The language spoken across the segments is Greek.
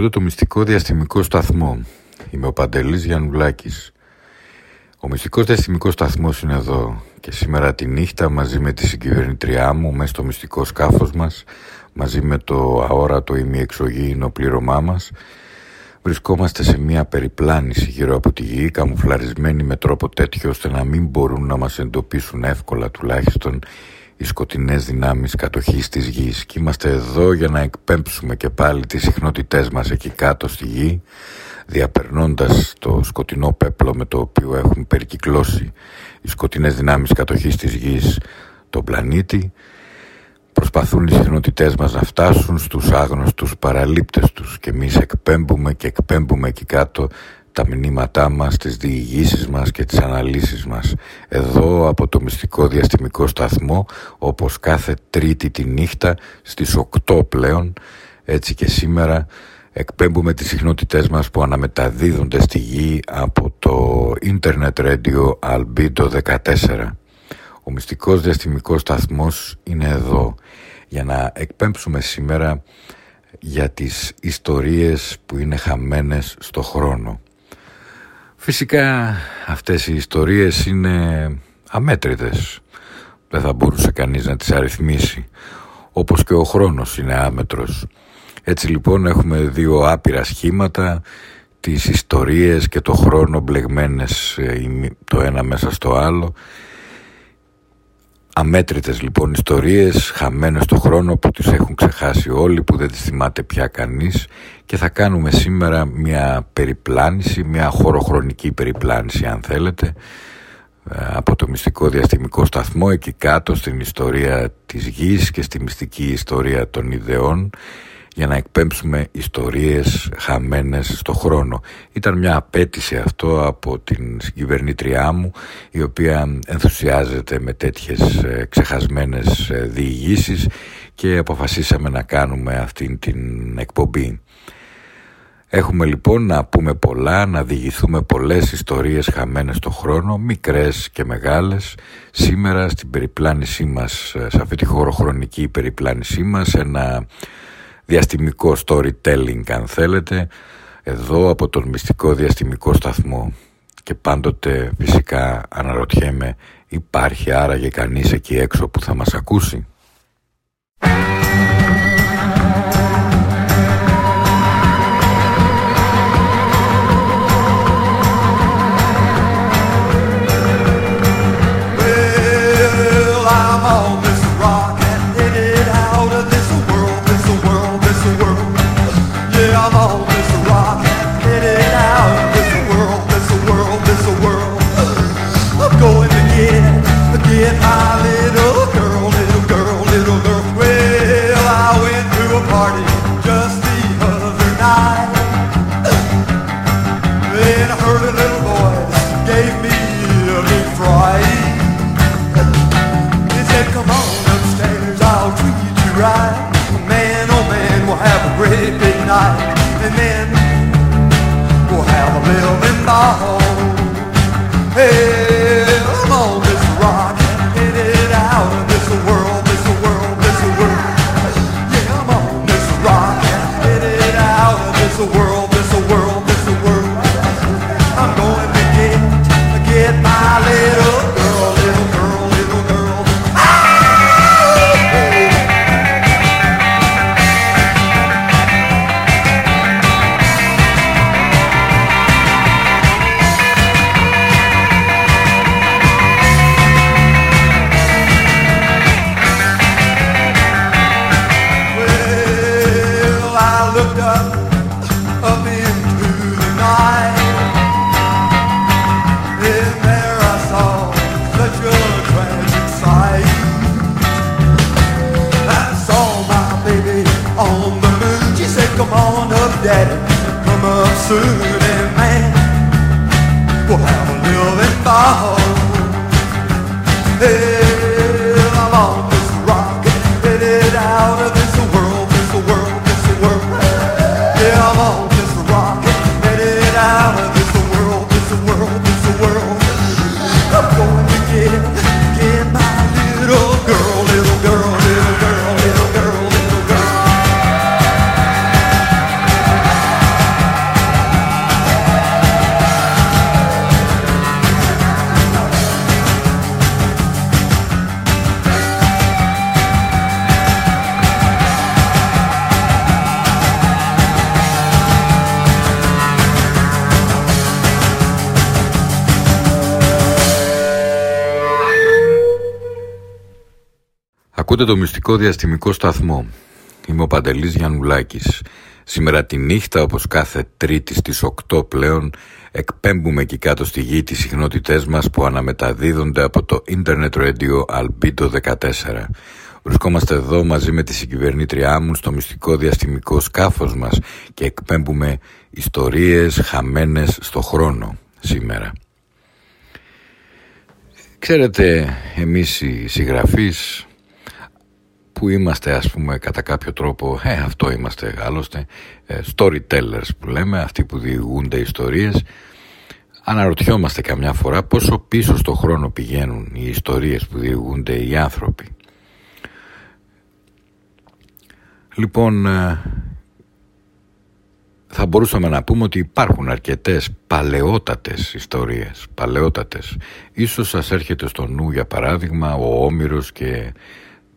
Ακούτε το μυστικό διαστημικό σταθμό. Είμαι ο Παντελής Γιαννουλάκης. Ο μυστικός διαστημικός σταθμός είναι εδώ και σήμερα τη νύχτα μαζί με τη συγκυβερνητριά μου μέσα στο μυστικό σκάφος μας μαζί με το αόρατο ή μη εξωγήινο πλήρωμά μας βρισκόμαστε σε μια περιπλάνηση γύρω από τη γη καμουφλαρισμένη με τρόπο τέτοιο ώστε να μην μπορούν να μας εντοπίσουν εύκολα τουλάχιστον οι σκοτεινές δυνάμεις κατοχής της γης. Και είμαστε εδώ για να εκπέμψουμε και πάλι τις συχνότητές μας εκεί κάτω στη γη διαπερνώντας το σκοτεινό πέπλο με το οποίο έχουν περικυκλώσει οι σκοτεινές δυνάμεις κατοχής της γης τον πλανήτη. Προσπαθούν οι συχνότητές μας να φτάσουν στους άγνωστους παραλήπτες τους. Και εμείς εκπέμπουμε και εκπέμπουμε εκεί κάτω τα μηνύματά μας, τις διηγήσεις μας και τις αναλύσεις μας. Εδώ από το μυστικό διαστημικό σταθμό όπως κάθε τρίτη τη νύχτα στις 8 πλέον έτσι και σήμερα εκπέμπουμε τις συχνότητές μας που αναμεταδίδονται στη γη από το Internet Radio Albedo 14 ο μυστικός διαστημικός σταθμός είναι εδώ. Για να εκπέμψουμε σήμερα για τις ιστορίες που είναι χαμένες στο χρόνο. Φυσικά αυτές οι ιστορίες είναι αμέτρητες. Δεν θα μπορούσε κανείς να τις αριθμίσει. Όπως και ο χρόνος είναι άμετρος. Έτσι λοιπόν έχουμε δύο άπειρα σχήματα, τις ιστορίες και το χρόνο μπλεγμένες ε, το ένα μέσα στο άλλο Αμέτρητες λοιπόν ιστορίες χαμένες στο χρόνο που τις έχουν ξεχάσει όλοι που δεν τις θυμάται πια κανείς. Και θα κάνουμε σήμερα μια περιπλάνηση, μια χωροχρονική περιπλάνηση αν θέλετε ε, από το μυστικό διαστημικό σταθμό εκεί κάτω στην ιστορία της γης και στη μυστική ιστορία των ιδεών για να εκπέμψουμε ιστορίες χαμένες στο χρόνο. Ήταν μια απέτηση αυτό από την συγκυβερνήτριά μου η οποία ενθουσιάζεται με τέτοιες ε, ξεχασμένες ε, διηγήσεις και αποφασίσαμε να κάνουμε αυτήν την εκπομπή. Έχουμε λοιπόν να πούμε πολλά, να διηγηθούμε πολλές ιστορίες χαμένες στο χρόνο, μικρές και μεγάλες. Σήμερα στην περιπλάνησή μας, ε, σε αυτή τη χωροχρονική περιπλάνησή μας, ένα διαστημικό storytelling αν θέλετε εδώ από τον μυστικό διαστημικό σταθμό. Και πάντοτε φυσικά αναρωτιέμαι υπάρχει άραγε κανείς εκεί έξω που θα μας ακούσει; certain man will have a living fall. Hey. Ακούτε το μυστικό διαστημικό σταθμό. Είμαι ο Παντελής Γιαννουλάκης. Σήμερα τη νύχτα, όπως κάθε τρίτη στις 8 πλέον, εκπέμπουμε εκεί κάτω στη γη τις συχνότητές μας που αναμεταδίδονται από το Internet Radio Albedo 14. Βρισκόμαστε εδώ μαζί με τη συγκυβερνήτριά μου στο μυστικό διαστημικό σκάφος μας και εκπέμπουμε ιστορίες χαμένες στο χρόνο σήμερα. Ξέρετε, εμείς οι συγγραφείς που είμαστε ας πούμε κατά κάποιο τρόπο, ε, αυτό είμαστε άλλωστε, ε, storytellers που λέμε, αυτοί που διηγούνται ιστορίες, αναρωτιόμαστε καμιά φορά πόσο πίσω στο χρόνο πηγαίνουν οι ιστορίες που διηγούνται οι άνθρωποι. Λοιπόν, ε, θα μπορούσαμε να πούμε ότι υπάρχουν αρκετές παλαιότατες ιστορίες, παλαιότατες. Ίσως σας έρχεται στο νου για παράδειγμα ο Όμηρος και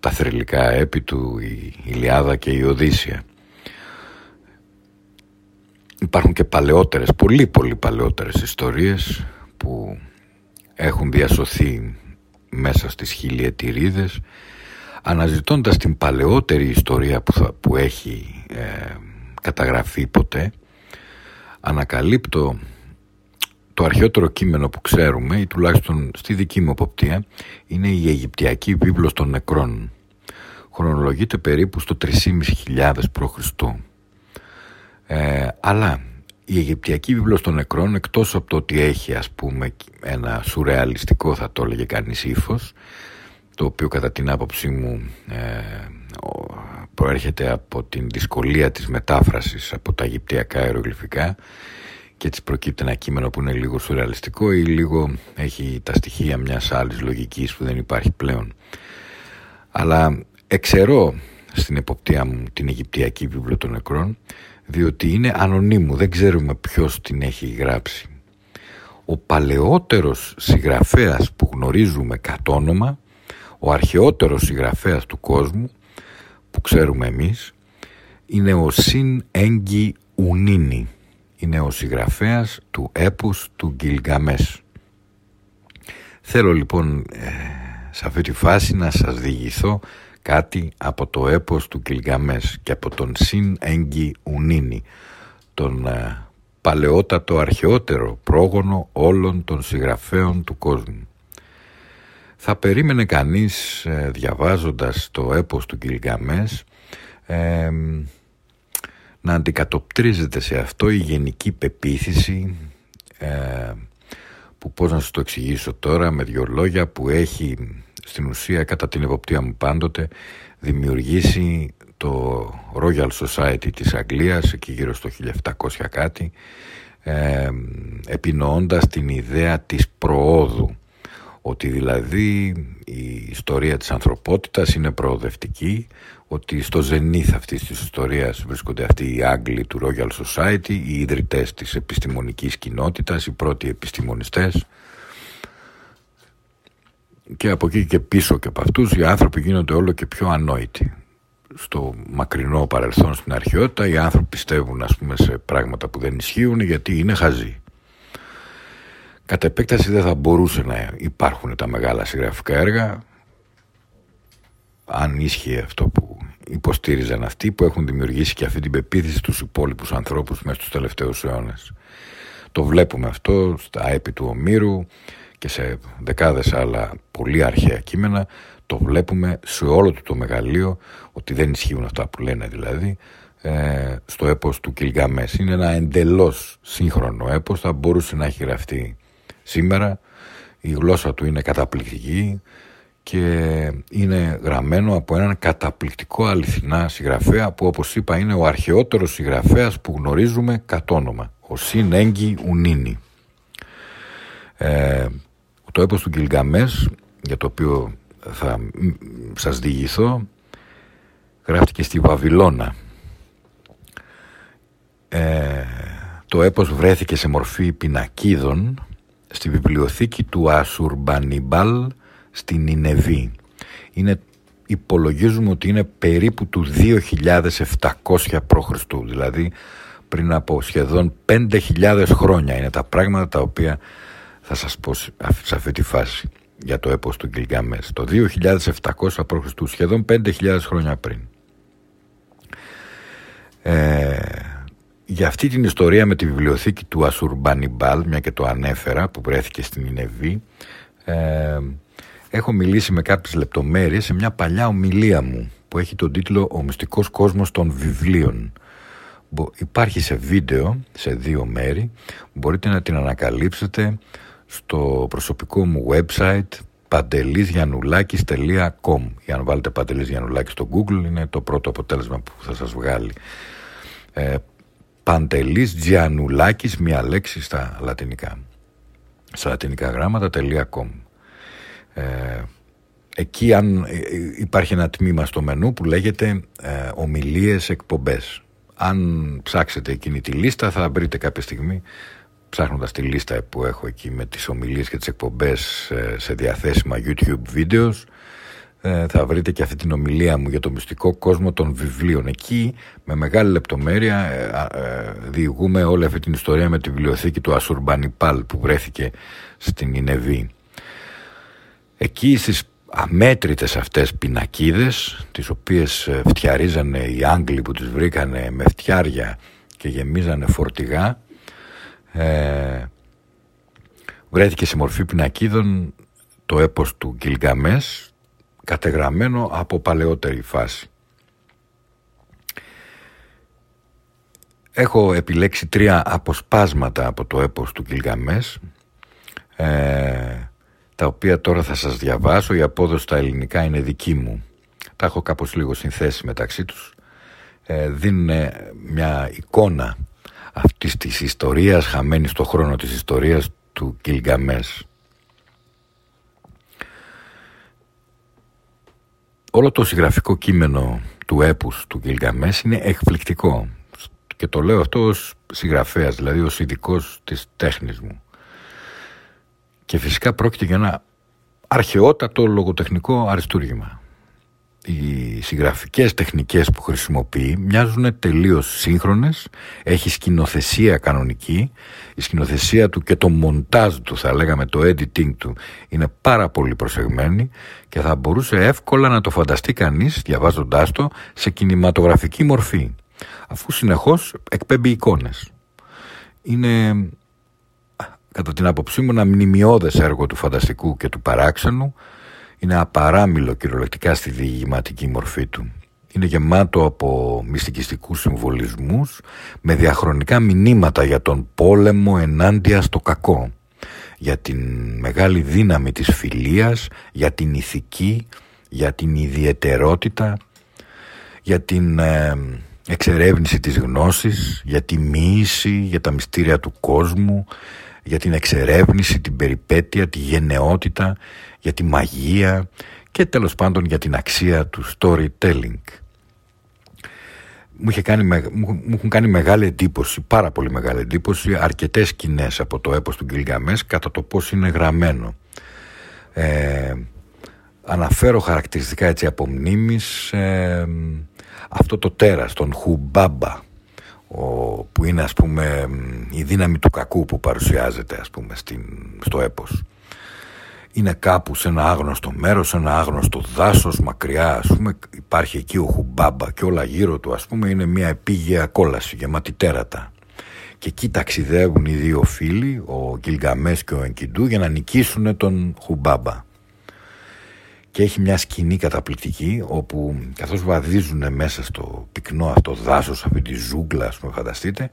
τα θρηλυκά έπι του, η Ιλιάδα και η Οδύσσια. Υπάρχουν και παλαιότερες, πολύ πολύ παλαιότερες ιστορίες που έχουν διασωθεί μέσα στις χιλιετηρίδες αναζητώντας την παλαιότερη ιστορία που, που έχει ε, καταγραφεί ποτέ ανακαλύπτω το αρχαιότερο κείμενο που ξέρουμε ή τουλάχιστον στη δική μου αποπτία είναι η Αιγυπτιακή Βίβλος των Νεκρών χρονολογείται περίπου στο 3.500 π.Χ. Ε, αλλά η Αιγυπτιακή Βίβλος των Νεκρών εκτός από το ότι έχει ας πούμε ένα σουρεαλιστικό θα το έλεγε κανείς ύφος το οποίο κατά την άποψή μου ε, προέρχεται από την δυσκολία της μετάφρασης από τα Αιγυπτιακά αερογλυφικά και έτσι προκύπτει ένα κείμενο που είναι λίγο σουρεαλιστικό ή λίγο έχει τα στοιχεία μιας άλλης λογικής που δεν υπάρχει πλέον. Αλλά εξαιρώ στην εποπτεία μου την Αιγυπτιακή Βίβλο των Νεκρών διότι είναι ανωνύμου, δεν ξέρουμε ποιος την έχει γράψει. Ο παλαιότερος συγγραφέας που γνωρίζουμε κατ' όνομα, ο αρχαιότερος συγγραφέας του κόσμου που ξέρουμε εμείς είναι ο Συν Έγκη Ουνίνη. Είναι ο συγγραφέας του έπους του Γκυλγκαμές. Θέλω λοιπόν ε, σε αυτή τη φάση να σας διηγηθώ κάτι από το έπος του Γκυλγκαμές και από τον Συν Έγκη Ουνίνη, τον ε, παλαιότατο αρχαιότερο πρόγονο όλων των συγγραφέων του κόσμου. Θα περίμενε κανείς ε, διαβάζοντας το έπος του Γκυλγκαμές ε, να αντικατοπτρίζεται σε αυτό η γενική πεποίθηση ε, που πώς να σας το εξηγήσω τώρα με δύο λόγια που έχει στην ουσία κατά την εποπτεία μου πάντοτε δημιουργήσει το Royal Society της Αγγλίας εκεί γύρω στο 1700 κάτι ε, επινοώντας την ιδέα της προόδου. Ότι δηλαδή η ιστορία της ανθρωπότητας είναι προοδευτική, ότι στο ζενήθ αυτής της ιστορίας βρίσκονται αυτοί οι Άγγλοι του Royal Society, οι ιδρυτές της επιστημονικής κοινότητας, οι πρώτοι επιστημονιστές και από εκεί και πίσω και από αυτούς οι άνθρωποι γίνονται όλο και πιο ανόητοι. Στο μακρινό παρελθόν στην αρχαιότητα οι άνθρωποι πιστεύουν ας πούμε σε πράγματα που δεν ισχύουν γιατί είναι χαζοί. Κατ' επέκταση δεν θα μπορούσε να υπάρχουν τα μεγάλα συγγραφικά έργα αν ίσχυε αυτό που υποστήριζαν αυτοί που έχουν δημιουργήσει και αυτή την πεποίθηση στους υπόλοιπους ανθρώπους μέσα στους τελευταίους αιώνες. Το βλέπουμε αυτό στα έπι του Ομήρου και σε δεκάδες άλλα πολύ αρχαία κείμενα το βλέπουμε σε όλο του το μεγαλείο ότι δεν ισχύουν αυτά που λένε δηλαδή ε, στο έπος του Κιλγαμές. Είναι ένα εντελώς σύγχρονο έπος, θα μπορούσε να έχει γραφτεί σήμερα. Η γλώσσα του είναι καταπληκτική και είναι γραμμένο από έναν καταπληκτικό αληθινά συγγραφέα που όπως είπα είναι ο αρχαιότερος συγγραφέας που γνωρίζουμε κατ' όνομα, ο Συνέγγι Ουνίνη. Ε, το έπος του Γκυλγκαμές, για το οποίο θα σας διηγηθώ, γράφτηκε στη Βαβυλώνα. Ε, το έπος βρέθηκε σε μορφή πινακίδων στη βιβλιοθήκη του Ασουρμπανιμπάλ στην Ινεβή. Είναι, υπολογίζουμε ότι είναι περίπου του 2700 π.Χ. Δηλαδή πριν από σχεδόν 5.000 χρόνια είναι τα πράγματα τα οποία θα σας πω σε αυτή τη φάση. για το έπος του Γκυλγκαμές το 2700 π.Χ. σχεδόν 5.000 χρόνια πριν. Ε, για αυτή την ιστορία με τη βιβλιοθήκη του Ασουρμπανιμπάλ, μια και το ανέφερα που βρέθηκε στην Ινεβή, ε, έχω μιλήσει με κάποιες λεπτομέρειες σε μια παλιά ομιλία μου που έχει τον τίτλο «Ο μυστικός κόσμος των βιβλίων». Υπάρχει σε βίντεο, σε δύο μέρη, μπορείτε να την ανακαλύψετε στο προσωπικό μου website pantelisgiannoulakis.com ή αν βάλετε Παντελής Γιαννουλάκης στο Google είναι το πρώτο αποτέλεσμα που θα σας βγάλει. Ε, Παντελής Γιαννουλάκης, μία λέξη στα λατινικά. Στα λατινικά γράμματα.com ε, Εκεί αν ε, υπάρχει ένα τμήμα στο μενού που λέγεται ε, ομιλίες εκπομπές. Αν ψάξετε εκείνη τη λίστα θα βρείτε κάποια στιγμή ψάχνοντας τη λίστα που έχω εκεί με τις ομιλίες και τις εκπομπές ε, σε διαθέσιμα YouTube βίντεος, ε, θα βρείτε και αυτή την ομιλία μου για το μυστικό κόσμο των βιβλίων. Εκεί με μεγάλη λεπτομέρεια ε, διηγούμε όλη αυτή την ιστορία με τη βιβλιοθήκη του Ασουρμπανιπάλ που βρέθηκε στην Ινεβή. Εκεί στις αμέτρητες αυτές πινακίδες τις οποίες φτιαρίζανε οι Άγγλοι που τις βρήκανε με φτιάρια και γεμίζανε φορτηγά ε, βρέθηκε σε μορφή πινακίδων το έπος του Γκυλγκαμές κατεγραμμένο από παλαιότερη φάση. Έχω επιλέξει τρία αποσπάσματα από το έπος του Γκυλγκαμές ε, τα οποία τώρα θα σας διαβάσω, η απόδοση στα ελληνικά είναι δική μου. Τα έχω κάπως λίγο συνθέσει μεταξύ τους. Ε, δίνουν μια εικόνα αυτής της ιστορίας χαμένη στο χρόνο της ιστορίας του Κιλγκαμές. Όλο το συγγραφικό κείμενο του έπους του Κιλγκαμές είναι εκπληκτικό και το λέω αυτό ως συγγραφέας, δηλαδή ως ειδικός της τέχνης μου. Και φυσικά πρόκειται για ένα αρχαιότατο λογοτεχνικό αριστούργημα οι συγγραφικές τεχνικές που χρησιμοποιεί μοιάζουν τελείως σύγχρονες, έχει σκηνοθεσία κανονική, η σκηνοθεσία του και το μοντάζ του θα λέγαμε το editing του είναι πάρα πολύ προσεγμένη και θα μπορούσε εύκολα να το φανταστεί κανείς διαβάζοντάς το σε κινηματογραφική μορφή αφού συνεχώς εκπέμπει εικόνες. Είναι κατά την άποψή μου ένα μνημειώδες έργο του φανταστικού και του παράξενου είναι απαράμιλο κυριολεκτικά στη διηγηματική μορφή του. Είναι γεμάτο από μυστικιστικούς συμβολισμούς με διαχρονικά μηνύματα για τον πόλεμο ενάντια στο κακό, για την μεγάλη δύναμη της φιλίας, για την ηθική, για την ιδιαιτερότητα, για την ε, εξερεύνηση της γνώσης, για τη μοίηση, για τα μυστήρια του κόσμου, για την εξερεύνηση, την περιπέτεια, τη γενναιότητα, για τη μαγεία και τέλος πάντων για την αξία του storytelling. Μου, είχε κάνει, μου έχουν κάνει μεγάλη εντύπωση, πάρα πολύ μεγάλη εντύπωση, αρκετές σκηνές από το έπος του Γκυλγαμές κατά το πώς είναι γραμμένο. Ε, αναφέρω χαρακτηριστικά έτσι από μνήμης ε, αυτό το τέρας, τον Χουμπάμπα, που είναι ας πούμε η δύναμη του κακού που παρουσιάζεται ας πούμε στην, στο έπος. Είναι κάπου σε ένα άγνωστο μέρος, σε ένα άγνωστο δάσος μακριά ας πούμε υπάρχει εκεί ο Χουμπάμπα και όλα γύρω του ας πούμε είναι μια επίγεια κόλαση γεμάτη τέρατα. Και εκεί ταξιδεύουν οι δύο φίλοι ο Γκυλγαμές και ο Ενκιντού για να νικήσουν τον Χουμπάμπα και έχει μια σκηνή καταπληκτική όπου καθώς βαδίζουν μέσα στο πυκνό αυτό δάσος αυτή τη ζούγκλα ας πούμε φανταστείτε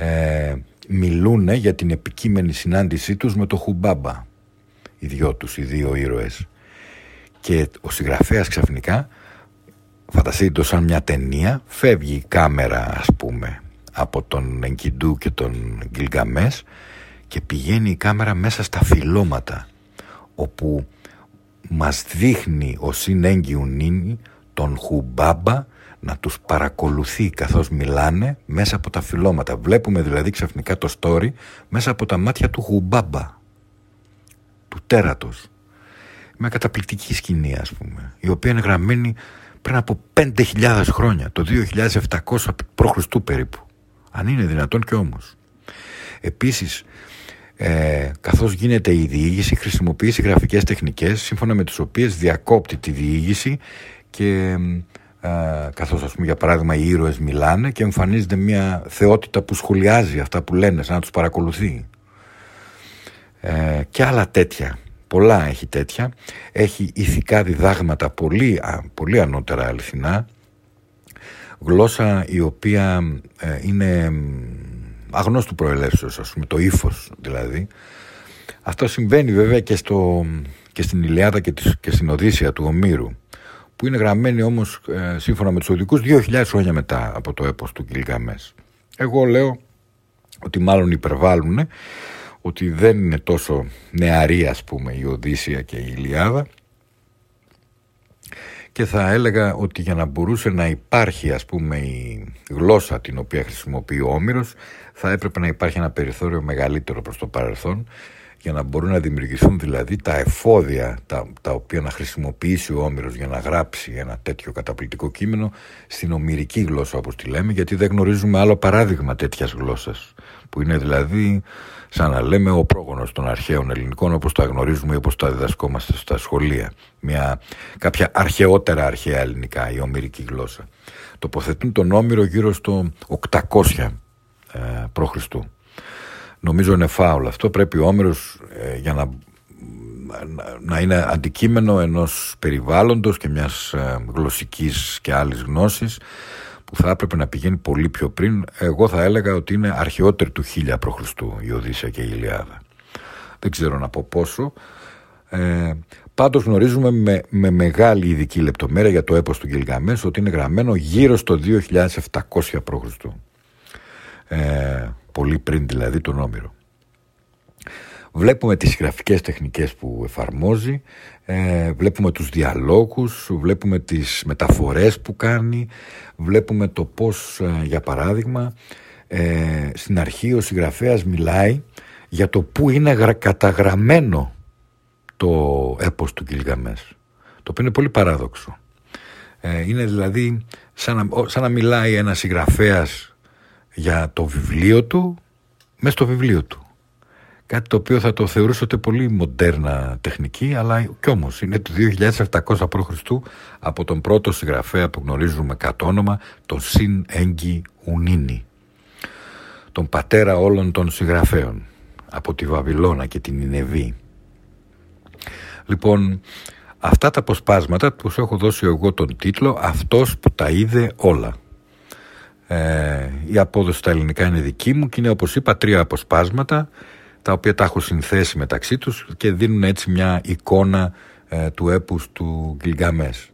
ε, μιλούν για την επικείμενη συνάντησή τους με το Χουμπάμπα. Οι δυο τους, οι δύο ήρωες. Και ο συγγραφέας ξαφνικά φανταστείτε το σαν μια ταινία φεύγει η κάμερα ας πούμε από τον Εγκιντού και τον Γκυλγαμές και πηγαίνει η κάμερα μέσα στα φυλώματα όπου μας δείχνει ο συνέγγιου νίνη τον Χουμπάμπα να τους παρακολουθεί καθώς μιλάνε μέσα από τα φυλώματα. Βλέπουμε δηλαδή ξαφνικά το story μέσα από τα μάτια του Χουμπάμπα, του τέρατος. Μια καταπληκτική σκηνή ας πούμε, η οποία είναι γραμμένη πριν από 5.000 χρόνια, το 2700 π.Χ. περίπου. Αν είναι δυνατόν και όμως. Επίσης, ε, καθώς γίνεται η διήγηση χρησιμοποιείς γραφικές τεχνικές σύμφωνα με τις οποίες διακόπτει τη διήγηση και ε, καθώς ας πούμε για παράδειγμα οι ήρωες μιλάνε και εμφανίζεται μια θεότητα που σχολιάζει αυτά που λένε σαν να τους παρακολουθεί. Ε, και άλλα τέτοια. Πολλά έχει τέτοια. Έχει ηθικά διδάγματα πολύ, πολύ ανώτερα αληθινά. Γλώσσα η οποία ε, είναι αγνώστου προελεύσεως ας πούμε το ύφος δηλαδή αυτό συμβαίνει βέβαια και, στο, και στην Ιλιάδα και, και στην Οδύσσια του Ομήρου που είναι γραμμένη όμως ε, σύμφωνα με τους οδικούς 2.000 χρόνια μετά από το έπος του Κιλγαμές. Εγώ λέω ότι μάλλον υπερβάλλουν ότι δεν είναι τόσο νεαρή ας πούμε η Οδύσσια και η Ιλιάδα και θα έλεγα ότι για να μπορούσε να υπάρχει ας πούμε η γλώσσα την οποία χρησιμοποιεί ο Όμηρος θα έπρεπε να υπάρχει ένα περιθώριο μεγαλύτερο προς το παρελθόν για να μπορούν να δημιουργηθούν δηλαδή τα εφόδια τα, τα οποία να χρησιμοποιήσει ο Όμηρος για να γράψει ένα τέτοιο καταπληκτικό κείμενο στην ομυρική γλώσσα όπως τη λέμε γιατί δεν γνωρίζουμε άλλο παράδειγμα τέτοιας γλώσσας που είναι δηλαδή σαν να λέμε ο πρόγονος των αρχαίων ελληνικών όπως τα γνωρίζουμε ή όπως τα διδασκόμαστε στα σχολεία. Μια, κάποια αρχαιότερα αρχαία ελληνικά η ομυρική γλώσσα. Τοποθετούν τον Όμηρο γύρω στο 800 ε, π.Χ. Νομίζω είναι φάουλ αυτό. Πρέπει ο Όμηρος ε, για να, να είναι αντικείμενο ενός περιβάλλοντος και μιας ε, γλωσσικής και άλλης γνώσης που θα έπρεπε να πηγαίνει πολύ πιο πριν. Εγώ θα έλεγα ότι είναι αρχαιότερη του 1000 π.Χ. η Οδύσσια και η Ηλιάδα. Δεν ξέρω να πω πόσο. Ε, πάντως γνωρίζουμε με, με μεγάλη ειδική λεπτομέρεια για το έπος του Γκυλγαμές ότι είναι γραμμένο γύρω στο 2700 π.Χ. Ε, πολύ πριν δηλαδή τον Όμηρο. Βλέπουμε τις γραφικές τεχνικές που εφαρμόζει, ε, βλέπουμε τους διαλόγους, βλέπουμε τις μεταφορές που κάνει, βλέπουμε το πώς, ε, για παράδειγμα, ε, στην αρχή ο συγγραφέας μιλάει για το που είναι καταγραμμένο το έπος του Κιλγαμές, το οποίο είναι πολύ παράδοξο. είναι δηλαδή σαν να, σαν να μιλάει ένας συγγραφέας για το βιβλίο του μέσα στο βιβλίο του. Κάτι το οποίο θα το θεωρούσατε πολύ μοντέρνα τεχνική, αλλά κι όμως είναι το 2700 π.Χ. από τον πρώτο συγγραφέα που γνωρίζουμε κατ' όνομα, τον Συν Έγκη Ουνίνη. Τον πατέρα όλων των συγγραφέων, από τη Βαβυλώνα και την Ινεβή. Λοιπόν, αυτά τα αποσπάσματα τους έχω δώσει εγώ τον τίτλο «Αυτός που τα είδε όλα». Ε, η απόδοση στα ελληνικά είναι δική μου και είναι όπως είπα τρία αποσπάσματα τα οποία τα έχω συνθέσει μεταξύ τους και δίνουν έτσι μια εικόνα ε, του έπους του Γκυλγκαμές.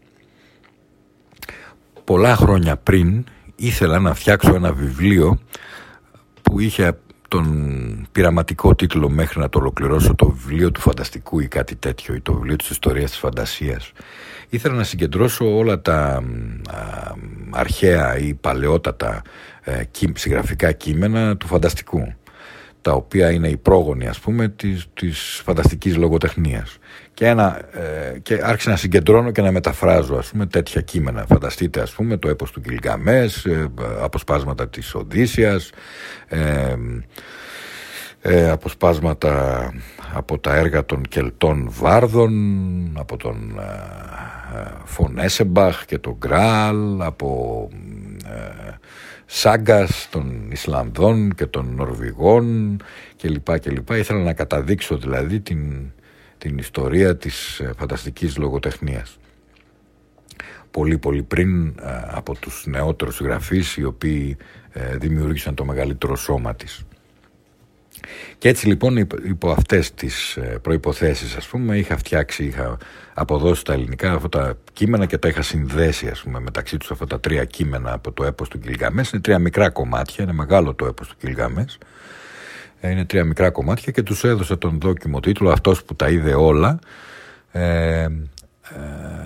Πολλά χρόνια πριν ήθελα να φτιάξω ένα βιβλίο που είχε τον πειραματικό τίτλο μέχρι να το ολοκληρώσω το βιβλίο του φανταστικού ή κάτι τέτοιο ή το βιβλίο της ιστορίας της φαντασίας ήθελα να συγκεντρώσω όλα τα αρχαία ή παλαιότατα ε, συγγραφικά κείμενα του φανταστικού τα οποία είναι οι πρόγονοι ας πούμε της, της φανταστικής λογοτεχνίας. Και, ένα, ε, και άρχισα να συγκεντρώνω και να μεταφράζω ας πούμε τέτοια κείμενα. Φανταστείτε ας πούμε το έπος του Κιλγαμές ε, αποσπάσματα της Οδύσσιας ε, ε, αποσπάσματα από τα έργα των Κελτών Βάρδων από τον Φον Έσεμπαχ και τον Γκράλ από ε, Σάγκας των Ισλανδών και των Νορβηγών κλπ. κλπ. Ήθελα να καταδείξω δηλαδή την, την ιστορία της ε, φανταστικής λογοτεχνίας. Πολύ πολύ πριν ε, από τους νεότερους γραφείς οι οποίοι ε, δημιούργησαν το μεγαλύτερο σώμα της. Και έτσι λοιπόν υπό αυτές τις ε, προϋποθέσεις ας πούμε είχα φτιάξει, είχα αποδώσει τα ελληνικά αυτά τα κείμενα και τα είχα συνδέσει ας πούμε μεταξύ τους αυτά τα τρία κείμενα από το έπος του Κιλγαμές. Είναι τρία μικρά κομμάτια, είναι μεγάλο το έπος του Κιλγαμές. Ε, είναι τρία μικρά κομμάτια και τους έδωσα τον δόκιμο τίτλο «Αυτός που τα είδε όλα» ε, ε,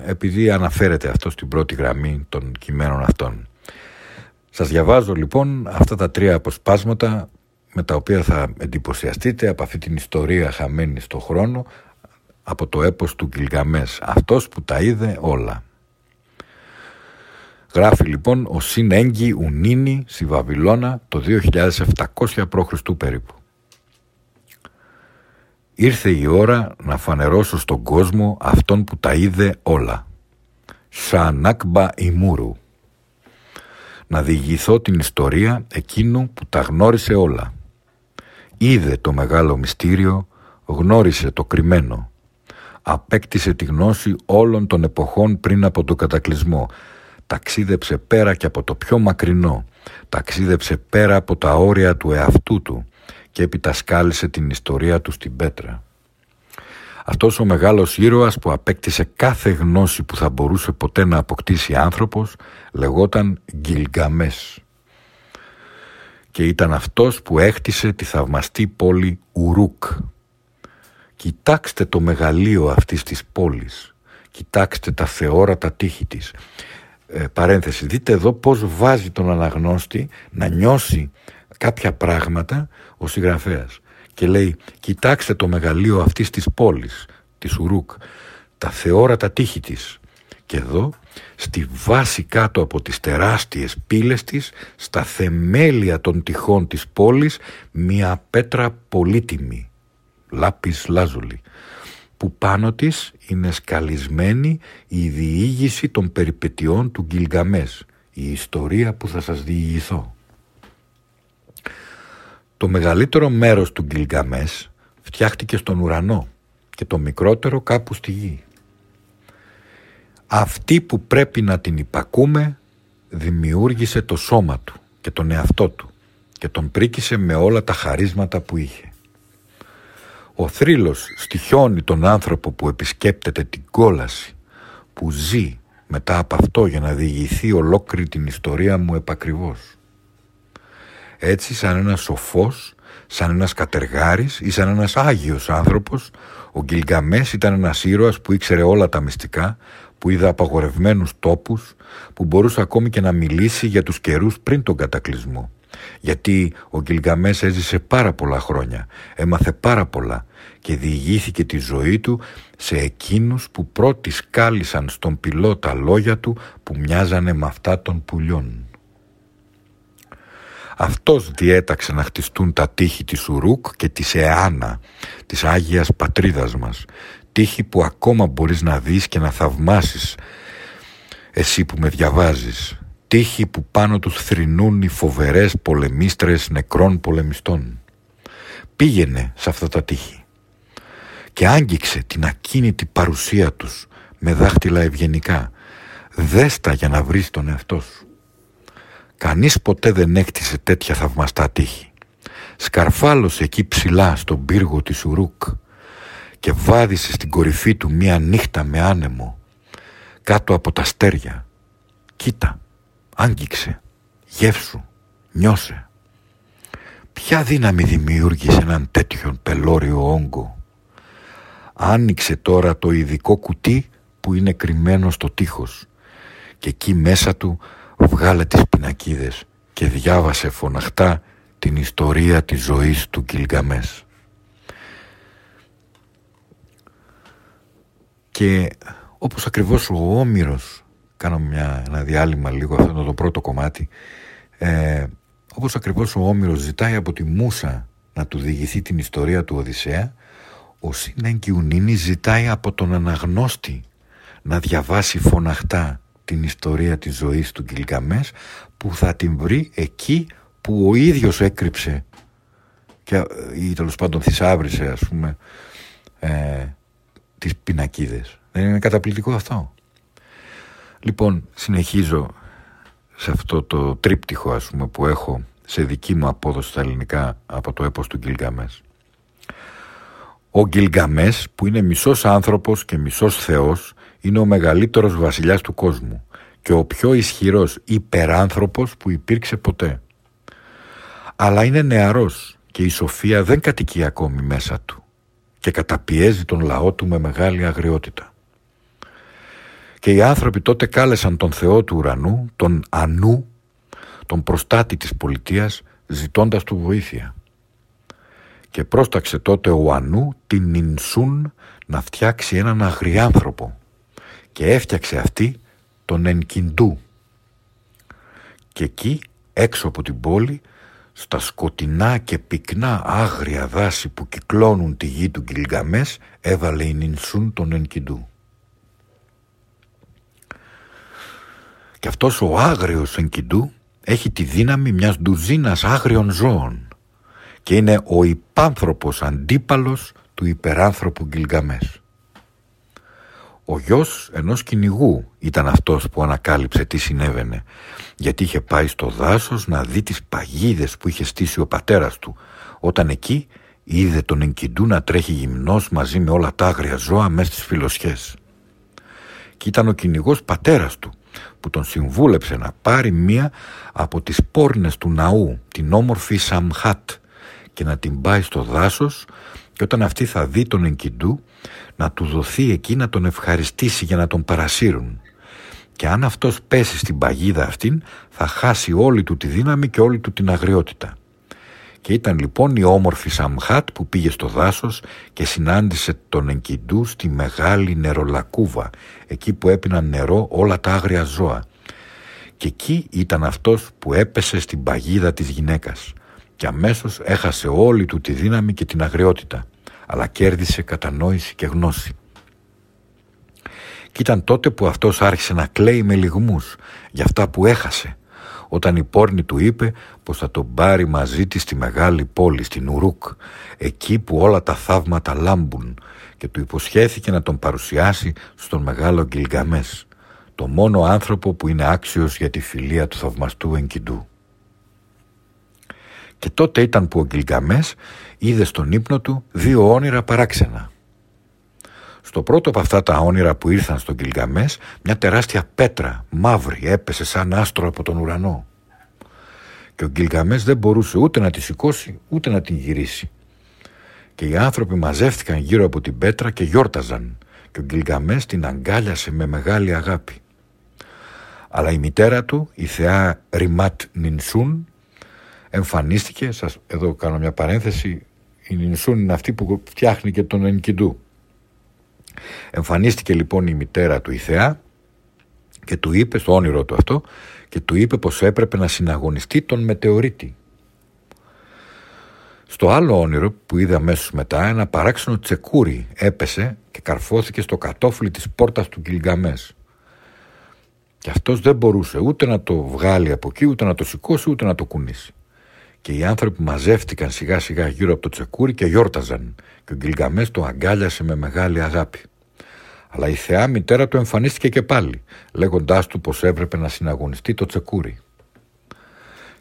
επειδή αναφέρεται αυτό στην πρώτη γραμμή των κειμένων αυτών. Σας διαβάζω λοιπόν αυτά τα τρία αποσπάσματα με τα οποία θα εντυπωσιαστείτε από αυτή την ιστορία χαμένη στο χρόνο από το έπος του Γκυλγαμές, αυτός που τα είδε όλα. Γράφει λοιπόν ο Συνέγγι Ουνίνη στη Βαβυλώνα το 2700 π.Χ. περίπου. Ήρθε η ώρα να φανερώσω στον κόσμο αυτόν που τα είδε όλα. Σανάκμπα ημούρου. Να διηγηθώ την ιστορία εκείνου που τα γνώρισε όλα. Είδε το μεγάλο μυστήριο, γνώρισε το κρυμμένο. Απέκτησε τη γνώση όλων των εποχών πριν από τον κατακλυσμό. Ταξίδεψε πέρα και από το πιο μακρινό. Ταξίδεψε πέρα από τα όρια του εαυτού του και έπειτα σκάλισε την ιστορία του στην πέτρα. Αυτός ο μεγάλος ήρωας που απέκτησε κάθε γνώση που θα μπορούσε ποτέ να αποκτήσει άνθρωπος λεγόταν Γκυλγκαμές και ήταν αυτός που έκτισε τη θαυμαστή πόλη Ουρούκ. Κοιτάξτε το μεγαλείο αυτής της πόλης. Κοιτάξτε τα θεόρατα τείχη της. Ε, παρένθεση, δείτε εδώ πώς βάζει τον αναγνώστη να νιώσει κάποια πράγματα ο συγγραφέας και λέει κοιτάξτε το μεγαλείο αυτής της πόλης της Ουρούκ τα θεόρατα τείχη της και εδώ στη βάση κάτω από τις τεράστιες πύλες της στα θεμέλια των τυχών της πόλης μια πέτρα πολύτιμη λάπης λάζουλη που πάνω της είναι σκαλισμένη η διήγηση των περιπετειών του Γκυλγαμές η ιστορία που θα σας διηγηθώ το μεγαλύτερο μέρος του Γκυλγαμές φτιάχτηκε στον ουρανό και το μικρότερο κάπου στη γη. Αυτή που πρέπει να την υπακούμε δημιούργησε το σώμα του και τον εαυτό του και τον πρίκησε με όλα τα χαρίσματα που είχε. Ο θρύλος στοιχιώνει τον άνθρωπο που επισκέπτεται την κόλαση, που ζει μετά από αυτό για να διηγηθεί ολόκληρη την ιστορία μου επακριβώς. Έτσι σαν ένας σοφός, σαν ένας κατεργάρης ή σαν ένας άγιος άνθρωπος, ο Γκυλγκαμές ήταν ένας ήρωας που ήξερε όλα τα μυστικά, που είδε απαγορευμένους τόπους, που μπορούσε ακόμη και να μιλήσει για τους καιρούς πριν τον κατακλυσμό. Γιατί ο Γκυλγκαμές έζησε πάρα πολλά χρόνια, έμαθε πάρα πολλά και διηγήθηκε τη ζωή του σε εκείνους που πρώτοι σκάλισαν στον πυλό τα λόγια του που μοιάζανε με αυτά των πουλιών. Αυτός διέταξε να χτιστούν τα τείχη της Ουρούκ και της Εάνα, της Άγιας Πατρίδας μας. Τείχη που ακόμα μπορείς να δεις και να θαυμάσεις εσύ που με διαβάζεις. Τείχη που πάνω τους θρυνούν οι φοβερές πολεμίστρες νεκρών πολεμιστών. Πήγαινε σε αυτά τα τείχη και άγγιξε την ακίνητη παρουσία τους με δάχτυλα ευγενικά. Δέστα για να βρεις τον εαυτό σου. Κανείς ποτέ δεν έκτισε τέτοια θαυμαστά τείχη. Σκαρφάλωσε εκεί ψηλά στον πύργο της Ουρούκ και βάδισε στην κορυφή του μία νύχτα με άνεμο κάτω από τα στέρια. Κοίτα, άγγιξε, γεύσου, νιώσε. Ποια δύναμη δημιούργησε έναν τέτοιον πελώριο όγκο; Άνοιξε τώρα το ειδικό κουτί που είναι κρυμμένο στο τείχος και εκεί μέσα του βγάλε τις πινακίδες και διάβασε φωναχτά την ιστορία της ζωής του Κιλγκαμές. Και όπως ακριβώς ο Όμηρος, κάνω μια, ένα διάλειμμα λίγο αυτό είναι το πρώτο κομμάτι, ε, όπως ακριβώς ο Όμηρος ζητάει από τη Μούσα να του διηγηθεί την ιστορία του Οδυσσέα, ο Συνέγκη ζητάει από τον αναγνώστη να διαβάσει φωναχτά την ιστορία της ζωής του Γκυλγαμές που θα την βρει εκεί που ο ίδιος έκρυψε και, ή τέλος πάντων θησάβρισε ας πούμε ε, τις πινακίδες. Δεν είναι καταπληκτικό αυτό. Λοιπόν, συνεχίζω σε αυτό το τρίπτυχο ας πούμε που έχω σε δική μου απόδοση στα ελληνικά από το έπος του Γκυλγαμές. Ο Γκυλγαμές που είναι μισός άνθρωπος και μισός θεός είναι ο μεγαλύτερος βασιλιάς του κόσμου και ο πιο ισχυρός υπεράνθρωπος που υπήρξε ποτέ. Αλλά είναι νεαρός και η σοφία δεν κατοικεί ακόμη μέσα του και καταπιέζει τον λαό του με μεγάλη αγριότητα. Και οι άνθρωποι τότε κάλεσαν τον Θεό του ουρανού, τον Ανού, τον προστάτη της πολιτείας, ζητώντας του βοήθεια. Και πρόσταξε τότε ο Ανού την Ινσούν να φτιάξει έναν αγριάνθρωπο και έφτιαξε αυτή τον Ενκιντού. Και εκεί, έξω από την πόλη, στα σκοτεινά και πυκνά άγρια δάση που κυκλώνουν τη γη του Γκυλγαμές έβαλε η Νινσούν τον Ενκιντού. Και αυτός ο άγριος Ενκιντού έχει τη δύναμη μιας ντουζίνας άγριων ζώων και είναι ο υπάνθρωπος αντίπαλος του υπεράνθρωπου Γκυλγαμές. Ο γιος ενός κυνηγού ήταν αυτός που ανακάλυψε τι συνέβαινε γιατί είχε πάει στο δάσος να δει τις παγίδες που είχε στήσει ο πατέρας του όταν εκεί είδε τον Ενκιντού να τρέχει γυμνός μαζί με όλα τα άγρια ζώα μέσα στις φιλοσιές. Και ήταν ο κυνηγός πατέρας του που τον συμβούλεψε να πάρει μία από τις πόρνες του ναού, την όμορφη Σαμχάτ και να την πάει στο δάσος και όταν αυτή θα δει τον Ενκιντού να του δοθεί εκεί να τον ευχαριστήσει για να τον παρασύρουν. Και αν αυτός πέσει στην παγίδα αυτήν θα χάσει όλη του τη δύναμη και όλη του την αγριότητα. Και ήταν λοιπόν η όμορφη Σαμχάτ που πήγε στο δάσος και συνάντησε τον Ενκιντού στη μεγάλη νερολακούβα, εκεί που έπιναν νερό όλα τα άγρια ζώα. Και εκεί ήταν αυτός που έπεσε στην παγίδα της γυναίκας και αμέσως έχασε όλη του τη δύναμη και την αγριότητα, αλλά κέρδισε κατανόηση και γνώση. Και ήταν τότε που αυτός άρχισε να κλαίει με λιγμούς για αυτά που έχασε, όταν η πόρνη του είπε πως θα τον πάρει μαζί της στη μεγάλη πόλη, στην Ουρούκ, εκεί που όλα τα θαύματα λάμπουν και του υποσχέθηκε να τον παρουσιάσει στον μεγάλο Γκυλγαμές, το μόνο άνθρωπο που είναι άξιος για τη φιλία του θαυμαστού Ενκιντού. Και τότε ήταν που ο Γκυλγαμές είδε στον ύπνο του δύο όνειρα παράξενα. Στο πρώτο από αυτά τα όνειρα που ήρθαν στον Κιλγαμές, μια τεράστια πέτρα, μαύρη, έπεσε σαν άστρο από τον ουρανό. Και ο Γκυλγαμές δεν μπορούσε ούτε να τη σηκώσει, ούτε να την γυρίσει. Και οι άνθρωποι μαζεύτηκαν γύρω από την πέτρα και γιόρταζαν. Και ο Γκυλγαμές την αγκάλιασε με μεγάλη αγάπη. Αλλά η μητέρα του, η θεά Ριμάτ Νινσούν, εμφανίστηκε, σας, εδώ κάνω μια παρένθεση, η Νινσούν είναι αυτή που φτιάχνει και τον Ενκιντού. Εμφανίστηκε λοιπόν η μητέρα του η Θεά και του είπε στο όνειρο του αυτό και του είπε πως έπρεπε να συναγωνιστεί τον μετεωρίτη. Στο άλλο όνειρο που είδε αμέσως μετά ένα παράξενο τσεκούρι έπεσε και καρφώθηκε στο κατόφλι της πόρτας του Γκυλγαμές. Και αυτός δεν μπορούσε ούτε να το βγάλει από εκεί, ούτε να το σηκώσει, ούτε να το κουνήσει. Και οι άνθρωποι μαζεύτηκαν σιγά σιγά γύρω από το τσεκούρι και γιόρταζαν και ο Γκυλγαμές το αγκάλιασε με μεγάλη αγάπη. Αλλά η θεά μητέρα του εμφανίστηκε και πάλι, λέγοντάς του πως έπρεπε να συναγωνιστεί το τσεκούρι.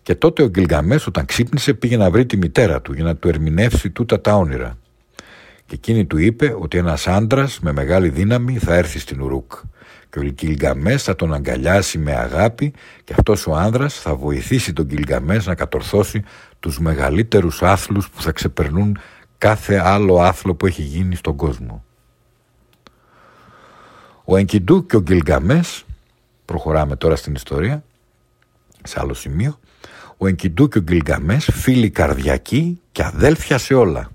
Και τότε ο Γκυλγαμές όταν ξύπνησε πήγε να βρει τη μητέρα του για να του ερμηνεύσει τούτα τα όνειρα. Και εκείνη του είπε ότι ένας άντρας με μεγάλη δύναμη θα έρθει στην Ουρούκ και ο Γκυλγαμές θα τον αγκαλιάσει με αγάπη και αυτός ο άνδρας θα βοηθήσει τον Γκυλγαμές να κατορθώσει τους μεγαλύτερους άθλους που θα ξεπερνούν κάθε άλλο άθλο που έχει γίνει στον κόσμο. Ο Ενκιντού και ο Γκυλγαμές, προχωράμε τώρα στην ιστορία, σε άλλο σημείο, ο Ενκιντού και ο Γκυλγαμές φίλοι καρδιακοί και αδέλφια σε όλα.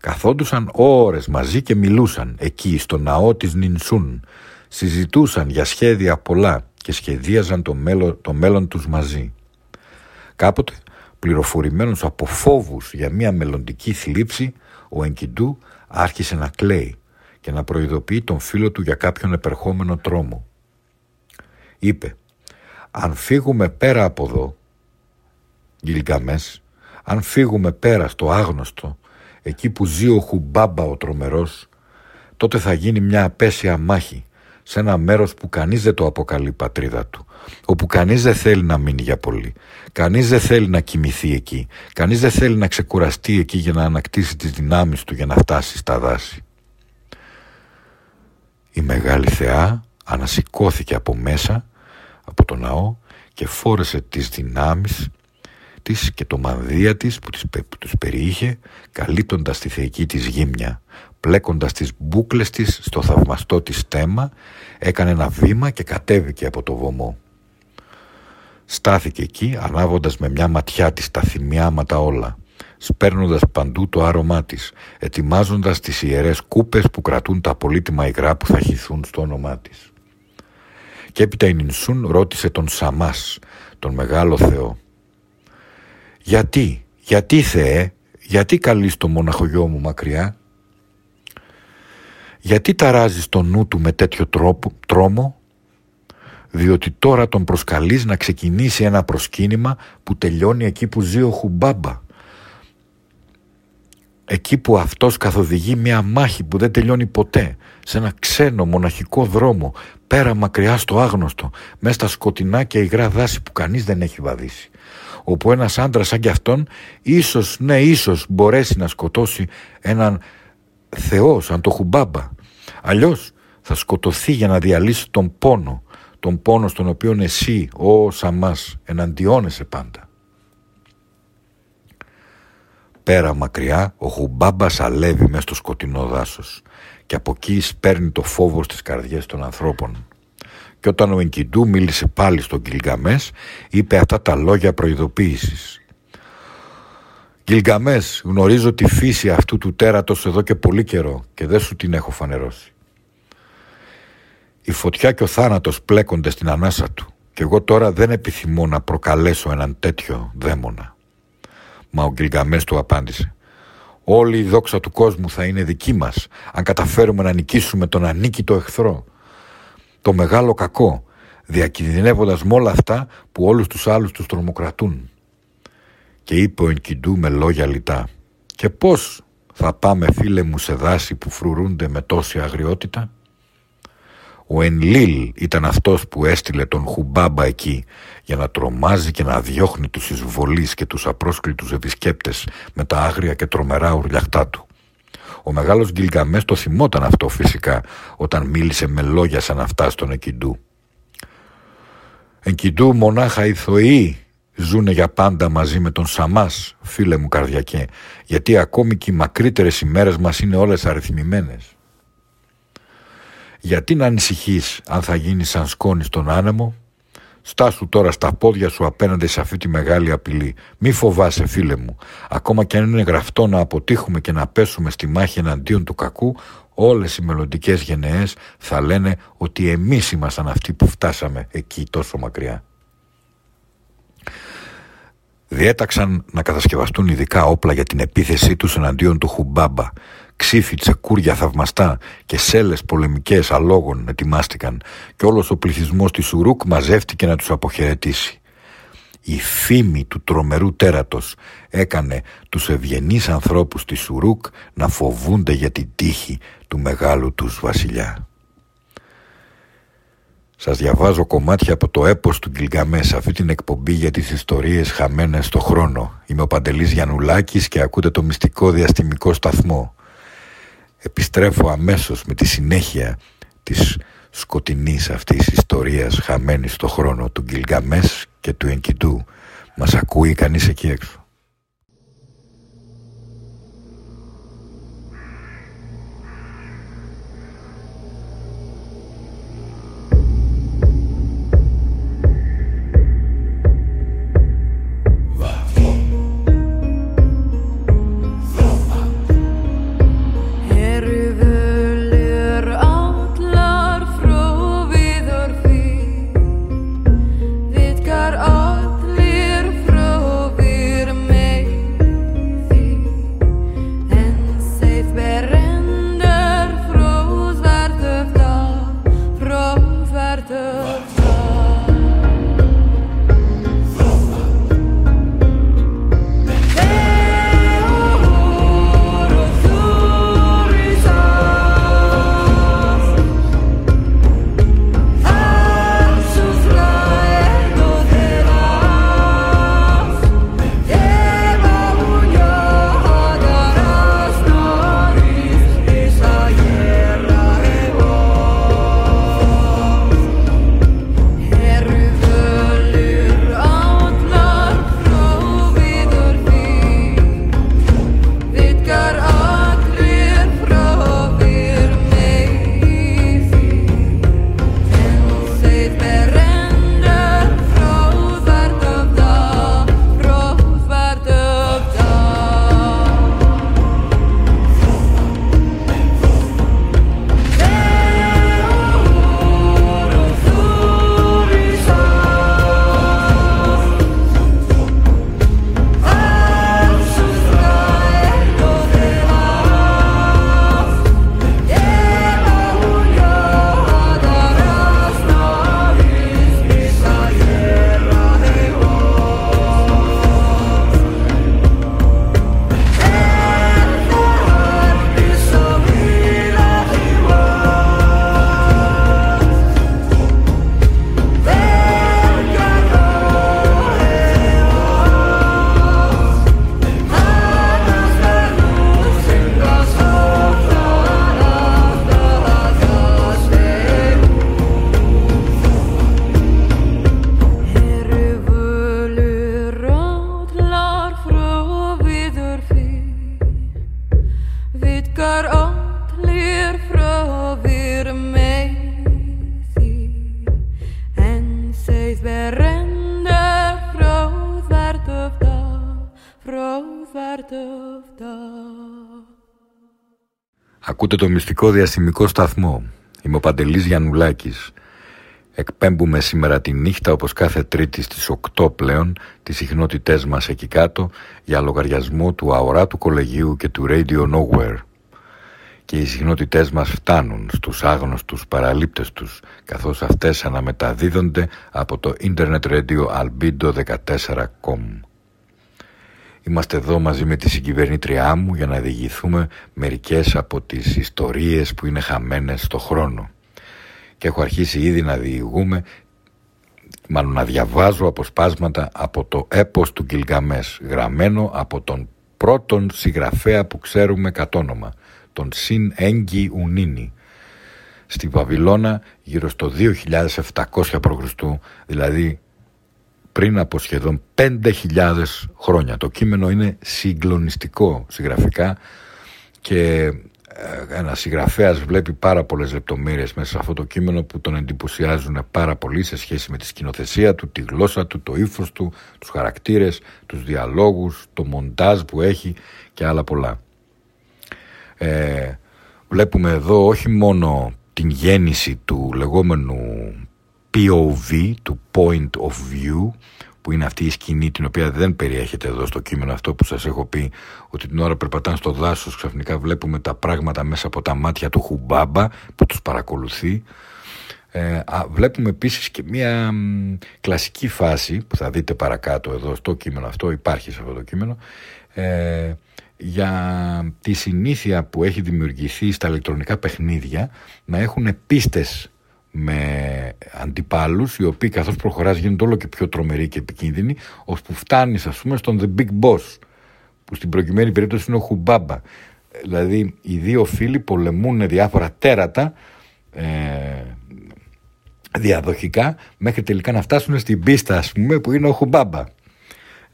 Καθόντουσαν ώρες μαζί και μιλούσαν εκεί στο ναό της Νινσούν, συζητούσαν για σχέδια πολλά και σχεδίαζαν το μέλλον, το μέλλον τους μαζί. Κάποτε, πληροφορημένος από φόβους για μια μελλοντική θλίψη, ο Ενκιντού άρχισε να κλαίει και να προειδοποιεί τον φίλο του για κάποιον επερχόμενο τρόμο. Είπε «Αν φύγουμε πέρα από εδώ, Γιλγκαμές, αν φύγουμε πέρα στο άγνωστο, εκεί που ζει ο Χουμπάμπα ο τρομερός, τότε θα γίνει μια απέσια μάχη σε ένα μέρος που κανείς δεν το αποκαλεί πατρίδα του, όπου κανείς δεν θέλει να μείνει για πολύ, κανείς δεν θέλει να κοιμηθεί εκεί, κανείς δεν θέλει να ξεκουραστεί εκεί για να ανακτήσει τις δυνάμεις του για να φτάσει στα δάση. Η Μεγάλη Θεά ανασηκώθηκε από μέσα, από το ναό και φόρεσε τις δυνάμεις της και το μανδύα της που, τους περιείχε καλύπτοντας τη θεϊκή της γύμνια πλέκοντας τις μπούκλες της στο θαυμαστό της στέμα έκανε ένα βήμα και κατέβηκε από το βωμό. Στάθηκε εκεί ανάβοντας με μια ματιά της τα θυμιάματα όλα σπέρνοντας παντού το άρωμά της, ετοιμάζοντας τις ιερές κούπες που κρατούν τα πολύτιμα υγρά που θα χυθούν στο όνομά της. Και έπειτα η Νινσούν ρώτησε τον Σαμάς, τον μεγάλο Θεό. Γιατί, γιατί Θεέ, γιατί καλείς το μοναχογιό μου μακριά. Γιατί ταράζεις το νου του με τέτοιο τρόπο, τρόμο; Διότι τώρα τον προσκαλείς να ξεκινήσει ένα προσκύνημα που τελειώνει εκεί που ζει ο Χουμπάμπα. Εκεί που αυτός καθοδηγεί μια μάχη που δεν τελειώνει ποτέ σε ένα ξένο μοναχικό δρόμο πέρα μακριά στο άγνωστο μέσα στα σκοτεινά και υγρά δάση που κανείς δεν έχει βαδίσει όπου ένας άντρας σαν κι αυτόν ίσως, ναι ίσως μπορέσει να σκοτώσει έναν θεό σαν το Χουμπάμπα αλλιώς θα σκοτωθεί για να διαλύσει τον πόνο τον πόνο στον οποίο εσύ, ο Σαμάς, εναντιώνεσαι πάντα. Πέρα μακριά, ο Χουμπάμπας αλεύει μέσα στο σκοτεινό δάσος και από εκεί σπέρνει το φόβο στις καρδιές των ανθρώπων. Και όταν ο Ενκιντού μίλησε πάλι στον Κιλγαμές, είπε αυτά τα λόγια προειδοποίησης. Κιλγαμές, γνωρίζω τη φύση αυτού του τέρατος εδώ και πολύ καιρό και δεν σου την έχω φανερώσει. Η φωτιά και ο θάνατος πλέκονται στην ανάσα του και εγώ τώρα δεν επιθυμώ να προκαλέσω έναν τέτοιο δαίμονα. Μα ο Γκυλγαμές του απάντησε Όλη η δόξα του κόσμου θα είναι δική μας αν καταφέρουμε να νικήσουμε τον ανίκητο εχθρό. Το μεγάλο κακό, διακινδυνεύοντας με όλα αυτά που όλους τους άλλους τους τρομοκρατούν. Και είπε ο Ενκιντού με λόγια λιτά «Και πώς θα πάμε φίλε μου σε δάση που φρουρούνται με τόση αγριότητα» Ο Ενλίλ ήταν αυτός που έστειλε τον Χουμπάμπα εκεί για να τρομάζει και να διώχνει τους εισβολείς και τους απρόσκλητους επισκέπτες με τα άγρια και τρομερά ουρλιαχτά του. Ο μεγάλος Γκυλγαμές το θυμόταν αυτό φυσικά όταν μίλησε με λόγια σαν αυτά στον Εκιντού. Εκιντού μονάχα οι θοοί ζούνε για πάντα μαζί με τον Σαμάς, φίλε μου καρδιακέ, γιατί ακόμη και οι μακρύτερες ημέρες μας είναι όλες αριθμημένες. Γιατί να ανησυχείς αν θα γίνεις σαν σκόνη στον άνεμο; Στάσου τώρα στα πόδια σου απέναντι σε αυτή τη μεγάλη απειλή. Μη φοβάσαι φίλε μου. Ακόμα και αν είναι γραφτό να αποτύχουμε και να πέσουμε στη μάχη εναντίον του κακού, όλες οι μελλοντικές γενναίες θα λένε ότι εμείς ήμασταν αυτοί που φτάσαμε εκεί τόσο μακριά. Διέταξαν να κατασκευαστούν ειδικά όπλα για την επίθεσή τους εναντίον του Χουμπάμπα Ξύφι, τσεκούρια θαυμαστά και σέλες πολεμικές αλόγων ετοιμάστηκαν και όλος ο πληθυσμός της Ουρούκ μαζεύτηκε να τους αποχαιρετήσει. Η φήμη του τρομερού τέρατος έκανε τους ευγενείς ανθρώπους της Ουρούκ να φοβούνται για την τύχη του μεγάλου τους βασιλιά. Σας διαβάζω κομμάτια από το έπος του Γκυλγαμές αυτή την εκπομπή για τις ιστορίες χαμένες στο χρόνο. Είμαι ο Παντελής Γιαννουλάκης και ακούτε το μυστικό διαστημικό σταθμό επιστρέφω αμέσως με τη συνέχεια της σκοτεινής αυτής ιστορίας χαμένης στο χρόνο του Γκυλγαμές και του Ενκιντού. Μας ακούει κανείς εκεί έξω. Allir Ακούτε το μυστικό διαστημικό σταθμό. Είμαι ο Παντελής Γιαννουλάκης. Εκπέμπουμε σήμερα τη νύχτα όπως κάθε τρίτη στις 8 πλέον τις συχνότητές μας εκεί κάτω για λογαριασμό του αορά του κολεγίου και του Radio Nowhere. Και οι συχνότητές μας φτάνουν στους άγνωστους παραλήπτες τους καθώς αυτές αναμεταδίδονται από το Internet Radio Albedo14.com. Είμαστε εδώ μαζί με τη συγκυβερνήτριά μου για να διηγηθούμε μερικές από τις ιστορίες που είναι χαμένες στο χρόνο. Και έχω αρχίσει ήδη να διηγούμε, μάλλον να διαβάζω αποσπάσματα από το έπος του Γκυλγαμές, γραμμένο από τον πρώτον συγγραφέα που ξέρουμε κατ' όνομα, τον Συν Έγκη Ουνίνη, στη Βαβυλώνα γύρω στο 2700 π.Χ., δηλαδή πριν από σχεδόν 5.000 χρόνια. Το κείμενο είναι συγκλονιστικό συγγραφικά και ε, ένας συγγραφέας βλέπει πάρα πολλές λεπτομέρειες μέσα σε αυτό το κείμενο που τον εντυπωσιάζουν πάρα πολύ σε σχέση με τη σκηνοθεσία του, τη γλώσσα του, το ύφος του, τους χαρακτήρες, τους διαλόγους, το μοντάζ που έχει και άλλα πολλά. Ε, βλέπουμε εδώ όχι μόνο την γέννηση του λεγόμενου POV, του Point of View, που είναι αυτή η σκηνή την οποία δεν περιέχεται εδώ στο κείμενο. Αυτό που σας έχω πει ότι την ώρα περπατάνε στο δάσος ξαφνικά βλέπουμε τα πράγματα μέσα από τα μάτια του Χουμπάμπα που τους παρακολουθεί. Ε, βλέπουμε επίσης και μια κλασική φάση που θα δείτε παρακάτω εδώ στο κείμενο αυτό υπάρχει σε αυτό το κείμενο. Ε, για τη συνήθεια που έχει δημιουργηθεί στα ηλεκτρονικά παιχνίδια να έχουν πίστες με αντιπάλους οι οποίοι καθώς προχωράς γίνονται όλο και πιο τρομεροί και επικίνδυνοι ώσπου φτάνεις ας πούμε στον The Big Boss που στην προκειμένη περίπτωση είναι ο Χουμπάμπα. Δηλαδή οι δύο φίλοι πολεμούν διάφορα τέρατα ε, διαδοχικά μέχρι τελικά να φτάσουν στην πίστα ας πούμε που είναι ο Χουμπάμπα.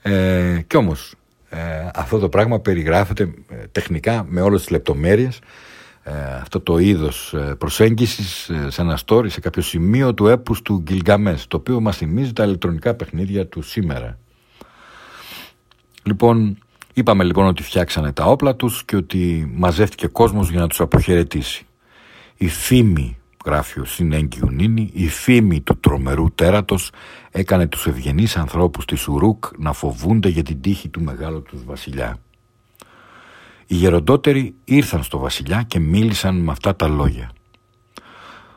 Ε, κι όμως ε, αυτό το πράγμα περιγράφεται ε, τεχνικά με όλες τις λεπτομέρειες ε, αυτό το είδος ε, προσέγγισης ε, σε ένα story, σε κάποιο σημείο του έπους του Γκυλγκαμές, το οποίο μας θυμίζει τα ηλεκτρονικά παιχνίδια του σήμερα. Λοιπόν, είπαμε λοιπόν ότι φτιάξανε τα όπλα τους και ότι μαζεύτηκε κόσμος για να τους αποχαιρετήσει. Η φήμη, γράφει ο Συνέγκη Ουνίνη, η φήμη του τρομερού τέρατος έκανε τους ευγενείς ανθρώπους της Ουρούκ να φοβούνται για την τύχη του μεγάλου τους βασιλιά. Οι γεροντότεροι ήρθαν στο βασιλιά και μίλησαν με αυτά τα λόγια.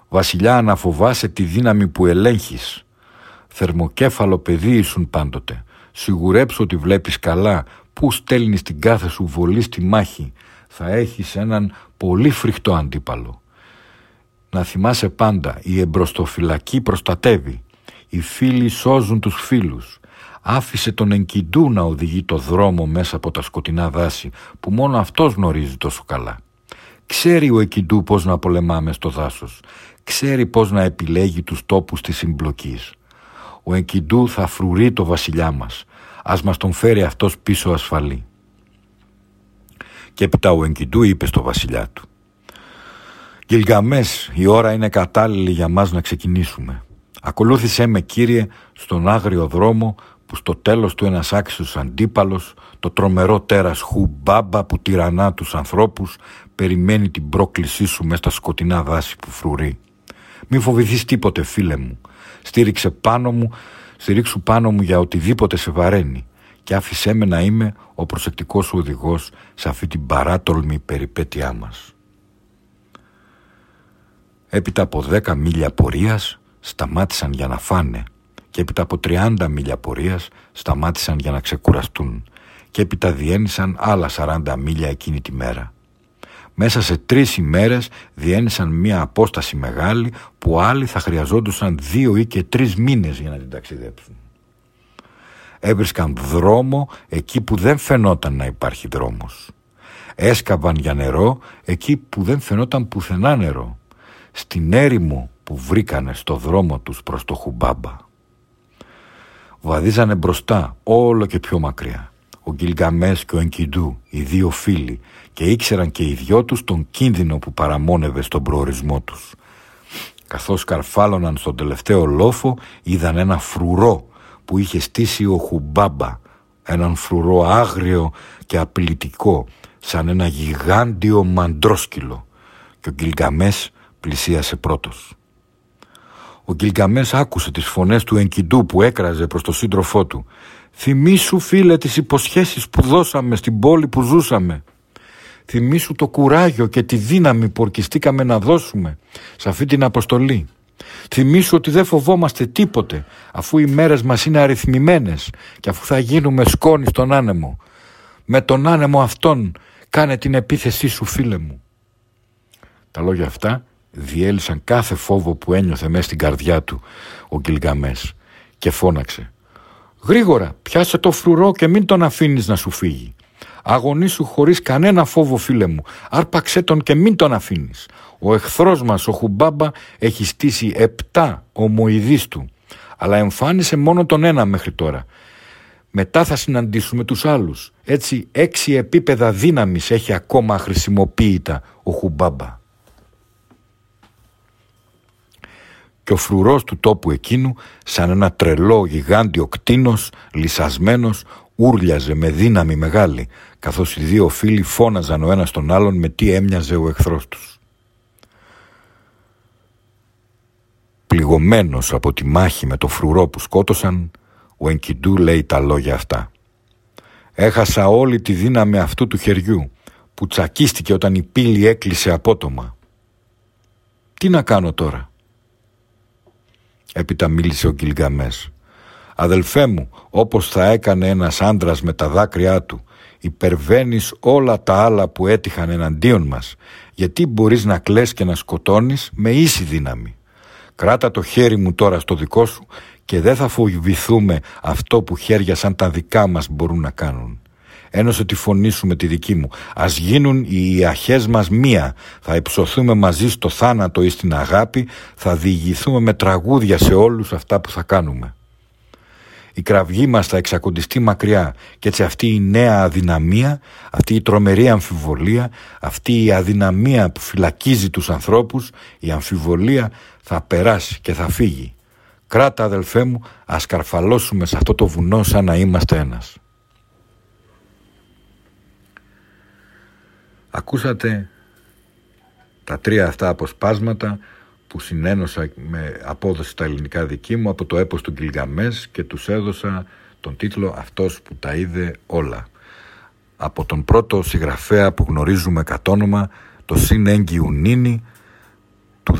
«Βασιλιά, αναφοβάσαι τη δύναμη που ελέγχεις. Θερμοκέφαλο παιδί ήσουν πάντοτε. Σιγουρέψω ότι βλέπεις καλά που στέλνεις την κάθε σου βολή στη μάχη. Θα έχεις έναν πολύ φρικτό αντίπαλο. Να θυμάσαι πάντα, η εμπροστοφυλακή προστατεύει. Οι φίλοι σώζουν τους φίλους άφησε τον Εγκιντού να οδηγεί το δρόμο μέσα από τα σκοτεινά δάση που μόνο αυτός γνωρίζει τόσο καλά. Ξέρει ο Εγκιντού πώς να πολεμάμε στο δάσος. Ξέρει πώς να επιλέγει τους τόπους της συμπλοκής. Ο Εγκιντού θα φρουρεί το βασιλιά μας. Ας μας τον φέρει αυτός πίσω ασφαλή. Και έπειτα ο Εγκιντού είπε στο βασιλιά του. Γιλγαμές, η ώρα είναι κατάλληλη για μας να ξεκινήσουμε. Ακολούθησέ με κύριε στον άγριο δρόμο που στο τέλος του ένας άξιος αντίπαλος, το τρομερό τέρας Χουμπάμπα που τυραννά τους ανθρώπους, περιμένει την πρόκλησή σου μέσα στα σκοτεινά δάση που φρουρεί. Μην φοβηθείς τίποτε φίλε μου. Στήριξε πάνω μου, στηρίξου πάνω μου για οτιδήποτε σε βαραίνει και άφησέ με να είμαι ο προσεκτικός σου οδηγός σε αυτή την παράτολμη περιπέτειά μας. Έπειτα από δέκα μίλια πορείας σταμάτησαν για να φάνε και έπειτα από 30 μίλια πορείας σταμάτησαν για να ξεκουραστούν και έπειτα διένυσαν άλλα 40 μίλια εκείνη τη μέρα. Μέσα σε τρεις ημέρες διένυσαν μία απόσταση μεγάλη που άλλοι θα χρειαζόντουσαν δύο ή και τρεις μήνες για να την ταξιδέψουν. Έβρισκαν δρόμο εκεί που δεν φαινόταν να υπάρχει δρόμος. Έσκαβαν για νερό εκεί που δεν φαινόταν πουθενά νερό. Στην έρημο που βρήκανε στο δρόμο τους προς το Χουμπάμπα βαδίζανε μπροστά, όλο και πιο μακριά. Ο Γκυλγκαμές και ο Ενκιντού, οι δύο φίλοι, και ήξεραν και οι δυο τους τον κίνδυνο που παραμόνευε στον προορισμό τους. Καθώς καρφάλωναν στον τελευταίο λόφο είδαν ένα φρουρό που είχε στήσει ο Χουμπάμπα. Έναν φρουρό άγριο και απειλητικό σαν ένα γιγάντιο μαντρόσκυλο και ο Γκυλγαμές πλησίασε πρώτος. Ο Γκυλγαμές άκουσε τις φωνές του Ενκιντού που έκραζε προς τον σύντροφό του. «Θυμήσου φίλε τις υποσχέσεις που δώσαμε στην πόλη που ζούσαμε. Θυμήσου το κουράγιο και τη δύναμη που ορκιστήκαμε να δώσουμε σε αυτή την αποστολή. Θυμήσου ότι δεν φοβόμαστε τίποτε αφού οι μέρες μας είναι αριθμημένες και αφού θα γίνουμε σκόνη στον άνεμο. Με τον άνεμο αυτόν κάνε την επίθεσή σου φίλε μου. Τα λόγια αυτά διέλυσαν κάθε φόβο που ένιωθε μέσα στην καρδιά του ο Γκυλγαμές και φώναξε «Γρήγορα, πιάσε το φρουρό και μην τον αφήνεις να σου φύγει. Αγωνίσου χωρίς κανένα φόβο φίλε μου, άρπαξέ τον και μην τον αφήνεις. Ο εχθρός μας, ο Χουμπάμπα, έχει στήσει επτά ομοειδείς του, αλλά εμφάνισε μόνο τον ένα μέχρι τώρα. Μετά θα συναντήσουμε τους άλλους. Έτσι έξι επίπεδα δύναμης έχει ακόμα χρησιμοποίητα ο Χουμπάμπα. Και ο φρουρός του τόπου εκείνου σαν ένα τρελό γιγάντιο κτίνος λυσασμένος ούρλιαζε με δύναμη μεγάλη καθώς οι δύο φίλοι φώναζαν ο ένας τον άλλον με τι έμοιαζε ο εχθρός τους. Πληγωμένος από τη μάχη με το φρουρό που σκότωσαν ο Ενκιντού λέει τα λόγια αυτά. Έχασα όλη τη δύναμη αυτού του χεριού που τσακίστηκε όταν η πύλη έκλεισε απότομα. Τι να κάνω τώρα; Έπειτα μίλησε ο Γκυλγαμές. «Αδελφέ μου, όπως θα έκανε ένας άντρας με τα δάκρυά του, υπερβαίνεις όλα τα άλλα που έτυχαν εναντίον μας, γιατί μπορείς να κλαις και να σκοτώνεις με ίση δύναμη. Κράτα το χέρι μου τώρα στο δικό σου και δεν θα φοβηθούμε αυτό που χέρια σαν τα δικά μας μπορούν να κάνουν ένωσε τη φωνή σου με τη δική μου. Ας γίνουν οι ιαχές μας μία. Θα υψωθούμε μαζί στο θάνατο ή στην αγάπη. Θα διηγηθούμε με τραγούδια σε όλους αυτά που θα κάνουμε. Η κραυγή μας θα εξακοντιστεί μακριά και έτσι αυτή η νέα αδυναμία, αυτή η τρομερή αμφιβολία, αυτή η αδυναμία που φυλακίζει τους ανθρώπους, η αμφιβολία θα περάσει και θα φύγει. Κράτα αδελφέ μου, ας καρφαλώσουμε σε αυτό το βουνό σαν να είμαστε ένας. Ακούσατε τα τρία αυτά αποσπάσματα που συνένωσα με απόδοση στα ελληνικά δική μου από το έπος του Γκυλγαμές και τους έδωσα τον τίτλο «Αυτός που τα είδε όλα». Από τον πρώτο συγγραφέα που γνωρίζουμε κατ' όνομα, το Συνέγγιου Νίνη, του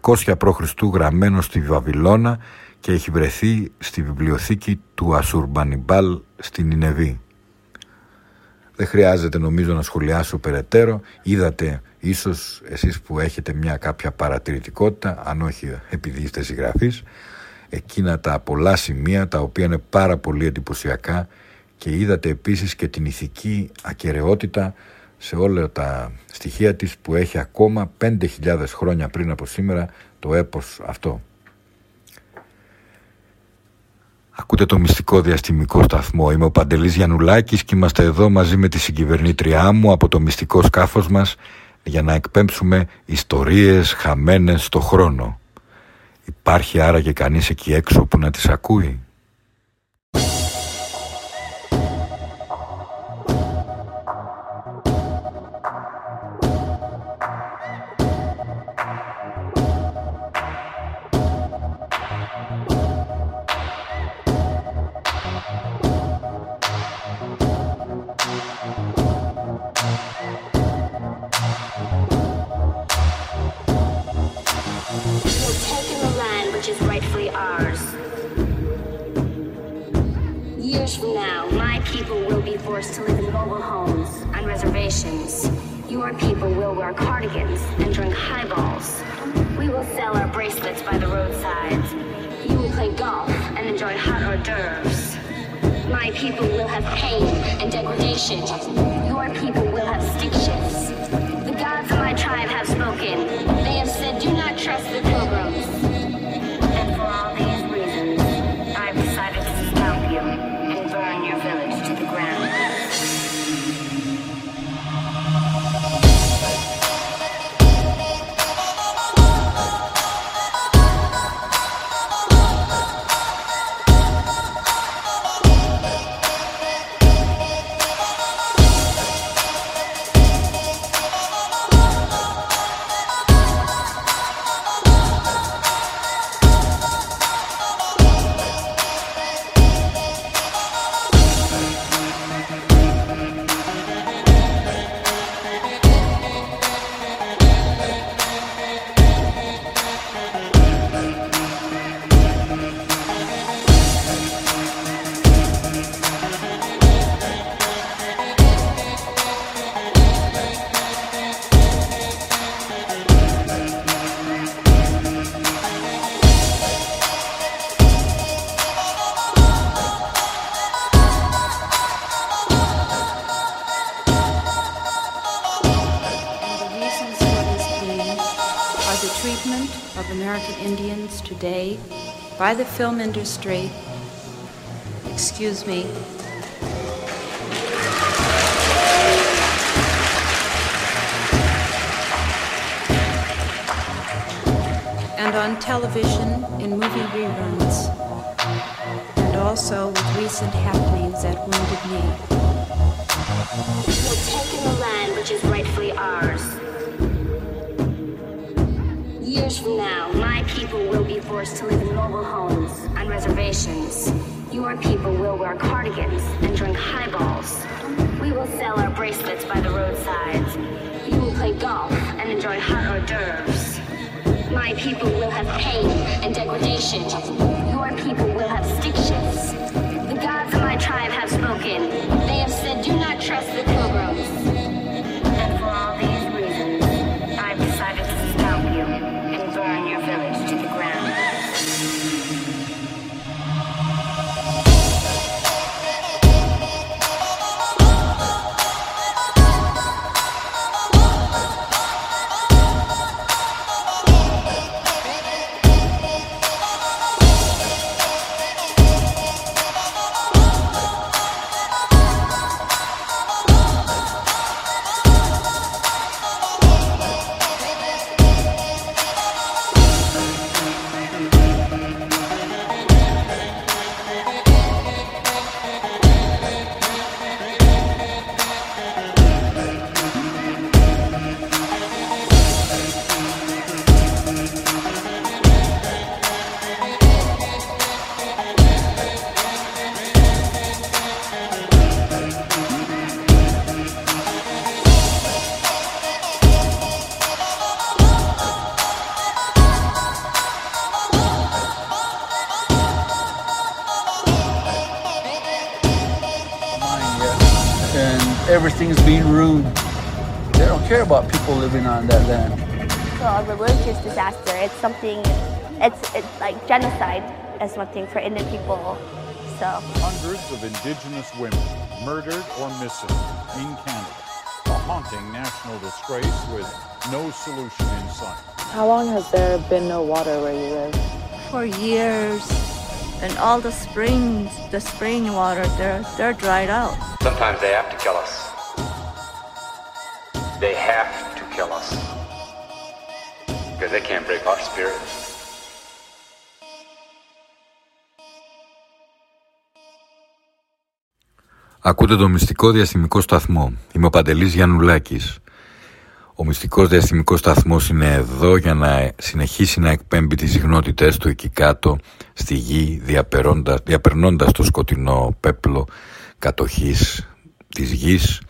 2700 π.Χ. γραμμένο στη Βαβυλώνα και έχει βρεθεί στη βιβλιοθήκη του Ασουρμπανιμπάλ στην Ινεβή. Δεν χρειάζεται νομίζω να σχολιάσω περαιτέρω. Είδατε ίσως εσείς που έχετε μια κάποια παρατηρητικότητα, αν όχι επειδή είστε συγγραφείς, εκείνα τα πολλά σημεία τα οποία είναι πάρα πολύ εντυπωσιακά και είδατε επίσης και την ηθική ακαιρεότητα σε όλα τα στοιχεία της που έχει ακόμα 5.000 χρόνια πριν από σήμερα το έπος αυτό. Ακούτε το μυστικό διαστημικό σταθμό. Είμαι ο Παντελής Γιαννουλάκης και είμαστε εδώ μαζί με τη συγκυβερνήτριά μου από το μυστικό σκάφος μας για να εκπέμψουμε ιστορίες χαμένες στο χρόνο. Υπάρχει άραγε κανείς εκεί έξω που να τις ακούει; bracelets by the roadsides. You will play golf and enjoy hot hors d'oeuvres. My people will have pain and degradation. Your people will have stitches. The gods of my tribe have spoken. They film industry, excuse me, and on television in movie reruns, and also with recent happenings at Wounded Knee. We're taking the land which is rightfully ours. Years from now, my people will be forced to live in mobile homes on reservations. Your people will wear cardigans and drink highballs. We will sell our bracelets by the roadsides. You will play golf and enjoy hot hors d'oeuvres. My people will have pain and degradation. Your people will have stick shifts. The gods of my tribe have spoken. They have said, do not trust the is one thing for Indian people. So, Hundreds of indigenous women murdered or missing in Canada. A haunting national disgrace with no solution in sight. How long has there been no water where you live? for years and all the springs the spring water they're they're dried out Sometimes they have to kill us. They have to kill us. Because they can't break our spirit. Ακούτε το μυστικό διαστημικό σταθμό. Είμαι ο Παντελής Γιαννουλάκης. Ο μυστικός διαστημικός σταθμός είναι εδώ για να συνεχίσει να εκπέμπει τις συχνότητες του εκεί κάτω στη γη διαπερνώντας, διαπερνώντας το σκοτεινό πέπλο κατοχής της γης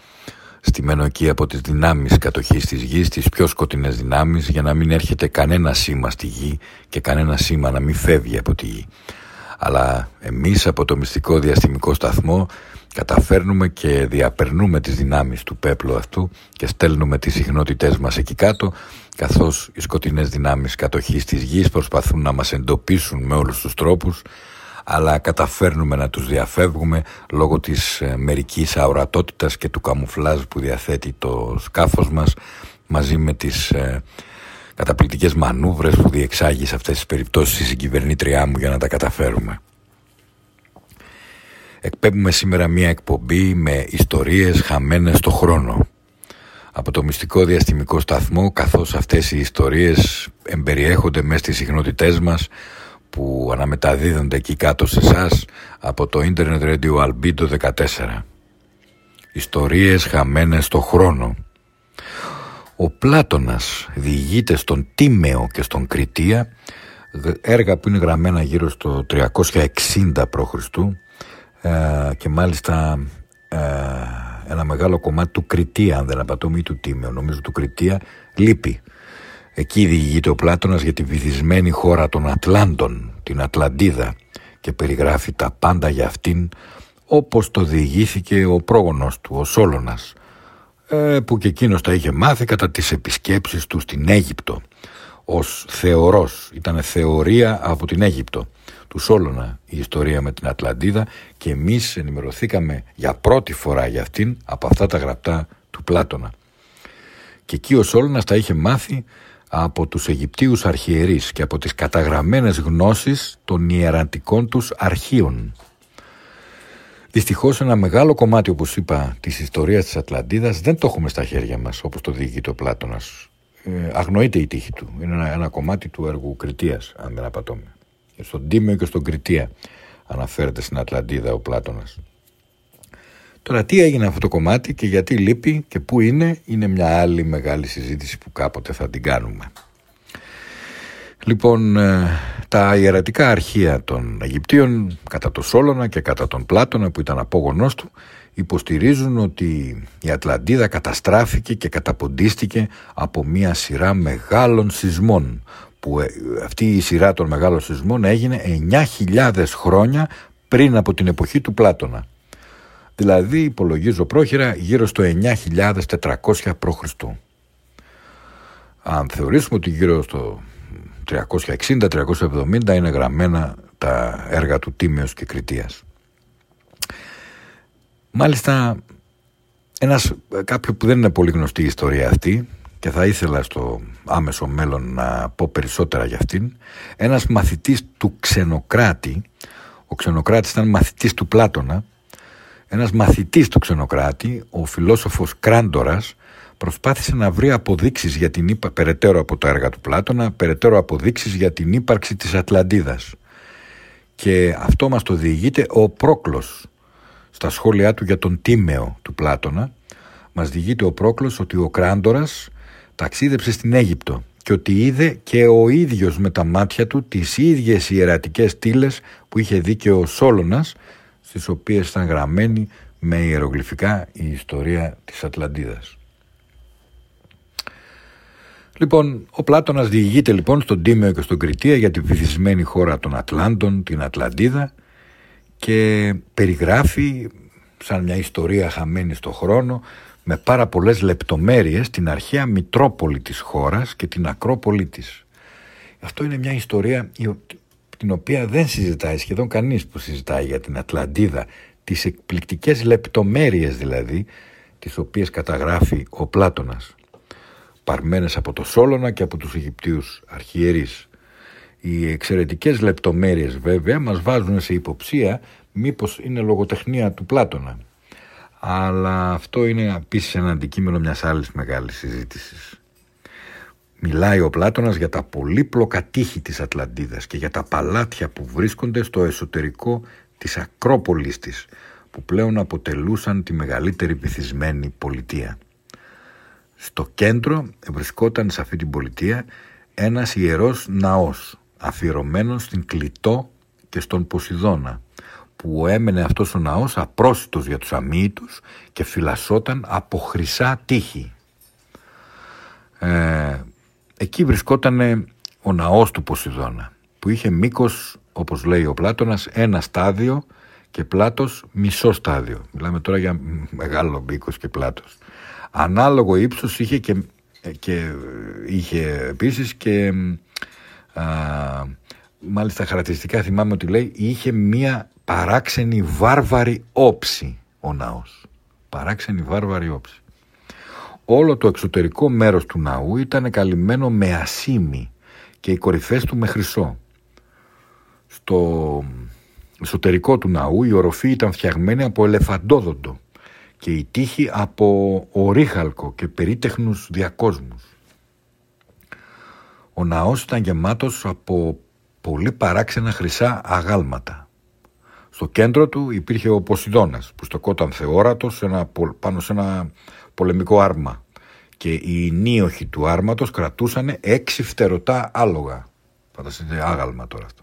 στημένο εκεί από τις δυνάμεις κατοχής της γης, τις πιο σκοτεινές δυνάμεις για να μην έρχεται κανένα σήμα στη γη και κανένα σήμα να μην φεύγει από τη γη. Αλλά εμείς από το μυστικό διαστημικό σταθμό καταφέρνουμε και διαπερνούμε τις δυνάμεις του πέπλου αυτού και στέλνουμε τις συχνότητές μας εκεί κάτω καθώς οι σκοτεινές δυνάμεις κατοχής της γης προσπαθούν να μας εντοπίσουν με όλους τους τρόπους αλλά καταφέρνουμε να τους διαφεύγουμε λόγω της ε, μερικής αορατότητας και του καμουφλάζ που διαθέτει το σκάφος μας μαζί με τις ε, καταπληκτικές μανούβρες που διεξάγει σε αυτές τις περιπτώσεις η συγκυβερνήτριά μου για να τα καταφέρουμε. Εκπέμπουμε σήμερα μία εκπομπή με ιστορίες χαμένες στο χρόνο. Από το μυστικό διαστημικό σταθμό, καθώς αυτές οι ιστορίες εμπεριέχονται μέσα στις συχνότητές μας που αναμεταδίδονται εκεί κάτω σε εσάς από το Internet Radio Albedo 14. Ιστορίες χαμένες στο χρόνο. Ο Πλάτωνας διηγείται στον Τίμεο και στον Κριτία έργα που είναι γραμμένα γύρω στο 360 π.Χ. Ε, και μάλιστα ε, ένα μεγάλο κομμάτι του Κριτία, αν δεν απατώμε, ή του Τίμεο, νομίζω του Κριτία, λείπει. Εκεί διηγείται ο Πλάτωνας για τη βυθισμένη χώρα των Ατλάντων, την Ατλαντίδα, και περιγράφει τα πάντα για αυτήν, όπως το διηγήθηκε ο πρόγονος του, ο Σόλωνας, ε, που και εκείνος τα είχε μάθει κατά τις επισκέψεις του στην Αίγυπτο, ως θεωρός, ήταν θεωρία από την Αίγυπτο τους Σόλωνα η ιστορία με την Ατλαντίδα και εμείς ενημερωθήκαμε για πρώτη φορά για αυτήν από αυτά τα γραπτά του Πλάτωνα. Και εκεί ο Σόλωνας τα είχε μάθει από τους Αιγυπτίους αρχιερείς και από τις καταγραμμένες γνώσεις των ιεραντικών τους αρχείων. Δυστυχώς ένα μεγάλο κομμάτι, όπως είπα, της ιστορίας της Ατλαντίδας δεν το έχουμε στα χέρια μας, όπως το διηγείται ο Πλάτωνας. Ε, αγνοείται η τύχη του. Είναι ένα, ένα κομμάτι του έργου Κριτίας, αν δεν απατώμε. Στον Τίμιο και στον Κριτία αναφέρεται στην Ατλαντίδα ο Πλάτωνας. Τώρα τι έγινε αυτό το κομμάτι και γιατί λείπει και πού είναι, είναι μια άλλη μεγάλη συζήτηση που κάποτε θα την κάνουμε. Λοιπόν, ε, τα ιερατικά αρχεία των Αιγυπτίων κατά το Σόλωνα και κατά τον Πλάτωνα που ήταν απόγονός του υποστηρίζουν ότι η Ατλαντίδα καταστράφηκε και καταποντίστηκε από μια σειρά μεγάλων σεισμών που ε, αυτή η σειρά των μεγάλων σεισμών έγινε 9.000 χρόνια πριν από την εποχή του Πλάτωνα. Δηλαδή υπολογίζω πρόχειρα γύρω στο 9.400 π.Χ. Αν θεωρήσουμε ότι γύρω στο 360-370 είναι γραμμένα τα έργα του Τίμεως και Κριτίας. Μάλιστα ένας, κάποιο που δεν είναι πολύ γνωστή η ιστορία αυτή και θα ήθελα στο άμεσο μέλλον να πω περισσότερα για αυτήν ένας μαθητής του Ξενοκράτη ο Ξενοκράτης ήταν μαθητής του Πλάτωνα ένας μαθητής του Ξενοκράτη ο φιλόσοφος Κράντορας προσπάθησε να βρει αποδείξεις για την περαιτέρω από τα έργα του Πλάτωνα, περαιτέρω αποδείξεις για την ύπαρξη της Ατλαντίδας. Και αυτό μας το διηγείται ο Πρόκλος στα σχόλιά του για τον Τίμεο του Πλάτωνα. Μας διηγείται ο Πρόκλος ότι ο Κράντορας ταξίδεψε στην Αίγυπτο και ότι είδε και ο ίδιος με τα μάτια του τις ίδιες ιερατικές στήλες που είχε δει και ο Σόλωνας στις οποίες ήταν γραμμένη με ιερογλυφικά η ιστορία της Ατλαντίδας. Λοιπόν, ο Πλάτωνας διηγείται λοιπόν στον Τίμεο και στον Κριτία για την βυθισμένη χώρα των Ατλάντων, την Ατλαντίδα και περιγράφει σαν μια ιστορία χαμένη στο χρόνο με πάρα πολλές λεπτομέρειες την αρχαία Μητρόπολη της χώρας και την Ακρόπολη της. Αυτό είναι μια ιστορία την οποία δεν συζητάει σχεδόν κανείς που συζητάει για την Ατλαντίδα, τις εκπληκτικές λεπτομέρειες δηλαδή, τις οποίες καταγράφει ο Πλάτωνας παρμένες από το Σόλωνα και από τους Αιγυπτίους αρχιερείς. Οι εξαιρετικές λεπτομέρειες βέβαια μας βάζουν σε υποψία μήπως είναι λογοτεχνία του Πλάτωνα. Αλλά αυτό είναι επίσης ένα αντικείμενο μιας άλλης μεγάλης συζήτησης. Μιλάει ο Πλάτωνας για τα πολύπλοκα τείχη της Ατλαντίδας και για τα παλάτια που βρίσκονται στο εσωτερικό της Ακρόπολης της, που πλέον αποτελούσαν τη μεγαλύτερη βυθισμένη πολιτεία. Στο κέντρο βρισκόταν σε αυτή την πολιτεία ένας ιερός ναός αφιερωμένος στην Κλητό και στον Ποσειδώνα που έμενε αυτός ο ναός απρόσιτος για τους αμύητους και φυλασσόταν από χρυσά τείχη. Ε, εκεί βρισκόταν ο ναός του Ποσειδώνα που είχε μήκος όπως λέει ο Πλάτωνας ένα στάδιο και πλάτος μισό στάδιο. Μιλάμε τώρα για μεγάλο μήκος και πλάτος. Ανάλογο ύψος είχε και, και είχε επίσης και α, μάλιστα χαρακτηριστικά θυμάμαι ότι λέει είχε μία παράξενη βάρβαρη όψη ο ναός. Παράξενη βάρβαρη όψη. Όλο το εξωτερικό μέρος του ναού ήταν καλυμμένο με ασίμι και οι κορυφές του με χρυσό. Στο εσωτερικό του ναού η οροφή ήταν φτιαγμένη από ελεφαντόδοντο και η τύχη από ορίχαλκο και περίτεχνους διακόσμους. Ο ναός ήταν γεμάτος από πολύ παράξενα χρυσά αγάλματα. Στο κέντρο του υπήρχε ο Ποσειδώνας που στοκόταν θεόρατος ένα, πάνω σε ένα πολεμικό άρμα. Και οι νίοχοι του άρματος κρατούσαν έξι φτερωτά άλογα. Φανταστείτε άγαλμα τώρα αυτό.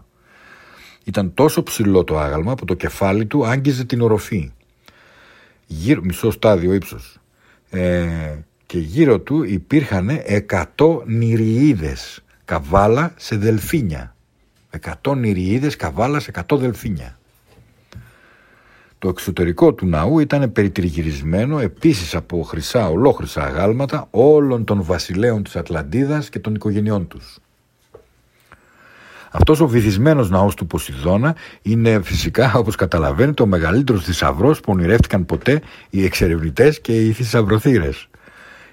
Ήταν τόσο ψηλό το άγαλμα που το κεφάλι του άγγιζε την οροφή. Γύρω, μισό στάδιο ύψος. Ε, και γύρω του υπήρχαν 100 νηριίδες καβάλα σε δελφίνια. 100 νηριίδες καβάλα σε 100 δελφίνια το εξωτερικό του ναού ήταν περιτριγυρισμένο επίσης από χρυσά ολόχρυσα αγάλματα όλων των βασιλέων της Ατλαντίδας και των οικογενειών τους. Αυτός ο βυθισμένος ναός του Ποσειδώνα είναι φυσικά, όπως καταλαβαίνετε, ο μεγαλύτερος θησαυρός που ονειρεύτηκαν ποτέ οι εξερευνητές και οι θησαυροθύρες.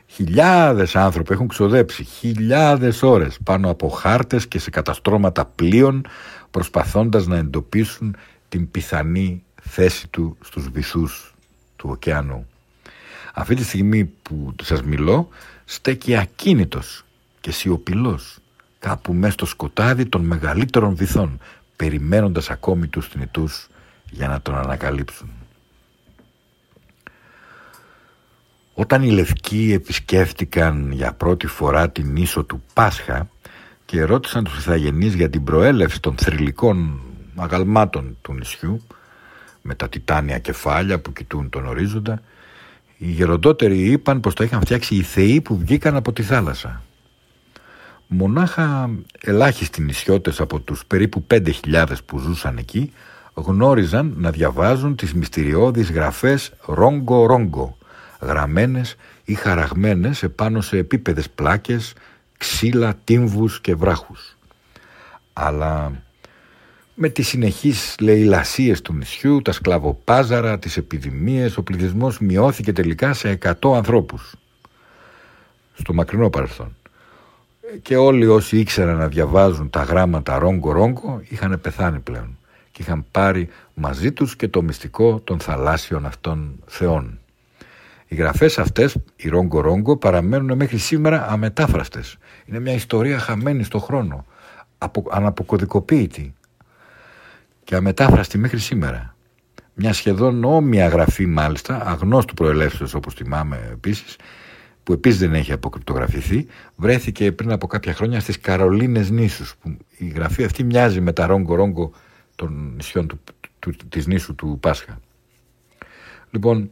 Χιλιάδες άνθρωποι έχουν ξοδέψει χιλιάδες ώρες πάνω από χάρτες και σε καταστρώματα πλοίων προσπαθώντας να εντοπίσουν την πιθανή θέση του στους βυθούς του ωκεανού. Αυτή τη στιγμή που σας μιλώ στέκει ακίνητος και σιωπηλός κάπου μέσα στο σκοτάδι των μεγαλύτερων βυθών περιμένοντας ακόμη τους θνητούς για να τον ανακαλύψουν. Όταν οι Λευκοί επισκέφτηκαν για πρώτη φορά την ίσο του Πάσχα και ρώτησαν τους Ιθαγενείς για την προέλευση των θρηλυκών αγαλμάτων του νησιού με τα τιτάνια κεφάλια που κοιτούν τον ορίζοντα οι γεροντότεροι είπαν πως το είχαν φτιάξει οι θεοί που βγήκαν από τη θάλασσα. Μονάχα ελάχιστοι νησιώτες από τους περίπου 5.000 που ζούσαν εκεί γνώριζαν να διαβάζουν τις μυστηριώδεις γραφές «Ρόγκο Ρόγκο» γραμμένες ή χαραγμένες επάνω σε επίπεδες πλάκες, ξύλα, τύμβους και βράχους. Αλλά με τις συνεχείς λαιλασίες του νησιού, τα σκλαβοπάζαρα, τις επιδημίες, ο πληθυσμός μειώθηκε τελικά σε 100 ανθρώπους. Στο μακρινό παρελθόν. Και όλοι όσοι ήξεραν να διαβάζουν τα γράμματα ρόγκο ρόγκο είχαν πεθάνει πλέον και είχαν πάρει μαζί τους και το μυστικό των θαλάσσιων αυτών θεών. Οι γραφές αυτές, οι ρόγκο ρόγκο, παραμένουν μέχρι σήμερα αμετάφραστες. Είναι μια ιστορία χαμένη στο χρόνο, αναποκωδικοποίητη και αμετάφραστη μέχρι σήμερα. Μια σχεδόν όμοια γραφή μάλιστα, αγνώστου προελεύσεως όπως θυμάμαι επίσης, που επίσης δεν έχει αποκρυπτογραφηθεί, βρέθηκε πριν από κάποια χρόνια στις Καρολίνες νήσους, που η γραφή αυτή μοιάζει με τα ρόγκο ρόγκο των νησιών του, του, της νήσου του Πάσχα. Λοιπόν,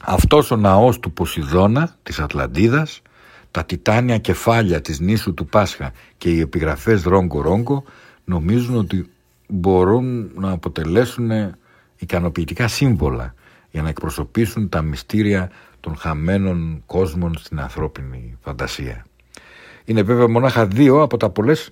αυτός ο ναός του Ποσειδώνα, της Ατλαντίδας, τα τιτάνια κεφάλια της νήσου του Πάσχα και οι επιγραφές ρόγκο ρόγκο νομίζουν ότι μπορούν να αποτελέσουν ικανοποιητικά σύμβολα για να εκπροσωπήσουν τα μυστήρια των χαμένων κόσμων στην ανθρώπινη φαντασία. Είναι βέβαια μονάχα δύο από τα πολλές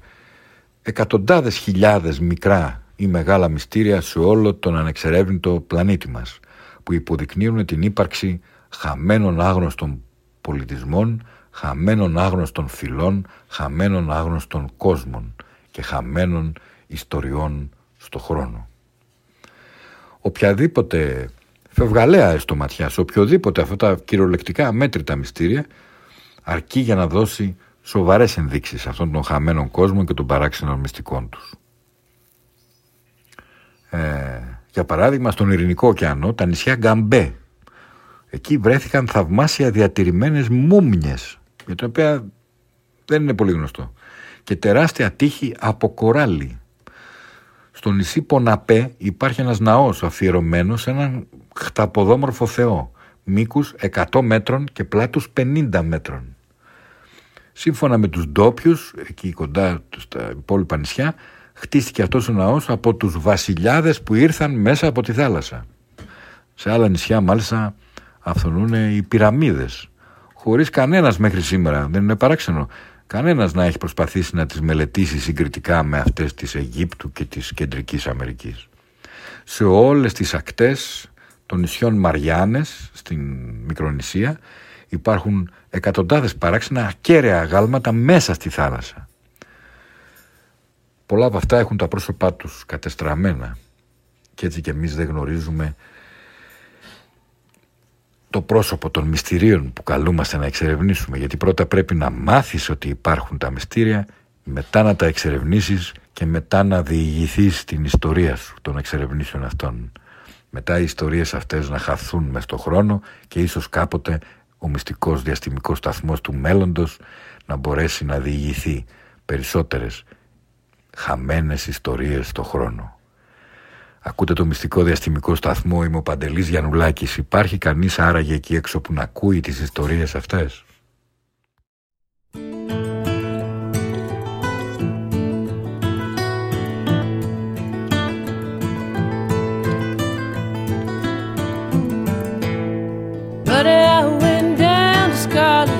εκατοντάδες χιλιάδες μικρά ή μεγάλα μυστήρια σε όλο τον ανεξερεύνητο πλανήτη μας που υποδεικνύουν την ύπαρξη χαμένων άγνωστων πολιτισμών, χαμένων άγνωστων φυλών, χαμένων άγνωστων κόσμων και χαμένων ιστοριών στο χρόνο. Οποιαδήποτε φευγαλέα στο ματιά σε οποιοδήποτε αυτά τα κυριολεκτικά αμέτρητα μυστήρια αρκεί για να δώσει σοβαρές ενδείξεις αυτών των χαμένων κόσμων και των παράξενων μυστικών τους. Ε, για παράδειγμα στον Ειρηνικό ωκεανό τα νησιά Γκαμπέ εκεί βρέθηκαν θαυμάσια διατηρημένες μούμνιες για τα οποία δεν είναι πολύ γνωστό και τεράστια τείχη από κοράλι στο νησί Ποναπέ υπάρχει ένας ναός αφιερωμένος σε έναν χταποδόμορφο θεό, μήκους 100 μέτρων και πλάτους 50 μέτρων. Σύμφωνα με τους ντόπιους, εκεί κοντά στα υπόλοιπα νησιά, χτίστηκε αυτός ο ναός από τους βασιλιάδες που ήρθαν μέσα από τη θάλασσα. Σε άλλα νησιά μάλιστα αυθονούν οι πυραμίδες, χωρίς κανένας μέχρι σήμερα, δεν είναι παράξενο, κανένας να έχει προσπαθήσει να τις μελετήσει συγκριτικά με αυτές της Αιγύπτου και της Κεντρικής Αμερικής. Σε όλες τις ακτές των νησιών Μαριάνες στην Μικρονησία υπάρχουν εκατοντάδες παράξενα ακέραια αγάλματα μέσα στη θάλασσα. Πολλά από αυτά έχουν τα πρόσωπά τους κατεστραμμένα και έτσι και εμείς δεν γνωρίζουμε το πρόσωπο των μυστηρίων που καλούμαστε να εξερευνήσουμε γιατί πρώτα πρέπει να μάθεις ότι υπάρχουν τα μυστήρια μετά να τα εξερευνήσεις και μετά να διηγηθείς την ιστορία σου των εξερευνήσεων αυτών μετά οι ιστορίες αυτές να χαθούν μες στο χρόνο και ίσως κάποτε ο μυστικός διαστημικός σταθμός του μέλλοντος να μπορέσει να διηγηθεί περισσότερες χαμένες ιστορίες στο χρόνο. Ακούτε το μυστικό διαστημικό σταθμό, είμαι ο Παντελής Γιαννουλάκης. Υπάρχει κανείς άραγε εκεί έξω που να ακούει τις ιστορίες αυτές; But the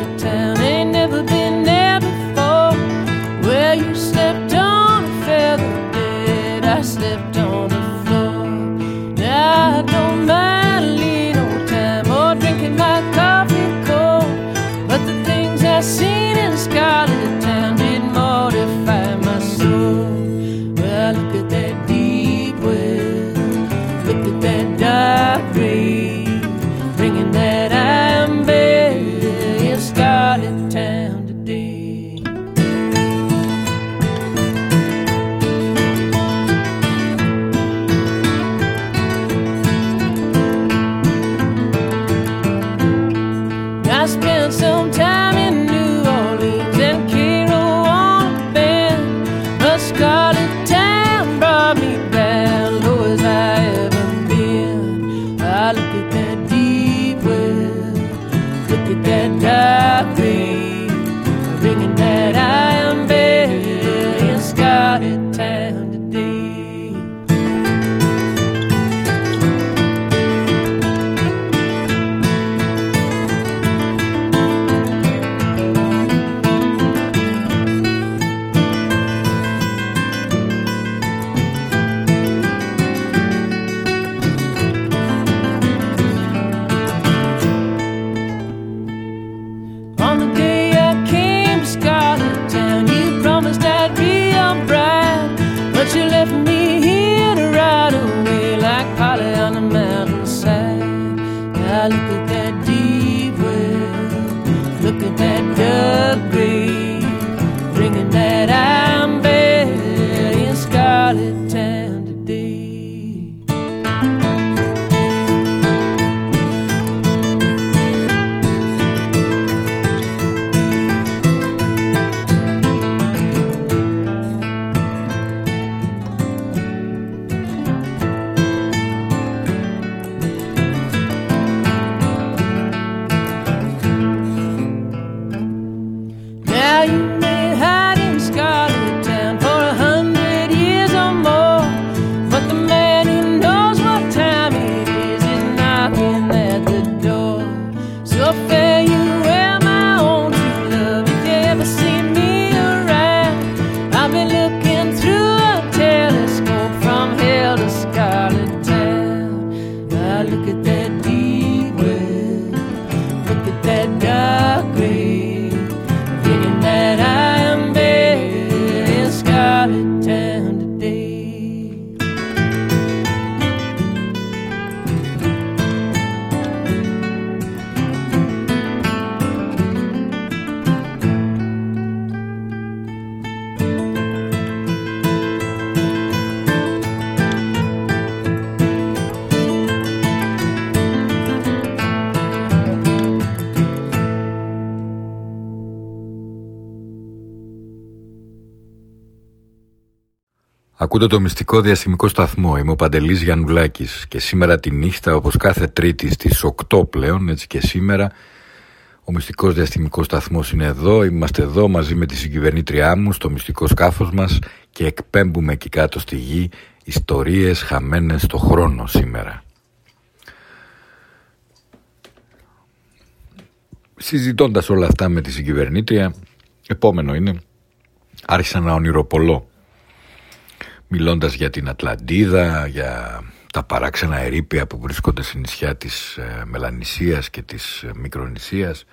Ακούτε το μυστικό διαστημικό σταθμό. Είμαι ο Παντελής Γιαννουλάκης και σήμερα τη νύχτα, όπως κάθε Τρίτη στις 8 πλέον, έτσι και σήμερα, ο μυστικός διαστημικός σταθμός είναι εδώ. Είμαστε εδώ μαζί με τη συγκυβερνήτριά μου στο μυστικό σκάφος μας και εκπέμπουμε εκεί κάτω στη γη ιστορίες χαμένες στο χρόνο σήμερα. Συζητώντας όλα αυτά με τη συγκυβερνήτρια, επόμενο είναι, άρχισα να ονειροπολώ μιλώντας για την Ατλαντίδα, για τα παράξενα ερήπια που βρίσκονται στη νησιά της ε, Μελανησίας και της ε, Μικρονησίας,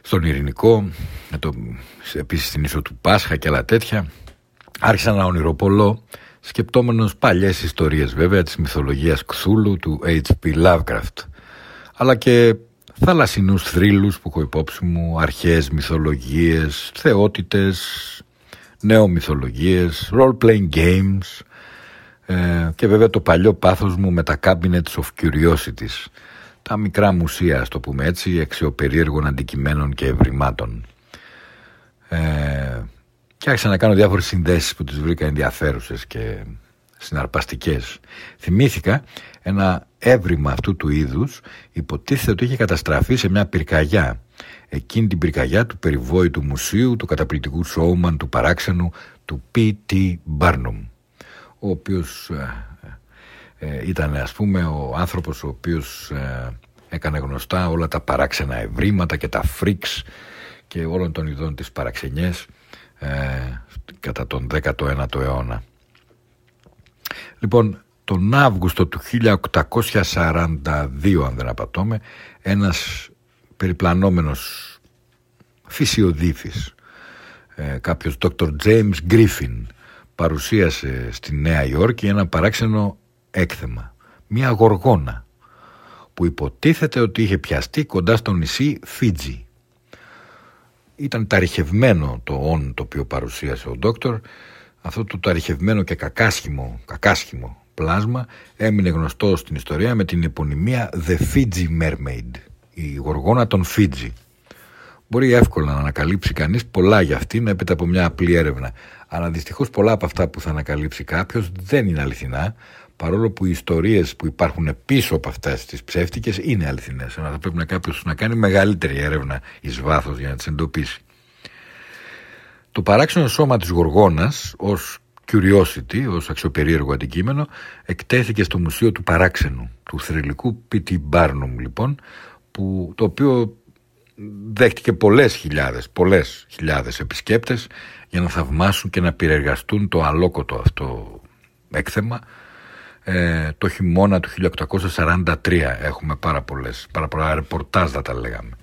στον Ειρηνικό, το, επίσης στην ίσο του Πάσχα και άλλα τέτοια. Άρχισα να ονειροπολώ, σκεπτόμενος παλιές ιστορίες βέβαια της μυθολογίας Κθούλου του H.P. Lovecraft, αλλά και θαλασσινούς θρύλους που έχω υπόψη μου, αρχαίες μυθολογίες, θεότητες, νεομυθολογίες, role-playing games ε, και βέβαια το παλιό πάθος μου με τα cabinets of curiosities, τα μικρά μουσεία, το πούμε έτσι, αξιοπερίεργων αντικειμένων και ευρημάτων. Ε, και άρχισα να κάνω διάφορες συνδέσεις που τις βρήκα ενδιαφέρουσες και συναρπαστικές. Θυμήθηκα ένα έβριμα αυτού του είδους υποτίθεται ότι είχε καταστραφεί σε μια πυρκαγιά εκείνη την πυρκαγιά του περιβόητου μουσείου του καταπληκτικού σόουμαν του παράξενου του P.T. Barnum ο οποίος ε, ε, ήταν ας πούμε ο άνθρωπος ο οποίος ε, έκανε γνωστά όλα τα παράξενα ευρήματα και τα φρίξ και όλων των ειδών της παραξενιές κατά τον 19ο αιώνα. Λοιπόν, τον Αύγουστο του 1842 αν δεν απατώμε ένας περιπλανόμενος φυσιοδίφης. Ε, κάποιος Dr. James Griffin παρουσίασε στη Νέα Υόρκη ένα παράξενο έκθεμα μια γοργόνα που υποτίθεται ότι είχε πιαστεί κοντά στο νησί Φίτζι ήταν ταριχευμένο το όν το οποίο παρουσίασε ο Δόκτωρ αυτό το ταριχευμένο και κακάσχημο, κακάσχημο πλάσμα έμεινε γνωστό στην ιστορία με την επωνυμία The Fiji Mermaid η γοργόνα των Φίτζι. Μπορεί εύκολα να ανακαλύψει κανείς πολλά για αυτήν έπειτα από μια απλή έρευνα. Αλλά δυστυχώς πολλά από αυτά που θα ανακαλύψει κάποιος δεν είναι αληθινά, παρόλο που οι ιστορίες που υπάρχουν πίσω από αυτές τις ψεύτικες είναι αληθινές. Αλλά θα πρέπει να κάποιος να κάνει μεγαλύτερη έρευνα εις βάθος για να τις εντοπίσει. Το παράξενο σώμα της Γοργόνας ως curiosity, ως αξιοπερίεργο αντικείμενο, εκτέθηκε στο Μουσείο του Παράξενου, του θρηλυκού Πίτι Μπάρνουμ λοιπόν, που, το οποίο δέχτηκε πολλές χιλιάδες, πολλές χιλιάδες επισκέπτες για να θαυμάσουν και να πυρεργαστούν το αλόκοτο αυτό έκθεμα. Ε, το χειμώνα του 1843 έχουμε πάρα, πολλές, πάρα πολλά ρεπορτάζ θα τα λέγαμε.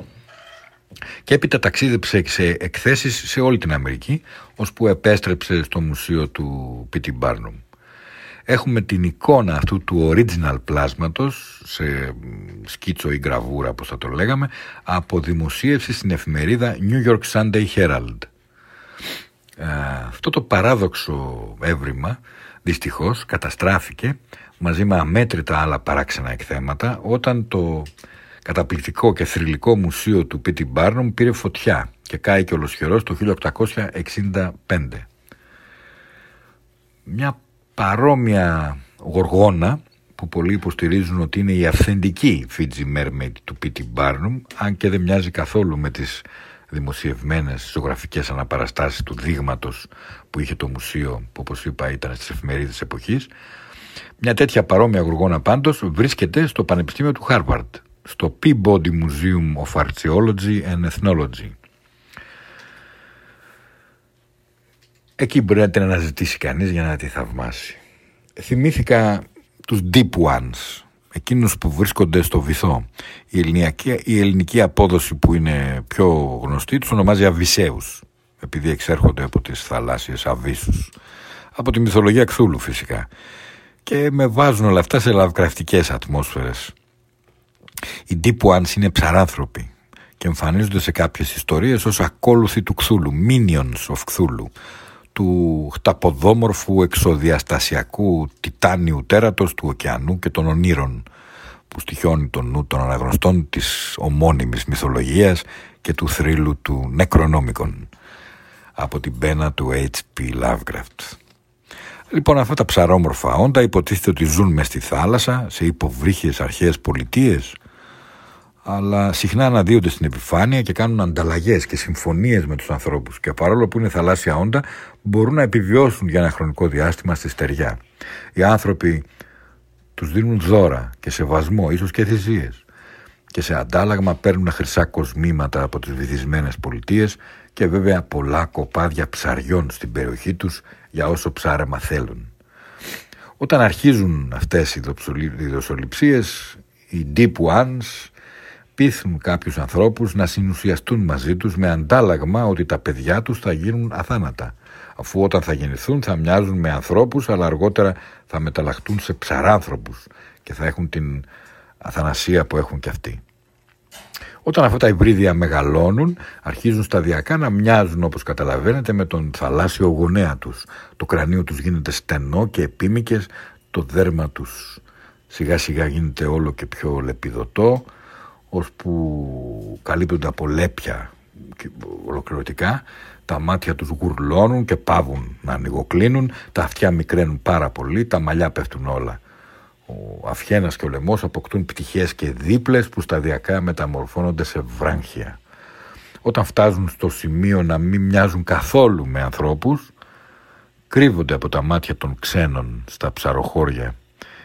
Και έπειτα ταξίδεψε σε εκθέσεις σε όλη την Αμερική, ώσπου επέστρεψε στο μουσείο του Πίτι Μπάρνουμ. Έχουμε την εικόνα αυτού του original πλάσματος σε σκίτσο ή γραβούρα όπως θα το λέγαμε από δημοσίευση στην εφημερίδα New York Sunday Herald. Ε, αυτό το παράδοξο έβριμα δυστυχώς καταστράφηκε μαζί με αμέτρητα άλλα παράξενα εκθέματα όταν το καταπληκτικό και θρηλυκό μουσείο του Πίτι Μπάρνομ πήρε φωτιά και κάηκε ολοσχερός το 1865. Μια παρόμοια γοργόνα που πολλοί υποστηρίζουν ότι είναι η αυθεντική Fiji Mermaid του P.T. Barnum αν και δεν μοιάζει καθόλου με τις δημοσιευμένες ζωγραφικές αναπαραστάσεις του δείγματος που είχε το μουσείο που όπως είπα ήταν στις εφημερίδες εποχής μια τέτοια παρόμοια γοργόνα πάντως βρίσκεται στο Πανεπιστήμιο του Harvard στο Peabody Museum of Archaeology and Ethnology Εκεί μπορεί να την αναζητήσει κανείς για να τη θαυμάσει. Θυμήθηκα τους deep ones, εκείνους που βρίσκονται στο βυθό. Η ελληνική, η ελληνική απόδοση που είναι πιο γνωστή τους ονομάζει Αβυσσέους, επειδή εξέρχονται από τις θαλάσσιες Αβύσσους. Από τη μυθολογία Κθούλου φυσικά. Και με βάζουν όλα αυτά σε λαυκραφτικές ατμόσφαιρες. Οι deep ones είναι ψαράνθρωποι και εμφανίζονται σε κάποιες ιστορίες ως ακόλουθοι του Κθούλου, minions of Κθούλου του χταποδόμορφου εξοδιαστασιακού τιτάνιου τέρατος του ωκεανού και των ονείρων που στοιχιώνει τον νου των αναγνωστών της ομώνυμης μυθολογίας και του θρύλου του νεκρονόμικων από την πένα του H.P. Lovecraft. Λοιπόν, αυτά τα ψαρόμορφα όντα υποτίθεται ότι ζουν μες στη θάλασσα, σε υποβρύχιες αρχαίες πολιτείες, αλλά συχνά αναδύονται στην επιφάνεια και κάνουν ανταλλαγές και συμφωνίες με τους ανθρώπους και παρόλο που είναι θαλάσσια όντα μπορούν να επιβιώσουν για ένα χρονικό διάστημα στη στεριά. Οι άνθρωποι τους δίνουν δώρα και σεβασμό, ίσως και θυσίες και σε αντάλλαγμα παίρνουν χρυσά κοσμήματα από τις βυθισμένες πολιτείες και βέβαια πολλά κοπάδια ψαριών στην περιοχή τους για όσο ψάρεμα θέλουν. Όταν αρχίζουν αυτές οι δοσοληψίες, οι deep ones πείθουν κάποιους ανθρώπους να συνουσιαστούν μαζί τους με αντάλλαγμα ότι τα παιδιά τους θα γίνουν αθάνατα αφού όταν θα γεννηθούν θα μοιάζουν με ανθρώπους αλλά αργότερα θα μεταλλαχτούν σε ψαράνθρωπους και θα έχουν την αθανασία που έχουν και αυτοί. Όταν αυτά τα υβρίδια μεγαλώνουν, αρχίζουν σταδιακά να μοιάζουν όπως καταλαβαίνετε με τον θαλάσσιο γονέα τους. Το κρανίο τους γίνεται στενό και επίμικες, το δέρμα τους σιγά σιγά γίνεται όλο και πιο λεπιδωτό, ώσπου καλύπτονται από λέπια ολοκληρωτικά, τα μάτια τους γουρλώνουν και πάβουν να ανοιγοκλίνουν, τα αυτιά μικραίνουν πάρα πολύ, τα μαλλιά πέφτουν όλα. Ο Αφιένας και ο λαιμός αποκτούν πτυχές και δίπλες που σταδιακά μεταμορφώνονται σε βράγχια. Όταν φτάζουν στο σημείο να μην μοιάζουν καθόλου με ανθρώπους, κρύβονται από τα μάτια των ξένων στα ψαροχώρια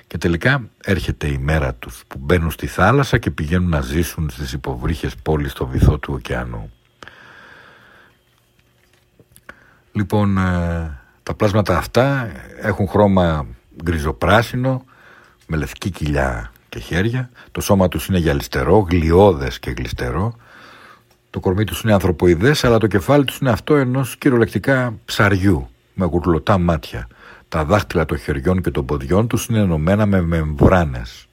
και τελικά έρχεται η μέρα τους που μπαίνουν στη θάλασσα και πηγαίνουν να ζήσουν στις υποβρύχες πόλεις στο βυθό του ωκεανού. Λοιπόν, ε, τα πλάσματα αυτά έχουν χρώμα γκριζοπράσινο με λευκή κοιλιά και χέρια. Το σώμα τους είναι γυαλιστερό, γλιώδες και γλιστερό. Το κορμί τους είναι ανθρωποειδές, αλλά το κεφάλι τους είναι αυτό ενός κυριολεκτικά ψαριού, με γουρλωτά μάτια. Τα δάχτυλα των χεριών και των ποδιών τους είναι ενωμένα με μεμβράνες.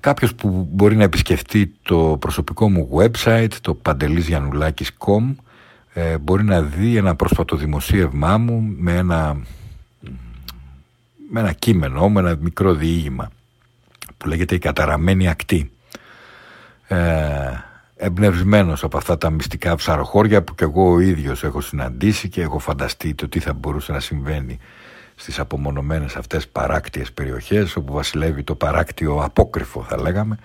Κάποιος που μπορεί να επισκεφτεί το προσωπικό μου website, το pandelisgiannoulakis.com, ε, μπορεί να δει ένα πρόσφατο δημοσίευμά μου με ένα με ένα κείμενο, με ένα μικρό διήγημα που λέγεται «Η καταραμένη ακτή». Ε, εμπνευσμένος από αυτά τα μυστικά ψαροχώρια που κι εγώ ο ίδιος έχω συναντήσει και έχω φανταστεί το τι θα μπορούσε να συμβαίνει στις απομονωμένες αυτές παράκτιες περιοχές όπου βασιλεύει το παράκτιο απόκρυφο θα λέγαμε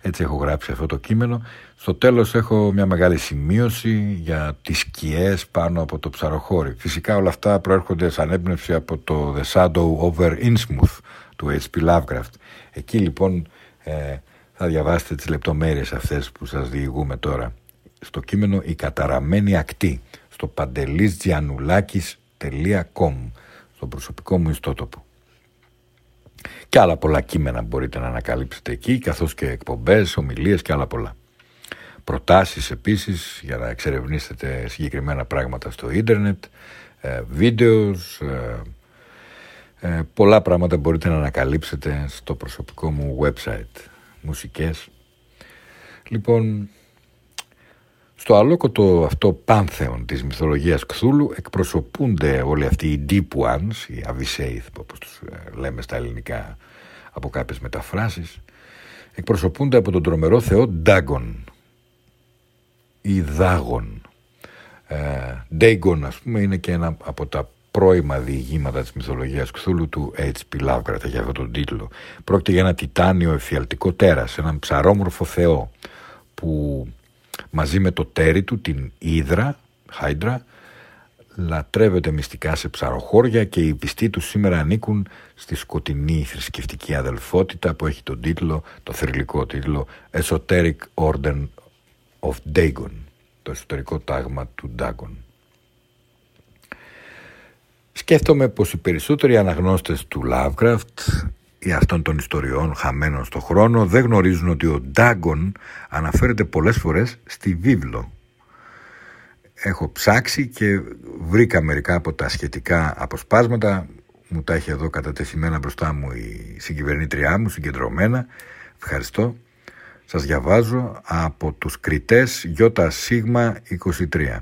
έτσι έχω γράψει αυτό το κείμενο. Στο τέλος έχω μια μεγάλη σημείωση για τις σκιές πάνω από το ψαροχώρι. Φυσικά όλα αυτά προέρχονται σαν έμπνευση από το The Shadow over Innsmouth του H.P. Lovecraft. Εκεί λοιπόν ε, θα διαβάσετε τις λεπτομέρειες αυτές που σας διηγούμε τώρα. Στο κείμενο «Η καταραμένη ακτή» στο pandelisgianoulakis.com στο προσωπικό μου ιστότοπο. Και άλλα πολλά κείμενα μπορείτε να ανακαλύψετε εκεί, καθώς και εκπομπές, ομιλίες και άλλα πολλά. Προτάσεις επίσης για να εξερευνήσετε συγκεκριμένα πράγματα στο ίντερνετ, ε, βίντεος, ε, ε, πολλά πράγματα μπορείτε να ανακαλύψετε στο προσωπικό μου website, μουσικές. Λοιπόν, στο αλόκοτο αυτό πάνθεον της μυθολογίας Κθούλου εκπροσωπούνται όλοι αυτοί οι deep ones, οι Avisaith όπως τους ε, λέμε στα ελληνικά από κάποιες μεταφράσεις, εκπροσωπούνται από τον τρομερό θεό Ντάγκον ή Δάγον. Ντέγκον ας πούμε είναι και ένα από τα πρώιμα διηγήματα της μυθολογίας Κθούλου του H.P. Lovecraft για αυτόν τον τίτλο. Πρόκειται για ένα τιτάνιο εφιαλτικό τέρας, έναν ψαρόμορφο θεό που μαζί με το τέρι του, την Ήδρα, Χάιντρα, λατρεύεται μυστικά σε ψαροχώρια και οι πιστοί του σήμερα ανήκουν στη σκοτεινή θρησκευτική αδελφότητα που έχει τον τίτλο, το θρηλυκό τίτλο Esoteric Order of Dagon, το εσωτερικό τάγμα του Dagon. Σκέφτομαι πως οι περισσότεροι αναγνώστες του Lovecraft ή αυτών των ιστοριών χαμένων στο χρόνο δεν γνωρίζουν ότι ο Ντάγκον αναφέρεται πολλές φορές στη βίβλο. Έχω ψάξει και βρήκα μερικά από τα σχετικά αποσπάσματα, μου τα έχει εδώ κατατεθειμένα μπροστά μου η συγκυβερνήτριά μου, συγκεντρωμένα. Ευχαριστώ. Σας διαβάζω από τους κριτές ΙΣ23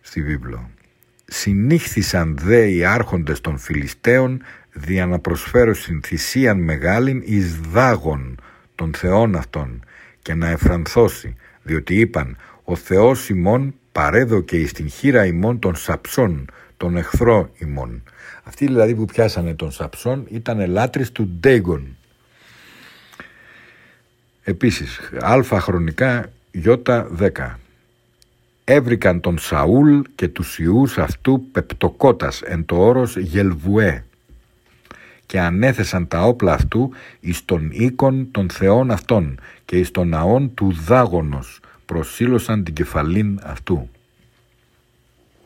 στη βίβλο. Συνήχθησαν δε οι άρχοντες των Φιλιστέων δια να προσφέρωσιν θυσίαν μεγάλην εις δάγων των θεών αυτών και να εφρανθώσει, διότι είπαν «Ο Θεός ημών παρέδοκε εις την χείρα ημών των Σαψών, τον εχθρό ημών. Αυτοί δηλαδή που πιάσανε τον Σαψών ήταν λάτρεις του Ντέγκον. Επίσης, α χρονικά γιώτα 10. Έβρικαν τον Σαούλ και τους ιούς αυτού πεπτοκότας εν το όρος Γελβουέ και ανέθεσαν τα όπλα αυτού εις τον οίκον των θεών αυτών και εις τον ναόν του Δάγωνος προσήλωσαν την κεφαλήν αυτού.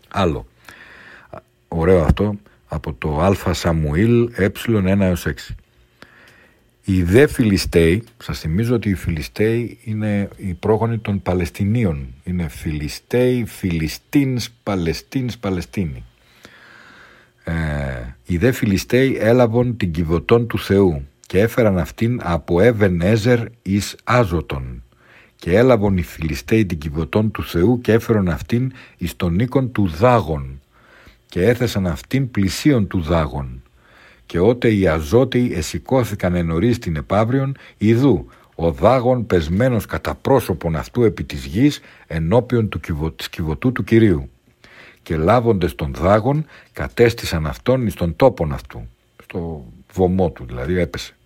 Άλλο. Ωραίο αυτό από το Α Σαμουήλ ε1 έως 6. Οι δε Φιλιστέοι, σας θυμίζω ότι οι Φιλιστέοι είναι οι πρόγονοι των Παλαιστινίων. Είναι Φιλιστέοι, Φιλιστίνς, Παλαιστίνς, Παλαιστίνη. Ε, οι δε Φιλιστέοι έλαβαν την κυβωτών του Θεού και έφεραν αυτήν από Εύεν Έζερ εις Άζωτον και έλαβαν οι Φιλιστέοι την κυβωτών του Θεού και έφεραν αυτήν εις τον οίκον του Δάγων και έθεσαν αυτήν πλησίον του Δάγων και ότε οι Αζώτοι εσηκώθηκαν ενωρίς την επαύριον, ιδού ο δάγων πεσμένος κατά πρόσωπον αυτού επί της γης ενώπιον του κυβω, της κυβωτού του Κυρίου. Και λάβοντες τον δάγων κατέστησαν αυτόν εις τον τόπον αυτού, στο βωμό του δηλαδή έπεσε.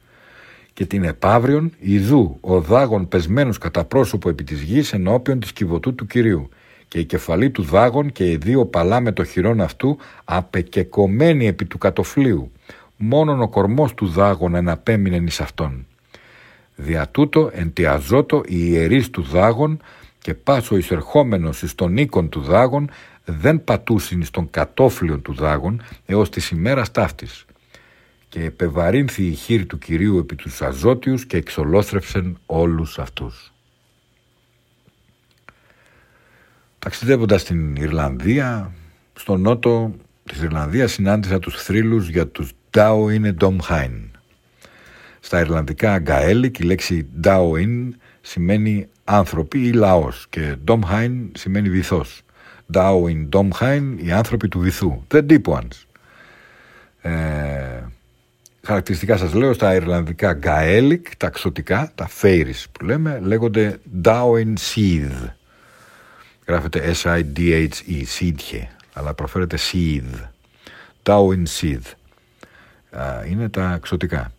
Και την επαύριον ιδού ο δάγων πεσμένος κατά πρόσωπο επί της γης ενώπιον της κυβωτού του Κυρίου και η κεφαλή του δάγων και οι δύο παλά με το χειρόν αυτού απεκεκομμένοι επί του κατοφλίου μόνον ο κορμός του δάγων εναπέμεινε εις αυτόν. Δια τούτο εντιαζότο οι ιερείς του δάγων και πάσο εισερχόμενος εις τον οίκον του δάγων δεν πατούσιν εις τον κατόφλιο του δάγων έως της ημέρας ταύτης. Και επεβαρύνθη η χείρη του Κυρίου επί τους αζώτιους και εξολόστρεψεν όλους αυτούς. Ταξιδεύοντας στην Ιρλανδία, στο νότο της Ιρλανδίας συνάντησα τους θρύλους για τους Ντάο είναι Χάιν. Στα Ιρλανδικά Γκαέλικ η λέξη Ντάοιν σημαίνει άνθρωποι ή λαός και Χάιν σημαίνει βυθός. Ντάοιν Χάιν οι άνθρωποι του βυθού. The deep ones. Ε, χαρακτηριστικά σας λέω στα Ιρλανδικά Γκαέλικ, τα ξωτικά, τα φέιρις που λέμε, λέγονται Ντάοιν Seed. Γράφεται S-I-D-H-E, Seedhe, αλλά προφέρεται Seed. Darwin Seed είναι τα ξωτικά.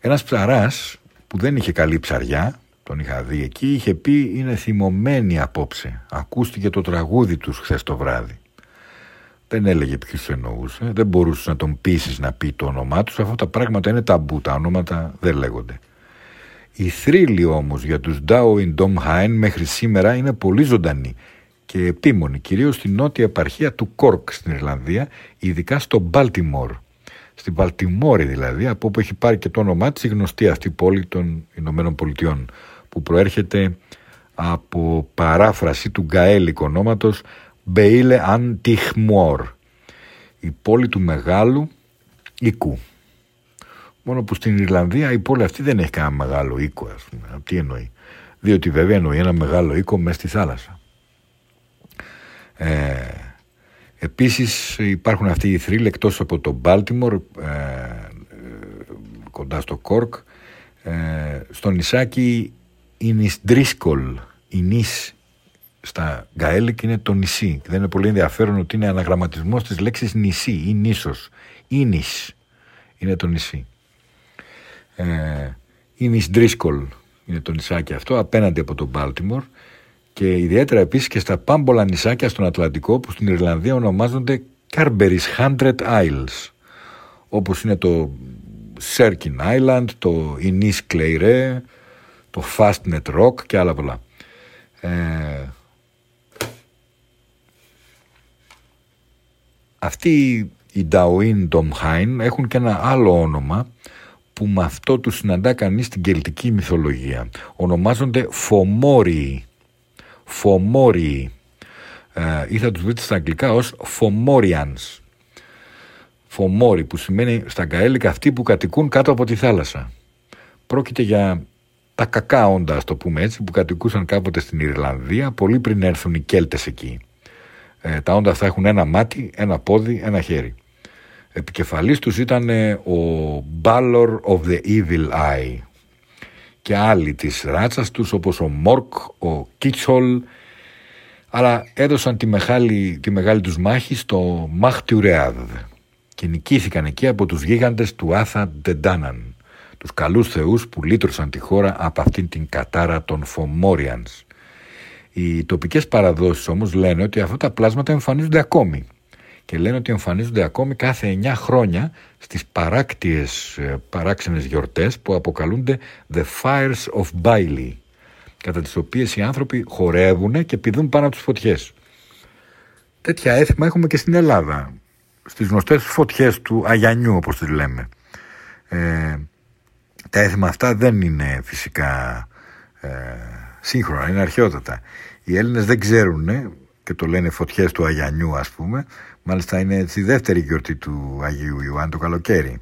Ένας ψαράς που δεν είχε καλή ψαριά, τον είχα δει εκεί, είχε πει είναι θυμωμένοι απόψε. Ακούστηκε το τραγούδι τους χθες το βράδυ. Δεν έλεγε ποιους εννοούσε, δεν μπορούσες να τον πείσεις να πει το όνομά τους. Αυτά τα πράγματα είναι ταμπού, τα ονόματα δεν λέγονται. Η θρύλη όμως για τους Ντάο Ιντόμ Χάιν μέχρι σήμερα είναι πολύ ζωντανή και επίμονη, κυρίως στην νότια επαρχία του Κόρκ στην Ιρλανδία, ειδικά στο Μπάλτιμορ στην Βαλτιμόρη δηλαδή, από όπου έχει πάρει και το όνομά της η γνωστή αυτή πόλη των Ηνωμένων Πολιτειών, που προέρχεται από παράφραση του γκαέλικ ονόματος Μπέιλε Αντιχμόρ, η πόλη του μεγάλου οίκου. Μόνο που στην Ιρλανδία η πόλη αυτή δεν έχει κανένα μεγάλο οίκο, ας πούμε. Τι εννοεί. Διότι βέβαια εννοεί ένα μεγάλο οίκο μέσα στη θάλασσα. Ε, Επίσης υπάρχουν αυτοί οι θρύλοι εκτός από το Μπάλτιμορ, ε, κοντά στο Κόρκ, ε, στο νησάκι η Νισντρίσκολ, η Νις στα Γκαέλικ είναι το νησί. Δεν είναι πολύ ενδιαφέρον ότι είναι αναγραμματισμός της λέξης νησί ή νήσος. Ίνις είναι το νησί. Ε, η Νισντρίσκολ είναι το νησάκι αυτό απέναντι από το Μπάλτιμορ και ιδιαίτερα επίσης και στα πάμπολα νησάκια στον Ατλαντικό που στην Ιρλανδία ονομάζονται Carberry's Hundred Isles όπως είναι το Sirkin Island, το Inis Claire, το Fastnet Rock και άλλα πολλά. Ε, αυτοί οι Νταουίν Ντομχάιν έχουν και ένα άλλο όνομα που με αυτό τους συναντά κανείς στην κελτική μυθολογία. Ονομάζονται Φομόριοι Φομόριοι ε, ή θα τους βρείτε στα αγγλικά ως Φομόριανς. Φομόροι που σημαίνει στα γκαέλικα αυτοί που κατοικούν κάτω από τη θάλασσα. Πρόκειται για τα κακά όντα, ας το πούμε έτσι, που κατοικούσαν κάποτε στην Ιρλανδία πολύ πριν έρθουν οι Κέλτες εκεί. Ε, τα όντα αυτά έχουν ένα μάτι, ένα πόδι, ένα χέρι. Επικεφαλής τους ήταν ε, ο Balor of the Evil Eye, και άλλοι της ράτσας τους όπως ο Μόρκ, ο Κίτσολ, αλλά έδωσαν τη μεγάλη, τη μεγάλη τους μάχη στο Μαχτιουρεάδ και νικήθηκαν εκεί από τους γίγαντες του Άθα Ντεντάναν, τους καλούς θεούς που λύτρωσαν τη χώρα από αυτήν την κατάρα των Φομόριανς. Οι τοπικές παραδόσεις όμως λένε ότι αυτά τα πλάσματα εμφανίζονται ακόμη και λένε ότι εμφανίζονται ακόμη κάθε 9 χρόνια στις παράκτιες ε, παράξενες γιορτές που αποκαλούνται The Fires of Bailey κατά τις οποίες οι άνθρωποι χορεύουν και πηδούν πάνω από τις φωτιές. Τέτοια έθιμα έχουμε και στην Ελλάδα, στις γνωστές φωτιές του Αγιανιού όπως τις λέμε. Ε, τα έθιμα αυτά δεν είναι φυσικά ε, σύγχρονα, είναι αρχαιότατα. Οι Έλληνες δεν ξέρουν και το λένε φωτιές του Αγιανιού ας πούμε, μάλιστα είναι η δεύτερη γιορτή του Αγίου Ιωάννη το καλοκαίρι.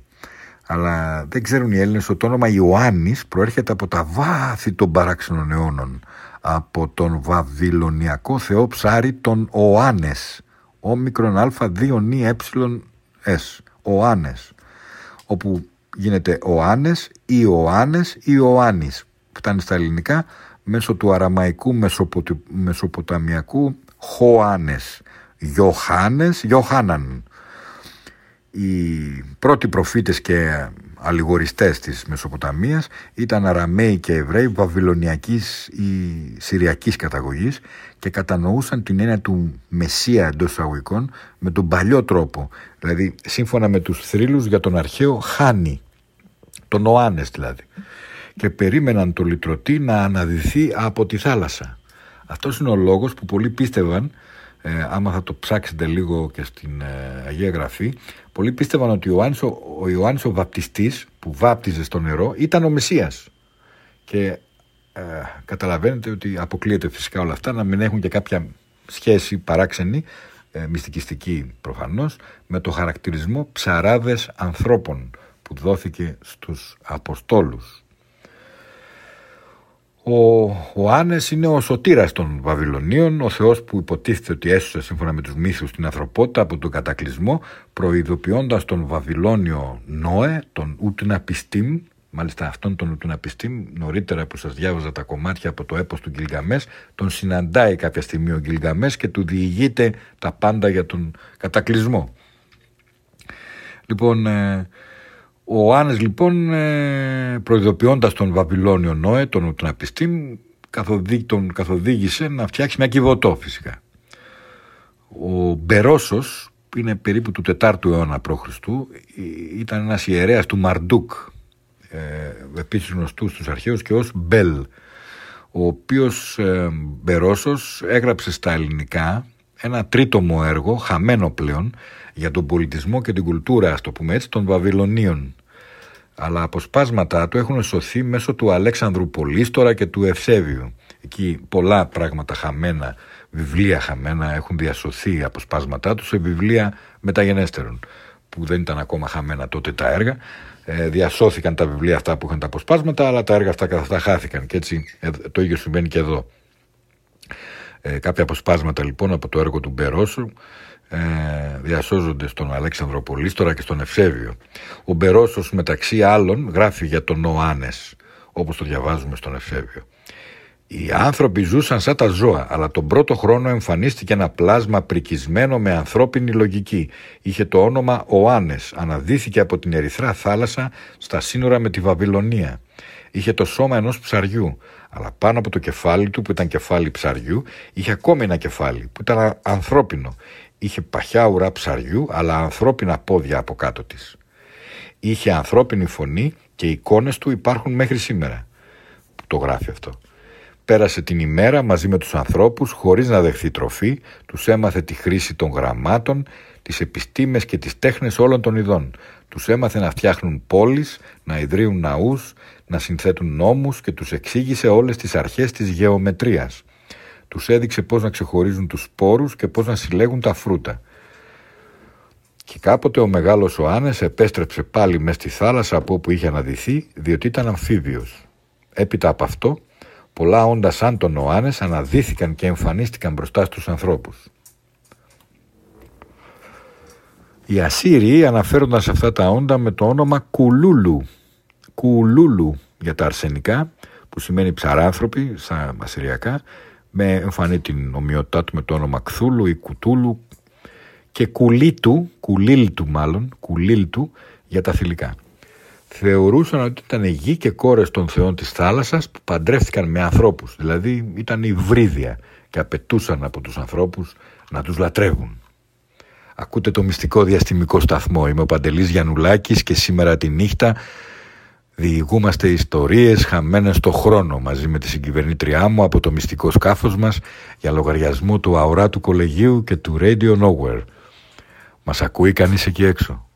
Αλλά δεν ξέρουν οι Έλληνες ότι το όνομα Ιωάννης προέρχεται από τα βάθη των παράξενων αιώνων, από τον βαβυλωνιακό θεό ψάρι των Οάνες, όμικρον α 2 νη ες. S, Οάνες, όπου γίνεται Οάνες ή Ιωάννης. Ή Ιωάννης. Φτάνει στα ελληνικά μέσω του αραμαϊκού μεσοποταμιακού Χωάνες, Ιωχάνες, Ιωχάναν οι πρώτοι προφήτες και αλληγοριστές της Μεσοποταμίας ήταν Αραμαίοι και Εβραίοι βαβυλωνιακής ή συριακής καταγωγής και κατανοούσαν την έννοια του Μεσσία εντός εισαγωγικών με τον παλιό τρόπο, δηλαδή σύμφωνα με τους θρύλους για τον αρχαίο Χάνι, τον Οάνες δηλαδή, και περίμεναν το λυτρωτή να αναδυθεί από τη θάλασσα. Αυτός είναι ο λόγος που πολλοί πίστευαν ε, άμα θα το ψάξετε λίγο και στην ε, Αγία Γραφή, πολλοί πίστευαν ότι ο Ιωάννης ο, ο, Ιωάννης ο βαπτιστής που βάπτιζε στο νερό ήταν ο Μεσσίας. Και ε, καταλαβαίνετε ότι αποκλείεται φυσικά όλα αυτά να μην έχουν και κάποια σχέση παράξενη, ε, μυστικιστική προφανώς, με το χαρακτηρισμό ψαράδες ανθρώπων που δόθηκε στους Αποστόλους. Ο, ο Άνες είναι ο σωτήρας των Βαβυλωνίων, ο θεός που υποτίθεται ότι έσωσε σύμφωνα με τους μύθους την ανθρωπότητα από τον κατακλυσμό, προειδοποιώντας τον Βαβυλώνιο Νόε, τον Ουτναπιστήμ, μάλιστα αυτόν τον Ουτναπιστήμ, νωρίτερα που σας διάβαζα τα κομμάτια από το έπος του Γκυλγαμές, τον συναντάει κάποια στιγμή ο Γκυλγαμές και του διηγείται τα πάντα για τον κατακλυσμό. Λοιπόν, ε, ο Άννης λοιπόν ε, προειδοποιώντας τον Βαβυλώνιο Νόε, τον Ουτναπιστήμ, τον καθοδήγησε να φτιάξει μια κυβωτό φυσικά. Ο Μπερόσος, που είναι περίπου του 4ου αιώνα π.Χ., ήταν ένας ιερέας του Μαρντούκ, ε, επίσης γνωστούς στους αρχαίους και ως Μπέλ, ο οποίος ε, Μπερόσος έγραψε στα ελληνικά ένα τρίτομο έργο, χαμένο πλέον, για τον πολιτισμό και την κουλτούρα, ας το πούμε έτσι, των Βαβυλωνίων αλλά αποσπάσματά του έχουν σωθεί μέσω του Αλέξανδρου Πολύστορα και του Ευσέβιου. Εκεί πολλά πράγματα χαμένα, βιβλία χαμένα έχουν διασωθεί αποσπάσματά του σε βιβλία μεταγενέστερων που δεν ήταν ακόμα χαμένα τότε τα έργα. Ε, διασώθηκαν τα βιβλία αυτά που είχαν τα αποσπάσματα, αλλά τα έργα αυτά καθ' αυτά χάθηκαν. Και έτσι ε, το ίδιο συμβαίνει και εδώ. Ε, κάποια αποσπάσματα λοιπόν από το έργο του Μπερόσου ε, διασώζονται στον Αλέξανδρο Πολύστορα και στον Ευσέβιο. Ο Μπερόσος μεταξύ άλλων γράφει για τον Νοάνες, όπως το διαβάζουμε στον Ευσέβιο. Οι άνθρωποι ζούσαν σαν τα ζώα, αλλά τον πρώτο χρόνο εμφανίστηκε ένα πλάσμα πρικισμένο με ανθρώπινη λογική. Είχε το όνομα Οάνες, αναδύθηκε από την Ερυθρά θάλασσα στα σύνορα με τη Βαβυλωνία. Είχε το σώμα ενός ψαριού, αλλά πάνω από το κεφάλι του που ήταν κεφάλι ψαριού, είχε ακόμη ένα κεφάλι που ήταν ανθρώπινο είχε παχιά ουρά ψαριού αλλά ανθρώπινα πόδια από κάτω της. Είχε ανθρώπινη φωνή και οι εικόνες του υπάρχουν μέχρι σήμερα. Που το γράφει αυτό. Πέρασε την ημέρα μαζί με τους ανθρώπους χωρίς να δεχθεί τροφή, τους έμαθε τη χρήση των γραμμάτων, τις επιστήμες και τις τέχνες όλων των ειδών. Τους έμαθε να φτιάχνουν πόλεις, να ιδρύουν ναούς, να συνθέτουν νόμους και τους εξήγησε όλες τις αρχές της γεωμετρίας. Τους έδειξε πώς να ξεχωρίζουν τους σπόρους και πώς να συλλέγουν τα φρούτα. Και κάποτε ο μεγάλος Οάνες επέστρεψε πάλι μες στη θάλασσα από όπου είχε αναδυθεί, διότι ήταν αμφίβιος. Έπειτα από αυτό, πολλά όντα σαν τον Οάνες αναδύθηκαν και εμφανίστηκαν μπροστά στους ανθρώπους. Οι Ασσύριοι αναφέρονταν σε αυτά τα όντα με το όνομα Κουλούλου, Κουλούλου για τα αρσενικά, που σημαίνει ψαράνθρωποι, στα ασσυριακά, με εμφανή την ομοιότητά του με το όνομα Κθούλου ή Κουτούλου και Κουλίτου, Κουλίλτου μάλλον, Κουλίλτου για τα θηλυκά. Θεωρούσαν ότι ήταν γη και κόρες των θεών της θάλασσας που παντρεύτηκαν με ανθρώπους, δηλαδή ήταν υβρίδια και απαιτούσαν από τους ανθρώπους να τους λατρεύουν. Ακούτε το μυστικό διαστημικό σταθμό. Είμαι ο Παντελής Γιαννουλάκης και σήμερα τη νύχτα διηγούμαστε ιστορίες χαμένες στο χρόνο μαζί με τη συγκυβερνήτριά μου από το μυστικό σκάφος μας για λογαριασμό του αοράτου κολεγίου και του Radio Nowhere. Μας ακούει κανείς εκεί έξω;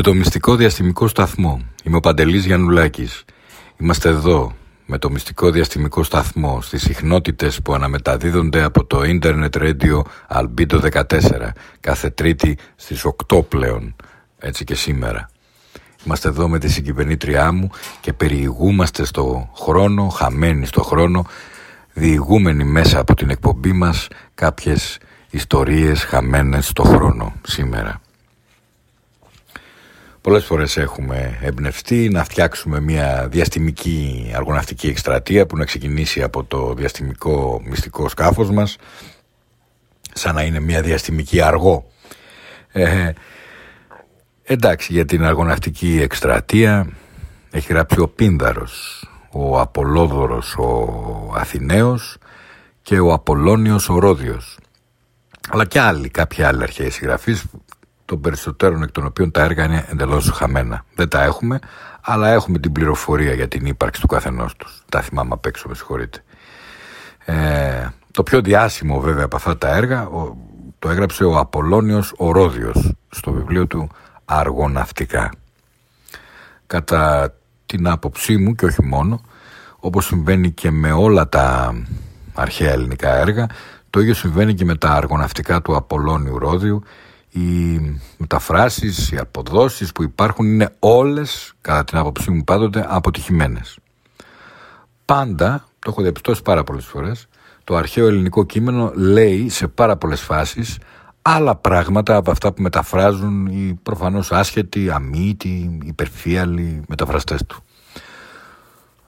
Το μυστικό διαστημικό σταθμό. Είμαι ο Παντελής Γιαννουλάκης. Είμαστε εδώ με το μυστικό διαστημικό σταθμό στις συχνότητες που αναμεταδίδονται από το Internet Radio Albedo 14 κάθε τρίτη στις 8 πλέον, έτσι και σήμερα. Είμαστε εδώ με τη συγκυβερνήτριά μου και περιηγούμαστε στο χρόνο, χαμένοι στο χρόνο, διηγούμενοι μέσα από την εκπομπή μας κάποιες ιστορίες χαμένες στο χρόνο σήμερα. Πολλές φορές έχουμε εμπνευστεί να φτιάξουμε μια διαστημική αργοναυτική εκστρατεία που να ξεκινήσει από το διαστημικό μυστικό σκάφος μας σαν να είναι μια διαστημική αργό. Ε, εντάξει, για την αργοναυτική εκστρατεία έχει γράψει ο Πίνδαρος, ο Απολόδωρος ο Αθηναίος και ο Απολώνιος ο Ρόδιος. Αλλά και άλλοι, κάποιοι άλλοι αρχαίοι συγγραφείς των περισσότερων εκ των οποίων τα έργα είναι εντελώς χαμένα. Δεν τα έχουμε, αλλά έχουμε την πληροφορία για την ύπαρξη του καθενός τους. Τα θυμάμαι απ' έξω, με συγχωρείτε. Ε, το πιο διάσημο βέβαια από αυτά τα έργα το έγραψε ο Απολώνιος ο Ρόδιος στο βιβλίο του Αργοναυτικά. Κατά την άποψή μου και όχι μόνο, όπως συμβαίνει και με όλα τα αρχαία ελληνικά έργα, το ίδιο συμβαίνει και με τα αργοναυτικά του Απολώνιου Ρόδιου οι μεταφράσεις, οι αποδόσεις που υπάρχουν είναι όλες, κατά την άποψή μου πάντοτε, αποτυχημένες. Πάντα, το έχω διαπιστώσει πάρα πολλές φορές, το αρχαίο ελληνικό κείμενο λέει σε πάρα πολλές φάσεις άλλα πράγματα από αυτά που μεταφράζουν οι προφανώς άσχετοι, αμύητοι, υπερφύαλοι μεταφραστές του.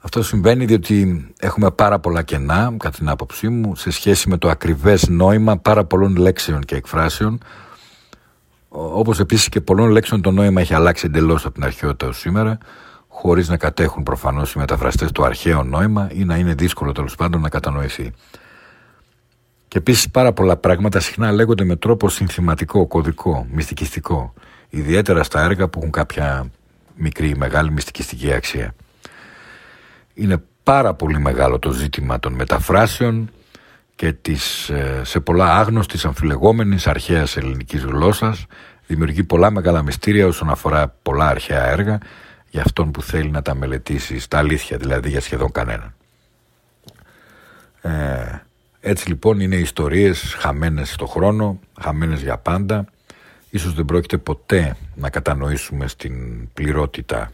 Αυτό συμβαίνει διότι έχουμε πάρα πολλά κενά, κατά την άποψή μου, σε σχέση με το ακριβές νόημα πάρα πολλών λέξεων και εκφράσεων Όπως επίσης και πολλών λέξεων το νόημα έχει αλλάξει εντελώς από την αρχαιότητα ω σήμερα, χωρίς να κατέχουν προφανώς οι μεταφραστές το αρχαίο νόημα ή να είναι δύσκολο τέλος πάντων να κατανοηθεί. Και επίσης πάρα πολλά πράγματα συχνά λέγονται με τρόπο συνθηματικό, κωδικό, μυστικιστικό, ιδιαίτερα στα έργα που έχουν κάποια μικρή ή μεγάλη μυστικιστική αξία. Είναι πάρα πολύ μεγάλο το ζήτημα των μεταφράσεων και της ε, σε πολλά άγνωστης αμφιλεγόμενης αρχαίας ελληνικής γλώσσας δημιουργεί πολλά μεγάλα μυστήρια όσον αφορά πολλά αρχαία έργα για αυτόν που θέλει να τα μελετήσει στα αλήθεια δηλαδή για σχεδόν κανέναν. Ε, έτσι λοιπόν είναι ιστορίες χαμένες στο χρόνο, χαμένες για πάντα ίσως δεν πρόκειται ποτέ να κατανοήσουμε στην πληρότητα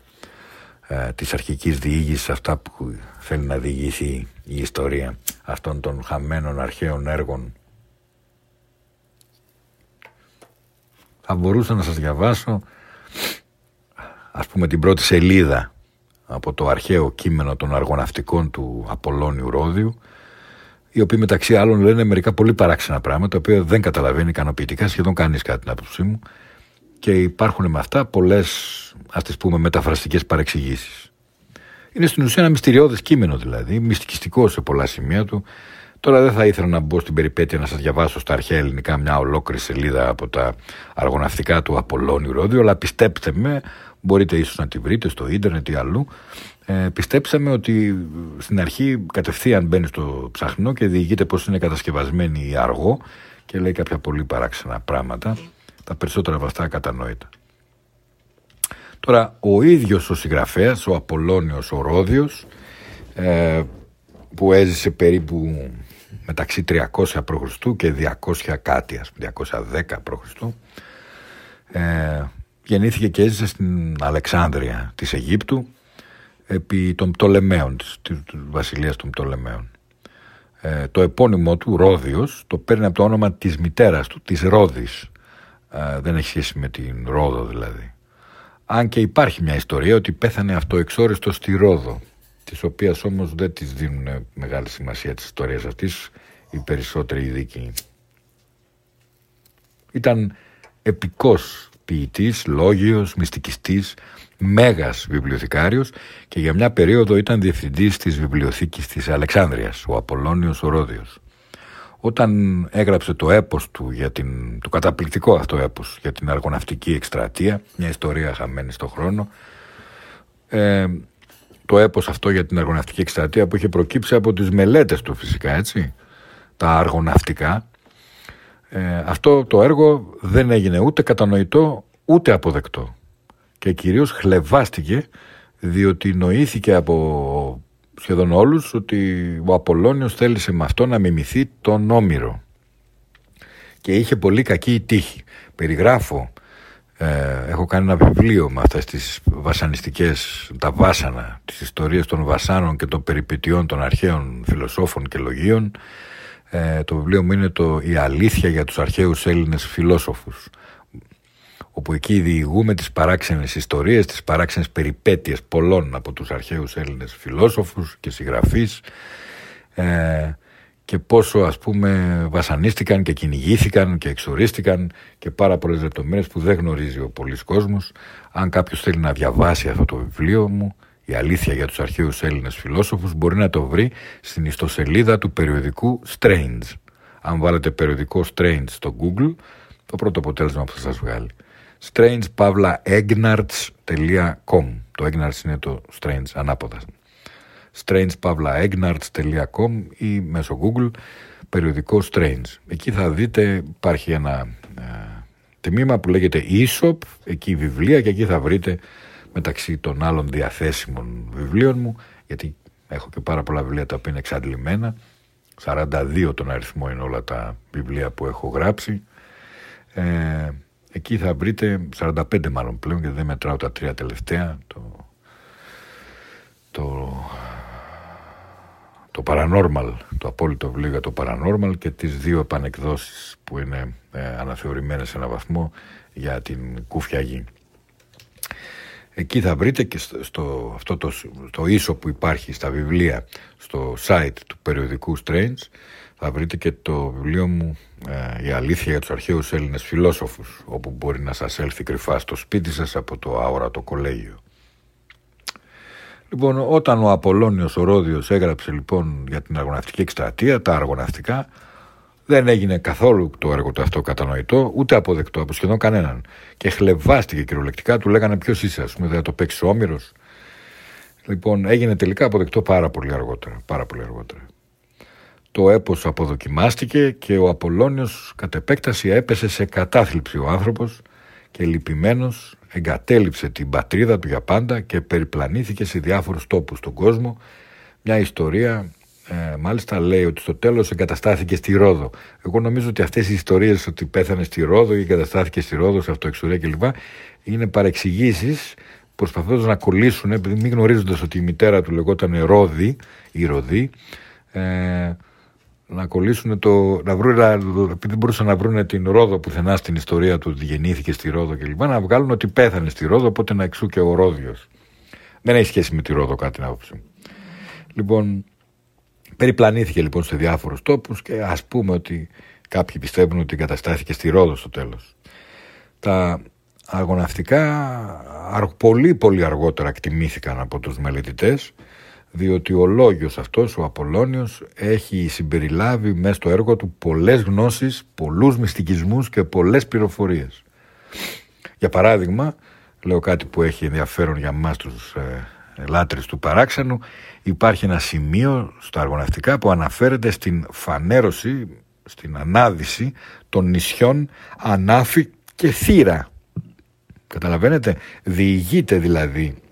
ε, της αρχικής διήγησης αυτά που θέλει να διηγηθεί η ιστορία αυτών των χαμένων αρχαίων έργων. Θα μπορούσα να σας διαβάσω ας πούμε την πρώτη σελίδα από το αρχαίο κείμενο των αργοναυτικών του Απολώνιου Ρόδιου οι οποίοι μεταξύ άλλων λένε μερικά πολύ παράξενα πράγματα τα οποία δεν καταλαβαίνει ικανοποιητικά σχεδόν κανείς κατά την άποψή μου και υπάρχουν με αυτά πολλές ας τις πούμε μεταφραστικές παρεξηγήσεις. Είναι στην ουσία ένα μυστηριώδες κείμενο δηλαδή, μυστικιστικό σε πολλά σημεία του. Τώρα δεν θα ήθελα να μπω στην περιπέτεια να σας διαβάσω στα αρχαία ελληνικά μια ολόκληρη σελίδα από τα αργοναυτικά του Απολώνιου Ρόδιου, αλλά πιστέψτε με, μπορείτε ίσως να τη βρείτε στο ίντερνετ ή αλλού, ε, πιστέψτε με ότι στην αρχή κατευθείαν μπαίνει στο ψαχνό και διηγείται πώς είναι κατασκευασμένη η αργό και λέει κάποια πολύ παράξενα πράγματα, τα περισσότερα από αυτά κατανόητα. Τώρα, ο ίδιος ο συγγραφέας, ο Απολώνιος ο Ρόδιος, ε, που έζησε περίπου μεταξύ 300 π.Χ. και 200 κάτι, ας πούμε, 210 π.Χ. Ε, γεννήθηκε και έζησε στην Αλεξάνδρεια της Αιγύπτου επί των Πτολεμαίων, της, της βασιλείας των Πτολεμαίων. Ε, το επώνυμο του, Ρόδιος, το παίρνει από το όνομα της μητέρας του, της Ρόδης. Ε, δεν έχει σχέση με την Ρόδο δηλαδή. Αν και υπάρχει μια ιστορία ότι πέθανε αυτό εξόριστο στη Ρόδο, της οποίας όμως δεν της δίνουν μεγάλη σημασία της ιστορίας αυτής οι περισσότεροι ειδικοί. Ήταν επικός ποιητής, λόγιος, μυστικιστής, μέγας βιβλιοθηκάριος και για μια περίοδο ήταν διευθυντής της βιβλιοθήκης της Αλεξάνδρειας, ο Απολώνιος Ορόδιος. Όταν έγραψε το έπος του, για την, το καταπληκτικό αυτό έπος για την αργοναυτική εκστρατεία, μια ιστορία χαμένη στο χρόνο, ε, το έπος αυτό για την αργοναυτική εκστρατεία που είχε προκύψει από τις μελέτες του φυσικά έτσι, τα αργοναυτικά, ε, αυτό το έργο δεν έγινε ούτε κατανοητό ούτε αποδεκτό. και κυρίως χλεβάστηκε διότι νοήθηκε από σχεδόν όλους ότι ο Απολώνιος θέλησε με αυτό να μιμηθεί τον Όμηρο και είχε πολύ κακή τύχη. Περιγράφω, ε, έχω κάνει ένα βιβλίο με αυτές τις βασανιστικές, τα βάσανα, τις ιστορίες των βασάνων και των περιπετειών των αρχαίων φιλοσόφων και λογίων. Ε, το βιβλίο μου είναι το «Η αλήθεια για τους αρχαίους Έλληνες φιλόσοφους» όπου εκεί διηγούμε τις παράξενες ιστορίες, τις παράξενες περιπέτειες πολλών από τους αρχαίους Έλληνες φιλόσοφους και συγγραφείς ε, και πόσο ας πούμε βασανίστηκαν και κυνηγήθηκαν και εξορίστηκαν και πάρα πολλές λεπτομέρειες που δεν γνωρίζει ο πολλής κόσμος. Αν κάποιος θέλει να διαβάσει αυτό το βιβλίο μου, η αλήθεια για τους αρχαίους Έλληνες φιλόσοφους, μπορεί να το βρει στην ιστοσελίδα του περιοδικού Strange. Αν βάλετε περιοδικό Strange στο Google, το πρώτο αποτέλεσμα που θα σας βγάλει strange.egnarts.com Το Egnarts είναι το strange, ανάποδα. strange.egnarts.com ή μέσω Google περιοδικό Strange. Εκεί θα δείτε υπάρχει ένα ε, τμήμα που λέγεται e-shop, εκεί βιβλία και εκεί θα βρείτε μεταξύ των άλλων διαθέσιμων βιβλίων μου, γιατί έχω και πάρα πολλά βιβλία τα οποία είναι εξαντλημένα, 42 τον αριθμό είναι όλα τα βιβλία που έχω γράψει, ε, Εκεί θα βρείτε 45 μάλλον πλέον γιατί δεν μετράω τα τρία τελευταία το, το, το Paranormal, το απόλυτο βιβλίο για το Paranormal και τις δύο επανεκδόσεις που είναι ε, αναθεωρημένες σε ένα βαθμό για την κούφια γη. Εκεί θα βρείτε και στο, αυτό το, το ίσο που υπάρχει στα βιβλία στο site του περιοδικού Strange θα βρείτε και το βιβλίο μου ε, «Η αλήθεια για τους αρχαίους Έλληνες φιλόσοφους» όπου μπορεί να σας έλθει κρυφά στο σπίτι σας από το αόρατο κολέγιο. Λοιπόν, όταν ο Απολώνιος ο Ρόδιος έγραψε λοιπόν για την αργοναυτική εκστρατεία, τα αργοναυτικά, δεν έγινε καθόλου το έργο του αυτό κατανοητό, ούτε αποδεκτό από σχεδόν κανέναν. Και χλεβάστηκε κυριολεκτικά, του λέγανε ποιος είσαι, ας πούμε, δεν θα το παίξεις όμοιρο. Λοιπόν, έγινε τελικά αποδεκτό πάρα πολύ αργότερα. Πάρα πολύ αργότερα το έπος αποδοκιμάστηκε και ο Απολώνιος κατ' επέκταση έπεσε σε κατάθλιψη ο άνθρωπος και λυπημένος εγκατέλειψε την πατρίδα του για πάντα και περιπλανήθηκε σε διάφορους τόπους στον κόσμο. Μια ιστορία ε, μάλιστα λέει ότι στο τέλος εγκαταστάθηκε στη Ρόδο. Εγώ νομίζω ότι αυτές οι ιστορίες ότι πέθανε στη Ρόδο ή εγκαταστάθηκε στη Ρόδο, σε αυτοεξουρία κλπ. είναι παρεξηγήσεις προσπαθώντας να κολλήσουν επειδή μην γνωρίζοντας ότι η μητέρα του λεγόταν Ρόδη ή Ροδή ε, να κολλήσουν το. να βρουν, επειδή μπορούσαν να βρουν την Ρόδο πουθενά στην ιστορία του ότι γεννήθηκε στη Ρόδο κλπ. Να βγάλουν ότι πέθανε στη Ρόδο, οπότε να εξού και ο Ρόδιος. Δεν έχει σχέση με τη Ρόδο κάτι να άποψη. Λοιπόν, περιπλανήθηκε λοιπόν σε διάφορους τόπους και ας πούμε ότι κάποιοι πιστεύουν ότι εγκαταστάθηκε στη Ρόδο στο τέλος. Τα αγωναυτικά πολύ πολύ αργότερα εκτιμήθηκαν από τους μελετητές διότι ο λόγιος αυτός, ο Απολώνιος, έχει συμπεριλάβει μέσα στο έργο του πολλές γνώσεις, πολλούς μυστικισμούς και πολλές πληροφορίες. Για παράδειγμα, λέω κάτι που έχει ενδιαφέρον για μας τους ε, λάτρες του παράξενου, υπάρχει ένα σημείο στα αργοναυτικά που αναφέρεται στην φανέρωση, στην ανάδυση των νησιών Ανάφη και Θύρα. Καταλαβαίνετε, διηγείται δηλαδή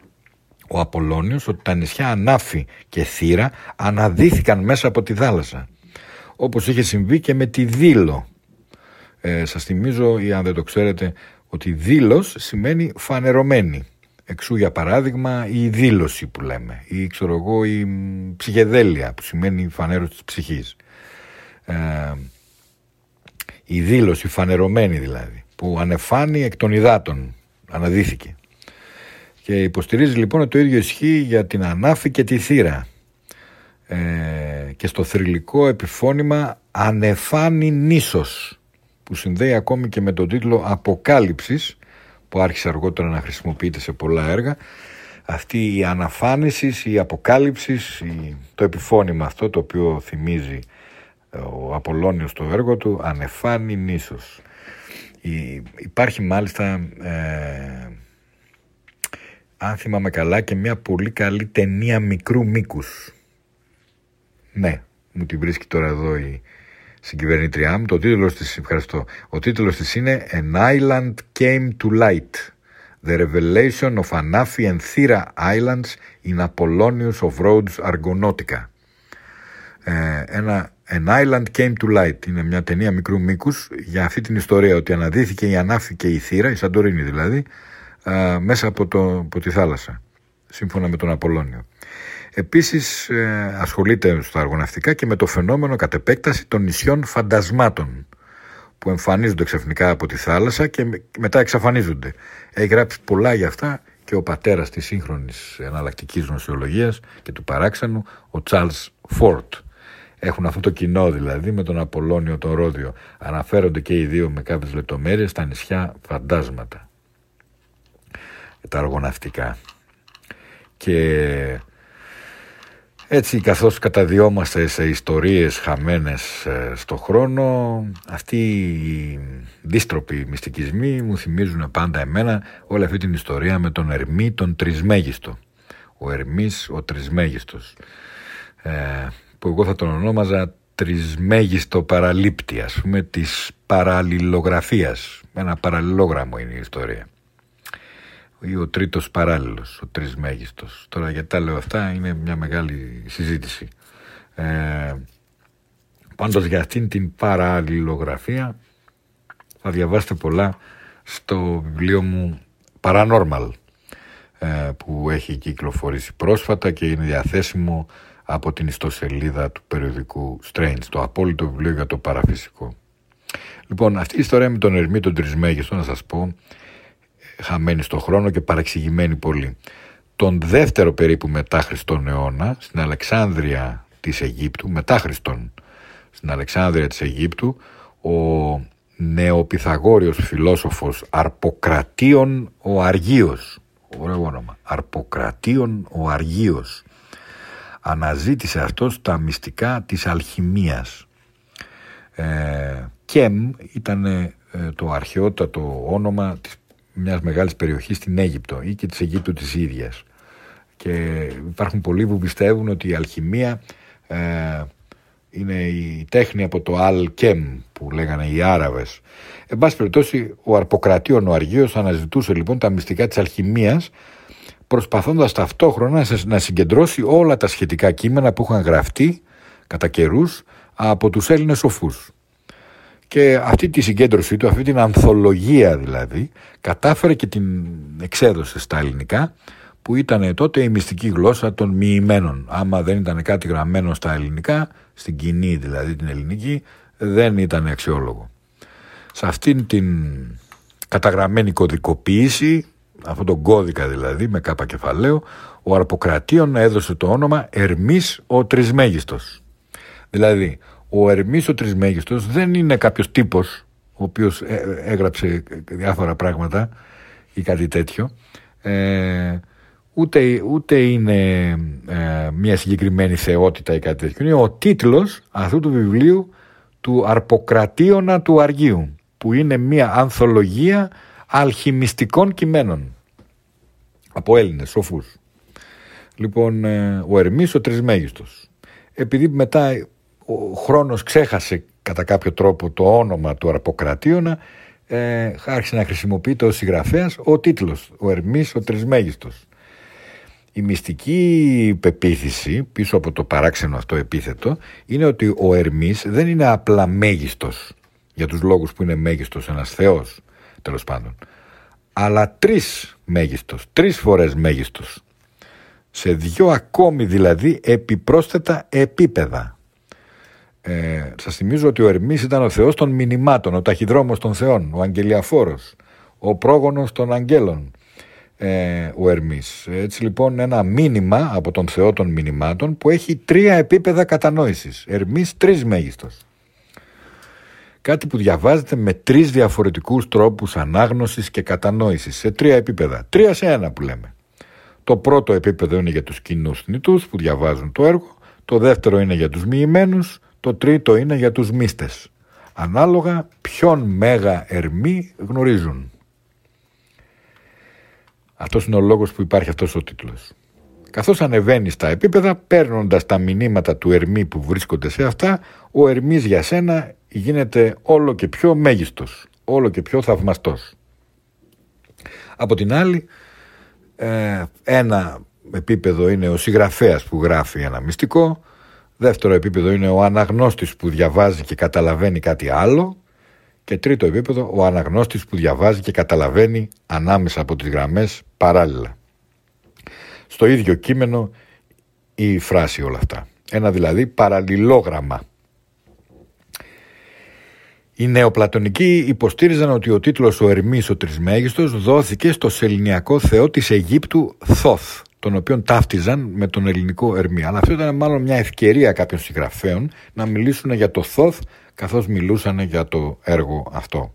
ο Απολώνιος ότι τα νησιά Ανάφη και Θύρα αναδύθηκαν μέσα από τη θάλασσα. Όπως είχε συμβεί και με τη Δήλο. Ε, σας θυμίζω ή αν δεν το ξέρετε ότι δήλος σημαίνει φανερωμένη. Εξού για παράδειγμα η δήλωση που λέμε ή ξέρω εγώ η ψυχεδέλεια που σημαίνει φανέρωση της ψυχής. Ε, η δήλωση φανερωμένη δηλαδή που ανεφάνει εκ των υδάτων αναδύθηκε. Και υποστηρίζει λοιπόν ότι το ίδιο ισχύει για την Ανάφη και τη Θύρα. Ε, και στο θρηλυκό επιφώνημα «Ανεφάνη νήσος» που συνδέει ακόμη και με τον τίτλο «Αποκάλυψης» που άρχισε αργότερα να χρησιμοποιείται σε πολλά έργα αυτή η αναφάνιση, η αποκάλυψη, το επιφώνημα αυτό το οποίο θυμίζει ε, ο Απολώνιος στο έργο του «Ανεφάνη νήσος». υπάρχει μάλιστα ε, αν θυμάμαι καλά και μια πολύ καλή ταινία μικρού μήκους. Ναι, μου την βρίσκει τώρα εδώ η συγκυβερνήτριά μου. Το τίτλος της, ευχαριστώ, ο τίτλος της είναι An Island Came to Light. The Revelation of Anafi and Thera Islands in Apollonius of Rhodes Argonautica. Ε, ένα An Island Came to Light είναι μια ταινία μικρού μήκους για αυτή την ιστορία ότι αναδύθηκε η Ανάφη και η Θήρα, η Σαντορίνη δηλαδή, ε, μέσα από, το, από τη θάλασσα, σύμφωνα με τον Απολώνιο. Επίσης ε, ασχολείται στα αργοναυτικά και με το φαινόμενο κατ' επέκταση των νησιών φαντασμάτων που εμφανίζονται ξαφνικά από τη θάλασσα και μετά εξαφανίζονται. Έχει γράψει πολλά για αυτά και ο πατέρας της σύγχρονης εναλλακτικής γνωσιολογίας και του παράξενου, ο Charles Φόρτ. Έχουν αυτό το κοινό δηλαδή με τον Απολώνιο τον Ρόδιο. Αναφέρονται και οι δύο με κάποιες λεπτομέρειες στα νησιά φαντάσματα. Τα αργοναυτικά. Και έτσι καθώς καταδιόμαστε σε ιστορίες χαμένες ε, στο χρόνο, αυτοί οι δίστροποι μυστικισμοί μου θυμίζουν πάντα εμένα όλη αυτή την ιστορία με τον Ερμή τον Τρισμέγιστο. Ο Ερμής ο Τρισμέγιστος. Ε, που εγώ θα τον ονόμαζα τρισμέγιστο παραλήπτη, ας πούμε, της παραλληλογραφίας. Ένα παραλληλόγραμμο είναι η ιστορία ή ο τρίτος παράλληλος, ο τρισμέγιστος. Τώρα γιατί τα λέω αυτά είναι μια μεγάλη συζήτηση. Ε, πάντως για αυτήν την παραλληλογραφία θα διαβάσετε πολλά στο βιβλίο μου Paranormal ε, που έχει κυκλοφορήσει πρόσφατα και είναι διαθέσιμο από την ιστοσελίδα του περιοδικού Strange, το απόλυτο βιβλίο για το παραφυσικό. Λοιπόν, αυτή η ιστορία με τον Ερμή τον Τρισμέγιστο, να σας πω, χαμένη στο χρόνο και παραξηγημένη πολύ. Τον δεύτερο περίπου μετά Χριστόν αιώνα, στην Αλεξάνδρεια της Αιγύπτου, μετά Χριστόν, στην Αλεξάνδρεια της Αιγύπτου, ο νεοπιθαγόριος φιλόσοφος Αρποκρατίον ο Αργίος, ωραίο όνομα, Αρποκρατίον ο Αργίος, αναζήτησε αυτός τα μυστικά της αλχημίας. Ε, Κεμ ήταν ε, το αρχαιότατο όνομα της μιας μεγάλης περιοχής στην Αίγυπτο ή και της Αιγύπτου της ίδιας. Και υπάρχουν πολλοί που πιστεύουν ότι η αλχημία ε, είναι η τέχνη από το Al-Kem που λέγανε οι Άραβες. Εν πάση περιπτώσει ο Αρποκρατίον ο Αργίος αναζητούσε λοιπόν τα μυστικά της αλχημίας προσπαθώντας ταυτόχρονα να συγκεντρώσει όλα τα σχετικά κείμενα που είχαν γραφτεί κατά καιρούς από τους Έλληνες σοφούς. Και αυτή τη συγκέντρωσή του, αυτή την ανθολογία δηλαδή, κατάφερε και την εξέδωσε στα ελληνικά, που ήταν τότε η μυστική γλώσσα των μοιημένων. Άμα δεν ήταν κάτι γραμμένο στα ελληνικά, στην κοινή δηλαδή την ελληνική, δεν ήταν αξιόλογο. Σε αυτήν την καταγραμμένη κωδικοποίηση, αυτόν τον κώδικα δηλαδή με κάπα κεφαλαίο, ο Αρποκρατίων έδωσε το όνομα Ερμής ο Τρισμέγιστος. Δηλαδή, ο Ερμής ο Τρισμέγιστος δεν είναι κάποιος τύπος ο οποίος ε, έγραψε διάφορα πράγματα ή κάτι τέτοιο. Ε, ούτε, ούτε είναι ε, μια συγκεκριμένη θεότητα ή κάτι τέτοιο. Είναι ο τίτλος αυτού του βιβλίου του Αρποκρατίωνα του Αργίου που είναι μια ανθολογία αλχημιστικών κειμένων από Έλληνες σοφούς. Λοιπόν ε, ο Ερμής ο Τρισμέγιστος. Επειδή μετά ο χρόνος ξέχασε κατά κάποιο τρόπο το όνομα του Αρποκρατίωνα ε, άρχισε να χρησιμοποιείται ως συγγραφέας ο τίτλος, ο Ερμής ο Τρισμέγιστος. Η μυστική πεποίθηση πίσω από το παράξενο αυτό επίθετο είναι ότι ο Ερμής δεν είναι απλά μέγιστος για τους λόγους που είναι μέγιστος ένας θεός τέλος πάντων αλλά τρεις μέγιστος, τρεις φορές μέγιστος σε δυο ακόμη δηλαδή επιπρόσθετα επίπεδα ε, Σας θυμίζω ότι ο Ερμής ήταν ο Θεός των μηνυμάτων, ο ταχυδρόμος των Θεών, ο Αγγελιαφόρος, ο πρόγονος των Αγγέλων, ε, ο Ερμής. Έτσι λοιπόν ένα μήνυμα από τον Θεό των μηνυμάτων που έχει τρία επίπεδα κατανόησης. Ερμής τρεις μέγιστος. Κάτι που διαβάζεται με τρεις διαφορετικούς τρόπους ανάγνωσης και κατανόησης σε τρία επίπεδα. Τρία σε ένα που λέμε. Το πρώτο επίπεδο είναι για τους κοινούς θνητούς που διαβάζουν το έργο. Το δεύτερο είναι για τους μοιημένους. Το τρίτο είναι για τους μίστες. Ανάλογα ποιον μέγα ερμή γνωρίζουν. Αυτός είναι ο λόγος που υπάρχει αυτός ο τίτλος. Καθώς ανεβαίνει στα επίπεδα, παίρνοντας τα μηνύματα του ερμή που βρίσκονται σε αυτά, ο ερμής για σένα γίνεται όλο και πιο μέγιστος, όλο και πιο θαυμαστός. Από την άλλη, ε, ένα επίπεδο είναι ο συγγραφέας που γράφει ένα μυστικό, δεύτερο επίπεδο είναι ο αναγνώστης που διαβάζει και καταλαβαίνει κάτι άλλο και τρίτο επίπεδο ο αναγνώστης που διαβάζει και καταλαβαίνει ανάμεσα από τις γραμμές παράλληλα. Στο ίδιο κείμενο η φράση όλα αυτά. Ένα δηλαδή παραλληλόγραμμα. Οι νεοπλατωνικοί υποστήριζαν ότι ο τίτλος «Ο Ερμής ο Τρισμέγιστος» δόθηκε στο σεληνιακό θεό της Αιγύπτου Θόθ, τον οποίο ταύτιζαν με τον ελληνικό Ερμή. Αλλά αυτό ήταν μάλλον μια ευκαιρία κάποιων συγγραφέων να μιλήσουν για το Θόθ καθώς μιλούσαν για το έργο αυτό.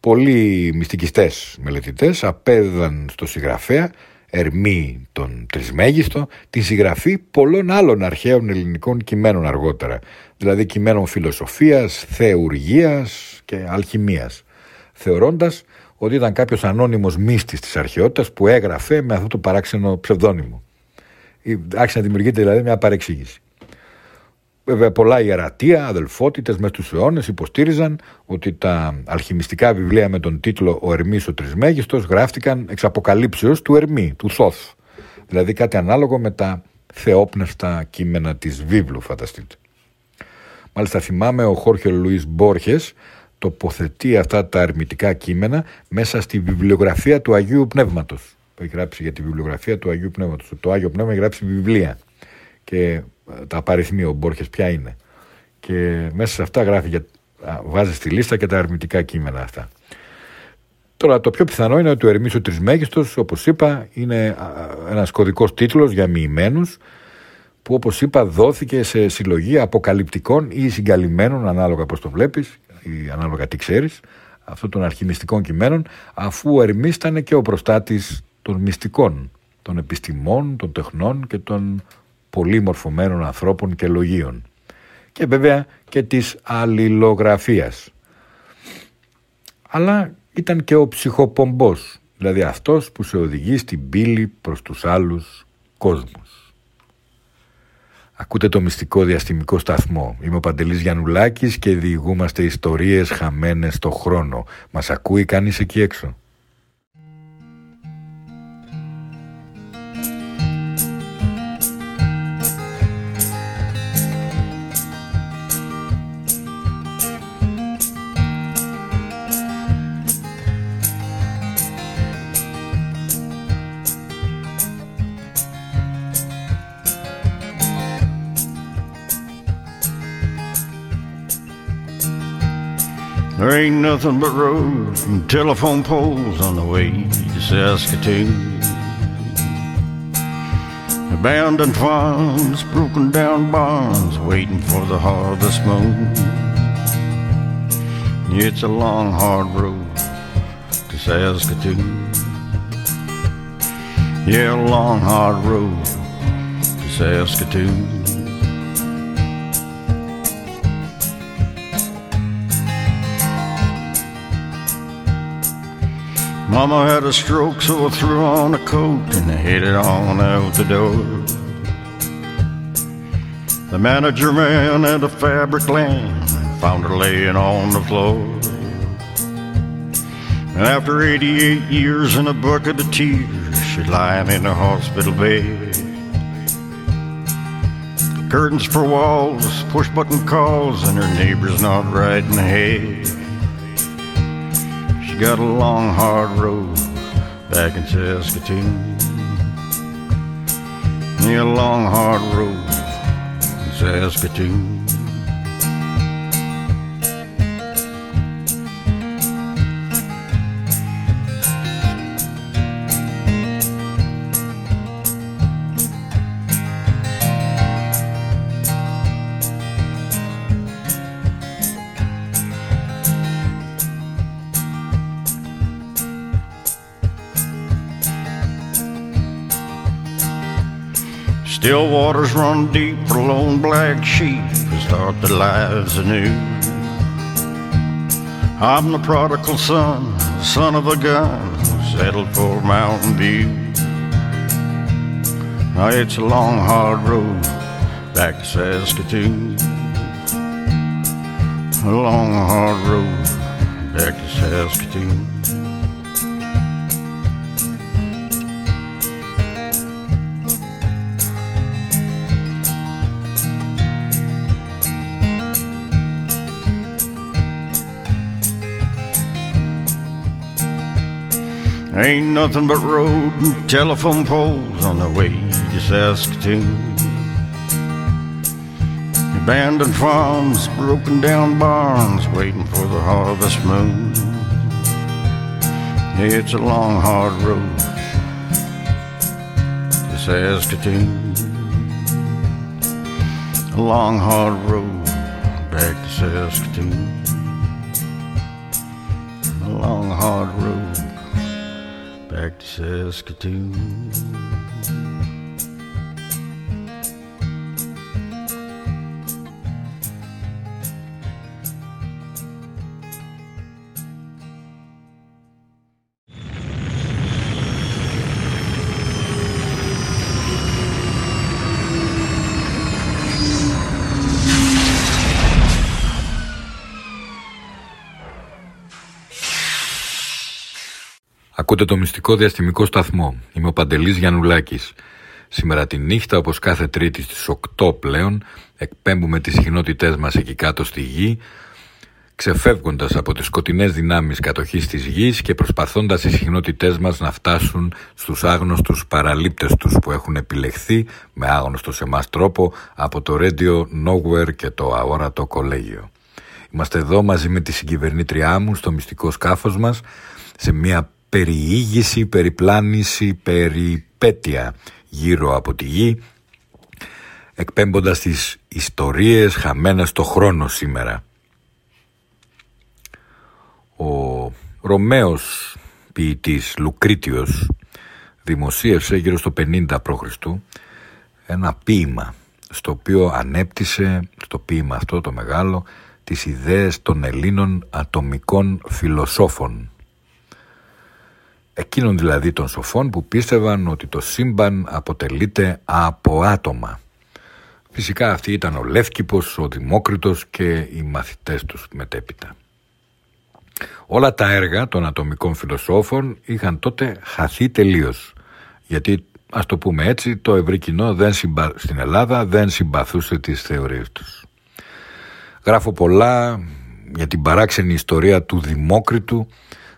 Πολλοί μυστικιστές μελετητές απέδαν στο συγγραφέα Ερμή τον Τρισμέγιστο τη συγγραφή πολλών άλλων αρχαίων ελληνικών κειμένων αργότερα, δηλαδή κειμένων φιλοσοφίας, θεουργίας και αλχημίας, θεωρώντας ότι ήταν κάποιος ανώνυμος μύστης της αρχαιότητας που έγραφε με αυτό το παράξενο ψευδόνυμο. Άρχισε να δημιουργείται δηλαδή μια παρεξήγηση. Βέβαια, πολλά ιερατεία, αδελφότητες μέσα στου αιώνες υποστήριζαν ότι τα αλχημιστικά βιβλία με τον τίτλο Ο Ερμής ο Τρισμέγιστος γράφτηκαν εξ αποκαλύψεως του Ερμή, του Θόθ. Δηλαδή κάτι ανάλογο με τα θεόπνευστα κείμενα της βίβλου, φανταστείτε. Μάλιστα, θυμάμαι ο Χόρχε Λουίς Μπόρχες τοποθετεί αυτά τα ερμητικά κείμενα μέσα στη βιβλιογραφία του Αγίου Πνεύματος. Που έχει γράψει για τη βιβλιογραφία του Αγίου Πνεύματος. Το Άγιο Πνεύμα έχει γράψει βιβλία. Και τα απαριθμεί ο Μπόρχες ποια είναι. Και μέσα σε αυτά γράφει για, βάζει στη λίστα και τα αρνητικά κείμενα αυτά. Τώρα το πιο πιθανό είναι ότι ο Ερμής ο Τρισμέγιστος, όπως είπα, είναι ένας κωδικός τίτλος για μοιημένους που όπως είπα δόθηκε σε συλλογή αποκαλυπτικών ή συγκαλυμμένων, ανάλογα πώς το βλέπεις ή ανάλογα τι ξέρεις, αυτών των αρχιμιστικών κειμένων, αφού ο Ερμής ήταν και ο προστάτης των μυστικών, των επιστημών, των τεχνών και των πολύ μορφωμένων ανθρώπων και λογίων. Και βέβαια και της αλληλογραφίας. Αλλά ήταν και ο ψυχοπομπός, δηλαδή αυτός που σε οδηγεί στην πύλη προς τους άλλους κόσμους. Ακούτε το μυστικό διαστημικό σταθμό. Είμαι ο Παντελής Γιαννουλάκης και διηγούμαστε ιστορίες χαμένες στο χρόνο. Μας ακούει κανείς εκεί έξω; There ain't nothing but roads and telephone poles on the way to Saskatoon. Abandoned farms, broken down barns, waiting for the harvest moon. It's a long, hard road to Saskatoon. Yeah, a long, hard road to Saskatoon. Mama had a stroke, so I threw on a coat and headed on out the door. The manager man at a fabric land found her laying on the floor. And after 88 years and a bucket of tears, she'd lying in a hospital bed. Curtains for walls, push button calls, and her neighbors not riding ahead. She got a long, hard road back in Saskatoon. Yeah, a long, hard road in Saskatoon. Still waters run deep for lone black sheep who start their lives anew. I'm the prodigal son, son of a gun, who settled for Mountain View. Now it's a long, hard road back to Saskatoon. A long, hard road back to Saskatoon. Ain't nothing but road and telephone poles on the way to Saskatoon. Abandoned farms, broken down barns, waiting for the harvest moon. It's a long, hard road to Saskatoon. A long, hard road back to Saskatoon. Saskatoon. Ακούτε το μυστικό διαστημικό σταθμό. Είμαι ο Παντελής Γιαννουλάκης. Σήμερα τη νύχτα, όπως κάθε τρίτη στις 8 πλέον, εκπέμπουμε τις συχνότητές μας εκεί κάτω στη γη, ξεφεύγοντας από τις σκοτεινές δυνάμεις κατοχής της γης και προσπαθώντας οι συχνότητές μας να φτάσουν στους άγνωστους παραλήπτες τους που έχουν επιλεχθεί με άγνωστο σε εμάς τρόπο από το Radio Nowhere και το αόρατο κολέγιο. Είμαστε εδώ μαζί με τη συγκυβερνήτριά μου στο μυστικό σκάφος μας σε μια περιήγηση, περιπλάνηση, περιπέτεια γύρω από τη γη εκπέμποντας τις ιστορίες χαμένες στο χρόνο σήμερα. Ο Ρωμαίος ποιητής Λουκρίτιος δημοσίευσε γύρω στο 50 π.Χ. ένα ποίημα στο οποίο ανέπτυσε στο ποίημα αυτό το μεγάλο τις ιδέες των Ελλήνων ατομικών φιλοσόφων Εκείνων δηλαδή των σοφών που πίστευαν ότι το σύμπαν αποτελείται από άτομα. Φυσικά αυτοί ήταν ο Λεύκυπος, ο Δημόκριτος και οι μαθητές τους μετέπειτα. Όλα τα έργα των ατομικών φιλοσόφων είχαν τότε χαθεί τελείως. Γιατί, ας το πούμε έτσι, το ευρύ κοινό δεν συμπα... στην Ελλάδα δεν συμπαθούσε τις θεωρίες τους. Γράφω πολλά για την παράξενη ιστορία του Δημόκριτου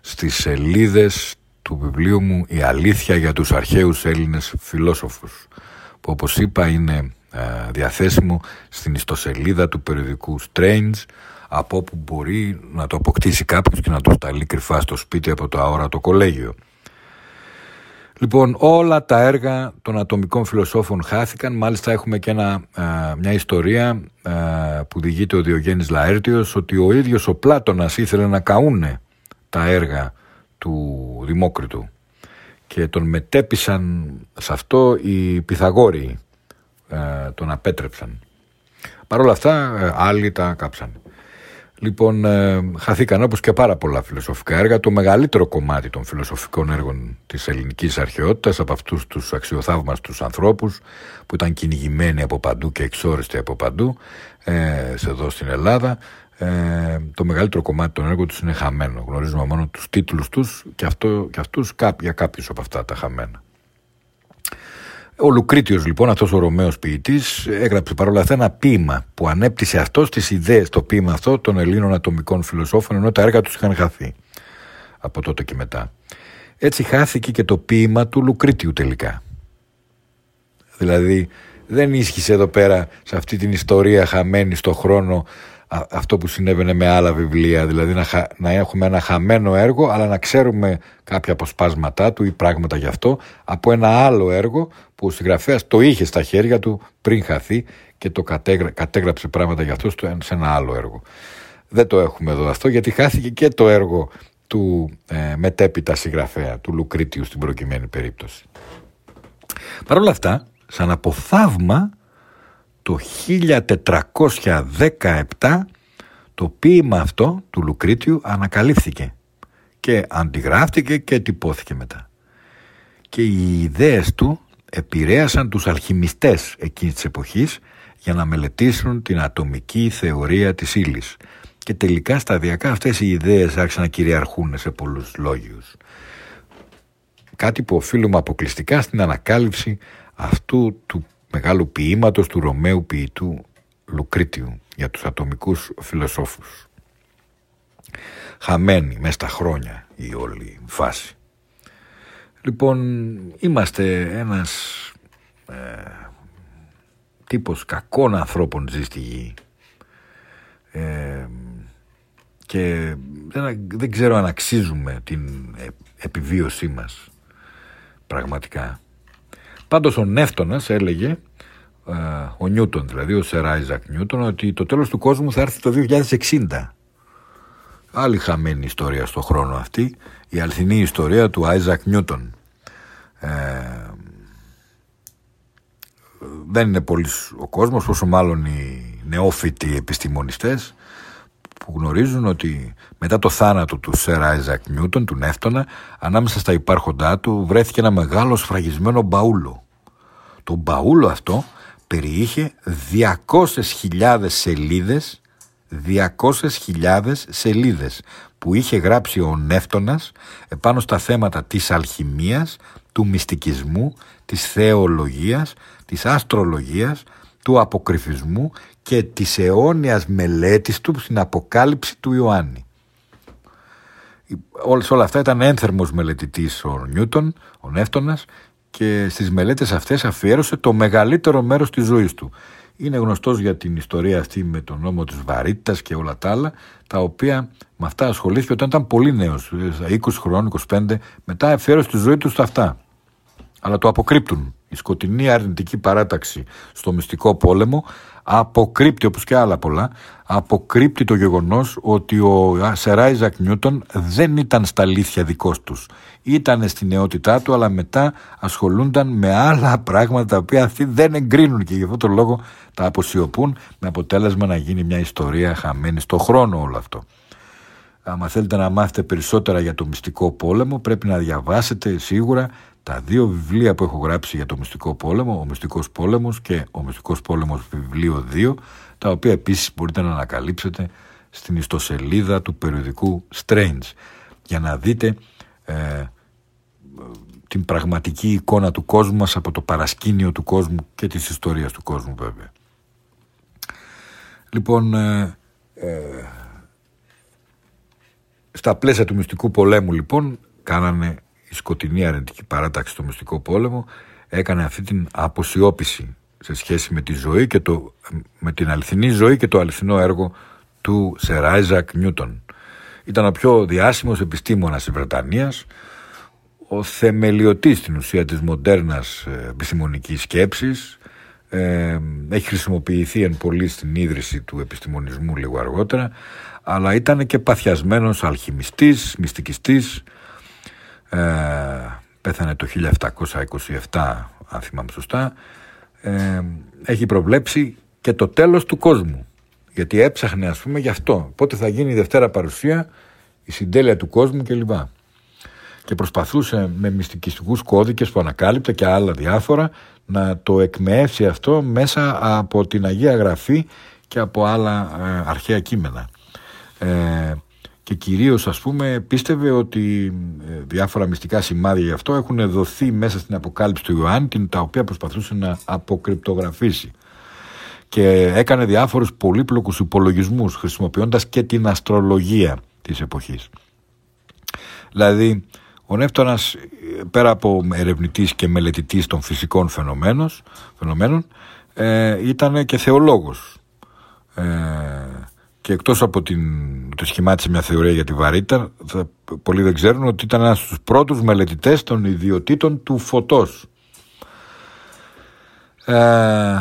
στις σελίδες του βιβλίου μου «Η αλήθεια για τους αρχαίους Έλληνες φιλόσοφους» που όπως είπα είναι ε, διαθέσιμο στην ιστοσελίδα του περιοδικού Strange από όπου μπορεί να το αποκτήσει κάποιος και να το σταλεί κρυφά στο σπίτι από το αόρατο κολέγιο. Λοιπόν, όλα τα έργα των ατομικών φιλοσόφων χάθηκαν. Μάλιστα έχουμε και ένα, ε, μια ιστορία ε, που διηγείται ο Διογέννης Λαέρτιος ότι ο ίδιος ο Πλάτωνας ήθελε να καούνε τα έργα του Δημόκριτου και τον μετέπισαν σε αυτό οι Πυθαγόροι ε, τον απέτρεψαν. Παρ' όλα αυτά ε, άλλοι τα κάψαν. Λοιπόν, ε, χαθήκαν όπως και πάρα πολλά φιλοσοφικά έργα. Το μεγαλύτερο κομμάτι των φιλοσοφικών έργων της ελληνικής αρχαιότητας από αυτούς τους αξιοθαύμαστους ανθρώπους που ήταν κυνηγημένοι από παντού και εξόριστοι από παντού ε, εδώ στην Ελλάδα ε, το μεγαλύτερο κομμάτι των έργων τους είναι χαμένο. Γνωρίζουμε μόνο τους τίτλους τους και, αυτό, και αυτούς για κάποιους από αυτά τα χαμένα. Ο Λουκρίτιος λοιπόν, αυτός ο Ρωμαίος ποιητής, έγραψε παρόλα αυτά ένα ποίημα που ανέπτυσε αυτό τις ιδέες, το ποίημα αυτό των Ελλήνων ατομικών φιλοσόφων, ενώ τα έργα τους είχαν χαθεί από τότε και μετά. Έτσι χάθηκε και το ποίημα του Λουκρίτιου τελικά. Δηλαδή δεν ίσχυσε εδώ πέρα σε αυτή την ιστορία χαμένη στο χρόνο αυτό που συνέβαινε με άλλα βιβλία, δηλαδή να, να έχουμε ένα χαμένο έργο αλλά να ξέρουμε κάποια αποσπάσματά του ή πράγματα γι' αυτό από ένα άλλο έργο που ο συγγραφέας το είχε στα χέρια του πριν χαθεί και το κατέγραψε πράγματα γι' αυτό σε ένα άλλο έργο. Δεν το έχουμε εδώ αυτό γιατί χάθηκε και το έργο του ε, μετέπειτα συγγραφέα, του Λουκρίτιου στην προκειμένη περίπτωση. Παρ' όλα αυτά, σαν αποθαύμα το 1417 το ποίημα αυτό του Λουκρίτιου ανακαλύφθηκε και αντιγράφτηκε και τυπώθηκε μετά. Και οι ιδέες του επηρέασαν τους αλχημιστές εκείνης της εποχής για να μελετήσουν την ατομική θεωρία της ύλης. Και τελικά σταδιακά αυτές οι ιδέες άρχισαν να κυριαρχούν σε πολλούς λόγιους. Κάτι που οφείλουμε αποκλειστικά στην ανακάλυψη αυτού του μεγάλου ποίηματος του Ρωμαίου ποιητού Λουκρίτιου για τους ατομικούς φιλοσόφους. Χαμένη μέσα στα χρόνια η όλη φάση. Λοιπόν, είμαστε ένας ε, τύπος κακών ανθρώπων ζει στη γη. Ε, και δεν, δεν ξέρω αν αξίζουμε την ε, επιβίωσή μας πραγματικά. Πάντως ο Νεύτωνας έλεγε, ε, ο Νιούτον δηλαδή, ο Σερ Άιζακ Νιούτον, ότι το τέλος του κόσμου θα έρθει το 2060. Άλλη χαμένη ιστορία στο χρόνο αυτή, η αληθινή ιστορία του Άιζακ Νιούτον. Ε, δεν είναι πολύ ο κόσμος, πόσο μάλλον οι νεόφοιτοι επιστημονιστές που γνωρίζουν ότι μετά το θάνατο του Σερ Άιζακ Νιούτον, του Νεύτωνα, ανάμεσα στα υπάρχοντά του βρέθηκε ένα μεγάλο σφραγισμένο μπαούλο. Το μπαούλο αυτό περιείχε 200.000 σελίδες 200.000 σελίδες που είχε γράψει ο Νεύτωνας επάνω στα θέματα της αλχημίας, του μυστικισμού, της θεολογίας, της αστρολογίας, του αποκρυφισμού και της αιώνιας μελέτης του στην αποκάλυψη του Ιωάννη. Σε όλα αυτά ήταν ένθερμος μελετητής ο Νιούτον, ο Νεύτωνας και στις μελέτες αυτές αφιέρωσε το μεγαλύτερο μέρος της ζωής του. Είναι γνωστός για την ιστορία αυτή με τον νόμο της βαρύτητας και όλα τα άλλα, τα οποία με αυτά ασχολήθηκε όταν ήταν πολύ νέος, 20 χρόνων, 25, μετά αφιέρωσε τη ζωή του στα αυτά. Αλλά το αποκρύπτουν. Η σκοτεινή αρνητική παράταξη στο μυστικό πόλεμο αποκρύπτει, όπως και άλλα πολλά, αποκρύπτει το γεγονός ότι ο Σερ Άιζακ Νιούτον δεν ήταν στα αλήθεια δικός τους. Ήταν στη νεότητά του, αλλά μετά ασχολούνταν με άλλα πράγματα τα οποία αυτοί δεν εγκρίνουν και γι' αυτό τον λόγο τα αποσιωπούν με αποτέλεσμα να γίνει μια ιστορία χαμένη στο χρόνο όλο αυτό. Αν θέλετε να μάθετε περισσότερα για το μυστικό πόλεμο πρέπει να διαβάσετε σίγουρα τα δύο βιβλία που έχω γράψει για το μυστικό πόλεμο, ο μυστικός πόλεμος και ο μυστικός πόλεμος βιβλίο 2, τα οποία επίσης μπορείτε να ανακαλύψετε στην ιστοσελίδα του περιοδικού Strange για να δείτε ε, την πραγματική εικόνα του κόσμου μας από το παρασκήνιο του κόσμου και της ιστορίας του κόσμου βέβαια. Λοιπόν, ε, ε, στα πλαίσια του μυστικού πολέμου λοιπόν κάνανε η σκοτεινή αρνητική παράταξη στο μυστικό πόλεμο έκανε αυτή την αποσιώπηση σε σχέση με τη ζωή και το, με την αληθινή ζωή και το αληθινό έργο του Σερ Άιζακ Νιούτον. Ήταν ο πιο διάσημος επιστήμονας της Βρετανίας, ο θεμελιωτής στην ουσία της μοντέρνας ε, επιστημονικής σκέψης, ε, έχει χρησιμοποιηθεί εν πολύ στην ίδρυση του επιστημονισμού λίγο αργότερα, αλλά ήταν και παθιασμένος αλχημιστής, μυστικιστής, ε, πέθανε το 1727 αν θυμάμαι σωστά. Ε, έχει προβλέψει και το τέλος του κόσμου. Γιατί έψαχνε ας πούμε γι' αυτό. Πότε θα γίνει η Δευτέρα παρουσία η συντέλεια του κόσμου κλπ. Και προσπαθούσε με μυστικιστικούς κώδικες που ανακάλυπτε και άλλα διάφορα να το εκμεύσει αυτό μέσα από την Αγία Γραφή και από άλλα ε, αρχαία κείμενα. Ε, και κυρίως ας πούμε πίστευε ότι ε, διάφορα μυστικά σημάδια γι' αυτό έχουν δοθεί μέσα στην αποκάλυψη του Ιωάννη τα οποία προσπαθούσε να αποκρυπτογραφήσει και έκανε διάφορους πολύπλοκους υπολογισμούς χρησιμοποιώντας και την αστρολογία της εποχής. Δηλαδή ο Νεύτωνας πέρα από ερευνητής και μελετητής των φυσικών φαινομένων ε, ήταν και θεολόγος. Ε, και εκτός από την, το σχημάτισε μια θεωρία για τη βαρύτητα, θα, πολλοί δεν ξέρουν ότι ήταν ένας από τους πρώτους μελετητές των ιδιωτήτων του φωτός. Ε,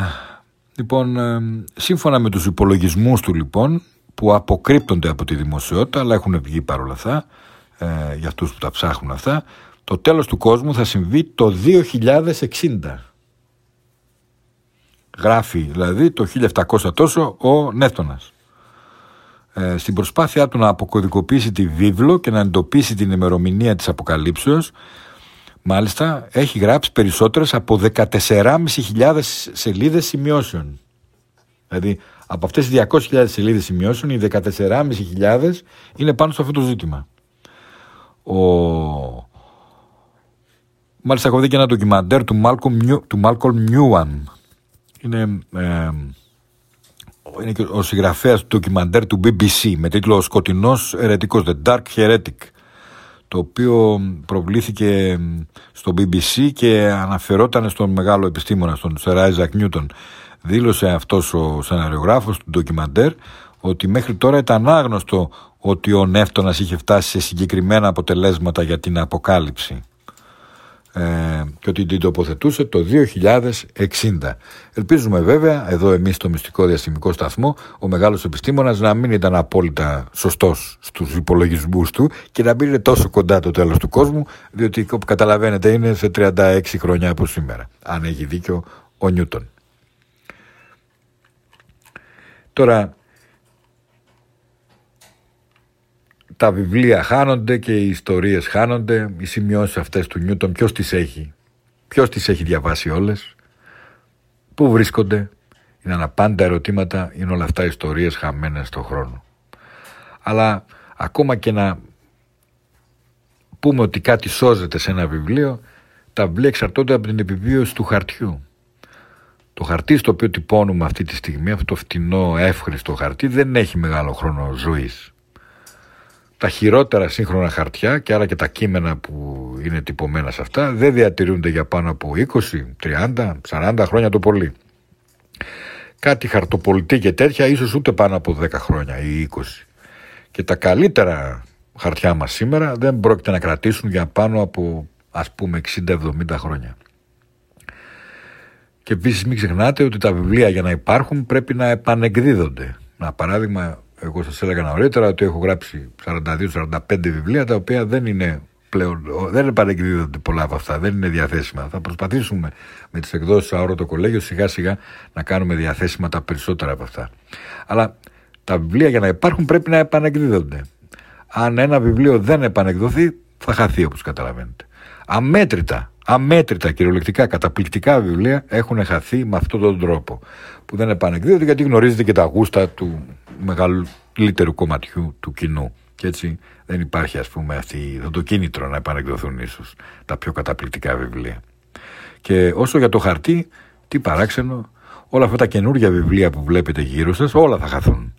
λοιπόν, ε, σύμφωνα με τους υπολογισμούς του λοιπόν, που αποκρύπτονται από τη δημοσιότητα, αλλά έχουν βγει παρόλα αυτά, ε, για αυτούς που τα ψάχνουν αυτά, το τέλος του κόσμου θα συμβεί το 2060. Γράφει δηλαδή το 1700 τόσο ο Νεύτωνας. Ε, στην προσπάθειά του να αποκωδικοποιήσει τη βίβλο και να εντοπίσει την ημερομηνία της αποκαλύψεως μάλιστα έχει γράψει περισσότερες από 14.500 σελίδες σημειώσεων. Δηλαδή από αυτές τις 200.000 σελίδες σημειώσεων οι 14.500 είναι πάνω σε αυτό το ζήτημα. Ο... μάλιστα έχω δει και ένα ντοκιμαντέρ του Malcolm, του Malcolm Newman είναι ε, είναι και ο συγγραφέας του ντοκιμαντέρ του BBC με τίτλο «Ο σκοτεινός ερετικός» The Dark Heretic το οποίο προβλήθηκε στο BBC και αναφερόταν στον μεγάλο επιστήμονα, στον Σερ Άιζακ Νιούτον. Δήλωσε αυτός ο σεναριογράφος του ντοκιμαντέρ ότι μέχρι τώρα ήταν άγνωστο ότι ο Νεύτωνας είχε φτάσει σε συγκεκριμένα αποτελέσματα για την αποκάλυψη ε, και ότι την τοποθετούσε το 2060. Ελπίζουμε βέβαια, εδώ εμείς στο Μυστικό Διαστημικό Σταθμό, ο μεγάλος επιστήμονας να μην ήταν απόλυτα σωστός στους υπολογισμούς του και να μην είναι τόσο κοντά το τέλος του κόσμου, διότι όπως καταλαβαίνετε είναι σε 36 χρόνια από σήμερα, αν έχει δίκιο ο Νιούτον. Τώρα, τα βιβλία χάνονται και οι ιστορίες χάνονται, οι σημειώσεις αυτές του Νιούτον, ποιος τις έχει, ποιος τις έχει διαβάσει όλες, πού βρίσκονται, είναι αναπάντα ερωτήματα, είναι όλα αυτά ιστορίες χαμένες στον χρόνο. Αλλά ακόμα και να πούμε ότι κάτι σώζεται σε ένα βιβλίο, τα βιβλία εξαρτώνται από την επιβίωση του χαρτιού. Το χαρτί στο οποίο τυπώνουμε αυτή τη στιγμή, αυτό το φτηνό εύχριστο χαρτί, δεν έχει μεγάλο χρόνο ζωής τα χειρότερα σύγχρονα χαρτιά και άρα και τα κείμενα που είναι τυπωμένα σε αυτά δεν διατηρούνται για πάνω από 20, 30, 40 χρόνια το πολύ. Κάτι χαρτοπολιτή και τέτοια ίσως ούτε πάνω από 10 χρόνια ή 20. Και τα καλύτερα χαρτιά μας σήμερα δεν πρόκειται να κρατήσουν για πάνω από ας πούμε 60-70 χρόνια. Και επίσης μην ξεχνάτε ότι τα βιβλία για να υπάρχουν πρέπει να επανεκδίδονται. Να παράδειγμα εγώ σας έλεγα νωρίτερα ότι έχω γράψει 42-45 βιβλία τα οποία δεν είναι πλέον, δεν επανεκδίδονται πολλά από αυτά, δεν είναι διαθέσιμα. Θα προσπαθήσουμε με τις εκδόσεις αόρο το κολέγιο σιγά σιγά να κάνουμε διαθέσιμα τα περισσότερα από αυτά. Αλλά τα βιβλία για να υπάρχουν πρέπει να επανεκδίδονται. Αν ένα βιβλίο δεν επανεκδοθεί θα χαθεί όπως καταλαβαίνετε. Αμέτρητα, αμέτρητα κυριολεκτικά καταπληκτικά βιβλία έχουν χαθεί με αυτόν τον τρόπο που δεν επανεκδίδονται γιατί γνωρίζετε και τα γούστα του μεγαλύτερου κομματιού του κοινού. Και έτσι δεν υπάρχει ας πούμε αυτή, το κίνητρο να επανεκδοθούν ίσως τα πιο καταπληκτικά βιβλία. Και όσο για το χαρτί, τι παράξενο, όλα αυτά τα καινούργια βιβλία που βλέπετε γύρω σας, όλα θα χαθούν.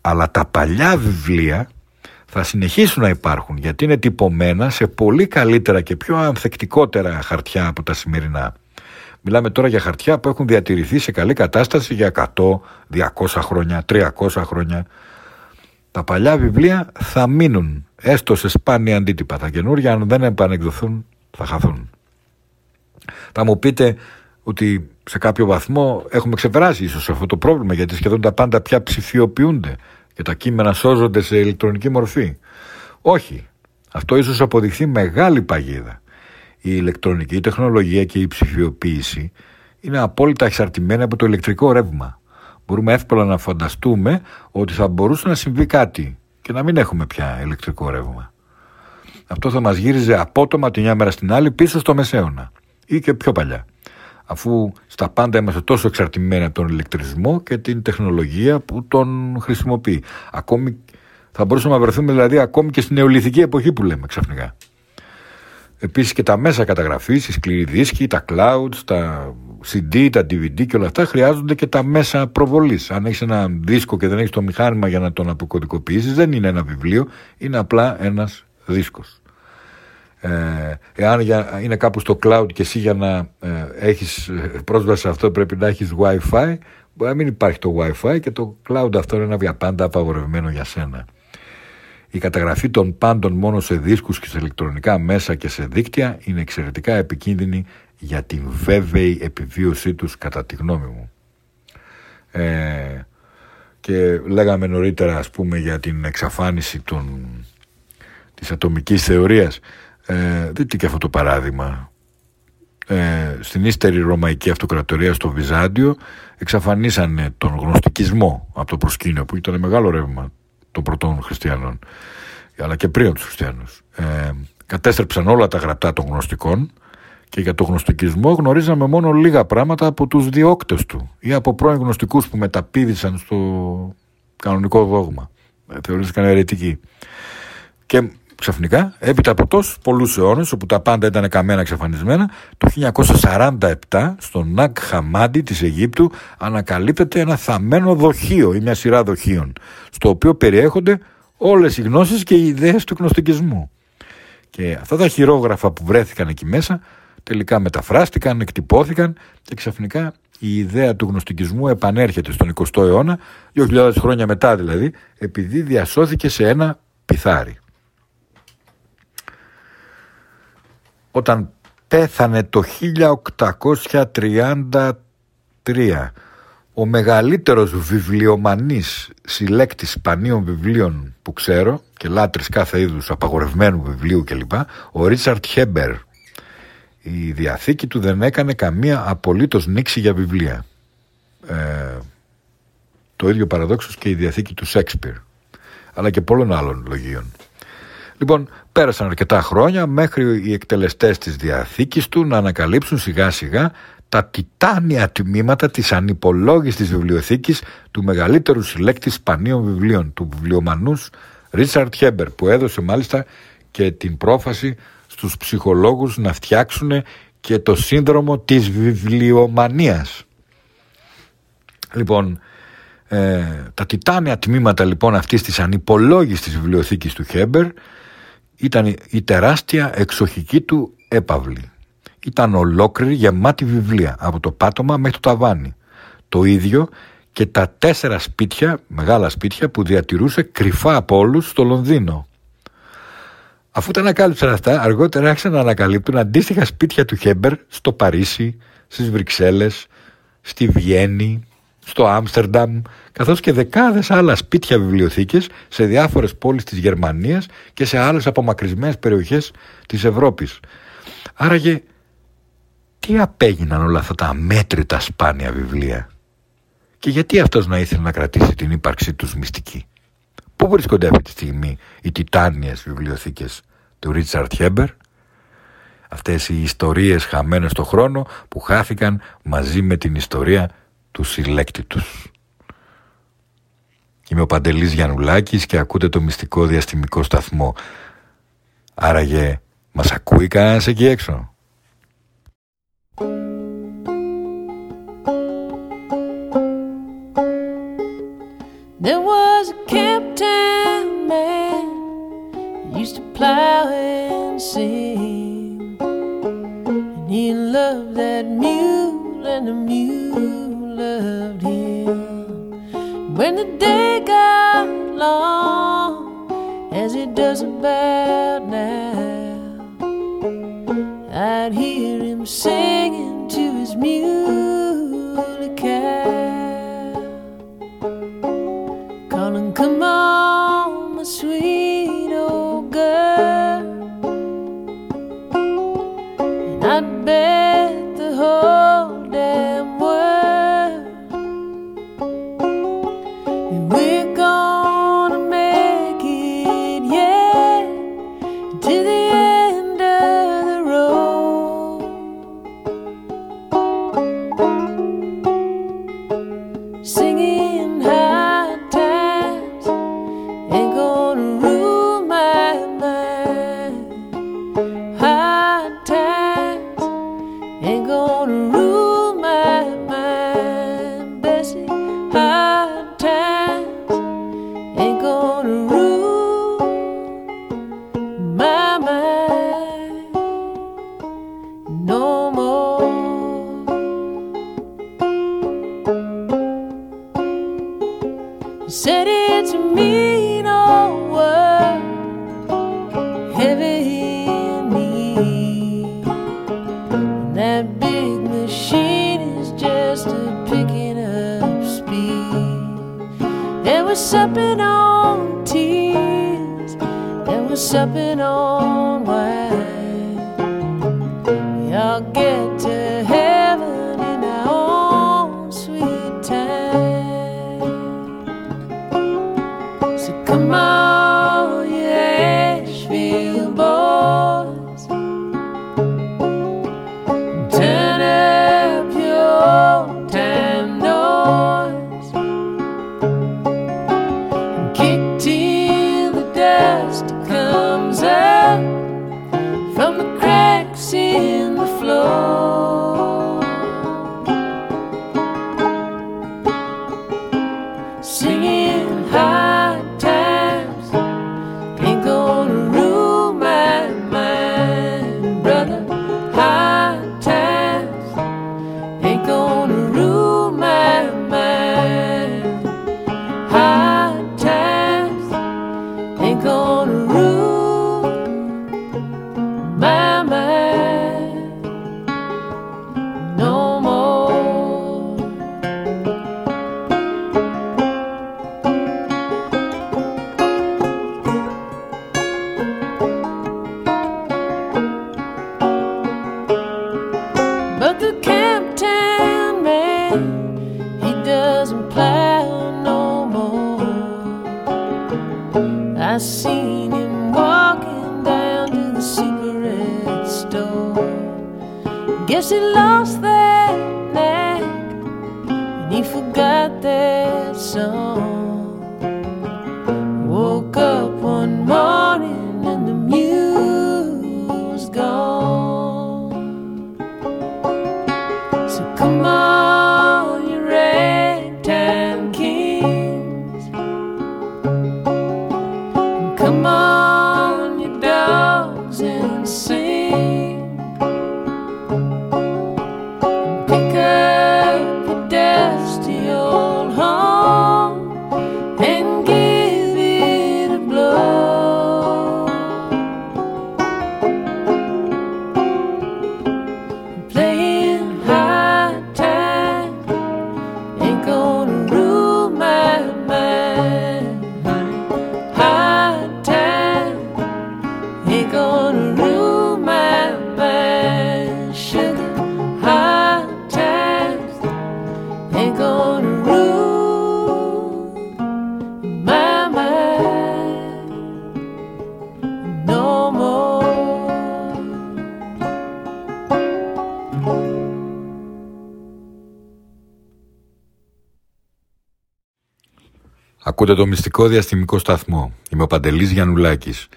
Αλλά τα παλιά βιβλία θα συνεχίσουν να υπάρχουν γιατί είναι τυπωμένα σε πολύ καλύτερα και πιο ανθεκτικότερα χαρτιά από τα σημερινά. Μιλάμε τώρα για χαρτιά που έχουν διατηρηθεί σε καλή κατάσταση για 100, 200 χρόνια, 300 χρόνια. Τα παλιά βιβλία θα μείνουν έστω σε σπάνια αντίτυπα. Τα καινούργια αν δεν επανεκδοθούν θα χαθούν. Θα μου πείτε ότι σε κάποιο βαθμό έχουμε ξεπεράσει ίσως αυτό το πρόβλημα γιατί σχεδόν τα πάντα πια ψηφιοποιούνται και τα κείμενα σώζονται σε ηλεκτρονική μορφή. Όχι. Αυτό ίσως αποδειχθεί μεγάλη παγίδα η ηλεκτρονική τεχνολογία και η ψηφιοποίηση είναι απόλυτα εξαρτημένη από το ηλεκτρικό ρεύμα. Μπορούμε εύκολα να φανταστούμε ότι θα μπορούσε να συμβεί κάτι και να μην έχουμε πια ηλεκτρικό ρεύμα. Αυτό θα μας γύριζε απότομα τη μια μέρα στην άλλη πίσω στο μεσαίωνα ή και πιο παλιά. Αφού στα πάντα είμαστε τόσο εξαρτημένοι από τον ηλεκτρισμό και την τεχνολογία που τον χρησιμοποιεί. Ακόμη θα μπορούσαμε να βρεθούμε δηλαδή ακόμη και στην νεολιθική εποχή που λέμε ξαφνικά. Επίσης και τα μέσα καταγραφής, οι σκληροί δίσκοι, τα clouds, τα CD, τα DVD και όλα αυτά χρειάζονται και τα μέσα προβολής. Αν έχεις ένα δίσκο και δεν έχεις το μηχάνημα για να τον αποκωδικοποιήσεις δεν είναι ένα βιβλίο, είναι απλά ένας δίσκος. Ε, εάν για, είναι κάπου στο cloud και εσύ για να ε, έχεις πρόσβαση σε αυτό πρέπει να έχεις wifi μπορεί να μην υπάρχει το wifi και το cloud αυτό είναι ένα πάντα απαγορευμένο για σένα. Η καταγραφή των πάντων μόνο σε δίσκους και σε ηλεκτρονικά μέσα και σε δίκτυα είναι εξαιρετικά επικίνδυνη για την βέβαιη επιβίωσή τους κατά τη γνώμη μου. Ε, και λέγαμε νωρίτερα ας πούμε για την εξαφάνιση των, της ατομικής θεωρίας. Ε, δείτε και αυτό το παράδειγμα. Ε, στην ύστερη Ρωμαϊκή Αυτοκρατορία στο Βυζάντιο εξαφανίσανε τον γνωστικισμό από το προσκήνιο που ήταν μεγάλο ρεύμα των πρωτών χριστιανών αλλά και πριν από τους χριστιανούς. Ε, κατέστρεψαν όλα τα γραπτά των γνωστικών και για το γνωστικισμό γνωρίζαμε μόνο λίγα πράγματα από τους διώκτες του ή από πρώην γνωστικούς που μεταπίδησαν στο κανονικό δόγμα. Ε, θεωρήθηκαν αιρετικοί. Και ξαφνικά έπειτα από τόσους πολλούς αιώνες όπου τα πάντα ήταν καμένα εξαφανισμένα το 1947 στο Νακ Χαμάντι της Αιγύπτου ανακαλύπτεται ένα θαμένο δοχείο ή μια σειρά δοχείων στο οποίο περιέχονται όλες οι γνώσεις και οι ιδέες του γνωστικισμού. Και αυτά τα χειρόγραφα που βρέθηκαν εκεί μέσα τελικά μεταφράστηκαν, εκτυπώθηκαν και ξαφνικά η ιδέα του γνωστικισμού επανέρχεται στον 20ο αιώνα, 2.000 χρόνια μετά δηλαδή, επειδή διασώθηκε σε ένα πιθάρι. Όταν πέθανε το 1833 ο μεγαλύτερος βιβλιομανής συλλέκτης σπανίων βιβλίων που ξέρω και λάτρης κάθε είδους απαγορευμένου βιβλίου κλπ. Ο Ρίτσαρτ Χέμπερ. Η διαθήκη του δεν έκανε καμία απολύτως νήξη για βιβλία. Ε, το ίδιο παραδόξως και η διαθήκη του Σέξπιρ αλλά και πολλών άλλων λογίων. Λοιπόν, πέρασαν αρκετά χρόνια μέχρι οι εκτελεστές της διαθήκης του να ανακαλύψουν σιγά σιγά τα τιτάνια τμήματα της ανυπολόγιστης βιβλιοθήκης του μεγαλύτερου συλλέκτη σπανίων βιβλίων, του βιβλιομανούς Ρίτσαρτ Χέμπερ, που έδωσε μάλιστα και την πρόφαση στους ψυχολόγους να φτιάξουν και το σύνδρομο της βιβλιομανίας. Λοιπόν, ε, τα τιτάνια τμήματα λοιπόν αυτής της ανυπολόγιστης βιβλιοθήκης του Χέμπερ ήταν η τεράστια εξοχική του έπαυλη. Ήταν ολόκληρη γεμάτη βιβλία από το πάτωμα μέχρι το ταβάνι. Το ίδιο και τα τέσσερα σπίτια, μεγάλα σπίτια που διατηρούσε κρυφά από όλους στο Λονδίνο. Αφού τα ανακάλυψαν αυτά, αργότερα άρχισαν να ανακαλύπτουν αντίστοιχα σπίτια του Χέμπερ στο Παρίσι, στις Βρυξέλλες, στη Βιέννη, στο Άμστερνταμ, καθώς και δεκάδες άλλα σπίτια βιβλιοθήκες σε διάφορες πόλεις της Γερμανίας και σε άλλες απομακρυσμένες περιοχές της Ευρώπης. Άραγε, τι απέγιναν όλα αυτά τα αμέτρητα σπάνια βιβλία; Και γιατί αυτός να ήθελε να κρατήσει την ύπαρξή τους μυστική; Πού βρίσκονται αυτή τη στιγμή οι τιτάνιες βιβλιοθήκες του Ρίτσαρτ Χέμπερ, αυτές οι ιστορίες χαμένες στο χρόνο που χάθηκαν μαζί με την ιστορία τους συλλέκτη τους. Είμαι ο Παντελής Γιαννουλάκης και ακούτε το μυστικό διαστημικό σταθμό. Άραγε, μας ακούει κανένας εκεί έξω; There was a captain man used to plow and sing, and he loved that mule and the mule loved him. When the day got long, as it does about now, I'd hear him singing to his muley cow, calling, "Come on, my sweet she lost. Ακούτε το μυστικό διαστημικό σταθμό. Είμαι ο Παντελής Γιαννουλάκης.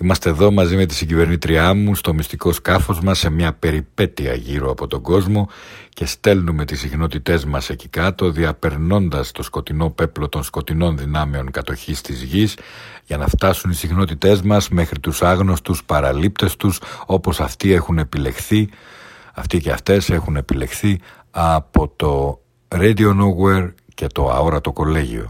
Είμαστε εδώ μαζί με τη συγκυβερνήτριά μου στο μυστικό σκάφος μας σε μια περιπέτεια γύρω από τον κόσμο και στέλνουμε τις συχνότητές μας εκεί κάτω διαπερνώντας το σκοτεινό πέπλο των σκοτεινών δυνάμεων κατοχής της γης για να φτάσουν οι συχνότητές μας μέχρι τους άγνωστους παραλήπτες τους όπως αυτοί έχουν επιλεχθεί αυτοί και αυτές έχουν επιλεχθεί από το Radio Nowhere και το αόρατο κολέγιο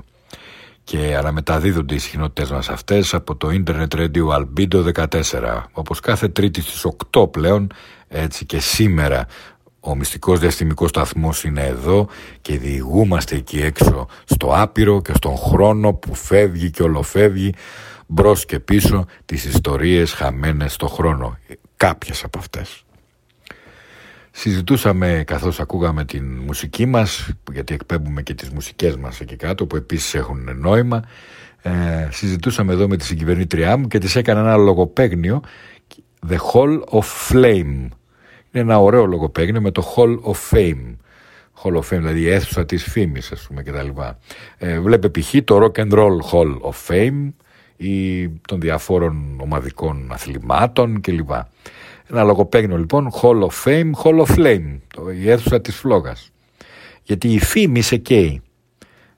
και αναμεταδίδονται οι συχνότητες μας αυτές από το Internet Radio Albedo 14 όπως κάθε τρίτη στις 8 πλέον έτσι και σήμερα. Ο μυστικός διαστημικός σταθμός είναι εδώ και διηγούμαστε εκεί έξω στο άπειρο και στον χρόνο που φεύγει και ολοφεύγει μπρος και πίσω τις ιστορίες χαμένες στο χρόνο. Κάποιες από αυτές Συζητούσαμε καθώς ακούγαμε την μουσική μας, γιατί εκπέμπουμε και τις μουσικές μας εκεί κάτω, που επίσης έχουν νόημα. Ε, συζητούσαμε εδώ με τη συγκυβερνήτριά μου και της έκανα ένα λογοπαίγνιο, The Hall of Flame. Είναι ένα ωραίο λογοπαίγνιο με το Hall of Fame. Hall of Fame, δηλαδή η αίθουσα της φήμης, ας πούμε, κτλ. Ε, βλέπε π.χ. το Rock and Roll Hall of Fame ή των διαφόρων ομαδικών αθλημάτων κλπ. Ένα λογοπαίγνιο λοιπόν, Hall of Fame, Hall of Flame, το, η αίθουσα της φλόγας. Γιατί η φήμη σε καίει.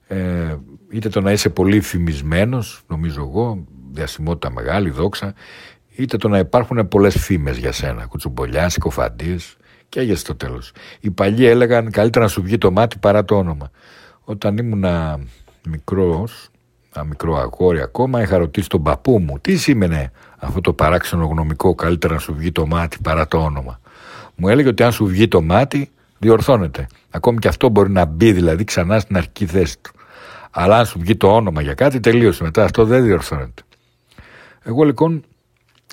Ε, είτε το να είσαι πολύ φημισμένος, νομίζω εγώ, διασημότητα μεγάλη, δόξα, είτε το να υπάρχουν πολλές φήμες για σένα, κουτσουμπολιάς, συκοφαντίες και για στο τέλος. Οι παλιοί έλεγαν καλύτερα να σου βγει το μάτι παρά το όνομα. Όταν ήμουν μικρός, ένα μικρό αγόρι ακόμα, είχα ρωτήσει τον παππού μου τι σήμαινε αυτό το παράξενο γνωμικό καλύτερα να σου βγει το μάτι παρά το όνομα. Μου έλεγε ότι αν σου βγει το μάτι διορθώνεται. Ακόμη και αυτό μπορεί να μπει δηλαδή ξανά στην αρχική θέση του. Αλλά αν σου βγει το όνομα για κάτι τελείωσε μετά αυτό δεν διορθώνεται. Εγώ λοιπόν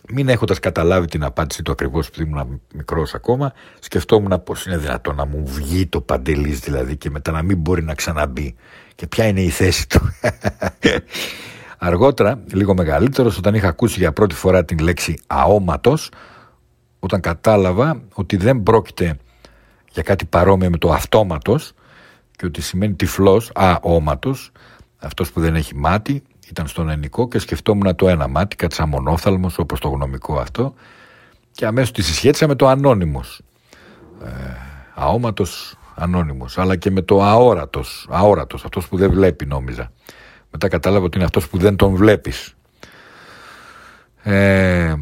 μην έχοντας καταλάβει την απάντηση του ακριβώς επειδή ήμουν μικρός ακόμα, σκεφτόμουν πώ είναι δυνατόν να μου βγει το παντελής δηλαδή και μετά να μην μπορεί να ξαναμπεί. Και ποια είναι η θέση του. Αργότερα, λίγο μεγαλύτερος, όταν είχα ακούσει για πρώτη φορά την λέξη αόματος, όταν κατάλαβα ότι δεν πρόκειται για κάτι παρόμοιο με το αυτόματος και ότι σημαίνει τυφλός, αόματος, αυτός που δεν έχει μάτι, ήταν στον ενικό και σκεφτόμουν το ένα μάτι, κάτι σαν μονόθαλμος όπως το γνωμικό αυτό και αμέσως τη συσχέτισα με το ανώνυμος. Ε, αόματος, ανώνυμος, αλλά και με το αόρατος, αόρατος, αυτός που δεν βλέπει νόμιζα. Μετά κατάλαβα ότι είναι αυτός που δεν τον βλέπεις. Ε,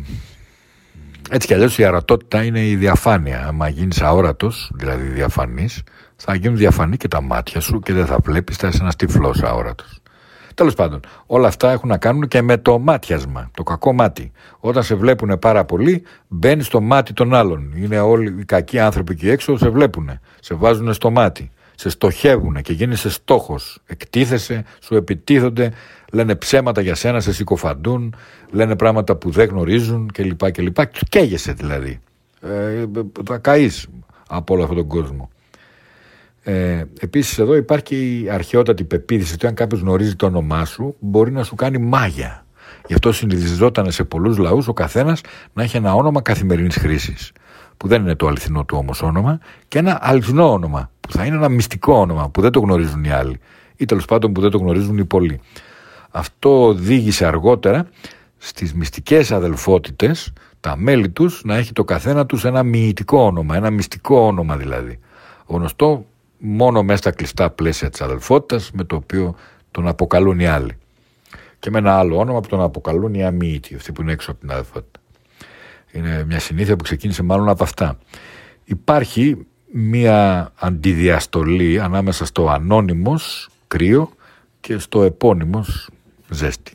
έτσι κι αλλιώς η αρατότητα είναι η διαφάνεια. Αν γίνεις αόρατος, δηλαδή διαφανής, θα γίνουν διαφανή και τα μάτια σου και δεν θα βλέπεις, θα είσαι ένας τυφλός αόρατος. Τέλος πάντων, όλα αυτά έχουν να κάνουν και με το μάτιασμα, το κακό μάτι. Όταν σε βλέπουν πάρα πολύ, μπαίνεις στο μάτι των άλλων. Είναι όλοι οι κακοί άνθρωποι εκεί έξω, σε βλέπουν, σε βάζουν στο μάτι. Σε στοχεύουν και γίνεσαι στόχος. Εκτίθεσαι, σου επιτίθονται, λένε ψέματα για σένα, σε συκοφαντούν, λένε πράγματα που δεν γνωρίζουν κλπ. κλπ. Καίγεσαι δηλαδή. Ε, θα καείς από όλο αυτόν τον κόσμο. Ε, Επίσης, εδώ υπάρχει η αρχαιότατη πεποίθηση ότι αν κάποιος γνωρίζει το όνομά σου, μπορεί να σου κάνει μάγια. Γι' αυτό συνηθιζόταν σε πολλούς λαούς ο καθένας να έχει ένα όνομα καθημερινής χρήσης. Που δεν είναι το αληθινό του όμως όνομα, και ένα αληθινό όνομα, που θα είναι ένα μυστικό όνομα, που δεν το γνωρίζουν οι άλλοι. Ή τέλος πάντων που δεν το γνωρίζουν οι πολλοί. Αυτό οδήγησε αργότερα στις μυστικές αδελφότητες τα μέλη τους να έχει το καθένα τους ένα μυητικό όνομα, ένα μυστικό όνομα δηλαδή. Γνωστό μόνο μέσα στα κλειστά πλαίσια της αδελφότητας με το οποίο τον αποκαλούν οι άλλοι. Και με ένα άλλο όνομα που τον αποκαλούν οι αμύητοι, αυτοί που είναι έξω από την αδελφότητα. Είναι μια συνήθεια που ξεκίνησε μάλλον από αυτά. Υπάρχει μια αντιδιαστολή ανάμεσα στο ανώνυμος κρύο και στο επώνυμος ζέστη.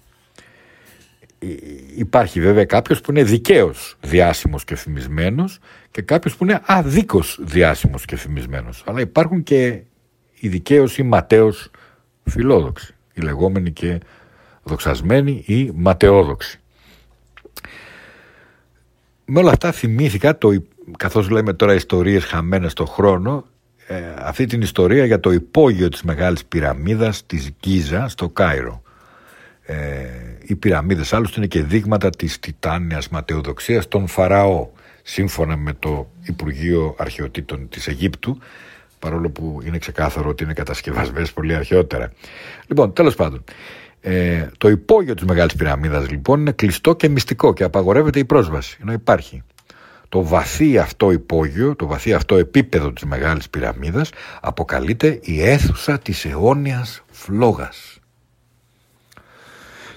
Υπάρχει βέβαια κάποιος που είναι δικαίως διάσημος και φημισμένος και κάποιος που είναι αδίκως διάσημος και φημισμένος. Αλλά υπάρχουν και οι δικαίως ή ματέως φιλόδοξοι, οι λεγόμενοι και δοξασμένοι ή ματαιόδοξοι. Με όλα αυτά θυμήθηκα, το, καθώς λέμε τώρα ιστορίες χαμένες στο χρόνο, ε, αυτή την ιστορία για το υπόγειο της Μεγάλης Πυραμίδας της Γκίζα στο Κάιρο. Ε, οι πυραμίδες άλλωστε είναι και δείγματα της τιτάνιας ματαιοδοξίας των Φαραώ σύμφωνα με το Υπουργείο Αρχαιοτήτων της Αιγύπτου παρόλο που είναι ξεκάθαρο ότι είναι κατασκευασμένες πολύ αρχαιότερα. Λοιπόν, τέλος πάντων, ε, το υπόγειο της Μεγάλης Πυραμίδας λοιπόν είναι κλειστό και μυστικό και απαγορεύεται η πρόσβαση, ενώ υπάρχει. Το βαθύ αυτό υπόγειο, το βαθύ αυτό επίπεδο της Μεγάλης Πυραμίδας αποκαλείται η αίθουσα της αιώνιας φλόγας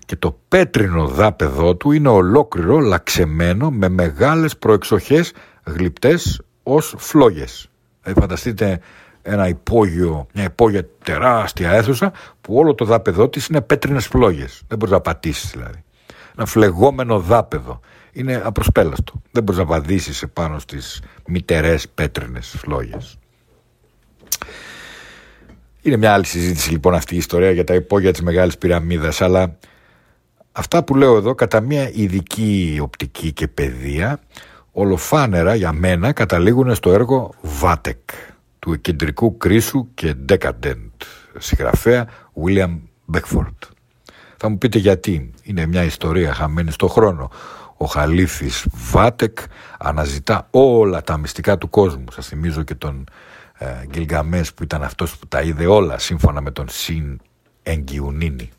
και το πέτρινο δάπεδό του είναι ολόκληρο λαξεμένο με μεγάλες προεξοχές γλυπτές ως φλόγες. Δηλαδή φανταστείτε ένα υπόγειο, μια υπόγεια τεράστια αίθουσα που όλο το δάπεδό της είναι πέτρινες φλόγες. Δεν μπορείς να πατήσεις δηλαδή. Ένα φλεγόμενο δάπεδο. Είναι απροσπέλαστο. Δεν μπορείς να βαδίσεις επάνω στις μητερές πέτρινες φλόγες. Είναι μια άλλη συζήτηση λοιπόν αυτή η ιστορία για τα υπόγεια της Μεγάλης Πυραμίδας αλλά Αυτά που λέω εδώ κατά μια ειδική οπτική και παιδεία ολοφάνερα για μένα καταλήγουν στο έργο Βάτεκ του κεντρικού κρίσου και Decadent συγγραφέα William Beckford. Θα μου πείτε γιατί. Είναι μια ιστορία χαμένη στο χρόνο. Ο Χαλίφης Βάτεκ αναζητά όλα τα μυστικά του κόσμου. Σας θυμίζω και τον ε, Γκυλγαμές που ήταν αυτός που τα είδε όλα σύμφωνα με τον Συν Εγκιουνίνη.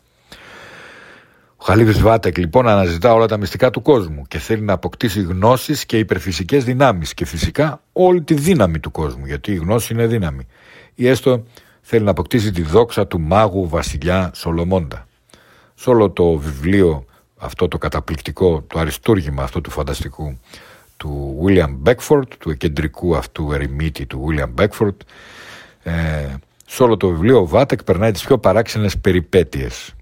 Ο Χαλίβης Βάτεκ λοιπόν αναζητά όλα τα μυστικά του κόσμου και θέλει να αποκτήσει γνώσεις και υπερφυσικές δυνάμεις και φυσικά όλη τη δύναμη του κόσμου γιατί η γνώση είναι δύναμη ή έστω θέλει να αποκτήσει τη δόξα του μάγου βασιλιά Σολομώντα. Σε όλο το βιβλίο αυτό το καταπληκτικό, το αριστούργημα αυτό του φανταστικού του William Beckford, του κεντρικού αυτού ερημίτη του William Beckford, ε, σε όλο το βιβλίο ο Βάτεκ περνάει τις πιο παράξενες περιπέτειες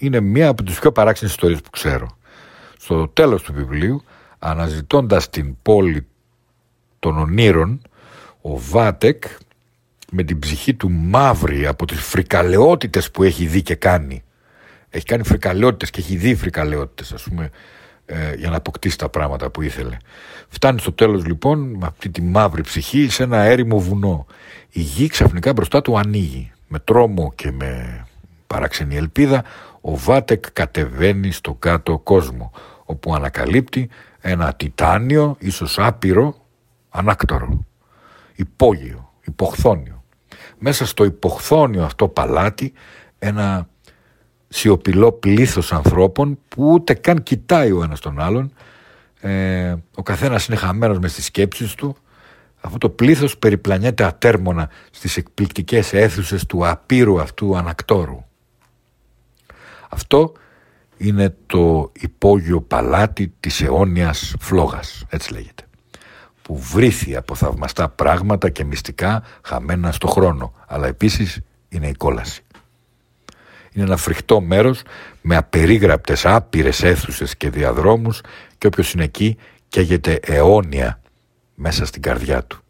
είναι μία από τις πιο παράξενες ιστορίες που ξέρω. Στο τέλος του βιβλίου, αναζητώντας την πόλη των ονείρων, ο Βάτεκ με την ψυχή του μαύρη από τις φρικαλαιότητες που έχει δει και κάνει. Έχει κάνει φρικαλαιότητες και έχει δει φρικαλαιότητες ας πούμε ε, για να αποκτήσει τα πράγματα που ήθελε. Φτάνει στο τέλος λοιπόν με αυτή τη μαύρη ψυχή σε ένα έρημο βουνό. Η γη ξαφνικά μπροστά του ανοίγει. Με τρόμο και με παράξενη ελπίδα ο Βάτεκ κατεβαίνει στο κάτω κόσμο όπου ανακαλύπτει ένα τιτάνιο, ίσως άπειρο, ανάκτορο, υπόγειο, υποχθόνιο. Μέσα στο υποχθόνιο αυτό παλάτι ένα σιωπηλό πλήθος ανθρώπων που ούτε καν κοιτάει ο ένας τον άλλον ε, ο καθένας είναι χαμένος μες στις σκέψεις του. Αυτό το πλήθος περιπλανιέται ατέρμονα στις εκπληκτικές αίθουσες του απείρου αυτού ανακτόρου αυτό είναι το υπόγειο παλάτι της αιώνιας φλόγας, έτσι λέγεται, που βρήθη από θαυμαστά πράγματα και μυστικά χαμένα στο χρόνο, αλλά επίσης είναι η κόλαση. είναι ένα φρικτό μέρος με απερίγραπτες άπειρες αίθουσες και διαδρόμους και όποιος είναι εκεί καίγεται αιώνια μέσα στην καρδιά του.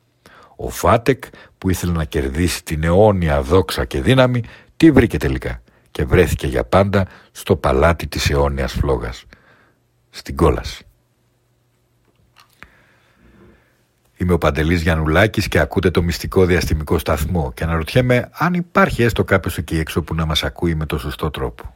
Ο Φάτεκ που ήθελε να κερδίσει την αιώνια δόξα και δύναμη τι βρήκε τελικά και βρέθηκε για πάντα στο παλάτι της αιώνιας φλόγας, στην κόλαση. Είμαι ο Παντελής Γιαννουλάκης και ακούτε το μυστικό διαστημικό σταθμό και αναρωτιέμαι αν υπάρχει έστω κάποιος εκεί έξω που να μας ακούει με το σωστό τρόπο.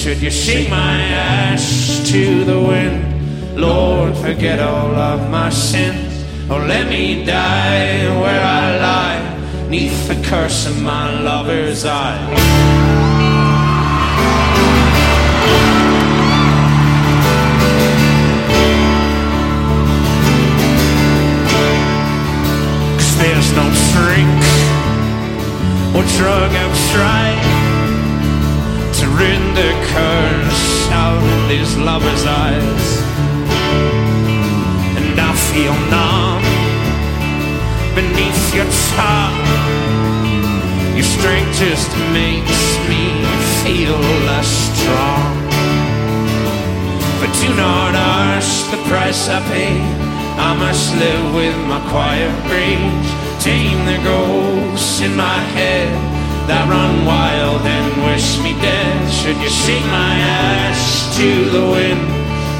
Should you shake my ash to the wind, Lord, forget all of my sins. Or oh, let me die where I lie, neath the curse of my lover's eye. there's no shrink or drug tried the curse out of these lovers' eyes. And I feel numb beneath your tongue. Your strength just makes me feel less strong. But do not ask the price I pay. I must live with my quiet rage, tame the ghosts in my head that run wild and wish me dead. Should you shake my ass to the wind,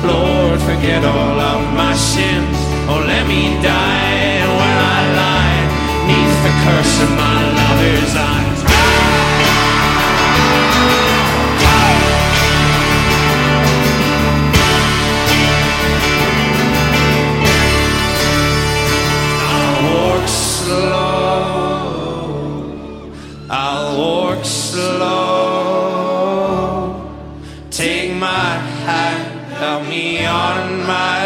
Lord, forget all of my sins, or let me die where I lie, neath the curse of my lover's eyes. slow. Take my hand, help me on my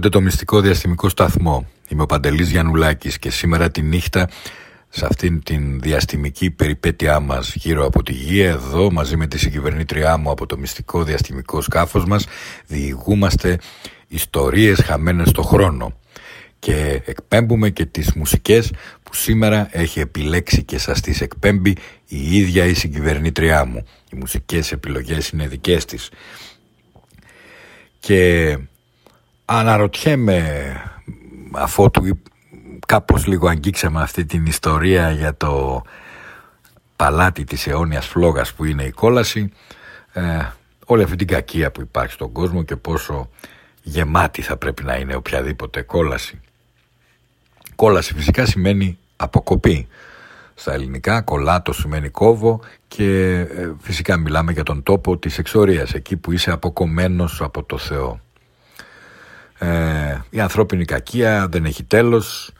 Ακούτε το μυστικό διαστημικό σταθμό. Είμαι ο Παντελής Γιαννουλάκης και σήμερα τη νύχτα σε αυτήν την διαστημική περιπέτειά μας γύρω από τη γη εδώ μαζί με τη συγκυβερνήτριά μου από το μυστικό διαστημικό σκάφος μας διηγούμαστε ιστορίες χαμένες στο χρόνο και εκπέμπουμε και τις μουσικές που σήμερα έχει επιλέξει και σας τις εκπέμπει η ίδια η συγκυβερνήτριά μου. Οι μουσικές επιλογές είναι δικές της. Και αναρωτιέμαι αφότου κάπως λίγο αγγίξαμε αυτή την ιστορία για το παλάτι της αιώνιας φλόγας που είναι η κόλαση ε, όλη αυτή την κακία που υπάρχει στον κόσμο και πόσο γεμάτη θα πρέπει να είναι οποιαδήποτε κόλαση. Κόλαση φυσικά σημαίνει αποκοπή. Στα ελληνικά κολάτος σημαίνει κόβο και ε, φυσικά μιλάμε για τον τόπο της εξορίας, εκεί που είσαι αποκομμένος από το Θεό. Ε, η ανθρώπινη κακία δεν έχει τέλος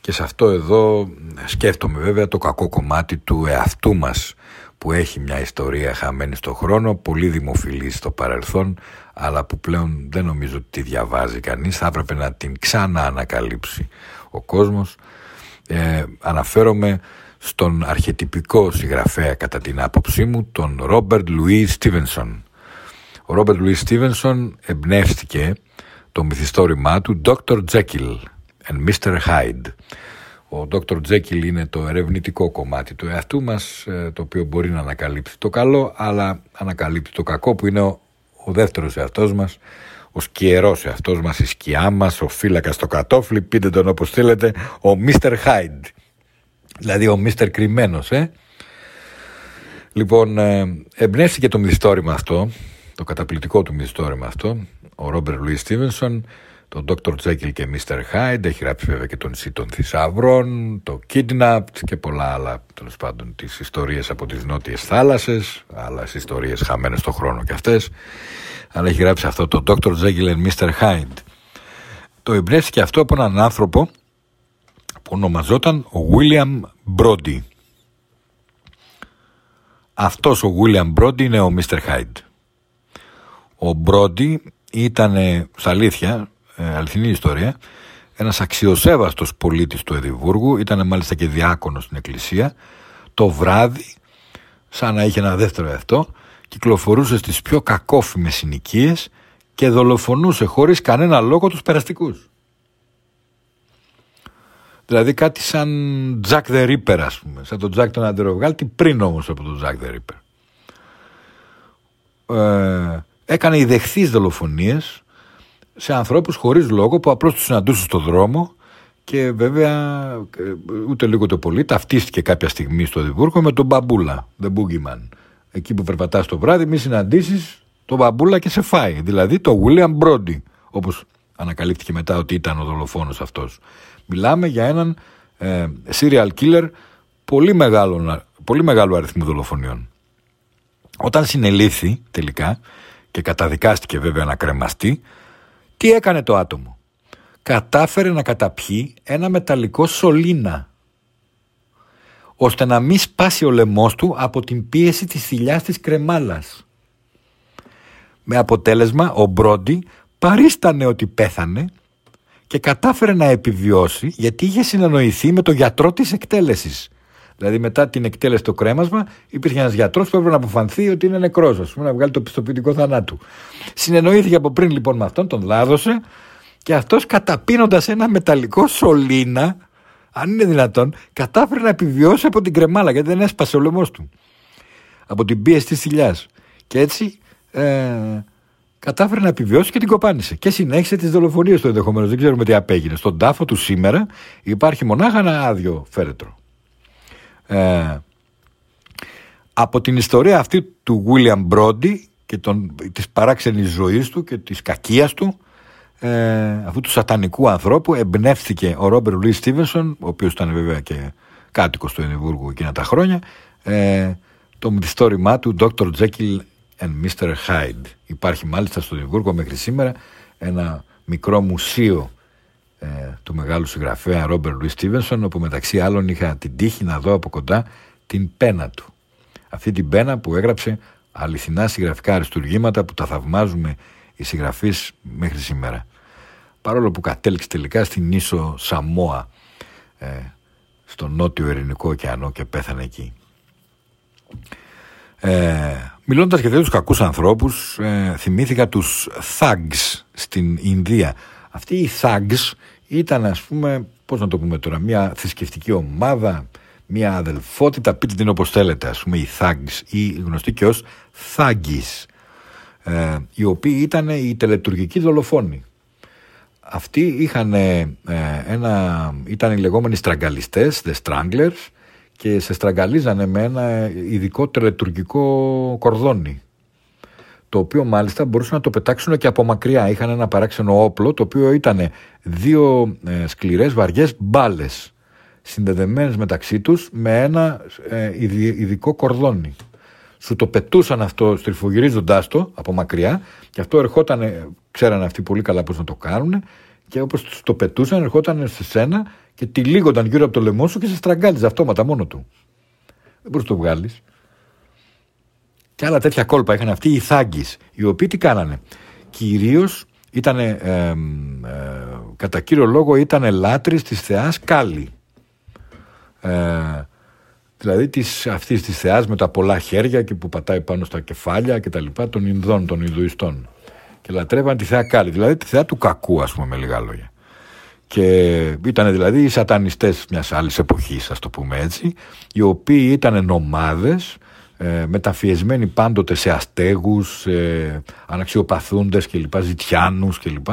και σε αυτό εδώ σκέφτομαι βέβαια το κακό κομμάτι του εαυτού μας που έχει μια ιστορία χαμένη στο χρόνο, πολύ δημοφιλή στο παρελθόν, αλλά που πλέον δεν νομίζω ότι τη διαβάζει κανείς, θα έπρεπε να την ξανά ανακαλύψει ο κόσμος. Ε, αναφέρομαι στον αρχετυπικό συγγραφέα κατά την άποψή μου, τον Ρόμπερτ Λουί Στίβενσον. Ο Ρόμπερτ Λουί Στίβενσον εμπνεύστηκε το μυθιστόρημά του Dr. Jekyll and Mr. Hyde. Ο Dr. Jekyll είναι το ερευνητικό κομμάτι του εαυτού μας, ε, το οποίο μπορεί να ανακαλύψει το καλό, αλλά ανακαλύπτει το κακό που είναι ο, ο δεύτερος εαυτός μας, ο σκιερός εαυτός μας, η σκιά μας, ο φύλακας στο κατόφλι, πείτε τον όπως θέλετε, ο Mr. Hyde. Δηλαδή ο Mr. Κρυμμένος, ε. Λοιπόν, ε, εμπνεύστηκε το μυθιστόρημα αυτό, το καταπληκτικό του μυθιστόρημα αυτό, ο Ρόμπερ Λουίς Στίβενσον, τον Dr. Jekyll και Mr. Hyde, έχει γράψει βέβαια και τον Νησί των Θησαυρών, το Kidnapped και πολλά άλλα, τέλος πάντων, τις ιστορίες από τις νότιες θάλασσες, άλλες ιστορίες χαμένες στον χρόνο και αυτές. Αλλά έχει γράψει αυτό το Dr. Jekyll and Mr. Hyde. Το εμπνεύστηκε αυτό από έναν άνθρωπο που ονομαζόταν ο William Brody. Αυτός ο William Brody είναι ο Mr. Hyde. Ο Brody ήταν, στα αλήθεια, ε, αληθινή ιστορία, ένας αξιοσέβαστος πολίτης του Εδιμβούργου, ήταν μάλιστα και διάκονος στην εκκλησία, το βράδυ, σαν να είχε ένα δεύτερο εαυτό, κυκλοφορούσε στις πιο κακόφημες συνοικίες και δολοφονούσε χωρίς κανένα λόγο τους περαστικούς. Δηλαδή κάτι σαν Jack the Ripper ας πούμε, σαν τον Jack τον Αντεροβγάλτη πριν όμως από τον Jack the Ripper. Ε, έκανε ιδεχθείς δολοφονίες σε ανθρώπους χωρίς λόγο που απλώς τους συναντούσε στο δρόμο και βέβαια ε, ούτε λίγο το πολύ ταυτίστηκε κάποια στιγμή στο Διβούργο με τον Μπαμπούλα, the boogeyman. Εκεί που περπατάς το βράδυ μη συναντήσεις τον Μπαμπούλα και σε φάει. Δηλαδή το William Brody, όπως ανακαλύφθηκε μετά ότι ήταν ο δολοφόνος αυτός. Μιλάμε για έναν ε, serial killer πολύ μεγάλο, πολύ μεγάλο αριθμό δολοφονιών. Όταν συνελήφθη τελικά και καταδικάστηκε βέβαια να κρεμαστεί, τι έκανε το άτομο; Κατάφερε να καταπιεί ένα μεταλλικό σωλήνα ώστε να μην σπάσει ο λαιμός του από την πίεση της θηλιάς της κρεμάλας. Με αποτέλεσμα ο Μπρόντι παρίστανε ότι πέθανε και κατάφερε να επιβιώσει γιατί είχε συνεννοηθεί με τον γιατρό της εκτέλεσης. Δηλαδή μετά την εκτέλεση το κρέμασμα υπήρχε ένας γιατρός που έπρεπε να αποφανθεί ότι είναι νεκρός, ας πούμε, να βγάλει το πιστοποιητικό θανάτου. Συνεννοήθηκε από πριν λοιπόν με αυτόν, τον λάδωσε και αυτός καταπίνοντας ένα μεταλλικό σωλήνα, αν είναι δυνατόν, κατάφερε να επιβιώσει από την κρεμάλα γιατί δεν έσπασε ο λαιμός του. Από την πίεση της θηλιάς. Και έτσι ε, κατάφερε να επιβιώσει και την κοπάνισε. Και συνέχισε τις δολοφονίες του ενδεχομένως. Δεν ξέρουμε τι απέγινε. Στον τάφο του σήμερα υπάρχει μονάχα ένα άδειο φέρετρο. Ε, από την ιστορία αυτή του William Brody και των, της παράξενης ζωής του και της κακίας του ε, αυτού του σατανικού ανθρώπου εμπνεύστηκε ο Ρόμπερ Λουίς Στίβενσον ο οποίος ήταν βέβαια και κάτοικος του Ενιβούργου εκείνα τα χρόνια ε, το μυθιστόρημά του Dr. Jekyll and Mr. Hyde υπάρχει μάλιστα στο Ενιβούργο μέχρι σήμερα ένα μικρό μουσείο ε, του μεγάλου συγγραφέα Ρόμπερ Λουίς Στίβενσον όπου μεταξύ άλλων είχα την τύχη να δω από κοντά την πένα του Αυτή την πένα που έγραψε αληθινά συγγραφικά αριστουργήματα που τα θαυμάζουμε οι συγγραφείς μέχρι σήμερα. Παρόλο που κατέληξε τελικά στην ίσο Σαμόα, ε, στο νότιο Ειρηνικό ωκεανό και πέθανε εκεί. Ε, μιλώντας για τέτοιους κακούς ανθρώπους, ε, θυμήθηκα τους thugs στην Ινδία. Αυτοί οι thugs ήταν ας πούμε, πώς να το πούμε τώρα, μια θρησκευτική ομάδα, μια αδελφότητα, πείτε την όπως θέλετε, ας πούμε οι thugs ή γνωστοί και ως thuggis, ε, οι οποίοι ήταν οι τελετουργικοί δολοφόνοι. Αυτοί είχαν ε, ένα, ήταν οι λεγόμενοι στραγγαλιστές, the stranglers, και σε στραγγαλίζανε με ένα ειδικό τελετουργικό κορδόνι το οποίο μάλιστα μπορούσαν να το πετάξουν και από μακριά. Είχαν ένα παράξενο όπλο το οποίο ήταν δύο ε, σκληρές βαριές μπάλες συνδεδεμένες μεταξύ τους με ένα ε, ειδικό κορδόνι. Σου το πετούσαν αυτό στριφογυρίζοντάς το από μακριά και αυτό ερχόταν, ξέραν αυτοί πολύ καλά πώς να το κάνουν και όπως το πετούσαν ερχόταν σε σένα και τυλίγονταν γύρω από το λαιμό σου και σε στραγγάλιζε αυτόματα μόνο του. Δεν μπορείς να το βγάλεις. Και άλλα τέτοια κόλπα είχαν αυτοί οι θάγκης, οι οποίοι τι κάνανε; Κυρίως ήταν, ε, ε, κατά κύριο λόγο, ήταν λάτρεις της θεάς Κάλλη. Ε, δηλαδή της, αυτής της θεάς με τα πολλά χέρια και που πατάει πάνω στα κεφάλια και τα λοιπά των Ινδών, των Ινδουιστών. Και λατρεύαν τη θεά Κάλλη, δηλαδή τη θεά του κακού ας πούμε με λίγα λόγια. Και ήταν δηλαδή οι σατανιστές μιας άλλης εποχής, ας το πούμε έτσι, οι οποίοι ήταν νομάδες, ε, μεταφιεσμένοι πάντοτε σε αστέγους, σε αναξιοπαθούντες κλπ, ζητιάνους κλπ.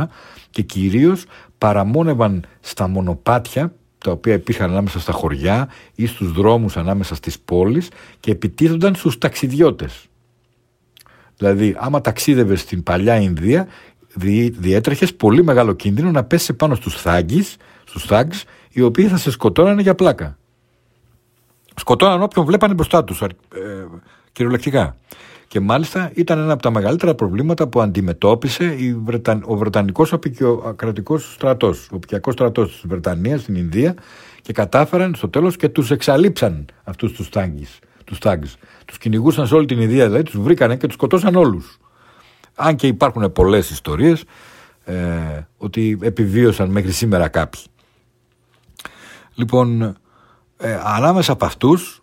Και κυρίως παραμόνευαν στα μονοπάτια τα οποία υπήρχαν ανάμεσα στα χωριά ή στους δρόμους ανάμεσα στις πόλεις και επιτίθονταν στους ταξιδιώτες. Δηλαδή, άμα ταξίδευε στην παλιά Ινδία, διέτρεχες πολύ μεγάλο κίνδυνο να πέσει πάνω στους θάγκης, στους θάγκς, οι οποίοι θα σε σκοτώνανε για πλάκα. Σκοτώναν όποιον βλέπανε μπροστά τους, ε, κυριολεκτικά. Και μάλιστα ήταν ένα από τα μεγαλύτερα προβλήματα που αντιμετώπισε η Βρεταν... ο Βρετανικός Απικιοκρατικός στρατός, ο Απικιακός στρατός της Βρετανίας στην Ινδία και κατάφεραν στο τέλος και τους εξαλείψαν αυτούς τους θάγκης. Τους, θάγκης. τους κυνηγούσαν σε όλη την Ινδία, δηλαδή τους βρήκανε και τους σκοτώσαν όλους. Αν και υπάρχουν πολλές ιστορίες ε, ότι επιβίωσαν μέχρι σήμερα κάποιοι. Λοιπόν, ε, ανάμεσα από αυτούς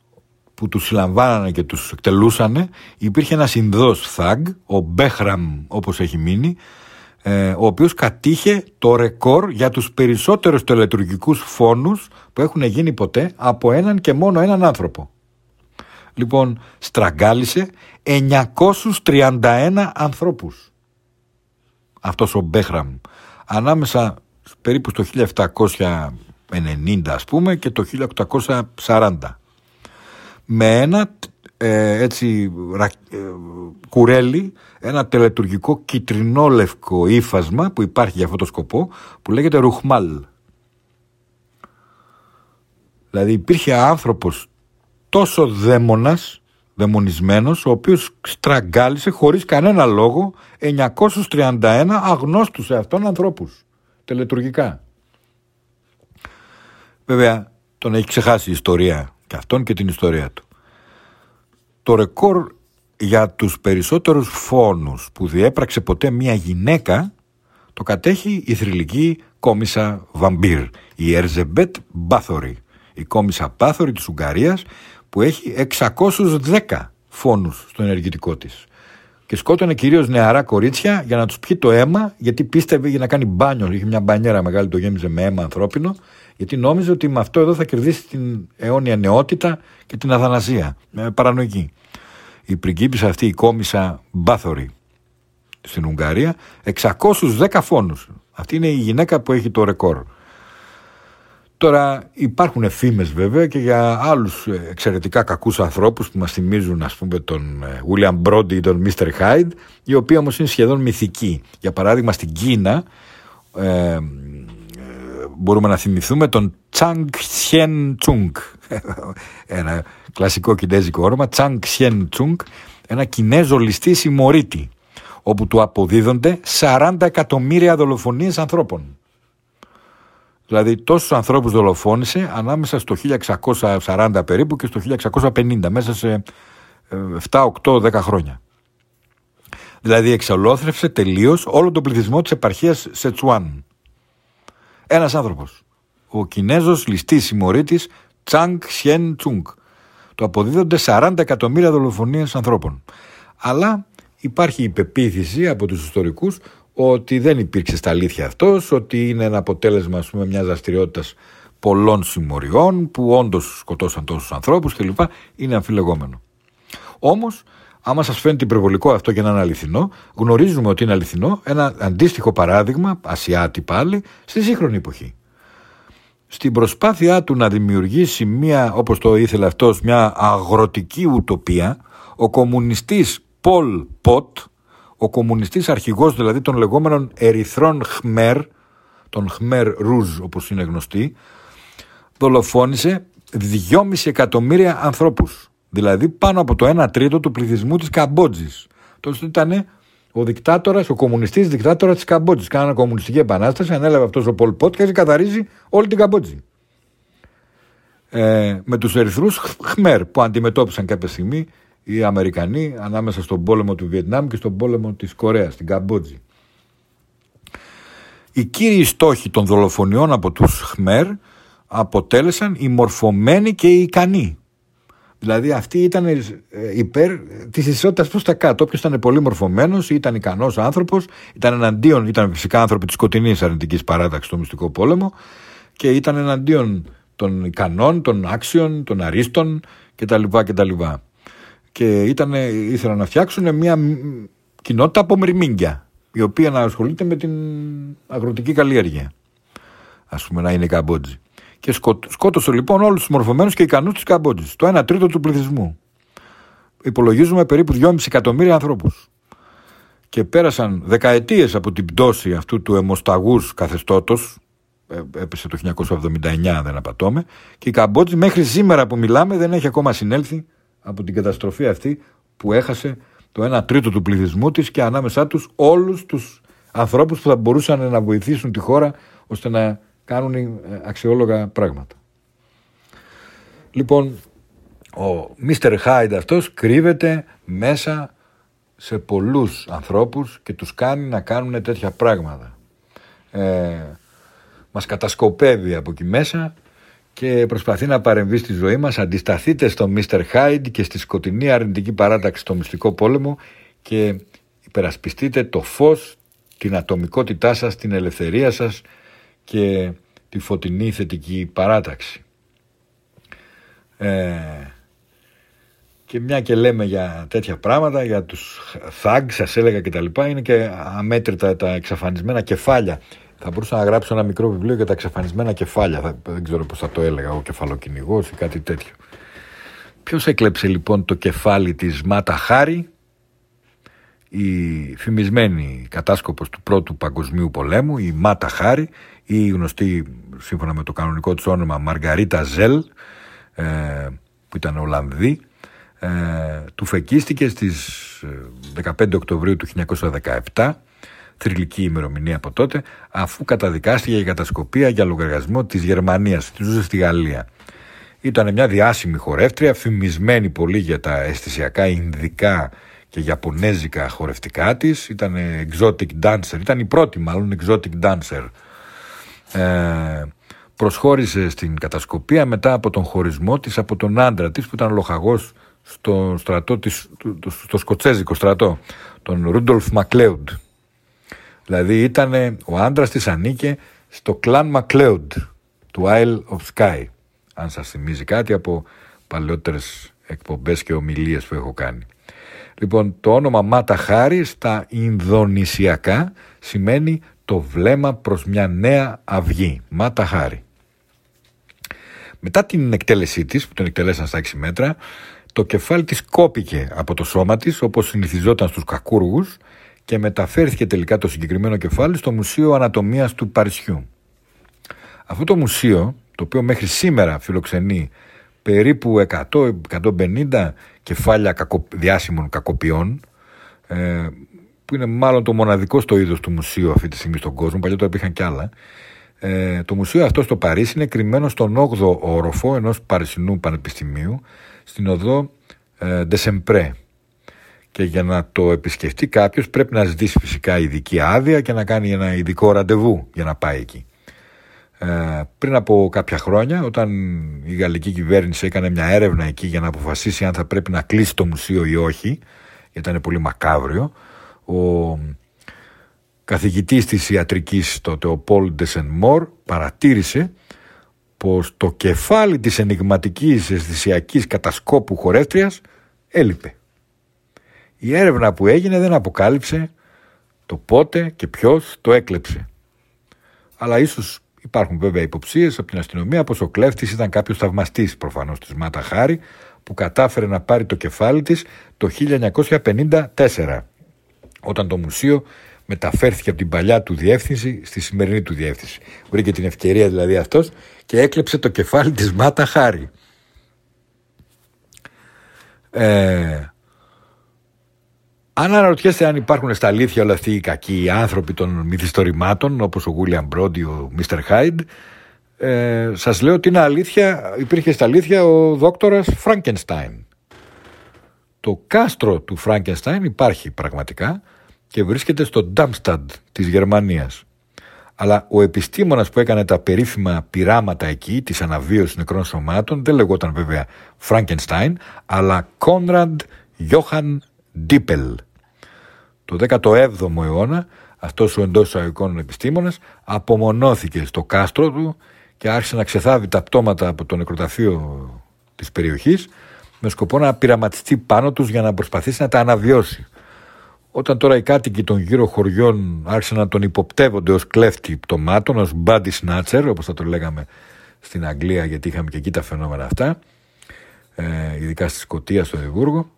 που τους συλλαμβάνανε και τους εκτελούσαν υπήρχε ένας Ινδός θάγκ, ο Μπέχραμ όπως έχει μείνει, ε, ο οποίος κατήχε το ρεκόρ για τους περισσότερους τελετουργικούς φόνους που έχουν γίνει ποτέ από έναν και μόνο έναν άνθρωπο. Λοιπόν, στραγγάλισε 931 ανθρώπους. Αυτός ο Μπέχραμ. Ανάμεσα περίπου στο 1790 ας πούμε και το 1840. Με ένα ε, έτσι ε, κουρέλι, ένα τελετουργικό κυτρινόλευκο ύφασμα που υπάρχει για αυτό το σκοπό που λέγεται Ρουχμάλ. Δηλαδή υπήρχε άνθρωπος τόσο δαίμονας, δαιμονισμένος, ο οποίος στραγγάλισε χωρίς κανένα λόγο 931 αγνώστους σε αυτόν ανθρώπους, τελετουργικά. Βέβαια, τον έχει ξεχάσει η ιστορία και αυτόν και την ιστορία του. Το ρεκόρ για τους περισσότερους φόνους που διέπραξε ποτέ μια γυναίκα το κατέχει η θρηλυκή κόμισα Βαμπύρ, η Ερζεμπέτ Μπάθορη, η κόμισα Μπάθορη της Ουγγαρίας που έχει 610 φόνους στο ενεργητικό της. Και σκότωνε κυρίως νεαρά κορίτσια για να τους πιει το αίμα, γιατί πίστευε για να κάνει μπάνιο. Είχε μια μπανιέρα μεγάλη, το γέμιζε με αίμα ανθρώπινο, γιατί νόμιζε ότι με αυτό εδώ θα κερδίσει την αιώνια νεότητα και την αθανασία. Με παρανοϊκή. Η πριγκίπισσα αυτή, η κόμισα Μπάθορη στην Ουγγαρία, 610 φόνους. Αυτή είναι η γυναίκα που έχει το ρεκόρ. Τώρα υπάρχουν φήμες βέβαια και για άλλους ε, εξαιρετικά κακούς ανθρώπους που μας θυμίζουν ας πούμε τον ε, William Brody ή τον Mr. Hyde οι οποίοι όμως είναι σχεδόν μυθικοί. Για παράδειγμα στην Κίνα ε, ε μπορούμε να θυμηθούμε τον Chang Xian Chung ένα κλασικό κινέζικο όνομα Chang Xian Chung ένα κινέζο ληστής συμμορίτη όπου του αποδίδονται 40 εκατομμύρια δολοφονίες ανθρώπων. Δηλαδή τόσους ανθρώπους δολοφόνησε ανάμεσα στο 1640 περίπου και στο 1650 μέσα σε 7, 8, 10 χρόνια. Δηλαδή εξολόθρευσε τελείως όλο τον πληθυσμό της επαρχίας Σετσουάν. Ένας άνθρωπος. Ο Κινέζος ληστής συμμορήτης Τσάνγκ Σιέν Τσούγκ. Το αποδίδονται 40 εκατομμύρια δολοφονίες ανθρώπων. Αλλά υπάρχει η πεποίθηση από τους ιστορικούς ότι δεν υπήρξε στα αλήθεια αυτός, ότι είναι ένα αποτέλεσμα ας πούμε, μιας δραστηριότητας πολλών συμμοριών που όντως σκοτώσαν τόσους ανθρώπους κλπ. Είναι αμφιλεγόμενο. Όμως, άμα σας φαίνεται υπερβολικό αυτό και να είναι αληθινό, γνωρίζουμε ότι είναι αληθινό ένα αντίστοιχο παράδειγμα, Ασιάτη πάλι, στη σύγχρονη εποχή. Στην προσπάθειά του να δημιουργήσει μια, όπως το ήθελε αυτός, μια αγροτική ουτοπία, ο κομμουνιστής Πολ Ποτ, ο κομμουνιστής αρχηγός δηλαδή των λεγόμενων ερυθρών Χμέρ, των Χμέρ Ρούζ όπως είναι γνωστοί, δολοφόνησε 2,5 εκατομμύρια ανθρώπους. Δηλαδή πάνω από το 1 τρίτο του πληθυσμού της Καμπότζης. Τότε ήταν ο δικτάτορας, ο κομμουνιστής δικτάτορας της Καμπότζης. Κάνανε κομμουνιστική επανάσταση, ανέλαβε αυτός ο Πολ Πότ και καθαρίζει όλη την Καμπότζη. Ε, με τους ερυθρούς Χμέρ που αντιμετώπισαν κάποια στιγμή οι Αμερικανοί ανάμεσα στον πόλεμο του Βιετνάμ και στον πόλεμο της Κορέας, στην Καμπότζη. Οι κύριοι στόχοι των δολοφονιών από τους Χμέρ αποτέλεσαν οι μορφωμένοι και οι ικανοί. Δηλαδή αυτοί ήταν ε, υπέρ της ισότητας προς τα κάτω. Όποιος ήταν πολύ μορφωμένος, ήταν ικανός άνθρωπος, ήταν εναντίον, ήταν φυσικά άνθρωποι της σκοτεινής αρνητικής παράταξης στο μυστικό πόλεμο και ήταν εναντίον των ικανών, των άξιων, των αρίστων κτλ. κτλ και ήταν, ήθελαν να φτιάξουν μια κοινότητα από μυρμήγκια η οποία να ασχολείται με την αγροτική καλλιέργεια. Ας πούμε να είναι η Καμπότζη. Και σκότωσε λοιπόν όλους τους μορφωμένους και ικανούς της Καμπότζης το 1 τρίτο του πληθυσμού. Υπολογίζουμε περίπου 2,5 εκατομμύρια ανθρώπους. Και πέρασαν δεκαετίες από την πτώση αυτού του αιμοσταγούς καθεστώτος ε, έπεσε το 1979 δεν απατώμε και η Καμπότζη μέχρι σήμερα που μιλάμε δεν έχει ακόμα συνέλθει από την καταστροφή αυτή που έχασε το 1 τρίτο του πληθυσμού της και ανάμεσά τους όλους τους ανθρώπους που θα μπορούσαν να βοηθήσουν τη χώρα ώστε να κάνουν ε, αξιόλογα πράγματα. Λοιπόν, ο Μίστερ Χάιντ αυτός κρύβεται μέσα σε πολλούς ανθρώπους και τους κάνει να κάνουν τέτοια πράγματα. Ε, μας κατασκοπεύει από εκεί μέσα και προσπαθεί να παρεμβεί στη ζωή μας. Αντισταθείτε στο Mr. Hyde και στη σκοτεινή αρνητική παράταξη στο μυστικό πόλεμο και υπερασπιστείτε το φως, την ατομικότητά σας, την ελευθερία σας και τη φωτεινή θετική παράταξη. Ε, και μια και λέμε για τέτοια πράγματα, για τους thugs, σας έλεγα και τα λοιπά, είναι και αμέτρητα τα εξαφανισμένα κεφάλια θα μπορούσα να γράψω ένα μικρό βιβλίο για τα εξαφανισμένα κεφάλια. δεν ξέρω πώς θα το έλεγα, ο κεφαλοκυνηγός ή κάτι τέτοιο. Ποιος έκλεψε λοιπόν το κεφάλι της Μάτα Χάρη, η φημισμένη κατάσκοπος του πρώτου παγκοσμίου πολέμου, η Μάτα Χάρη, ή η γνωστή σύμφωνα με το κανονικό της όνομα Μαργαρίτα Ζέλ, ε, που ήταν Ολλανδή, ε, του φεκίστηκε στις 15 ε, Οκτωβρίου του 1917 θρηλυκή ημερομηνία από τότε, αφού καταδικάστηκε για κατασκοπία για λογαριασμό της Γερμανίας. Της ζούσε στη Γαλλία. Ήταν μια διάσημη χορεύτρια, φημισμένη πολύ για τα αισθησιακά Ινδικά και Ιαπωνέζικα χορευτικά της. Ήταν exotic dancer, ήταν η πρώτη μάλλον exotic dancer. Ε, προσχώρησε στην κατασκοπία μετά από τον χωρισμό της από τον άντρα της που ήταν λοχαγός στο, στρατό της, στο σκοτσέζικο στρατό, τον Ρούντολφ Μακλέουντ. Δηλαδή ήταν, ο άντρας της ανήκε στο κλάν MacLeod του Isle of Sky. Αν σας θυμίζει κάτι από παλαιότερες εκπομπές και ομιλίες που έχω κάνει. Λοιπόν, το όνομα Μάτα Χάρη στα Ινδονησιακά σημαίνει το βλέμμα προς μια νέα αυγή. Μάτα Χάρη. Μετά την εκτέλεσή της, που τον εκτελέσαν στα 6 μέτρα, το κεφάλι της κόπηκε από το σώμα της, όπως συνηθιζόταν στους κακούργους, και μεταφέρθηκε τελικά το συγκεκριμένο κεφάλι στο Μουσείο Ανατομίας του Παρισιού. Αυτό το μουσείο, το οποίο μέχρι σήμερα φιλοξενεί περίπου 100-150 κεφάλια κακο, διάσημων κακοποιών, ε, που είναι μάλλον το μοναδικό στο είδος του μουσείου αυτή τη στιγμή στον κόσμο, παλιότερα υπήρχαν κι άλλα, ε, το μουσείο αυτό στο Παρίσι είναι κρυμμένο στον 8ο όροφο ενός Παρισινού Πανεπιστημίου, στην οδό ε, Ντεσεμπρέ. Και για να το επισκεφτεί κάποιος πρέπει να ζητήσει φυσικά ειδική άδεια και να κάνει ένα ειδικό ραντεβού για να πάει εκεί. Ε, πριν από κάποια χρόνια όταν η γαλλική κυβέρνηση έκανε μια έρευνα εκεί για να αποφασίσει αν θα πρέπει να κλείσει το μουσείο ή όχι γιατί ήταν πολύ μακάβριο ο καθηγητής της ιατρικής τότε ο Πολ Ντεσενμόρ παρατήρησε πως το κεφάλι της ενηγματικής αισθησιακής κατασκόπου χορεύτριας έλειπε. Η έρευνα που έγινε δεν αποκάλυψε το πότε και ποιος το έκλεψε. Αλλά ίσως υπάρχουν βέβαια υποψίες από την αστυνομία πως ο κλέφτης ήταν κάποιος θαυμαστής προφανώς της Μάτα Χάρη που κατάφερε να πάρει το κεφάλι της το 1954 όταν το μουσείο μεταφέρθηκε από την παλιά του διεύθυνση στη σημερινή του διεύθυνση. Βρήκε την ευκαιρία δηλαδή αυτός και έκλεψε το κεφάλι της Μάτα Χάρη. Ε, αν αναρωτιέστε αν υπάρχουν στα αλήθεια όλα αυτοί οι κακοί άνθρωποι των μυθιστορημάτων όπως ο William Μπρόντι, ο Mr. Hyde ε, σας λέω ότι είναι αλήθεια, υπήρχε στα αλήθεια ο δόκτορας Φραγκενστάιν. Το κάστρο του Φραγκενστάιν υπάρχει πραγματικά και βρίσκεται στο Ντάμσταντ της Γερμανίας. Αλλά ο επιστήμονας που έκανε τα περίφημα πειράματα εκεί της αναβίωσης νεκρών σωμάτων δεν λεγόταν βέβαια Φραγκενστάιν αλλά Κόνραντ Γιώχαν Ντίπελ. Το 17ο αιώνα αυτός ο εντός εισαγωγικών επιστήμονας απομονώθηκε στο κάστρο του και άρχισε να ξεθάβει τα πτώματα από το νεκροταφείο της περιοχής με σκοπό να πειραματιστεί πάνω τους για να προσπαθήσει να τα αναβιώσει. Όταν τώρα οι κάτοικοι των γύρω χωριών άρχισαν να τον υποπτεύονται ως κλέφτη πτωμάτων, ως body snatcher, όπως θα το λέγαμε στην Αγγλία γιατί είχαμε και εκεί τα φαινόμενα αυτά, ε, ειδικά στη Σκωτία, στο Εδιμβούργο,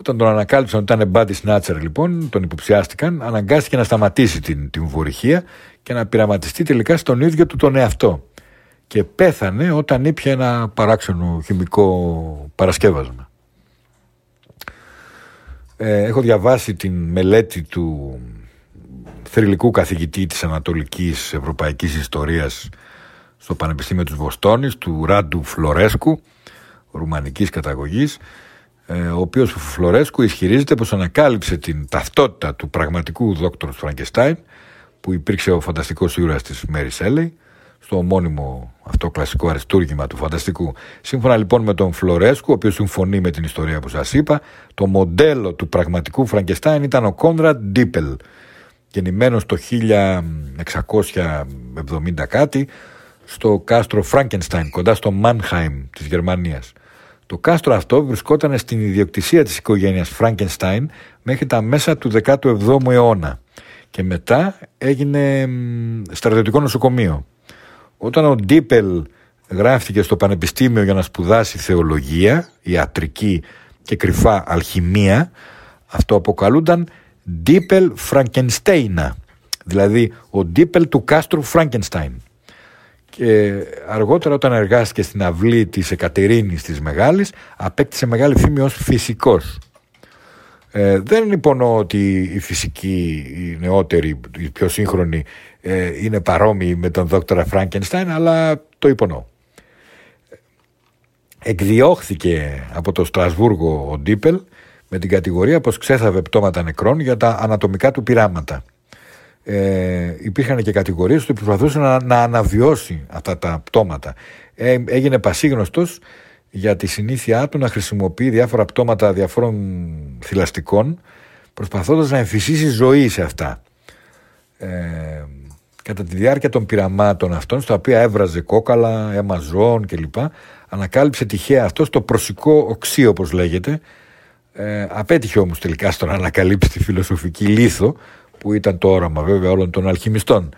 όταν τον ανακάλυψαν ότι ήταν body snatcher λοιπόν, τον υποψιάστηκαν, αναγκάστηκε να σταματήσει την, την βορυχία και να πειραματιστεί τελικά στον ίδιο του τον εαυτό. Και πέθανε όταν ήπια ένα παράξενο χημικό παρασκεύασμα. Ε, έχω διαβάσει την μελέτη του θρηλυκού καθηγητή της Ανατολικής Ευρωπαϊκής Ιστορίας στο Πανεπιστήμιο της Βοστόνης, του Ράντου Φλωρέσκου, ρουμανικής καταγωγής, ε, ο οποίος ο Φλωρέσκου ισχυρίζεται πως ανακάλυψε την ταυτότητα του πραγματικού δόκτωρ Φραγκεστάιν, που υπήρξε ο φανταστικός ήρωας της Μέρι Σέλεϊ, στο ομώνυμο αυτό κλασικό αριστούργημα του φανταστικού. Σύμφωνα λοιπόν με τον Φλωρέσκου, ο οποίος συμφωνεί με την ιστορία που σας είπα, το μοντέλο του πραγματικού Φραγκεστάιν ήταν ο Κόνραντ Ντίπελ, γεννημένος το 1670 κάτι, στο κάστρο Φραγκενστάιν, κοντά στο Μάνχαϊμ της Γερμανίας. Το κάστρο αυτό βρισκόταν στην ιδιοκτησία της οικογένειας Φραγκενστάιν μέχρι τα μέσα του 17ου αιώνα και μετά έγινε στρατιωτικό νοσοκομείο. Όταν ο Ντίπελ γράφτηκε στο πανεπιστήμιο για να σπουδάσει θεολογία, ιατρική και κρυφά αλχημία, αυτό αποκαλούνταν Ντίπελ Φραγκενστέινα, δηλαδή ο Ντίπελ του κάστρου Φραγκενστάιν. Και αργότερα όταν εργάστηκε στην αυλή της Εκατερίνης της Μεγάλης, απέκτησε μεγάλη φήμη ως φυσικός. Ε, δεν υπονοώ ότι η φυσική, η νεότερη, η πιο σύγχρονη ε, είναι παρόμοιοι με τον δόκτωρα Φράγκενστάιν, αλλά το υπονοώ. Εκδιώχθηκε από το Στρασβούργο ο Ντίπελ με την κατηγορία πως ξέθαβε πτώματα νεκρών για τα ανατομικά του πειράματα. Ε, υπήρχαν και κατηγορίες ότι προσπαθούσε να, να αναβιώσει αυτά τα πτώματα. Ε, έγινε πασίγνωστος για τη συνήθειά του να χρησιμοποιεί διάφορα πτώματα διαφόρων θηλαστικών προσπαθώντας να εμφυσίσει ζωή σε αυτά. Ε, κατά τη διάρκεια των πειραμάτων αυτών, στα οποία έβραζε κόκαλα, αίμα ζώων κλπ. Ανακάλυψε τυχαία αυτό στο προσικό οξύ, όπως λέγεται. Ε, απέτυχε όμως τελικά στο να ανακαλύψει τη φιλοσοφική λίθο, που ήταν το όραμα βέβαια όλων των αλχημιστών.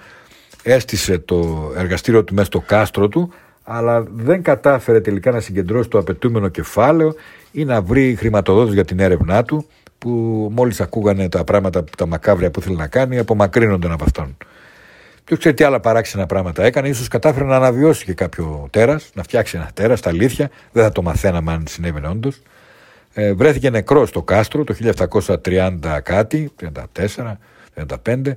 Έστησε το εργαστήριο του μέσα στο κάστρο του, αλλά δεν κατάφερε τελικά να συγκεντρώσει το απαιτούμενο κεφάλαιο ή να βρει χρηματοδότηση για την έρευνά του, που μόλις ακούγανε τα πράγματα, τα μακάβρια που θέλει να κάνει, απομακρύνονταν από αυτόν. Ποιο ξέρει τι άλλα παράξενα πράγματα έκανε, ίσως κατάφερε να αναβιώσει και κάποιο τέρας, να φτιάξει ένα τέρας, τα αλήθεια. Δεν θα το μαθαίναμε αν συνέβαινε όντως. Ε, βρέθηκε νεκρός στο κάστρο το 1730 κάτι, 34, 35,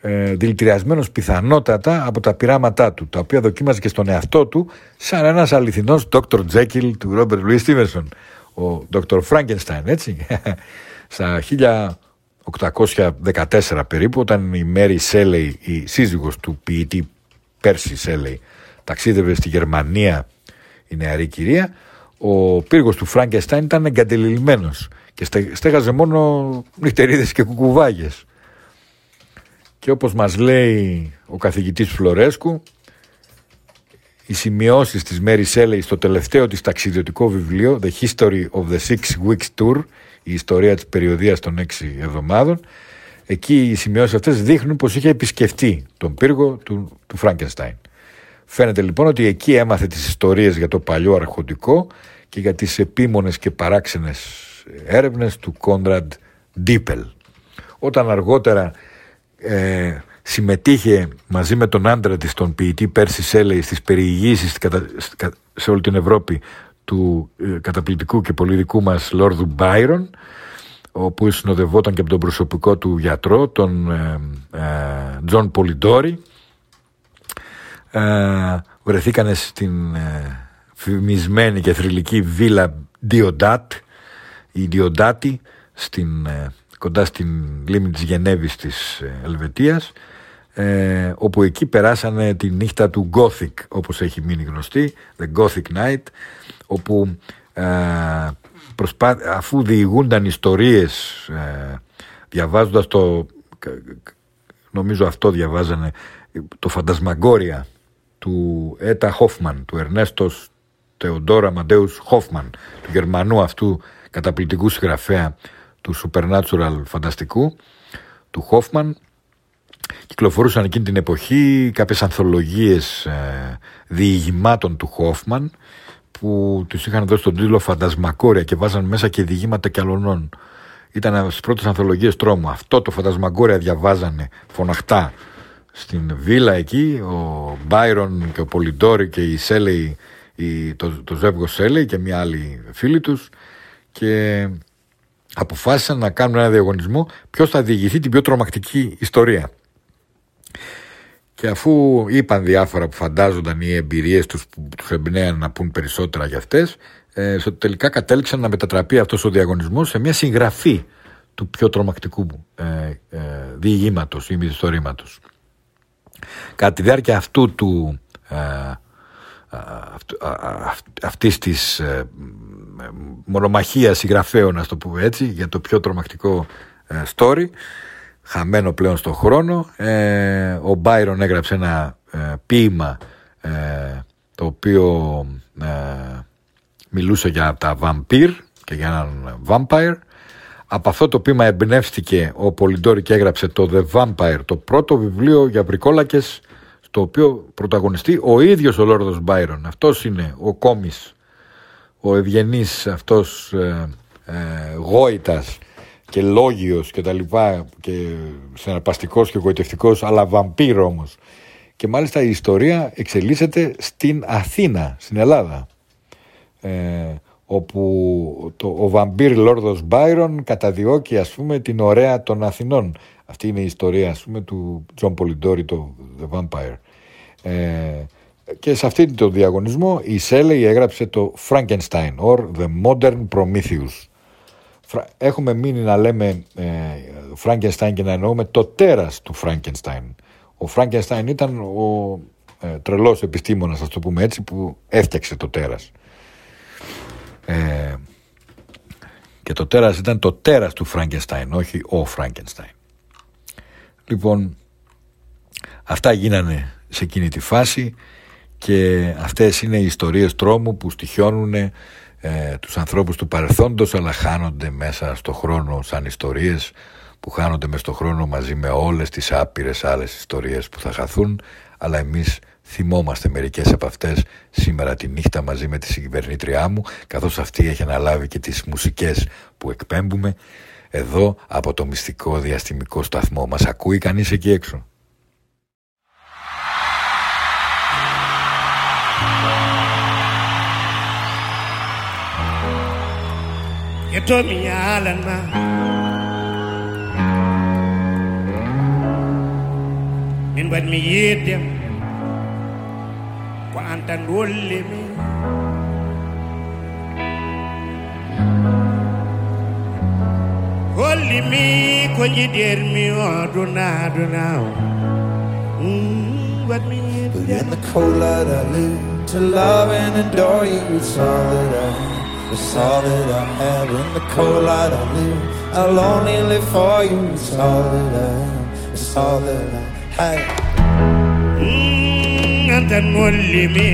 ε, δηλητηριασμένος πιθανότατα από τα πειράματά του, τα οποία δοκίμαζε και στον εαυτό του σαν ένας αληθινός Dr. Jekyll του Robert Louis Stevenson, ο Dr. Frankenstein, έτσι, στα 1814 περίπου, όταν η Μέρι Σέλεϊ, η σύζυγος του ποιητή Πέρσι Σέλεϊ, ταξίδευε στη Γερμανία η νεαρή κυρία, ο πύργος του Φράγκεστάιν ήταν εγκατελειμμένος και στε- στέγαζε μόνο νυχτερίδες και κουκουβάγες. Και όπως μας λέει ο καθηγητής Φλωρέσκου, οι σημειώσεις της Mary Shelley στο τελευταίο της ταξιδιωτικό βιβλίο The History of the Six Weeks Tour η ιστορία της περιοδίας των έξι εβδομάδων εκεί οι σημειώσεις αυτές δείχνουν πως είχε επισκεφτεί τον πύργο του, του Φράγκενστάιν. Φαίνεται λοιπόν ότι εκεί έμαθε τις ιστορίες για το παλιό αρχοντικό και για τις επίμονες και παράξενες έρευνες του Κόντραντ Ντίπελ. Όταν αργότερα ε, συμμετείχε μαζί με τον άντρα της, τον ποιητή Πέρσι Σέλεϊ, στις περιηγήσεις κατα- σκα- σε όλη την Ευρώπη του ε, καταπληκτικού και πολύ δικού μας Λόρδου Μπάιρον, όπου συνοδευόταν και από τον προσωπικό του γιατρό, τον ε, ε, Τζον Πολιντόρι, ε, βρεθήκανε στην ε, φημισμένη και θρυλική βίλα Διοντάτ, η Διοντάτη, στην, ε, κοντά στην λίμνη της Γενέβης της ε, Ελβετίας, ε, όπου εκεί περάσανε τη νύχτα του Gothic, όπως έχει μείνει γνωστή, The Gothic Night, όπου ε, προσπά... αφού διηγούνταν ιστορίες ε, διαβάζοντας το νομίζω αυτό διαβάζανε το Φαντασμαγκόρια του Έτα Χόφμαν, του Ερνέστος Θεοντόρα Μαντέους Χόφμαν, του Γερμανού αυτού καταπληκτικού συγγραφέα του Supernatural φανταστικού, του Χόφμαν. Κυκλοφορούσαν εκείνη την εποχή κάποιες ανθολογίες ε, διηγημάτων του Χόφμαν που τους είχαν δώσει τον τίτλο Φαντασμακόρια και βάζαν μέσα και διηγήματα και αλωνών. Ήταν από τις πρώτες ανθολογίες τρόμου. Αυτό το Φαντασμακόρια διαβάζανε φωναχτά στην βίλα εκεί, ο Μπάιρον και ο Πολιντόρη και η Σέλεϊ, η, το, το ζεύγος Σέλεϊ και μια άλλη φίλη τους και αποφάσισαν να κάνουν ένα διαγωνισμό ποιος θα διηγηθεί την πιο τρομακτική ιστορία. Και αφού είπαν διάφορα που φαντάζονταν οι εμπειρίες τους που τους εμπνέαν να πούν περισσότερα για αυτές, ε, στο τελικά κατέληξαν να μετατραπεί αυτός ο διαγωνισμός σε μια συγγραφή του πιο τρομακτικού ε, ε, διηγήματος ή μυθιστορήματος. Κατά τη διάρκεια αυτού του ε, αυτ, αυ, αυτής της ε, μονομαχίας συγγραφέων, να το πούμε έτσι, για το πιο τρομακτικό ε, story, χαμένο πλέον στον χρόνο. Ε, ο Μπάιρον έγραψε ένα ε, ποίημα ε, το οποίο ε, μιλούσε για τα βαμπύρ και για έναν vampire. Από αυτό το ποίημα εμπνεύστηκε ο Πολυντόρη και έγραψε το The Vampire, το πρώτο βιβλίο για βρικόλακες στο οποίο πρωταγωνιστεί ο ίδιος ο Λόρδος Μπάιρον. Αυτός είναι ο κόμις, ο ευγενής αυτός ε, ε, γόητας και λόγιος και τα λοιπά και συναρπαστικός και γοητευτικός αλλά βαμπύρο όμως. Και μάλιστα η ιστορία εξελίσσεται στην Αθήνα, στην Ελλάδα. Ε, όπου το, ο βαμπύρ Λόρδος Μπάιρον καταδιώκει ας πούμε την ωραία των Αθηνών. Αυτή είναι η ιστορία ας πούμε του Τζον Πολιντόρι το The Vampyre. Ε, και σε αυτήν τον διαγωνισμό η Σέλεϊ έγραψε το Frankenstein or The Modern Prometheus. Έχουμε μείνει να λέμε ε, Frankenstein και να εννοούμε το τέρας του Frankenstein. Ο Frankenstein ήταν ο ε, τρελός επιστήμονας, ας το πούμε έτσι, που έφτιαξε το τέρας. Ε, και το τέρας ήταν το τέρας του Φραγκενστάιν, όχι ο Φραγκενστάιν. Λοιπόν, αυτά γίνανε σε εκείνη τη φάση και αυτές είναι οι ιστορίες τρόμου που στοιχιώνουν ε, τους ανθρώπους του παρελθόντος αλλά χάνονται μέσα στο χρόνο σαν ιστορίες που χάνονται μέσα στο χρόνο μαζί με όλες τις άπειρες άλλες ιστορίες που θα χαθούν αλλά εμείς θυμόμαστε μερικές από αυτές σήμερα τη νύχτα μαζί με τη συγκυβερνήτριά μου καθώς αυτή έχει αναλάβει και τις μουσικές που εκπέμπουμε εδώ από το μυστικό διαστημικό σταθμό. Μας ακούει κανείς εκεί έξω; You told me your island man. And when me hear them, kwa antan wolle me. Holy me, kwenye dear me, oh, do now, do now. Mm, but me. But in the cold light I live to love and adore you. It's all that I have. It's all that I have. In the cold light I live. I'll only live for you. It's all that I. It's all that I have. mm, anta no limi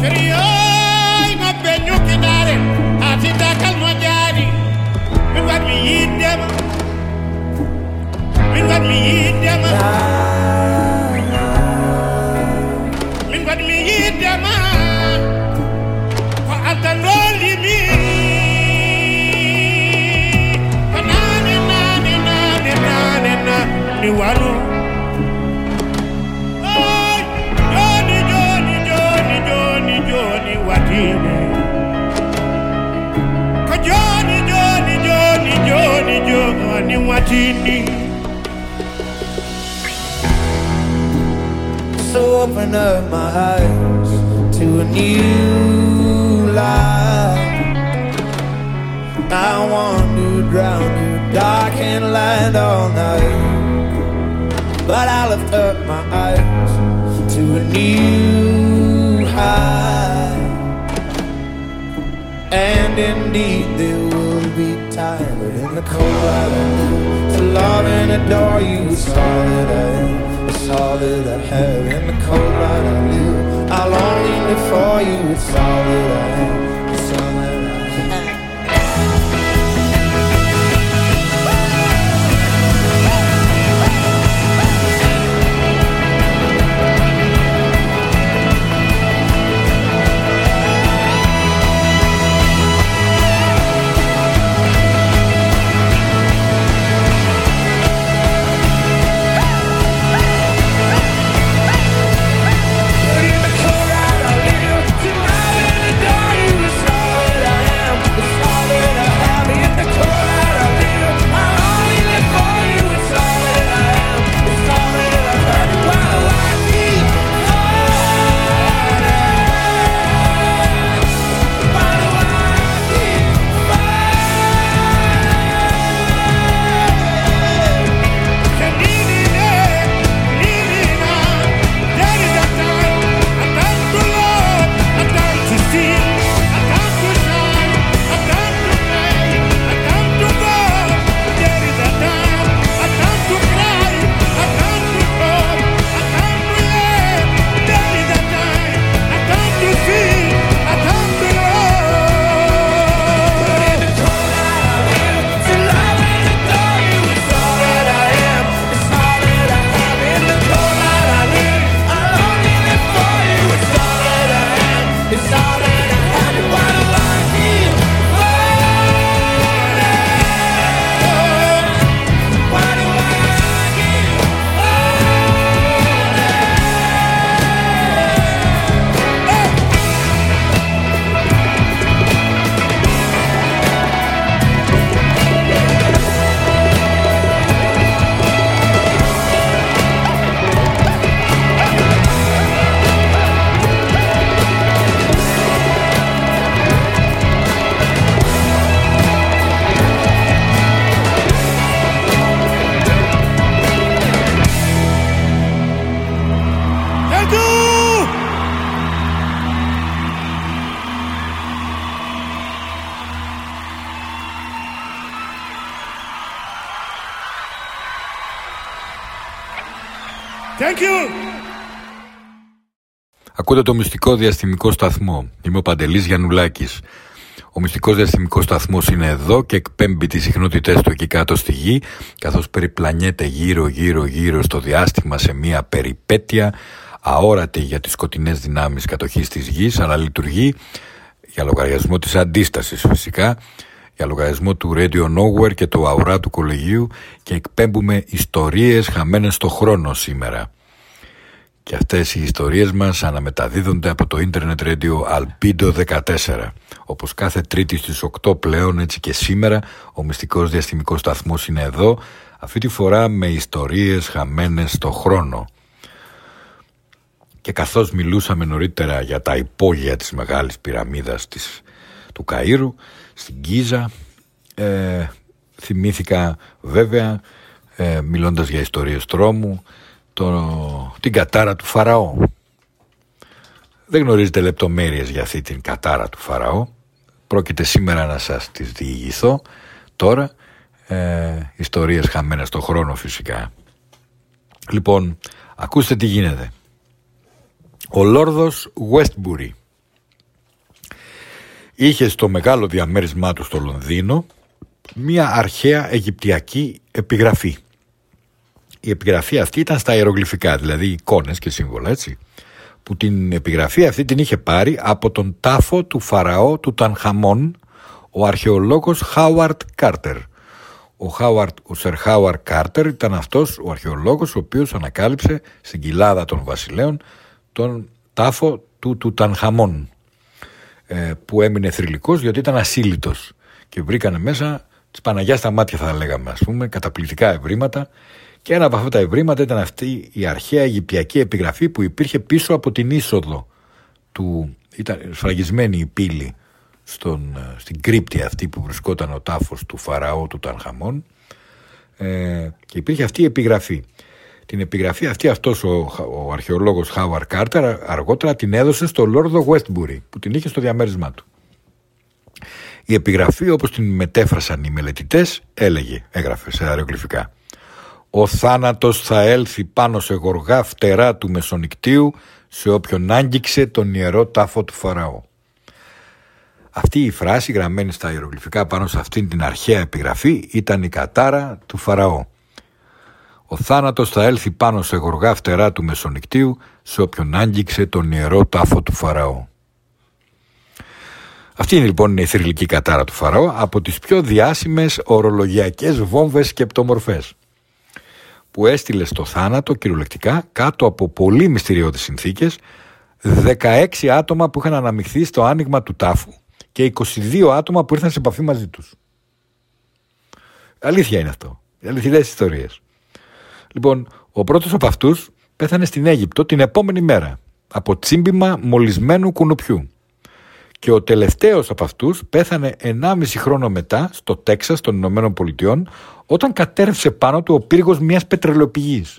Kiriyoy no penyu kinare ati dakal no jari min wat mi So open up my eyes to a new life. I want to drown your darkened land all night. But I lift up my eyes to a new high. And indeed there will be time, in the cold light love and adore you. It's all that I am, it's all that I have. In the cold light I live, I'll only for you. It's all that I am, Ακούτε το μυστικό διαστημικό σταθμό. Είμαι ο Παντελής Γιαννουλάκης. Ο μυστικός διαστημικός σταθμός είναι εδώ και εκπέμπει τις συχνότητές του εκεί κάτω στη γη, καθώς περιπλανιέται γύρω γύρω γύρω στο διάστημα σε μια περιπέτεια αόρατη για τις σκοτεινές δυνάμεις κατοχής της γης, αλλά λειτουργεί για λογαριασμό της αντίστασης φυσικά, για λογαριασμό του Radio Nowhere και του αουρά του κολεγίου και εκπέμπουμε ιστορίες χαμένες στο χρόνο σήμερα. Και αυτές οι ιστορίες μας αναμεταδίδονται από το ίντερνετ radio Alpido 14. Όπως κάθε τρίτη στις 8 πλέον έτσι και σήμερα ο μυστικός διαστημικός σταθμός είναι εδώ αυτή τη φορά με ιστορίες χαμένες στο χρόνο. Και καθώς μιλούσαμε νωρίτερα για τα υπόγεια της Μεγάλης Πυραμίδας της, του του Καΐρου, στην Γκίζα. Ε, θυμήθηκα βέβαια, ε, μιλώντας για ιστορίες τρόμου, το, την κατάρα του Φαραώ. Δεν γνωρίζετε λεπτομέρειες για αυτή την κατάρα του Φαραώ. Πρόκειται σήμερα να σας τις διηγηθώ. Τώρα, ε, ιστορίες χαμένες στο χρόνο φυσικά. Λοιπόν, ακούστε τι γίνεται. Ο Λόρδος Westbury είχε στο μεγάλο διαμέρισμά του στο Λονδίνο μία αρχαία Αιγυπτιακή επιγραφή. Η επιγραφή αυτή ήταν στα ιερογλυφικά, δηλαδή εικόνες και σύμβολα, έτσι. Που την επιγραφή αυτή την είχε πάρει από τον τάφο του Φαραώ Τουτανχαμών, ο αρχαιολόγος Χάουαρτ Κάρτερ. Ο, Χάουαρτ, ο Σερ Χάουαρτ Κάρτερ ήταν αυτός ο αρχαιολόγος ο οποίος ανακάλυψε στην κοιλάδα των βασιλέων τον τάφο του Τουτανχαμών ε, που έμεινε θρηλυκός γιατί ήταν ασύλλητος και βρήκανε μέσα της Παναγιάς στα μάτια θα λέγαμε ας πούμε καταπληκτικά ευρήματα και ένα από αυτά τα ευρήματα ήταν αυτή η αρχαία Αιγυπτιακή επιγραφή που υπήρχε πίσω από την είσοδο του, ήταν σφραγισμένη η πύλη στον, ε, στην κρύπτη αυτή που βρισκόταν ο τάφος του Φαραώ του Τανχαμών ε, και υπήρχε αυτή η επιγραφή. Την επιγραφή αυτή αυτός ο, ο αρχαιολόγος Χάουαρ Κάρτερ αργότερα την έδωσε στο Λόρδο Westbury που την είχε στο διαμέρισμά του. Η επιγραφή όπως την μετέφρασαν οι μελετητές έλεγε, έγραφε σε αερογλυφικά «Ο θάνατος θα έλθει πάνω σε γοργά φτερά του μεσονικτίου σε όποιον άγγιξε τον ιερό τάφο του Φαραώ». Αυτή η φράση γραμμένη στα ιερογλυφικά πάνω σε αυτήν την αρχαία επιγραφή ήταν η κατάρα του Φαραώ. Ο θάνατος θα έλθει πάνω σε γοργά φτερά του μεσονικτίου σε όποιον άγγιξε τον ιερό τάφο του Φαραώ. Αυτή είναι λοιπόν η θρηλυκή κατάρα του Φαραώ από τις πιο διάσημες ορολογιακές βόμβες και πτωμορφές που έστειλε στο θάνατο κυριολεκτικά κάτω από πολύ μυστηριώδεις συνθήκες 16 άτομα που είχαν αναμειχθεί στο άνοιγμα του τάφου και 22 άτομα που ήρθαν σε επαφή μαζί τους. Αλήθεια είναι αυτό. Αληθινές ιστορίες. Λοιπόν, ο πρώτος από αυτούς πέθανε στην Αίγυπτο την επόμενη μέρα από τσίμπημα μολυσμένου κουνουπιού. Και ο τελευταίος από αυτούς πέθανε 1,5 χρόνο μετά στο Τέξας των Ηνωμένων Πολιτειών όταν κατέρευσε πάνω του ο πύργος μιας πετρελαιοπηγής.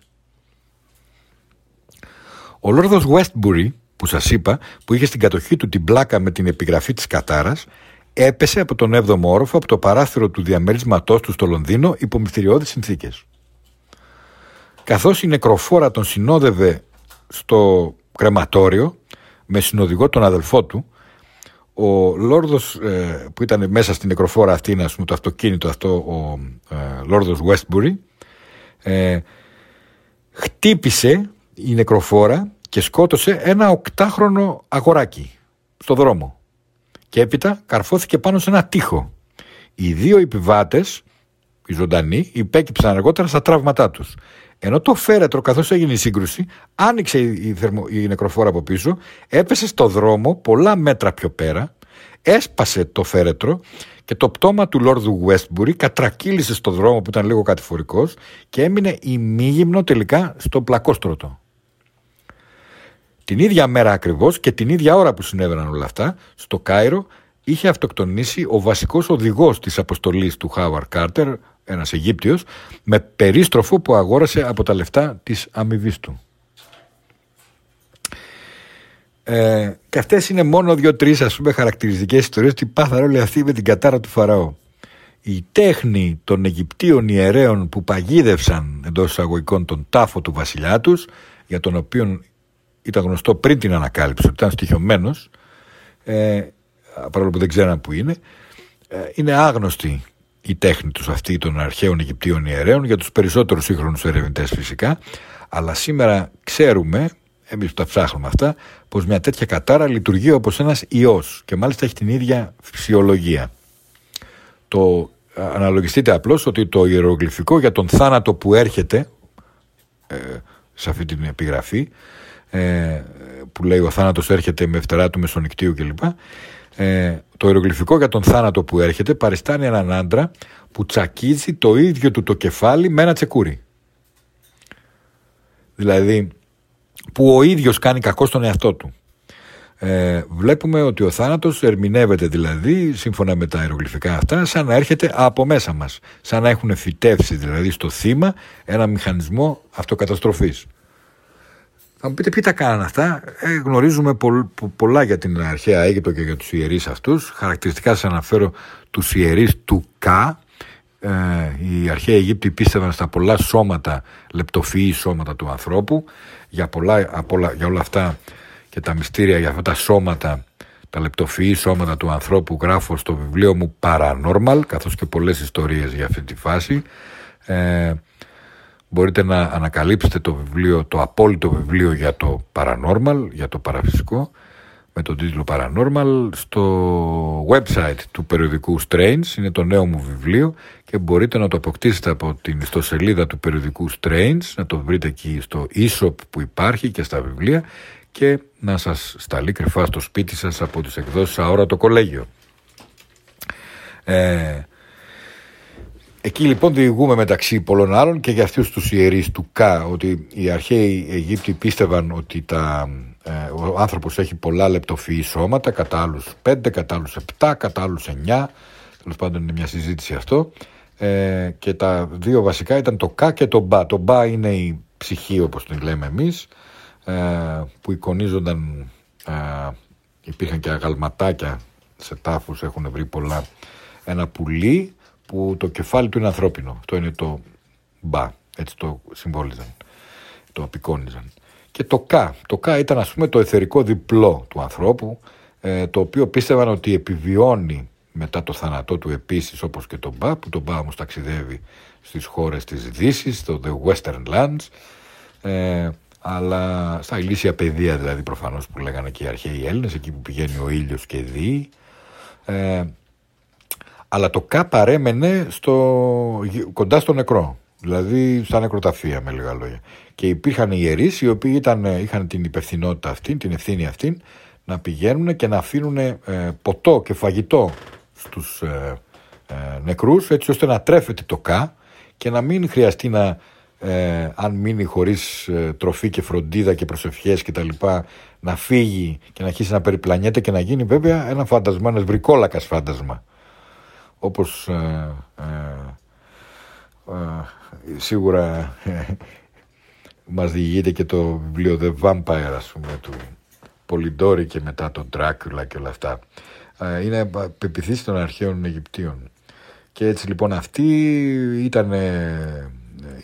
Ο Λόρδος Westbury, που σας είπα, που είχε στην κατοχή του την πλάκα με την επιγραφή της Κατάρας, έπεσε από τον 7ο όροφο από το παράθυρο του διαμέρισματός του στο Λονδίνο υπό μυστηριώδεις συνθήκες. Καθώς η νεκροφόρα τον συνόδευε στο κρεματόριο με συνοδηγό τον αδελφό του, ο Λόρδος ε, που ήταν μέσα στην νεκροφόρα αυτή, να πούμε, το αυτοκίνητο αυτό, ο ε, Λόρδος Westbury, ε, χτύπησε η νεκροφόρα και σκότωσε ένα οκτάχρονο αγοράκι στο δρόμο. Και έπειτα καρφώθηκε πάνω σε ένα τείχο. Οι δύο επιβάτες, οι ζωντανοί, υπέκυψαν αργότερα στα τραύματά τους. Ενώ το φέρετρο, καθώς έγινε η σύγκρουση, άνοιξε η, θερμο, η νεκροφόρα από πίσω, έπεσε στο δρόμο πολλά μέτρα πιο πέρα, έσπασε το φέρετρο και το πτώμα του Λόρδου Westbury κατρακύλησε στο δρόμο που ήταν λίγο κατηφορικός και έμεινε ημίγυμνο τελικά στο πλακόστρωτο. Την ίδια μέρα ακριβώς και την ίδια ώρα που συνέβαιναν όλα αυτά, στο Κάιρο είχε αυτοκτονήσει ο βασικός οδηγός της αποστολής του Χάουαρ Κάρτερ, ένας Αιγύπτιος, με περίστροφο που αγόρασε από τα λεφτά της αμοιβή του. Ε, και αυτές είναι μόνο δύο-τρεις ας πούμε χαρακτηριστικές ιστορίες ότι πάθαν όλοι αυτοί με την κατάρα του Φαραώ. Η τέχνη των Αιγυπτίων ιερέων που παγίδευσαν εντός εισαγωγικών τον τάφο του βασιλιά τους, για τον οποίο ήταν γνωστό πριν την ανακάλυψη ότι ήταν στοιχειωμένος, ε, παρόλο που δεν ξέραν που είναι, ε, είναι άγνωστη η τέχνη τους αυτή των αρχαίων Αιγυπτίων ιερέων για τους περισσότερους σύγχρονους ερευνητές φυσικά. Αλλά σήμερα ξέρουμε εμείς που τα ψάχνουμε αυτά πως μια τέτοια κατάρα λειτουργεί όπως ένας ιός και μάλιστα έχει την ίδια φυσιολογία. Το αναλογιστείτε απλώς ότι το ιερογλυφικό για τον θάνατο που έρχεται ε, σε αυτή την επιγραφή ε, που λέει ο θάνατος έρχεται με φτερά του μεσονικτίου κλπ ε, το ιερογλυφικό για τον θάνατο που έρχεται παριστάνει έναν άντρα που τσακίζει το ίδιο του το κεφάλι με ένα τσεκούρι. Δηλαδή που ο ίδιος κάνει κακό στον εαυτό του. ε, βλέπουμε ότι ο θάνατος ερμηνεύεται δηλαδή σύμφωνα με τα αερογλυφικά αυτά σαν να έρχεται από μέσα μας σαν να έχουν φυτεύσει δηλαδή στο θύμα ένα μηχανισμό αυτοκαταστροφής θα μου πείτε ποιοι τα κάνανε αυτά; Ε, γνωρίζουμε πολλ, πο- πολλά για την αρχαία Αίγυπτο και για τους ιερείς αυτούς. Χαρακτηριστικά σας αναφέρω τους ιερείς του Κα. Ε, οι αρχαίοι Αιγύπτιοι πίστευαν στα πολλά σώματα λεπτοφυή σώματα του ανθρώπου. Για, πολλά, απ' όλα- για όλα αυτά και τα μυστήρια για αυτά τα σώματα, τα λεπτοφυή σώματα του ανθρώπου γράφω στο βιβλίο μου Paranormal, καθώς και πολλές ιστορίες για αυτή τη φάση. Ε, μπορείτε να ανακαλύψετε το βιβλίο, το απόλυτο βιβλίο για το Paranormal, για το παραφυσικό, με τον τίτλο Paranormal στο website του περιοδικού Strange, είναι το νέο μου βιβλίο και μπορείτε να το αποκτήσετε από την ιστοσελίδα του περιοδικού Strange, να το βρείτε εκεί στο e-shop που υπάρχει και στα βιβλία και να σας σταλεί κρυφά στο σπίτι σας από τις εκδόσεις Αόρατο Κολέγιο. Ε, εκεί λοιπόν διηγούμε μεταξύ πολλών άλλων και για αυτούς τους ιερείς του Κα ότι οι αρχαίοι Αιγύπτιοι πίστευαν ότι τα, ε, ο άνθρωπος έχει πολλά λεπτοφυή σώματα κατά άλλους 5, κατά άλλους 7, κατά άλλους 9 τέλος πάντων είναι μια συζήτηση αυτό. Ε, και τα δύο βασικά ήταν το Κα και το Μπα. Το Μπα είναι η ψυχή όπως την λέμε εμείς ε, που εικονίζονταν ε, υπήρχαν και αγαλματάκια σε τάφους έχουν βρει πολλά ένα πουλί που το κεφάλι του είναι ανθρώπινο. Αυτό είναι το μπα έτσι το συμβόλιζαν το απεικόνιζαν. Και το κα το κα ήταν ας πούμε το εθερικό διπλό του ανθρώπου ε, το οποίο πίστευαν ότι επιβιώνει μετά το θάνατό του επίσης όπως και το μπα που το μπα όμως ταξιδεύει στις χώρες της Δύσης στο The Western Lands. Ε, αλλά στα ηλίσια πεδία δηλαδή προφανώς που λέγανε και οι αρχαίοι Έλληνες εκεί που πηγαίνει ο ήλιος και δει. Ε, αλλά το κα παρέμενε στο, κοντά στο νεκρό. Δηλαδή στα νεκροταφεία με λίγα λόγια. Και υπήρχαν ιερείς οι οποίοι ήταν, είχαν την υπευθυνότητα αυτή, την ευθύνη αυτή να πηγαίνουν και να αφήνουν ε, ποτό και φαγητό στους ε, ε, νεκρούς έτσι ώστε να τρέφεται το κα και να μην χρειαστεί να ε, αν μείνει χωρίς ε, τροφή και φροντίδα και προσευχές και τα λοιπά να φύγει και να αρχίσει να περιπλανιέται και να γίνει βέβαια ένα φάντασμα, ένας βρικόλακας φάντασμα όπως ε, ε, ε, σίγουρα ε, μας διηγείται και το βιβλίο The Vampire ας πούμε του Πολυντόρη και μετά τον Τράκουλα και όλα αυτά. Ε, είναι πεπιθήσει των αρχαίων Αιγυπτίων. Και έτσι λοιπόν αυτοί ήταν, ε,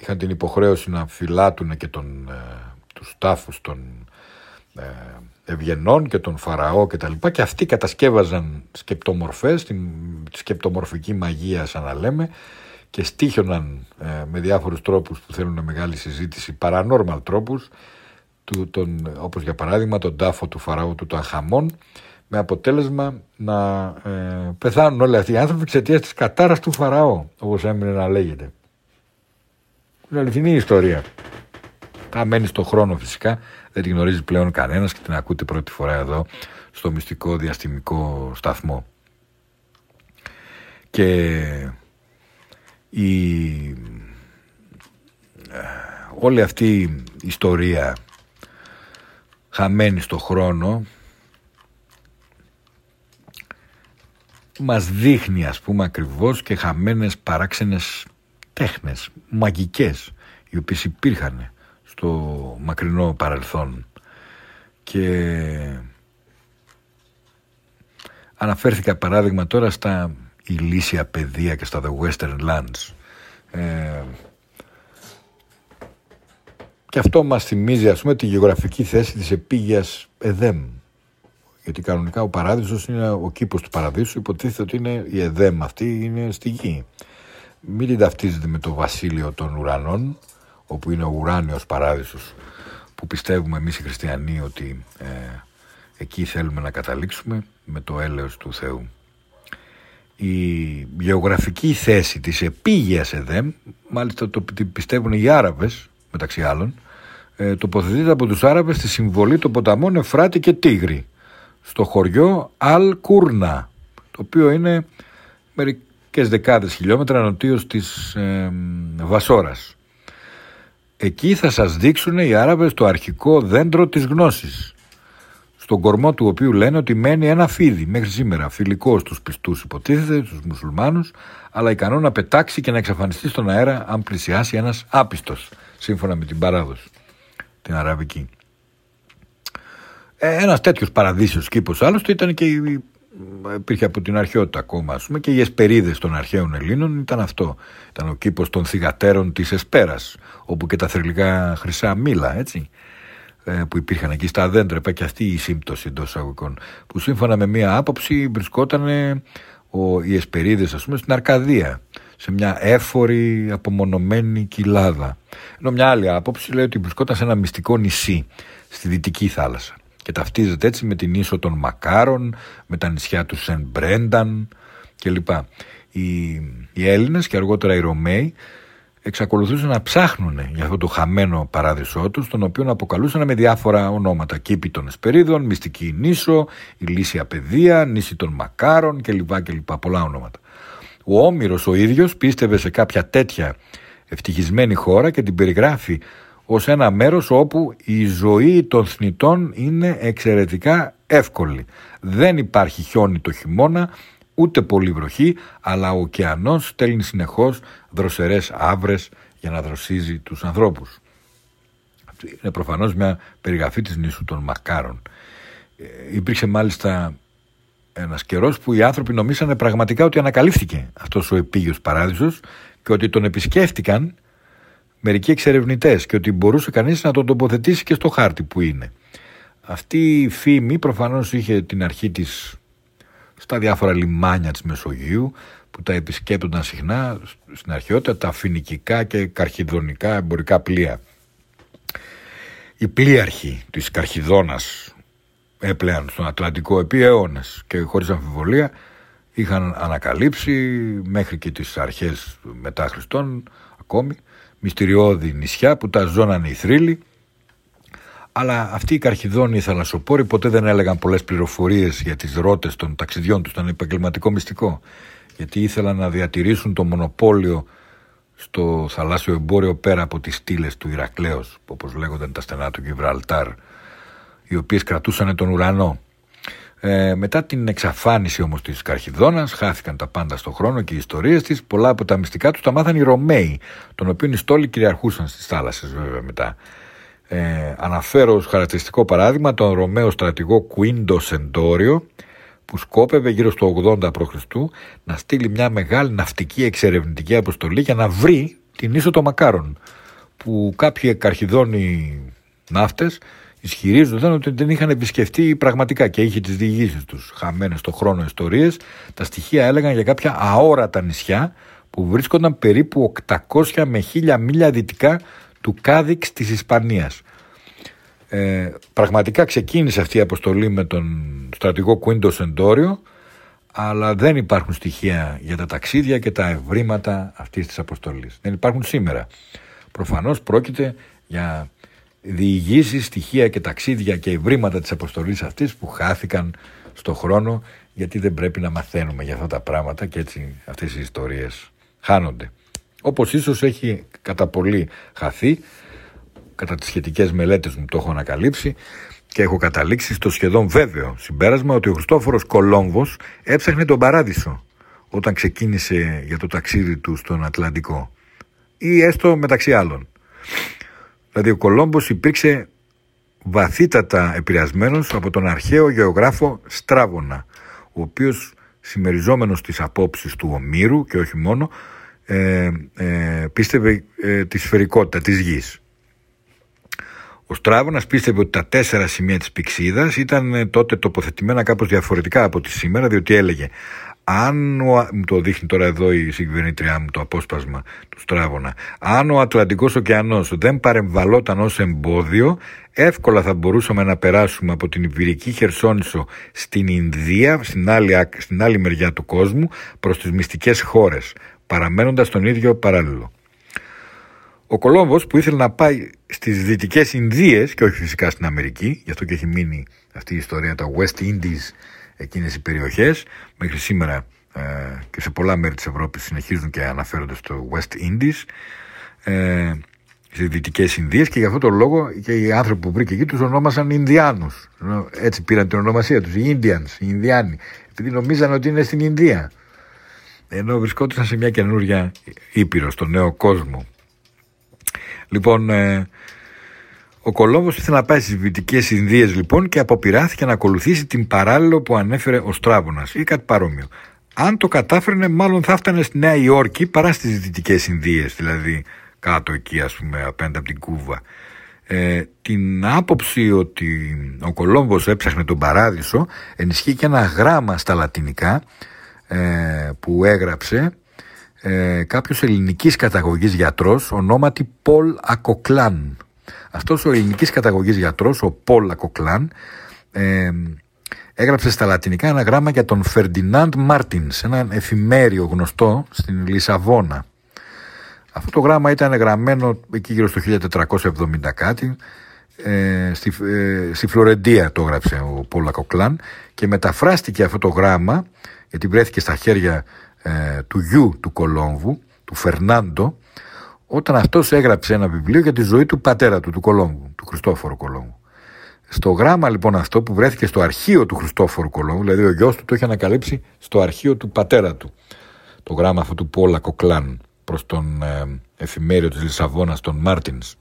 είχαν την υποχρέωση να φυλάτουν και τον, ε, τους τάφους των ε, ευγενών και τον Φαραώ και τα λοιπά και αυτοί κατασκεύαζαν σκεπτομορφές, την τη σκεπτομορφική μαγεία σαν να λέμε και στήχιοναν ε, με διάφορους τρόπους που θέλουν μεγάλη συζήτηση, paranormal τρόπους, του, τον, όπως για παράδειγμα τον τάφο του Φαραώ του Ταχαμών, με αποτέλεσμα να ε, πεθάνουν όλοι αυτοί οι άνθρωποι εξαιτίας της κατάρας του Φαραώ, όπως έμεινε να λέγεται. Είναι αληθινή η ιστορία. Τα μένει στον χρόνο φυσικά, δεν την γνωρίζει πλέον κανένας και την ακούτε πρώτη φορά εδώ στο μυστικό διαστημικό σταθμό. Και η, ε, όλη αυτή η ιστορία χαμένη στο χρόνο μας δείχνει ας πούμε ακριβώς και χαμένες παράξενες τέχνες, μαγικές οι οποίες υπήρχαν στο μακρινό παρελθόν. Και αναφέρθηκα παράδειγμα τώρα στα ηλίσια πεδία και στα The Western Lands. Ε, και αυτό μας θυμίζει ας πούμε τη γεωγραφική θέση της επίγειας Εδέμ. Γιατί κανονικά ο παράδεισος είναι ο κήπος του παραδείσου υποτίθεται ότι είναι η Εδέμ αυτή είναι στη γη. Μην την ταυτίζετε με το βασίλειο των ουρανών όπου είναι ο ουράνιος παράδεισος που πιστεύουμε εμείς οι χριστιανοί ότι ε, εκεί θέλουμε να καταλήξουμε με το έλεος του Θεού. Η γεωγραφική θέση της επίγειας ΕΔΕΜ, μάλιστα το πιστεύουν οι Άραβες μεταξύ άλλων, ε, τοποθετείται από τους Άραβες στη συμβολή των ποταμών Εφράτη και Τίγρη στο χωριό Αλ Κούρνα, το οποίο είναι μερικές δεκάδες χιλιόμετρα νοτίως της ε, Βασόρας. Εκεί θα σας δείξουν οι Άραβες το αρχικό δέντρο της γνώσης. στον κορμό του οποίου λένε ότι μένει ένα φίδι μέχρι σήμερα, φιλικός στους πιστούς υποτίθεται, στους μουσουλμάνους, αλλά ικανό να πετάξει και να εξαφανιστεί στον αέρα αν πλησιάσει ένας άπιστος, σύμφωνα με την παράδοση, την αραβική. Ε, ένας τέτοιος παραδείσιος κήπος άλλωστε ήταν και η- υπήρχε από την αρχαιότητα ακόμα ας πούμε, και οι εσπερίδες των αρχαίων Ελλήνων ήταν αυτό. Ήταν ο κήπος των θυγατέρων της Εσπέρας όπου και τα θρηλυκά χρυσά μήλα έτσι ε, που υπήρχαν εκεί στα δέντρα, είπα και αυτή η σύμπτωση εντός εισαγωγικών, που σύμφωνα με μία άποψη βρισκόταν ο, οι Εσπερίδες ας πούμε στην Αρκαδία, σε μια έφορη απομονωμένη κοιλάδα. Ενώ μια άλλη άποψη λέει ότι βρισκόταν σε ένα μυστικό νησί στη Δυτική θάλασσα και ταυτίζεται έτσι με την ίσο των Μακάρων, με τα νησιά του Σεν Μπρένταν κλπ. Οι, οι Έλληνες και αργότερα οι Ρωμαίοι εξακολουθούσαν να ψάχνουν για αυτό το χαμένο παράδεισό τους, τον οποίο αποκαλούσαν με διάφορα ονόματα. Κήπη των Εσπερίδων, Μυστική Νήσο, Ηλίσια Παιδεία, Νήσι των Μακάρων κλπ. κλπ. Πολλά ονόματα. Ο Όμηρος ο ίδιος πίστευε σε κάποια τέτοια ευτυχισμένη χώρα και την περιγράφει ως ένα μέρος όπου η ζωή των θνητών είναι εξαιρετικά εύκολη. Δεν υπάρχει χιόνι το χειμώνα, ούτε πολύ βροχή, αλλά ο ωκεανός στέλνει συνεχώς δροσερές άβρες για να δροσίζει τους ανθρώπους. Αυτή Είναι προφανώς μια περιγραφή της νήσου των Μακάρων. Ε, υπήρξε μάλιστα ένας καιρός που οι άνθρωποι νομίσανε πραγματικά ότι ανακαλύφθηκε αυτός ο επίγειος παράδεισος και ότι τον επισκέφτηκαν μερικοί εξερευνητές και ότι μπορούσε κανείς να τον τοποθετήσει και στο χάρτη που είναι. Αυτή η φήμη προφανώς είχε την αρχή της στα διάφορα λιμάνια της Μεσογείου που τα επισκέπτονταν συχνά στην αρχαιότητα τα φοινικικά και καρχιδονικά εμπορικά πλοία. Οι πλοίαρχοι της Καρχιδόνας έπλεαν στον Ατλαντικό επί αιώνες και χωρίς αμφιβολία είχαν ανακαλύψει μέχρι και τις αρχές μετά Χριστόν ακόμη μυστηριώδη νησιά που τα ζώνανε οι θρύλοι αλλά αυτοί οι καρχιδόνοι θαλασσοπόροι ποτέ δεν έλεγαν πολλές πληροφορίες για τις ρότες των ταξιδιών τους, ήταν επαγγελματικό μυστικό. Γιατί ήθελαν να διατηρήσουν το μονοπόλιο στο θαλάσσιο εμπόριο πέρα από τις στήλες του Ηρακλέως, όπως λέγονταν τα στενά του Γιβραλτάρ, οι οποίες κρατούσαν τον ουρανό. Ε, μετά την εξαφάνιση όμως της Καρχιδόνας χάθηκαν τα πάντα στον χρόνο και οι ιστορίες της πολλά από τα μυστικά τους τα μάθαν οι Ρωμαίοι των οποίων οι στόλοι κυριαρχούσαν στις θάλασσες βέβαια μετά ε, αναφέρω ως χαρακτηριστικό παράδειγμα τον Ρωμαίο στρατηγό Κουίντο Σεντόριο που σκόπευε γύρω στο 80 π.Χ. να στείλει μια μεγάλη ναυτική εξερευνητική αποστολή για να βρει την ίσο των Μακάρων που κάποιοι καρχιδόνοι ναύτες ισχυρίζονταν ότι δεν είχαν επισκεφτεί πραγματικά και είχε τις διηγήσεις τους χαμένες στο χρόνο ιστορίες τα στοιχεία έλεγαν για κάποια αόρατα νησιά που βρίσκονταν περίπου 800 με 1000 μίλια δυτικά του Κάδιξ της Ισπανίας. Ε, πραγματικά ξεκίνησε αυτή η αποστολή με τον στρατηγό Κουίντο Σεντόριο αλλά δεν υπάρχουν στοιχεία για τα ταξίδια και τα ευρήματα αυτής της αποστολής. Δεν υπάρχουν σήμερα. Προφανώς πρόκειται για διηγήσεις, στοιχεία και ταξίδια και ευρήματα της αποστολής αυτής που χάθηκαν στο χρόνο γιατί δεν πρέπει να μαθαίνουμε για αυτά τα πράγματα και έτσι αυτές οι ιστορίες χάνονται. Όπως ίσως έχει κατά πολύ χαθεί, κατά τις σχετικές μελέτες μου το έχω ανακαλύψει και έχω καταλήξει στο σχεδόν βέβαιο συμπέρασμα ότι ο Χριστόφορος Κολόμβος έψαχνε τον παράδεισο όταν ξεκίνησε για το ταξίδι του στον Ατλαντικό ή έστω μεταξύ άλλων. Δηλαδή ο Κολόμβος υπήρξε βαθύτατα επηρεασμένος από τον αρχαίο γεωγράφο Στράβωνα, ο οποίος συμμεριζόμενος τις απόψεις του Ομήρου και όχι μόνο, ε, ε, πίστευε ε, τη σφαιρικότητα της γης. Ο Στράβωνας πίστευε ότι τα τέσσερα σημεία της πηξίδας ήταν ε, τότε τοποθετημένα κάπως διαφορετικά από τη σήμερα, διότι έλεγε αν ο, μου το δείχνει τώρα εδώ η συγκυβερνήτριά μου το απόσπασμα του Στράβωνα. Αν ο Ατλαντικός ωκεανός δεν παρεμβαλόταν ως εμπόδιο εύκολα θα μπορούσαμε να περάσουμε από την Ιβυρική Χερσόνησο στην Ινδία στην άλλη, άκ- στην άλλη μεριά του κόσμου προς τις μυστικές χώρες παραμένοντας τον ίδιο παράλληλο. Ο Κολόμβος που ήθελε να πάει στις δυτικές Ινδίες και όχι φυσικά στην Αμερική, γι' αυτό και έχει μείνει αυτή η ιστορία τα West Indies εκείνες οι περιοχές, μέχρι σήμερα ε, και σε πολλά μέρη της Ευρώπης συνεχίζουν και αναφέρονται στο West Indies. Ε, στις Δυτικές Ινδίες και γι' αυτό το λόγο και οι άνθρωποι που βρήκε εκεί τους ονόμασαν Ινδιάνους. Έτσι πήραν την ονομασία τους, οι Indians, οι Ινδιάνοι, επειδή νομίζαν ότι είναι στην Ινδία. Ενώ βρισκόντουσαν σε μια καινούργια ήπειρο, στο νέο κόσμο. Λοιπόν, ε, ο Κολόμβος ήθελε να πάει στις Δυτικές Ινδίες λοιπόν και αποπειράθηκε να ακολουθήσει την παράλληλο που ανέφερε ο Στράβωνας ή κάτι παρόμοιο. Αν το κατάφερνε μάλλον θα έφτανε στη Νέα Υόρκη παρά στις Δυτικές Ινδίες, δηλαδή κάτω εκεί ας πούμε απέναντι από την Κούβα. Ε, την άποψη ότι ο Κολόμβος έψαχνε τον παράδεισο ενισχύει και ένα γράμμα στα λατινικά ε, που έγραψε ε, κάποιος ελληνικής καταγωγής γιατρός ονόματι Πολ Ακοκλάν. Αυτός ο ελληνικής καταγωγής γιατρός, ο Πολ Ακοκλάν, ε, έγραψε στα λατινικά ένα γράμμα για τον Φερντινάντ Μάρτινς, έναν εφημέριο γνωστό στην Λισαβόνα. Αυτό το γράμμα ήταν γραμμένο εκεί γύρω στο 1470 κάτι, ε, στη, ε, στη Φλωρεντία το έγραψε ο Πόλα Κοκλάν και μεταφράστηκε αυτό το γράμμα γιατί βρέθηκε στα χέρια ε, του γιου του Κολόμβου, του Φερνάντο, όταν αυτός έγραψε ένα βιβλίο για τη ζωή του πατέρα του, του Κολόμβου, του Χριστόφορου Κολόμβου. Στο γράμμα λοιπόν αυτό που βρέθηκε στο αρχείο του Χριστόφορου Κολόμβου, δηλαδή ο γιος του το είχε ανακαλύψει στο αρχείο του πατέρα του. Το γράμμα αυτό του Πόλα Κοκλάν προς τον ε, εφημέριο της Λισαβόνας, τον Μάρτινς.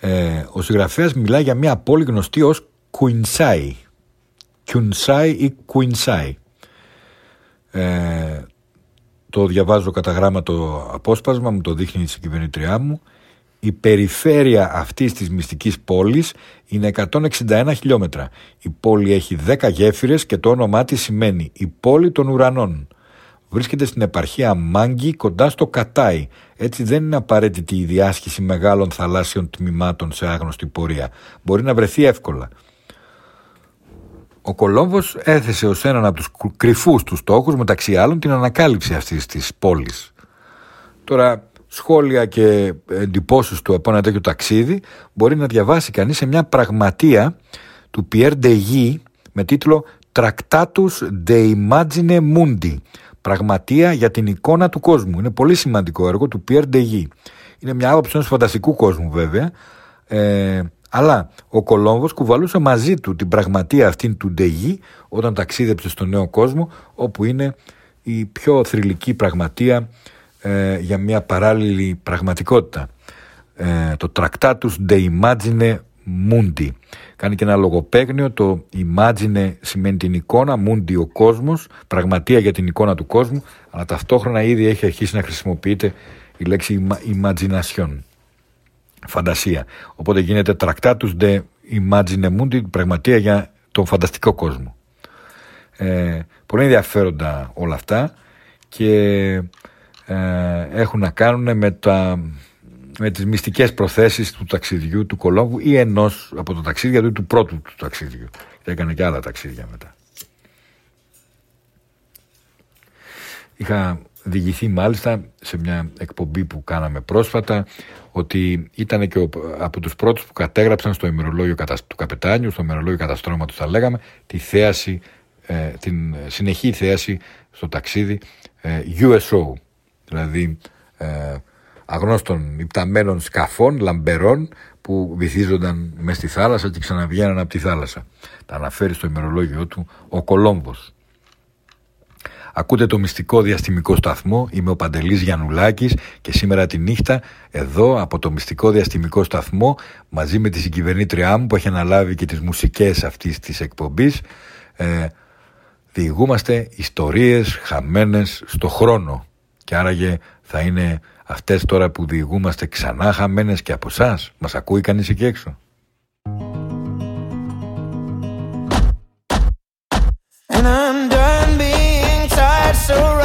Ε, ο συγγραφέας μιλάει για μια πόλη γνωστή ως Κουινσάι. Κιουνσάι ή Κουινσάι. Ε, το διαβάζω κατά γράμμα το απόσπασμα, μου το δείχνει η συγκυβερνήτριά μου. Η περιφέρεια αυτής της μυστικής πόλης είναι 161 χιλιόμετρα. Η πόλη έχει 10 γέφυρες και το όνομά της σημαίνει «Η πόλη των ουρανών» βρίσκεται στην επαρχία Μάγκη κοντά στο Κατάι. Έτσι δεν είναι απαραίτητη η διάσχιση μεγάλων θαλάσσιων τμήματων σε άγνωστη πορεία. Μπορεί να βρεθεί εύκολα. Ο Κολόμβος έθεσε ως έναν από τους κρυφούς τους στόχους μεταξύ άλλων την ανακάλυψη αυτής της πόλης. Τώρα σχόλια και εντυπώσεις του από ένα τέτοιο ταξίδι μπορεί να διαβάσει κανείς σε μια πραγματεία του Pierre de με τίτλο Tractatus de Imagine Mundi Πραγματεία για την εικόνα του κόσμου. Είναι πολύ σημαντικό έργο του Pierre de Είναι μια άποψη ενός φανταστικού κόσμου βέβαια. Ε, αλλά ο Κολόμβος κουβαλούσε μαζί του την πραγματεία αυτήν του Ντεγί όταν ταξίδεψε στο νέο κόσμο όπου είναι η πιο θρηλυκή πραγματεία ε, για μια παράλληλη πραγματικότητα. Ε, το Tractatus de Imagine Mundi. Κάνει και ένα λογοπαίγνιο, το imagine σημαίνει την εικόνα, mundi ο κόσμος, πραγματεία για την εικόνα του κόσμου, αλλά ταυτόχρονα ήδη έχει αρχίσει να χρησιμοποιείται η λέξη imagination, φαντασία. Οπότε γίνεται tractatus de imagine mundi, πραγματεία για τον φανταστικό κόσμο. Ε, πολύ ενδιαφέροντα όλα αυτά και ε, έχουν να κάνουν με τα με τις μυστικές προθέσεις του ταξιδιού του Κολόμβου ή ενός από τα ταξίδια του, του πρώτου του ταξιδιού. Και έκανε και άλλα ταξίδια μετά. Είχα διηγηθεί μάλιστα σε μια εκπομπή που κάναμε πρόσφατα ότι ήταν και από τους πρώτους που κατέγραψαν στο ημερολόγιο του καπετάνιου, στο ημερολόγιο καταστρώματος θα λέγαμε, τη θέαση, ε, την συνεχή θέαση στο ταξίδι ε, USO, δηλαδή ε, αγνώστων υπταμένων σκαφών, λαμπερών που βυθίζονταν μες στη θάλασσα και ξαναβγαίναν από τη θάλασσα. Τα αναφέρει στο ημερολόγιο του ο Κολόμβος. Ακούτε το μυστικό διαστημικό σταθμό, είμαι ο Παντελής Γιαννουλάκης και σήμερα τη νύχτα εδώ από το μυστικό διαστημικό σταθμό μαζί με τη συγκυβερνήτριά μου που έχει αναλάβει και τις μουσικές αυτής της εκπομπής ε, διηγούμαστε ιστορίες χαμένες στο χρόνο και άραγε θα είναι Αυτές τώρα που διηγούμαστε ξανά χαμένες και από εσάς, μας ακούει κανείς εκεί έξω; And I'm done being surround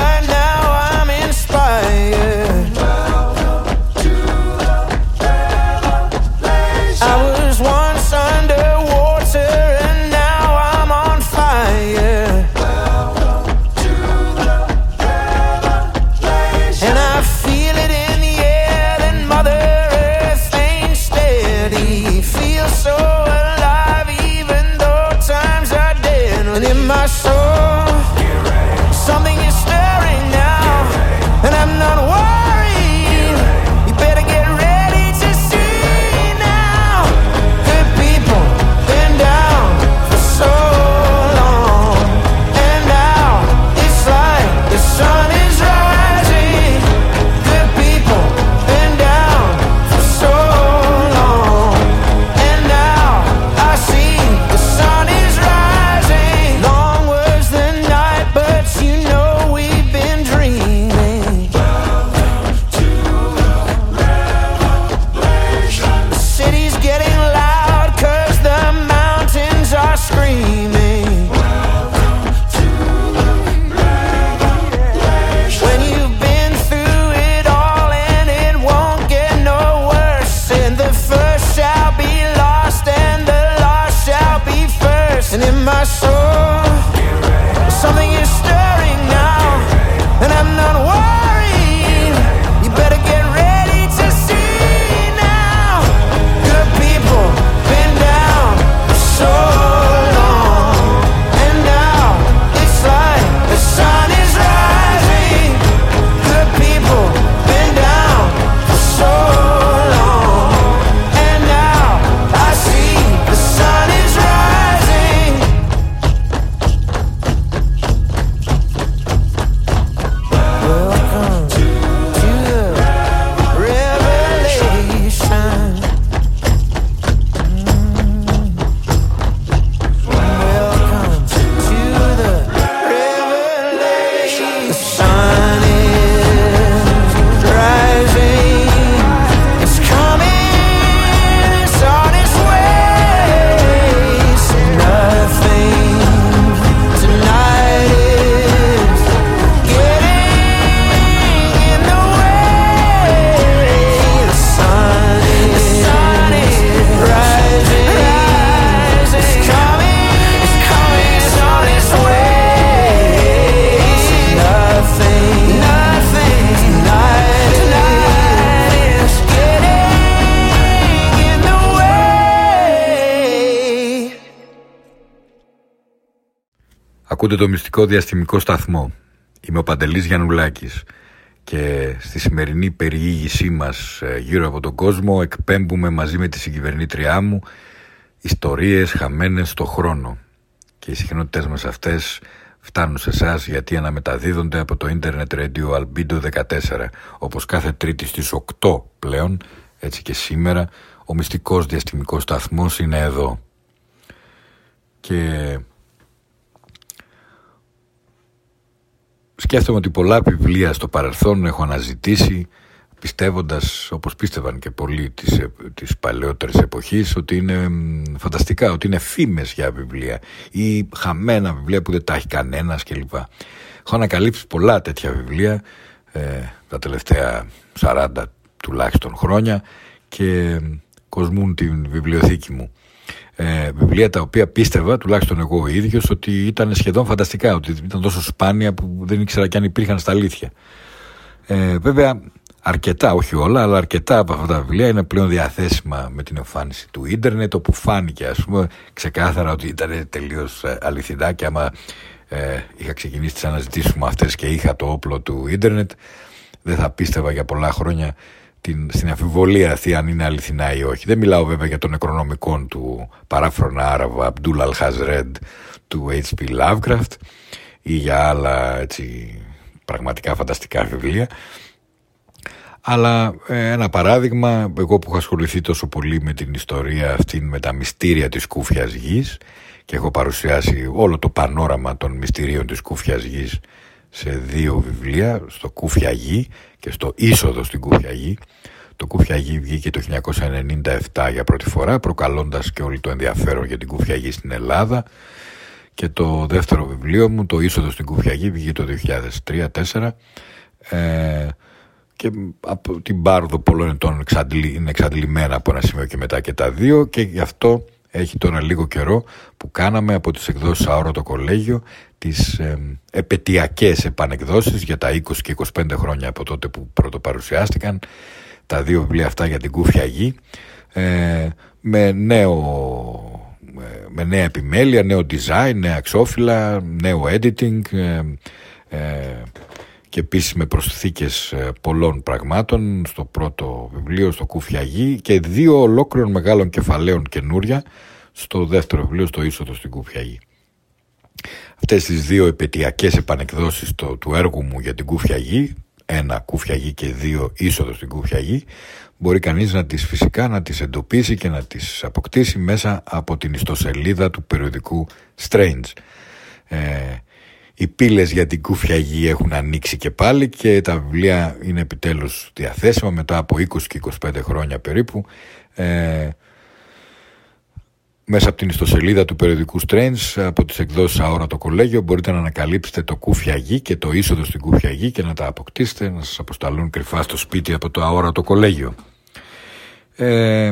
Ακούτε το μυστικό διαστημικό σταθμό. Είμαι ο Παντελής Γιαννουλάκης και στη σημερινή περιήγησή μας ε, γύρω από τον κόσμο εκπέμπουμε μαζί με τη συγκυβερνήτριά μου ιστορίες χαμένες στο χρόνο και οι συχνότητες μας αυτές φτάνουν σε εσάς γιατί αναμεταδίδονται από το Internet Radio Albedo 14 όπως κάθε τρίτη στις 8 πλέον έτσι και σήμερα ο μυστικός διαστημικός σταθμός είναι εδώ και σκέφτομαι ότι πολλά βιβλία στο παρελθόν έχω αναζητήσει πιστεύοντας όπως πίστευαν και πολλοί της, ε, της παλαιότερης εποχής ότι είναι φανταστικά, ότι είναι φήμες για βιβλία ή χαμένα βιβλία που δεν τα έχει κανένας κλπ. Έχω ανακαλύψει πολλά τέτοια βιβλία ε, τα τελευταία 40 τουλάχιστον χρόνια και κοσμούν την βιβλιοθήκη μου. Ε, βιβλία τα οποία πίστευα, τουλάχιστον εγώ ο ίδιος, ότι ήταν σχεδόν φανταστικά, ότι ήταν τόσο σπάνια που δεν ήξερα και αν υπήρχαν στα αλήθεια. Ε, βέβαια, αρκετά, όχι όλα, αλλά αρκετά από αυτά τα βιβλία είναι πλέον διαθέσιμα με την εμφάνιση του ίντερνετ, όπου φάνηκε ας πούμε ξεκάθαρα ότι ήταν τελείως ε, αληθινά και άμα ε, είχα ξεκινήσει τις αναζητήσεις μου αυτές και είχα το όπλο του ίντερνετ, δεν θα πίστευα για πολλά χρόνια την, στην αμφιβολία αυτή αν είναι αληθινά ή όχι. Δεν μιλάω βέβαια για τον νεκρονομικό του παράφρονα Άραβα Αμπτούλ Αλχαζρέντ του H.P. Lovecraft ή για άλλα έτσι, πραγματικά φανταστικά βιβλία. Αλλά ε, ένα παράδειγμα, εγώ που έχω ασχοληθεί τόσο πολύ με την ιστορία αυτή, με τα μυστήρια της κούφιας γης και έχω παρουσιάσει όλο το πανόραμα των μυστηρίων της κούφιας γης σε δύο βιβλία, στο Κούφια Γη και στο Είσοδος στην Κούφια Γη. Το Κούφια Γη βγήκε το 1997 για πρώτη φορά, προκαλώντας και όλο το ενδιαφέρον για την Κούφια Γη στην Ελλάδα. Και το δεύτερο βιβλίο μου, το Είσοδος στην Κούφια Γη, βγήκε το 2003-2004. Ε, και από την Πάρδο πολλών ετών είναι εξαντλημένα από ένα σημείο και μετά και τα δύο και γι' αυτό έχει τώρα λίγο καιρό που κάναμε από τις εκδόσεις το Κολέγιο τις ε, επαιτειακές επανεκδόσεις για τα 20 και 25 χρόνια από τότε που πρώτο παρουσιάστηκαν τα δύο βιβλία αυτά για την Κούφια Γη ε, με νέο με νέα επιμέλεια, νέο design, νέα αξόφυλλα, νέο editing ε, ε, και επίσης με προσθήκες ε, πολλών πραγμάτων στο πρώτο βιβλίο, στο Κούφια Γη και δύο ολόκληρων μεγάλων κεφαλαίων καινούρια στο δεύτερο βιβλίο, στο Είσοδος στην Κούφια Γη. Αυτές τις δύο επαιτειακές επανεκδόσεις το, του έργου μου για την Κούφια Γη, ένα Κούφια Γη και δύο Είσοδο στην Κούφια Γη, μπορεί κανείς να τις φυσικά να τις εντοπίσει και να τις αποκτήσει μέσα από την ιστοσελίδα του περιοδικού Strange. Ε, οι πύλες για την κούφια γη έχουν ανοίξει και πάλι και τα βιβλία είναι επιτέλους διαθέσιμα μετά από 20 και 25 χρόνια περίπου ε, μέσα από την ιστοσελίδα του περιοδικού Strange από τις εκδόσεις Αόρατο Κολέγιο μπορείτε να ανακαλύψετε το κούφια γη και το είσοδο στην κούφια γη και να τα αποκτήσετε να σας αποσταλούν κρυφά στο σπίτι από το Αόρατο Κολέγιο. Ε,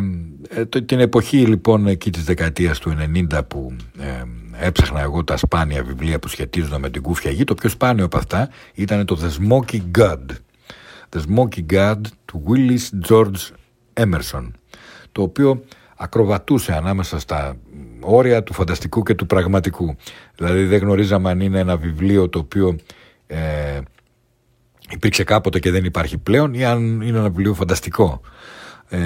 ε την εποχή λοιπόν εκεί της δεκαετίας του 90 που ε, έψαχνα εγώ τα σπάνια βιβλία που σχετίζονταν με την κούφια γη, το πιο σπάνιο από αυτά ήταν το The Smoky God. The Smoky God του Willis George Emerson, το οποίο ακροβατούσε ανάμεσα στα όρια του φανταστικού και του πραγματικού. Δηλαδή δεν γνωρίζαμε αν είναι ένα βιβλίο το οποίο ε, υπήρξε κάποτε και δεν υπάρχει πλέον ή αν είναι ένα βιβλίο φανταστικό. Ε,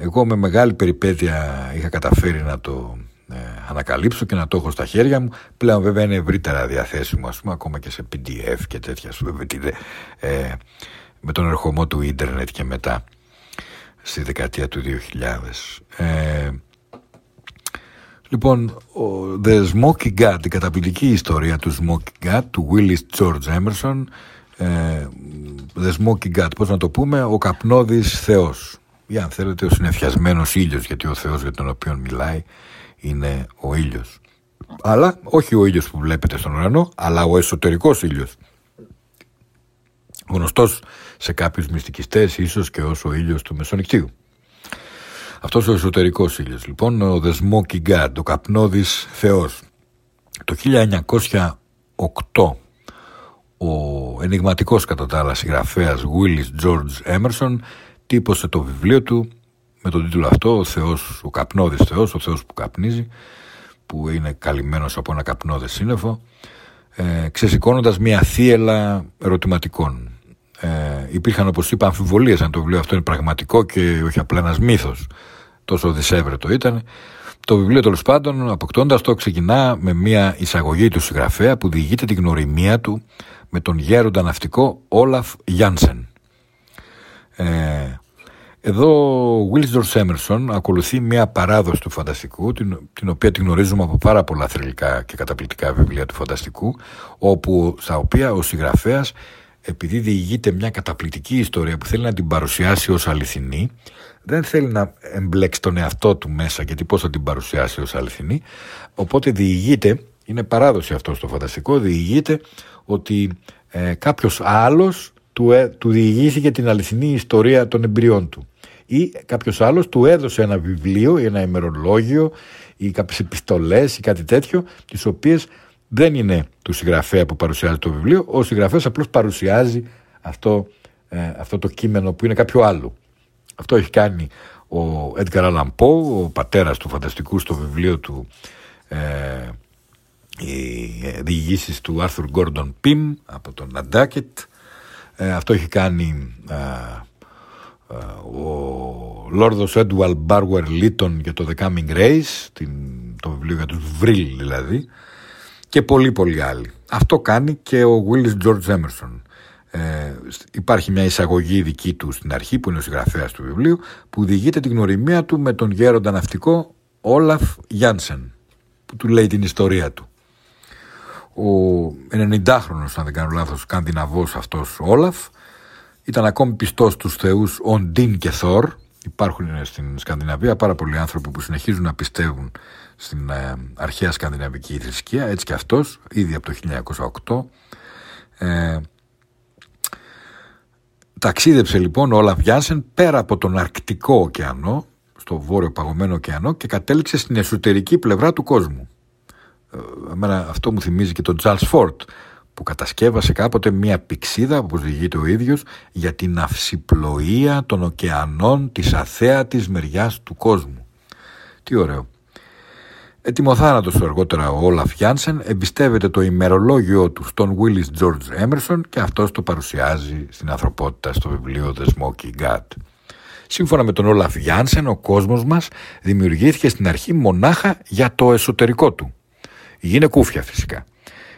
εγώ με μεγάλη περιπέτεια είχα καταφέρει να το ε, ανακαλύψω και να το έχω στα χέρια μου. Πλέον βέβαια είναι ευρύτερα διαθέσιμο, ας πούμε, ακόμα και σε PDF και τέτοια, ας πούμε, ε, με τον ερχομό του ίντερνετ και μετά στη δεκαετία του 2000. Ε, λοιπόν, ο The Smoky God, η καταπληκτική ιστορία του Smoky God, του Willis George Emerson, ε, The Smoky God, πώς να το πούμε, ο καπνόδης Θεός. Ή αν θέλετε ο συνεφιασμένος ήλιος, γιατί ο Θεός για τον οποίο μιλάει είναι ο ήλιος. Αλλά όχι ο ήλιος που βλέπετε στον ουρανό, αλλά ο εσωτερικός ήλιος. Γνωστός σε κάποιους μυστικιστές ίσως και ως ο ήλιος του Μεσονικτίου. Αυτός ο εσωτερικός ήλιος λοιπόν, ο The Smoky God, ο καπνόδης Θεός. Το 1908 ο ενηγματικός κατά τα άλλα συγγραφέας Willis George Emerson τύπωσε το βιβλίο του με τον τίτλο αυτό, ο Θεός, ο καπνόδης Θεός, ο Θεός που καπνίζει, που είναι καλυμμένος από ένα καπνόδες σύννεφο. ε, ξεσηκώνοντας μια θύελα ερωτηματικών. Ε, υπήρχαν όπως είπα αμφιβολίες αν το βιβλίο αυτό είναι πραγματικό και όχι απλά ένας μύθος. Τόσο δυσέβρετο ήταν. Το βιβλίο τέλος πάντων αποκτώντας το ξεκινά με μια εισαγωγή του συγγραφέα που διηγείται την γνωριμία του με τον γέροντα ναυτικό Όλαφ Γιάνσεν. Ε, εδώ ο Willis George Emerson ακολουθεί μια παράδοση του φανταστικού την, την οποία την γνωρίζουμε από πάρα πολλά θρηλυκά και καταπληκτικά βιβλία του φανταστικού όπου, στα οποία ο συγγραφέας επειδή διηγείται μια καταπληκτική ιστορία που θέλει να την παρουσιάσει ως αληθινή δεν θέλει να εμπλέξει τον εαυτό του μέσα γιατί πώς θα την παρουσιάσει ως αληθινή οπότε διηγείται, είναι παράδοση αυτό στο φανταστικό διηγείται ότι ε, κάποιος άλλος του, ε, του διηγήθηκε την αληθινή ιστορία των εμπειριών του. Ή κάποιος άλλος του έδωσε ένα βιβλίο ή ένα ημερολόγιο ή κάποιες επιστολές ή κάτι τέτοιο τις οποίες δεν είναι του συγγραφέα που παρουσιάζει το βιβλίο, ο συγγραφέας απλώς παρουσιάζει αυτό, ε, αυτό το κείμενο που είναι κάποιο άλλο. Αυτό έχει κάνει ο Έντγκαρ Αλαμπό, ο πατέρας του φανταστικού στο βιβλίο του ε, οι διηγήσεις του Άρθουρ Γκόρντον Πιμ από τον Ναντάκετ. Ε, αυτό έχει κάνει ε, ε, ο Λόρδος Έντουαλ Μπάρουερ Λίτον για το The Coming Race, την, το βιβλίο για τους Βρύλ δηλαδή, και πολλοί πολλοί άλλοι. Αυτό κάνει και ο Willis George Emerson. Ε, υπάρχει μια εισαγωγή δική του στην αρχή που είναι ο συγγραφέας του βιβλίου που διηγείται την γνωριμία του με τον γέροντα ναυτικό Όλαφ Γιάνσεν που του λέει την ιστορία του. Ο 90χρονος αν δεν κάνω λάθος σκανδιναβός αυτός Όλαφ ήταν ακόμη πιστός στους θεούς Οντίν και Θόρ υπάρχουν στην Σκανδιναβία πάρα πολλοί άνθρωποι που συνεχίζουν να πιστεύουν στην ε, αρχαία σκανδιναβική θρησκεία έτσι και αυτός ήδη από το 1908 ε, ταξίδεψε λοιπόν ο Όλαφ Γιάνσεν πέρα από τον Αρκτικό ωκεανό στο βόρειο παγωμένο ωκεανό και κατέληξε στην εσωτερική πλευρά του κόσμου ε, εμένα αυτό μου θυμίζει και τον Τζαλς Φόρτ που κατασκεύασε κάποτε μία πηξίδα, όπως διηγείται ο ίδιος, για την αυσιπλοεία των ωκεανών της αθέατης μεριάς του κόσμου. Τι ωραίο. Ετοιμοθάνατος αργότερα ο Όλαφ Γιάνσεν εμπιστεύεται το ημερολόγιο του στον Willis George Emerson και αυτός το παρουσιάζει στην ανθρωπότητα στο βιβλίο The Smoking God. Σύμφωνα με τον Όλαφ Γιάνσεν, ο κόσμος μας δημιουργήθηκε στην αρχή μονάχα για το εσωτερικό του. Η γη είναι κούφια φυσικά.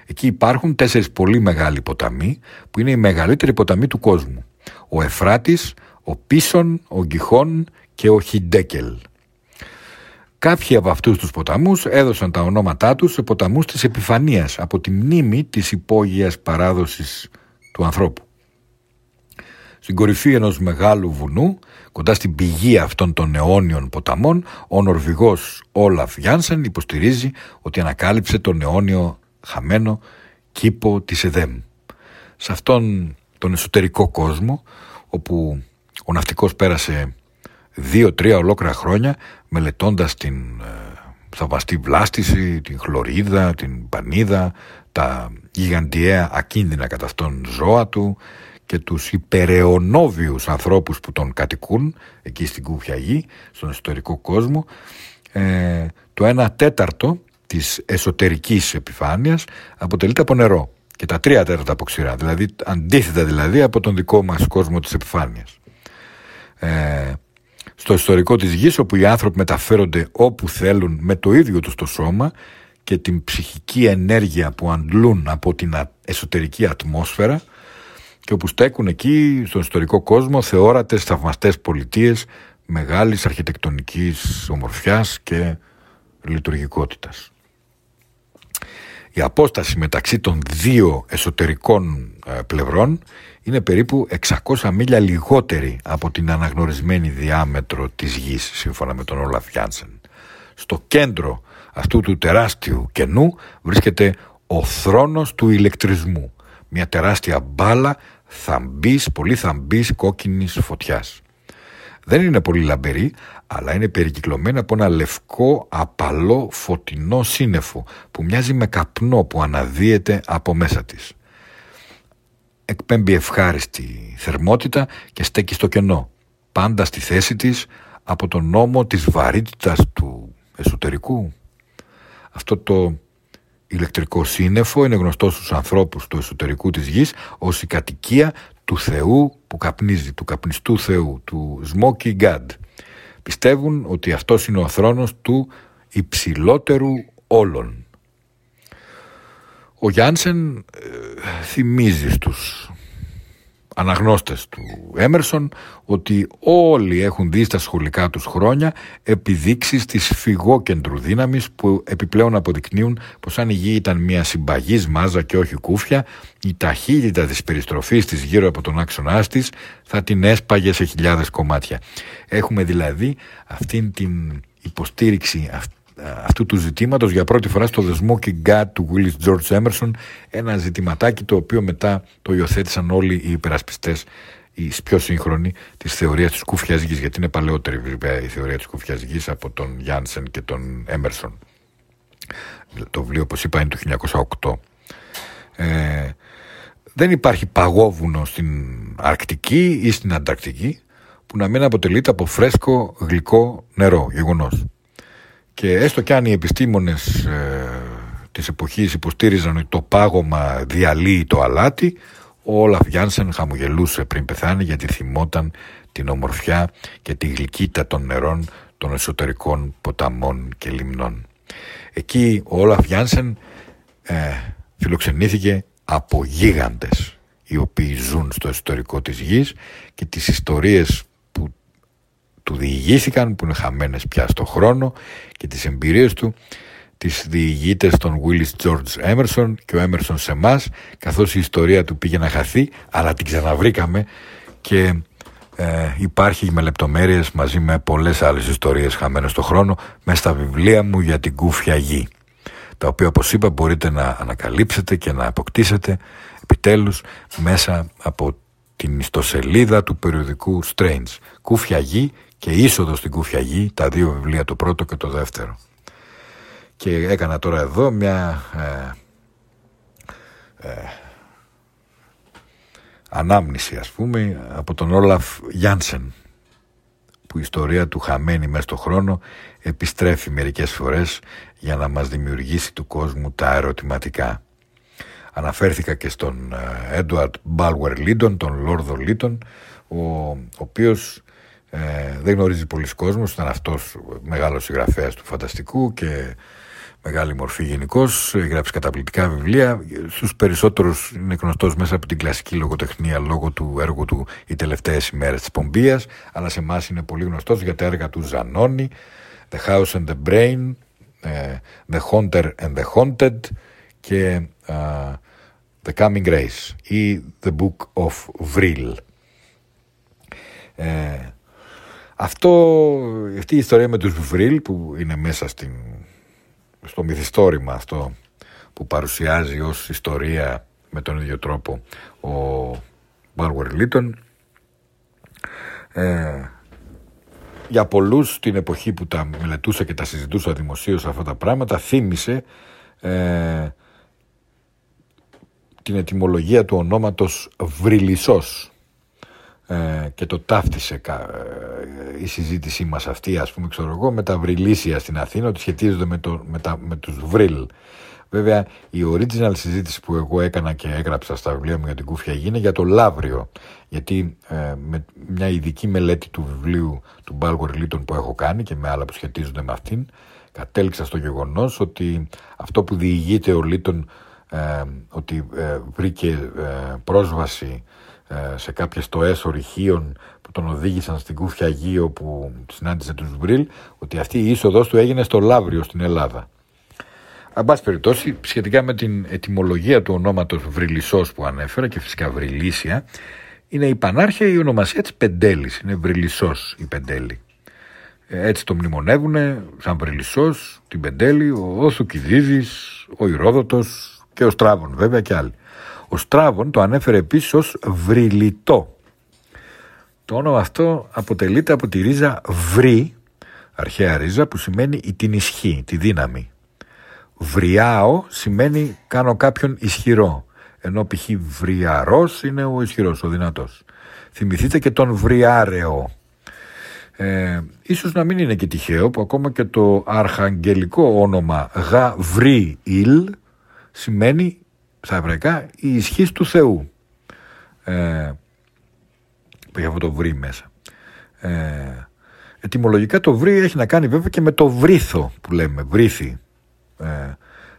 Εκεί υπάρχουν τέσσερις πολύ μεγάλοι ποταμοί που είναι οι μεγαλύτεροι ποταμοί του κόσμου. Ο Εφράτης, ο Πίσον, ο Γκυχόν και ο Χιντέκελ. Κάποιοι από αυτούς τους ποταμούς έδωσαν τα ονόματά τους σε ποταμούς της επιφανίας από τη μνήμη της υπόγειας παράδοσης του ανθρώπου. Στην κορυφή ενός μεγάλου βουνού, κοντά στην πηγή αυτών των αιώνιων ποταμών, ο Νορβηγός Όλαφ Γιάνσεν υποστηρίζει ότι ανακάλυψε τον αιώνιο χαμένο κήπο της ΕΔΕΜ. Σε αυτόν τον εσωτερικό κόσμο, όπου ο ναυτικός πέρασε δύο-τρία ολόκληρα χρόνια μελετώντας την ε, θαυμαστή βλάστηση, την χλωρίδα, την πανίδα, τα γιγαντιαία ακίνδυνα κατά αυτόν ζώα του και τους υπεραιωνόβιους ανθρώπους που τον κατοικούν εκεί στην Κούφια Γη, στον εσωτερικό κόσμο, ε, το 1 τέταρτο της εσωτερικής επιφάνειας αποτελείται από νερό και τα τρία τέταρτα από ξηρά, δηλαδή αντίθετα δηλαδή από τον δικό μας κόσμο της επιφάνειας. Ε, στο ιστορικό της γης όπου οι άνθρωποι μεταφέρονται όπου θέλουν με το ίδιο τους το σώμα και την ψυχική ενέργεια που αντλούν από την εσωτερική ατμόσφαιρα και όπου στέκουν εκεί στον ιστορικό κόσμο θεόρατες θαυμαστές πολιτείες μεγάλης αρχιτεκτονικής ομορφιάς και λειτουργικότητας. Η απόσταση μεταξύ των δύο εσωτερικών ε, πλευρών είναι περίπου 600 μίλια λιγότερη από την αναγνωρισμένη διάμετρο της γης σύμφωνα με τον Όλαφ Γιάνσεν. Στο κέντρο αυτού του τεράστιου κενού βρίσκεται ο θρόνος του ηλεκτρισμού. Μια τεράστια μπάλα θαμπής, πολύ θαμπής κόκκινης φωτιάς. Δεν είναι πολύ λαμπερή, αλλά είναι περικυκλωμένη από ένα λευκό, απαλό, φωτεινό σύννεφο που μοιάζει με καπνό που αναδύεται από μέσα της. Εκπέμπει ευχάριστη θερμότητα και στέκει στο κενό, πάντα στη θέση της από τον νόμο της βαρύτητας του εσωτερικού. Αυτό το ηλεκτρικό σύννεφο είναι γνωστό στους ανθρώπους του εσωτερικού της γης ως η κατοικία του Θεού που καπνίζει, του καπνιστού Θεού, του Smoky God. Πιστεύουν ότι αυτός είναι ο θρόνος του υψηλότερου όλων. Ο Γιάνσεν ε, θυμίζει στους αναγνώστες του Έμερσον ότι όλοι έχουν δει στα σχολικά τους χρόνια επιδείξεις της φυγόκεντρου δύναμης που επιπλέον αποδεικνύουν πως αν η γη ήταν μια συμπαγής μάζα και όχι κούφια η ταχύτητα της περιστροφής της γύρω από τον άξονά της θα την έσπαγε σε χιλιάδες κομμάτια. Έχουμε δηλαδή αυτήν την υποστήριξη αυτού του ζητήματος για πρώτη φορά στο δεσμό και γκάτ του Willis George Emerson ένα ζητηματάκι το οποίο μετά το υιοθέτησαν όλοι οι υπερασπιστές οι πιο σύγχρονοι της θεωρίας της κούφιας γης γιατί είναι παλαιότερη βέβαια η θεωρία της κούφιας γης από τον Γιάνσεν και τον Έμερσον το βιβλίο όπως είπα είναι του 1908 ε, δεν υπάρχει παγόβουνο στην Αρκτική ή στην Ανταρκτική που να μην αποτελείται από φρέσκο γλυκό νερό, γεγονός. Και έστω και αν οι επιστήμονες ε, της εποχής υποστήριζαν ότι το πάγωμα διαλύει το αλάτι, ο Όλαφ Γιάνσεν χαμογελούσε πριν πεθάνει γιατί θυμόταν την ομορφιά και τη γλυκύτητα των νερών των εσωτερικών ποταμών και λιμνών. Εκεί ο Όλαφ Γιάνσεν ε, φιλοξενήθηκε από γίγαντες οι οποίοι ζουν στο εσωτερικό της γης και τις ιστορίες του διηγήθηκαν που είναι χαμένες πια στο χρόνο και τις εμπειρίες του τις διηγείται στον Willis George Emerson και ο Emerson σε εμάς, καθώς η ιστορία του πήγε να χαθεί αλλά την ξαναβρήκαμε και ε, υπάρχει με λεπτομέρειες μαζί με πολλές άλλες ιστορίες χαμένες στο χρόνο μέσα στα βιβλία μου για την κούφια γη τα οποία όπως είπα μπορείτε να ανακαλύψετε και να αποκτήσετε επιτέλους μέσα από την ιστοσελίδα του περιοδικού Strange. Κούφια γη και είσοδο στην Κούφια Γη, τα δύο βιβλία, το πρώτο και το δεύτερο. Και έκανα τώρα εδώ μια ε, ε, ανάμνηση ας πούμε από τον Όλαφ Γιάνσεν που η ιστορία του χαμένη μέσα στο χρόνο επιστρέφει μερικές φορές για να μας δημιουργήσει του κόσμου τα ερωτηματικά. Αναφέρθηκα και στον Έντουαρτ Μπάλουερ Λίντον, τον Λόρδο Λίτον, ο, ο οποίος ε, δεν γνωρίζει πολλοί κόσμος, ήταν αυτός μεγάλος συγγραφέας του φανταστικού και μεγάλη μορφή γενικώ. Γράψει καταπληκτικά βιβλία. Στους περισσότερους είναι γνωστός μέσα από την κλασική λογοτεχνία λόγω του έργου του «Οι τελευταίες ημέρες της Πομπίας», αλλά σε εμάς είναι πολύ γνωστός για τα έργα του Ζανόνι, «The House and the Brain», ε, «The Haunter and the Haunted» και uh, «The Coming Grace» ή «The Book of Vril». Ε, αυτό, αυτή η ιστορία με τους Βρύλ που είναι μέσα στην, στο μυθιστόρημα αυτό που παρουσιάζει ως ιστορία με τον ίδιο τρόπο ο Μπάρουερ Λίτον ε, για πολλούς την εποχή που τα μελετούσα και τα συζητούσα δημοσίως αυτά τα πράγματα θύμισε ε, την ετυμολογία του ονόματος Βρυλισσός ε, και το ταύτισε ε, η συζήτησή μας αυτή ας πούμε ξέρω εγώ με τα βρυλίσια στην Αθήνα ότι σχετίζονται με, το, με, τα, με τους βρύλ βέβαια η original συζήτηση που εγώ έκανα και έγραψα στα βιβλία μου για την Κούφια Γη είναι για το Λαύριο. Γιατί ε, με μια ειδική μελέτη του βιβλίου του Μπάλγορ Λίτων που έχω κάνει και με άλλα που σχετίζονται με αυτήν κατέληξα στο γεγονός ότι αυτό που διηγείται ο Λίτων ότι βρήκε πρόσβαση ε, σε κάποιες στοές ορυχείων που τον οδήγησαν στην Κούφια Γη όπου συνάντησε τους Βρύλ ότι αυτή η είσοδος του έγινε στο Λαύριο στην Ελλάδα. Αν πάση περιπτώσει, σχετικά με την ετυμολογία του ονόματος Βρυλισσός που ανέφερα και φυσικά Βρυλίσια, είναι η πανάρχια η ονομασία της Πεντέλης, είναι Βρυλισσός η Πεντέλη. Ε, έτσι το μνημονεύουν σαν Βρυλισσός, την Πεντέλη, ο Θουκυδίδης, ο Ηρόδοτος και ο Στράβων βέβαια και άλλοι. Ο Στράβων το ανέφερε επίσης ως βρυλιτό. Το όνομα αυτό αποτελείται από τη ρίζα βρύ, αρχαία ρίζα που σημαίνει η την ισχύ, τη δύναμη. Βριάω σημαίνει κάνω κάποιον ισχυρό, ενώ π.χ. βριαρός είναι ο ισχυρός, ο δυνατός. Θυμηθείτε και τον βριάρεο. Ε, ίσως να μην είναι και τυχαίο που ακόμα και το αρχαγγελικό όνομα Γαβρίλ σημαίνει στα εβραϊκά η ισχύς του Θεού. Ε, που έχει αυτό το βρύ μέσα. Ε, ετυμολογικά το βρύ έχει να κάνει βέβαια και με το βρύθο που λέμε, βρύθι. Ε,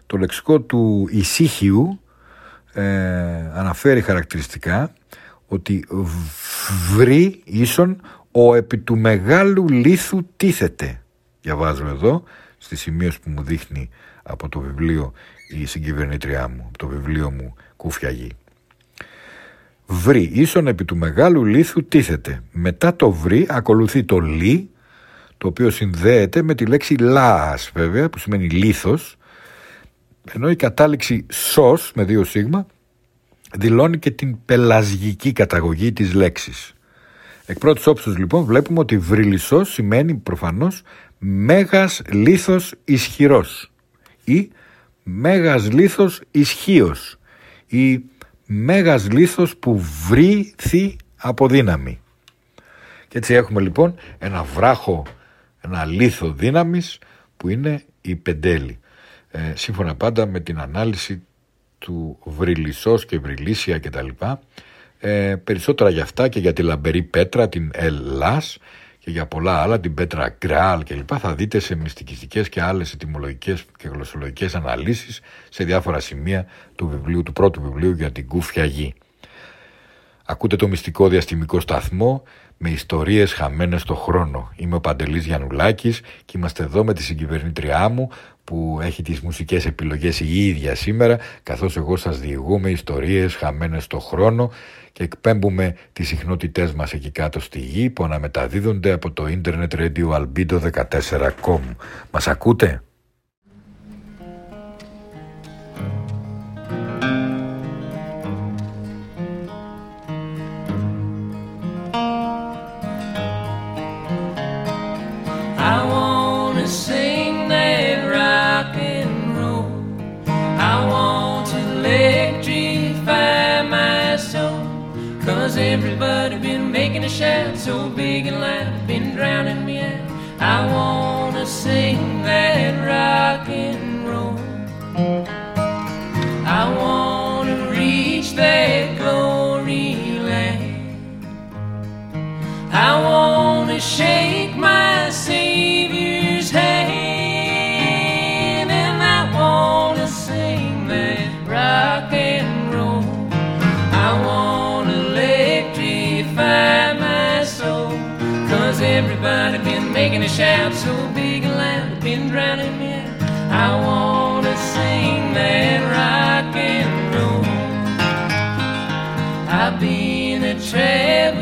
το λεξικό του ησύχιου ε, αναφέρει χαρακτηριστικά ότι βρύ ίσον ο επί του μεγάλου λίθου τίθεται. Διαβάζω εδώ στη σημείωση που μου δείχνει από το βιβλίο η συγκυβερνήτριά μου, από το βιβλίο μου Κούφια Γη. Βρύ ίσον επί του μεγάλου λίθου τίθεται. Μετά το βρύ ακολουθεί το λί, το οποίο συνδέεται με τη λέξη λάας βέβαια, που σημαίνει λίθος, ενώ η κατάληξη σος με δύο σίγμα δηλώνει και την πελασγική καταγωγή της λέξης. Εκ πρώτης όψης λοιπόν βλέπουμε ότι βρυλισσός σημαίνει προφανώς μέγας λίθος ισχυρός ή μέγας λίθος ισχύος ή μέγας λίθος που βρήθη από δύναμη. Και έτσι έχουμε λοιπόν ένα βράχο, ένα λίθο δύναμης που είναι η πεντέλη. Ε, σύμφωνα πάντα με την ανάλυση του βρυλισσός και βρυλίσια κτλ. Ε, περισσότερα για αυτά και για τη λαμπερή πέτρα, την Ελλάς και για πολλά άλλα, την πέτρα Γκράλ κλπ. Θα δείτε σε μυστικιστικές και άλλες ετοιμολογικές και γλωσσολογικές αναλύσεις σε διάφορα σημεία του, βιβλίου, του πρώτου βιβλίου για την κούφια γη. Ακούτε το μυστικό διαστημικό σταθμό με ιστορίες χαμένες στο χρόνο. Είμαι ο Παντελής Γιαννουλάκης και είμαστε εδώ με τη συγκυβερνήτριά μου που έχει τις μουσικές επιλογές η ίδια σήμερα καθώς εγώ σας διηγούμε ιστορίες χαμένες στο χρόνο και εκπέμπουμε τις συχνότητές μας εκεί κάτω στη γη που αναμεταδίδονται από το Internet Radio Albedo 14com. Μας ακούτε; so big and loud, been drowning me out. I wanna sing that rock and roll. I wanna reach that glory land. I wanna shake my Savior's travel.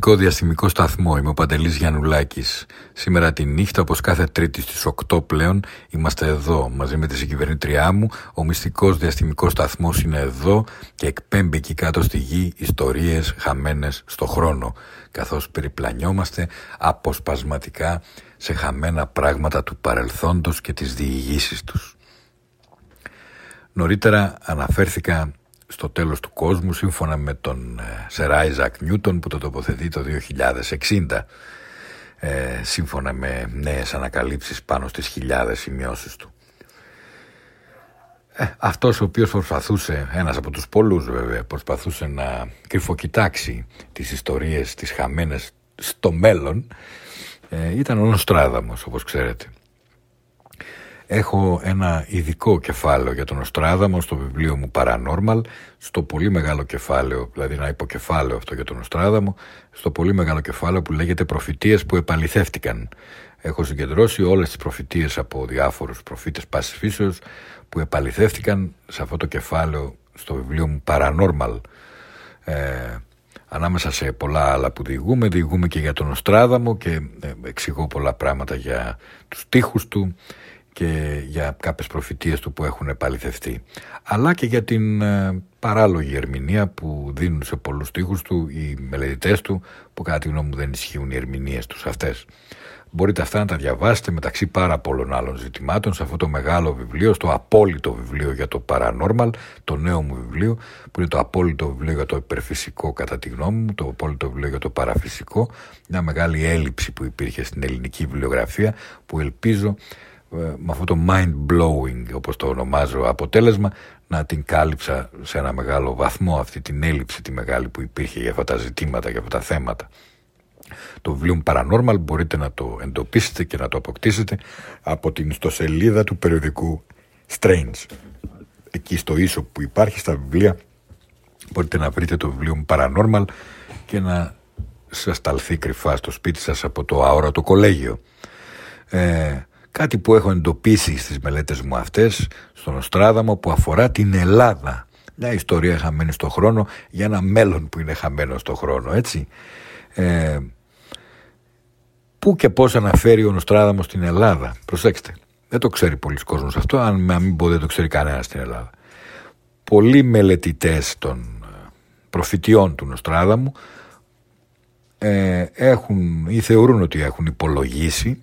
Ακούτε το μυστικό διαστημικό σταθμό. Είμαι ο Παντελής Γιαννουλάκης. Σήμερα τη νύχτα, όπως κάθε τρίτη στις 8 πλέον, είμαστε εδώ μαζί με τη συγκυβερνήτριά μου. Ο μυστικός διαστημικός σταθμός είναι εδώ και εκπέμπει εκεί κάτω στη γη ιστορίες χαμένες στο χρόνο. Καθώς περιπλανιόμαστε αποσπασματικά σε χαμένα πράγματα του παρελθόντος και τις διηγήσεις τους. Νωρίτερα αναφέρθηκα στο τέλος του κόσμου σύμφωνα με τον Σερ Άιζακ Νιούτον που το τοποθετεί το 2060 ε, σύμφωνα με νέες ανακαλύψεις πάνω στις χιλιάδες σημειώσεις του. Ε, αυτός ο οποίος προσπαθούσε, ένας από τους πολλούς βέβαια, προσπαθούσε να κρυφοκοιτάξει τις ιστορίες, τις χαμένες στο μέλλον, ε, ήταν ο Νοστράδαμος όπως ξέρετε. Έχω ένα ειδικό κεφάλαιο για τον Οστράδαμο στο βιβλίο μου Paranormal, στο πολύ μεγάλο κεφάλαιο, δηλαδή ένα υποκεφάλαιο αυτό για τον Οστράδαμο, στο πολύ μεγάλο κεφάλαιο που λέγεται «Προφητείες που επαληθεύτηκαν». Έχω συγκεντρώσει όλες τις προφητείες από διάφορους προφήτες πάσης φύσεως που επαληθεύτηκαν σε αυτό το κεφάλαιο στο βιβλίο μου Paranormal. Ε, ανάμεσα σε πολλά άλλα που διηγούμε, διηγούμε και για τον Οστράδαμο και ε, εξηγώ πολλά πράγματα για τους τείχους του, και για κάποιες προφητείες του που έχουν επαληθευτεί αλλά και για την ε, παράλογη ερμηνεία που δίνουν σε πολλούς τείχους του οι μελετητές του που κατά τη γνώμη μου δεν ισχύουν οι ερμηνείες τους αυτές. Μπορείτε αυτά να τα διαβάσετε μεταξύ πάρα πολλών άλλων ζητημάτων σε αυτό το μεγάλο βιβλίο, στο απόλυτο βιβλίο για το Paranormal, το νέο μου βιβλίο, που είναι το απόλυτο βιβλίο για το υπερφυσικό κατά τη γνώμη μου, το απόλυτο βιβλίο για το παραφυσικό, μια μεγάλη έλλειψη που υπήρχε στην ελληνική βιβλιογραφία, που ελπίζω ε, με αυτό το mind blowing όπως το ονομάζω αποτέλεσμα να την κάλυψα σε ένα μεγάλο βαθμό αυτή την έλλειψη τη μεγάλη που υπήρχε για αυτά τα ζητήματα, για αυτά τα θέματα. Το βιβλίο Paranormal μπορείτε να το εντοπίσετε και να το αποκτήσετε από την ιστοσελίδα του περιοδικού Strange. Εκεί στο ίσο που υπάρχει στα βιβλία μπορείτε να βρείτε το βιβλίο Paranormal και να σας ταλθεί κρυφά στο σπίτι σας από το αόρατο κολέγιο. Ε, Κάτι που έχω εντοπίσει στις μελέτες μου αυτές, στον Οστράδαμο, που αφορά την Ελλάδα. Μια ιστορία χαμένη στο χρόνο για ένα μέλλον που είναι χαμένο στο χρόνο, έτσι. Ε, πού και πώς αναφέρει ο Νοστράδαμος στην Ελλάδα. Προσέξτε, δεν το ξέρει πολλοί κόσμος αυτό, αν μην πω δεν το ξέρει κανένας στην Ελλάδα. Πολλοί μελετητές των ε, προφητιών του Νοστράδαμου ε, έχουν ή θεωρούν ότι έχουν υπολογίσει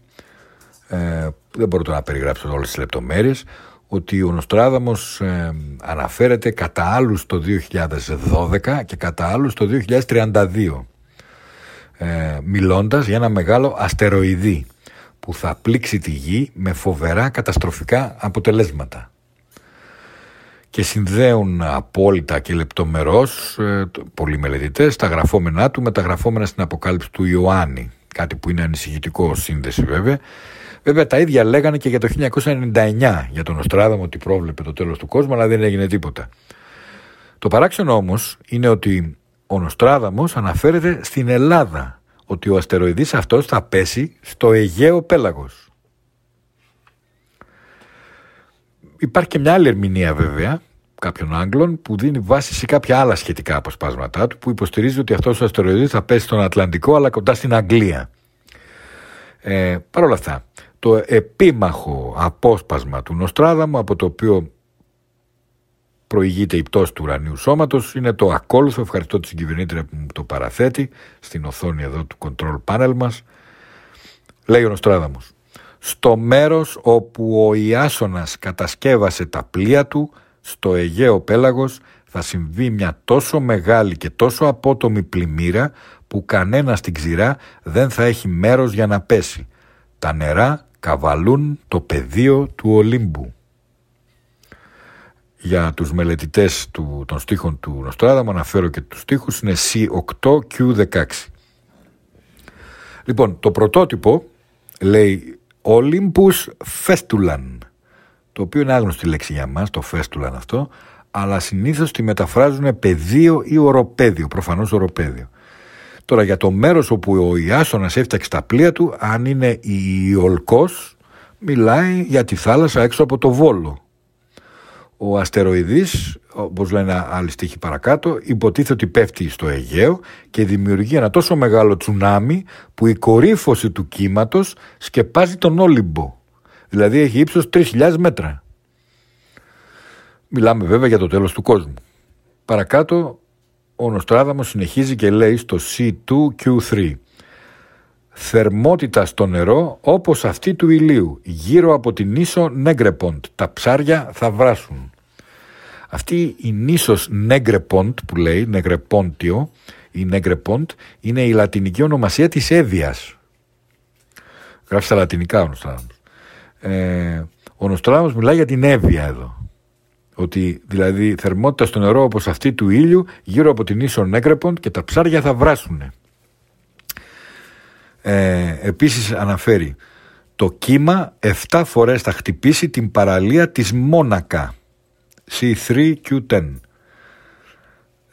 ε, δεν μπορώ να περιγράψω όλες τις λεπτομέρειες, ότι ο Νοστράδαμος ε, αναφέρεται κατά άλλους το 2012 και κατά άλλους το 2032 ε, μιλώντας για ένα μεγάλο αστεροειδή που θα πλήξει τη γη με φοβερά καταστροφικά αποτελέσματα. Και συνδέουν απόλυτα και λεπτομερώς ε, πολλοί μελετητές τα γραφόμενά του με τα γραφόμενα στην αποκάλυψη του Ιωάννη. Κάτι που είναι ανησυχητικό σύνδεση βέβαια Βέβαια τα ίδια λέγανε και για το 1999 για τον Οστράδαμο ότι πρόβλεπε το τέλος του κόσμου αλλά δεν έγινε τίποτα. Το παράξενο όμως είναι ότι ο Νοστράδαμος αναφέρεται στην Ελλάδα ότι ο αστεροειδής αυτός θα πέσει στο Αιγαίο πέλαγος. Υπάρχει και μια άλλη ερμηνεία βέβαια κάποιων Άγγλων που δίνει βάση σε κάποια άλλα σχετικά αποσπάσματά του που υποστηρίζει ότι αυτός ο αστεροειδής θα πέσει στον Ατλαντικό αλλά κοντά στην Αγγλία. Ε, Παρ' όλα αυτά, το επίμαχο απόσπασμα του Νοστράδαμου από το οποίο προηγείται η πτώση του ουρανίου σώματος είναι το ακόλουθο, ευχαριστώ τη συγκυβερνήτρια που μου το παραθέτει στην οθόνη εδώ του control panel μας λέει ο Νοστράδαμος στο μέρος όπου ο Ιάσονας κατασκεύασε τα πλοία του στο Αιγαίο πέλαγος θα συμβεί μια τόσο μεγάλη και τόσο απότομη πλημμύρα που κανένας στην ξηρά δεν θα έχει μέρος για να πέσει. Τα νερά καβαλούν το πεδίο του Ολύμπου. Για τους μελετητές του, των στίχων του Νοστράδαμου αναφέρω και τους στίχους είναι C8Q16. Λοιπόν, το πρωτότυπο λέει Olympus Festulan, το οποίο είναι άγνωστη λέξη για μας, το Festulan αυτό, αλλά συνήθως τη μεταφράζουν πεδίο ή οροπέδιο, προφανώς οροπέδιο. Τώρα για το μέρος όπου ο Ιάσονας έφταξε τα πλοία του, αν είναι η Ιολκός, μιλάει για τη θάλασσα έξω από το Βόλο. Ο αστεροειδής, όπως λένε άλλοι στίχοι παρακάτω, υποτίθεται ότι πέφτει στο Αιγαίο και δημιουργεί ένα τόσο μεγάλο τσουνάμι που η κορύφωση του κύματος σκεπάζει τον Όλυμπο. Δηλαδή έχει ύψος 3.000 μέτρα. Μιλάμε βέβαια για το τέλος του κόσμου. Παρακάτω ο Νοστράδαμος συνεχίζει και λέει στο C2Q3 θερμότητα στο νερό όπως αυτή του ηλίου γύρω από την ίσο Νέγκρεποντ. Τα ψάρια θα βράσουν. Αυτή η νήσος Νέγκρεποντ που λέει Νέγκρεπόντιο ή Νέγκρεποντ είναι η λατινική ονομασία της Εύβοιας. Γράφει στα λατινικά ο Νοστράδαμος. Ε, ο Νοστράδαμος μιλάει για την Εύβοια εδώ. Ότι δηλαδή θερμότητα στο νερό όπως αυτή του ήλιου γύρω από την ίσο Νέγκρεποντ και τα ψάρια θα βράσουν. Ε, επίσης αναφέρει το κύμα 7 φορές θα χτυπήσει την παραλία της Μόνακα C3Q10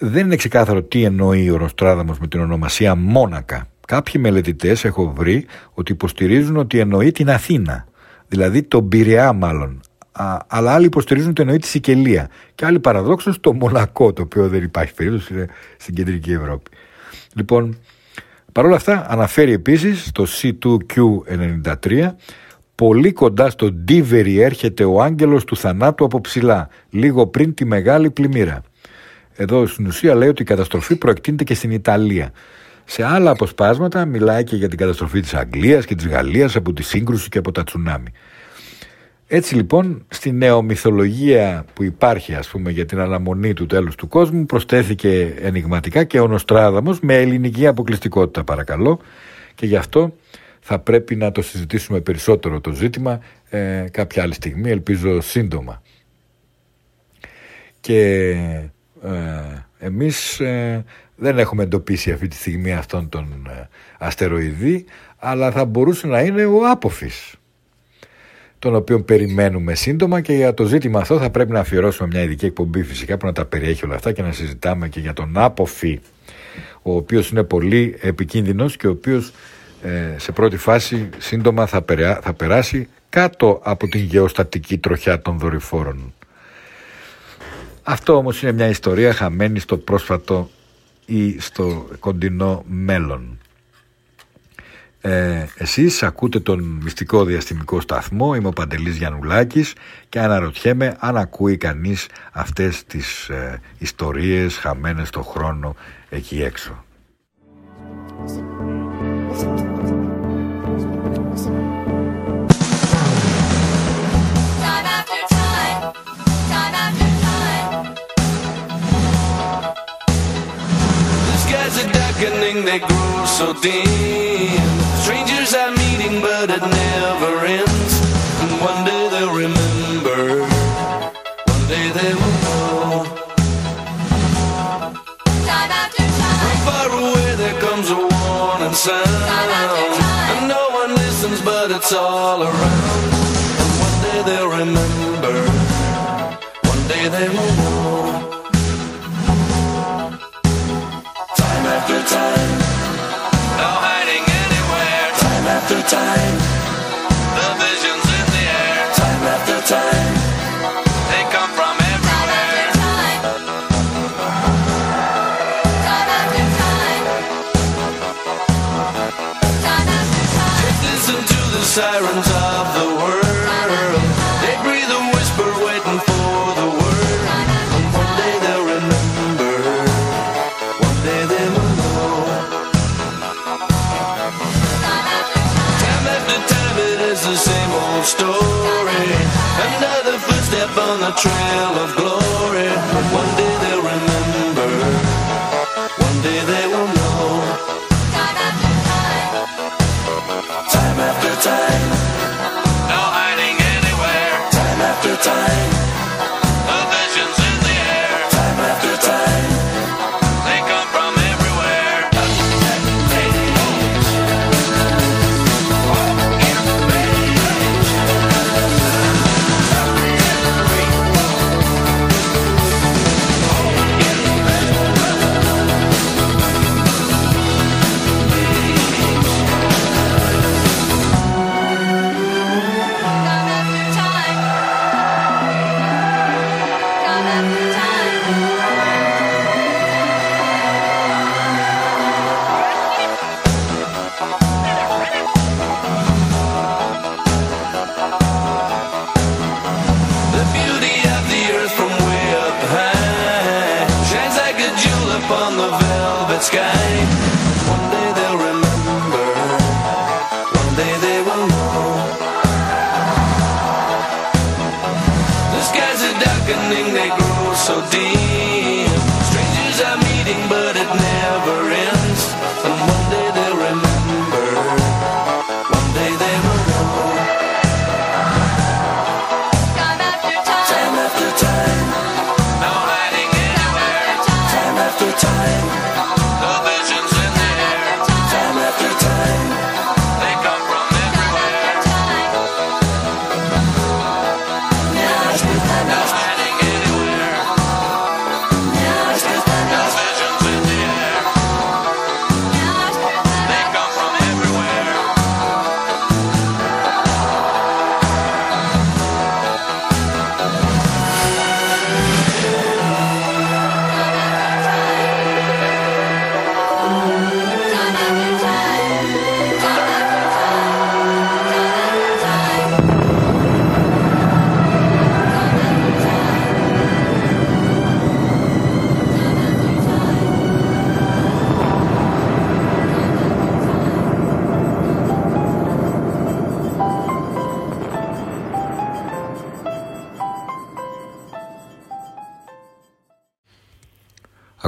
δεν είναι ξεκάθαρο τι εννοεί ο Ροστράδαμος με την ονομασία Μόνακα. Κάποιοι μελετητές έχω βρει ότι υποστηρίζουν ότι εννοεί την Αθήνα δηλαδή τον Πειραιά μάλλον Α, αλλά άλλοι υποστηρίζουν ότι εννοεί τη Σικελία και άλλοι παραδόξως το Μονακό το οποίο δεν υπάρχει περίπτωση στην κεντρική Ευρώπη λοιπόν Παρ' όλα αυτά αναφέρει επίσης στο C2Q93 Πολύ κοντά στο Ντίβερι έρχεται ο άγγελος του θανάτου από ψηλά, λίγο πριν τη μεγάλη πλημμύρα. Εδώ στην ουσία λέει ότι η καταστροφή προεκτείνεται και στην Ιταλία. Σε άλλα αποσπάσματα μιλάει και για την καταστροφή της Αγγλίας και της Γαλλίας από τη σύγκρουση και από τα τσουνάμι. Έτσι λοιπόν στη νεομυθολογία που υπάρχει ας πούμε για την αναμονή του τέλους του κόσμου προσθέθηκε ενηγματικά και ο Νοστράδαμος με ελληνική αποκλειστικότητα παρακαλώ και γι' αυτό θα πρέπει να το συζητήσουμε περισσότερο το ζήτημα ε, κάποια άλλη στιγμή ελπίζω σύντομα. Και ε, εμείς ε, δεν έχουμε εντοπίσει αυτή τη στιγμή αυτόν τον ε, αστεροειδή αλλά θα μπορούσε να είναι ο Άποφης τον οποίο περιμένουμε σύντομα και για το ζήτημα αυτό θα πρέπει να αφιερώσουμε μια ειδική εκπομπή φυσικά που να τα περιέχει όλα αυτά και να συζητάμε και για τον άποφη ο οποίος είναι πολύ επικίνδυνος και ο οποίος ε, σε πρώτη φάση σύντομα θα, θα περάσει κάτω από την γεωστατική τροχιά των δορυφόρων. Αυτό όμως είναι μια ιστορία χαμένη στο πρόσφατο ή στο κοντινό μέλλον. Ε, εσείς ακούτε τον μυστικό διαστημικό σταθμό, είμαι ο Παντελής Γιαννουλάκης και αναρωτιέμαι αν ακούει κανείς αυτές τις ε, ιστορίες χαμένες στο χρόνο εκεί έξω. they grow so dim. Strangers are meeting, but it never ends. And one day they'll remember. One day they will know. Time after time. From far away there comes a warning sound. And no one listens, but it's all around. And one day they'll remember. One day they will know. Time the trail of glory.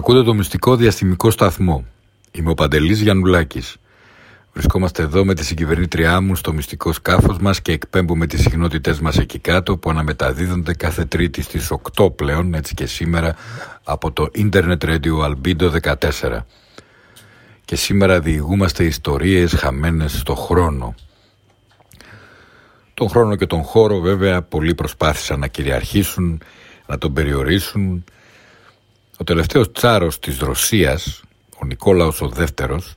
Ακούτε το μυστικό διαστημικό σταθμό. Είμαι ο Παντελής Γιαννουλάκης. Βρισκόμαστε εδώ με τη συγκυβερνήτριά μου στο μυστικό σκάφος μας και εκπέμπουμε τις συχνότητές μας εκεί κάτω που αναμεταδίδονται κάθε τρίτη στις 8 πλέον, έτσι και σήμερα, από το Internet Radio Albedo 14. Και σήμερα διηγούμαστε ιστορίες χαμένες στο χρόνο. Τον χρόνο και τον χώρο βέβαια πολλοί προσπάθησαν να κυριαρχήσουν, να τον περιορίσουν. Ο τελευταίος τσάρος της Ρωσίας, ο Νικόλαος ο δεύτερος,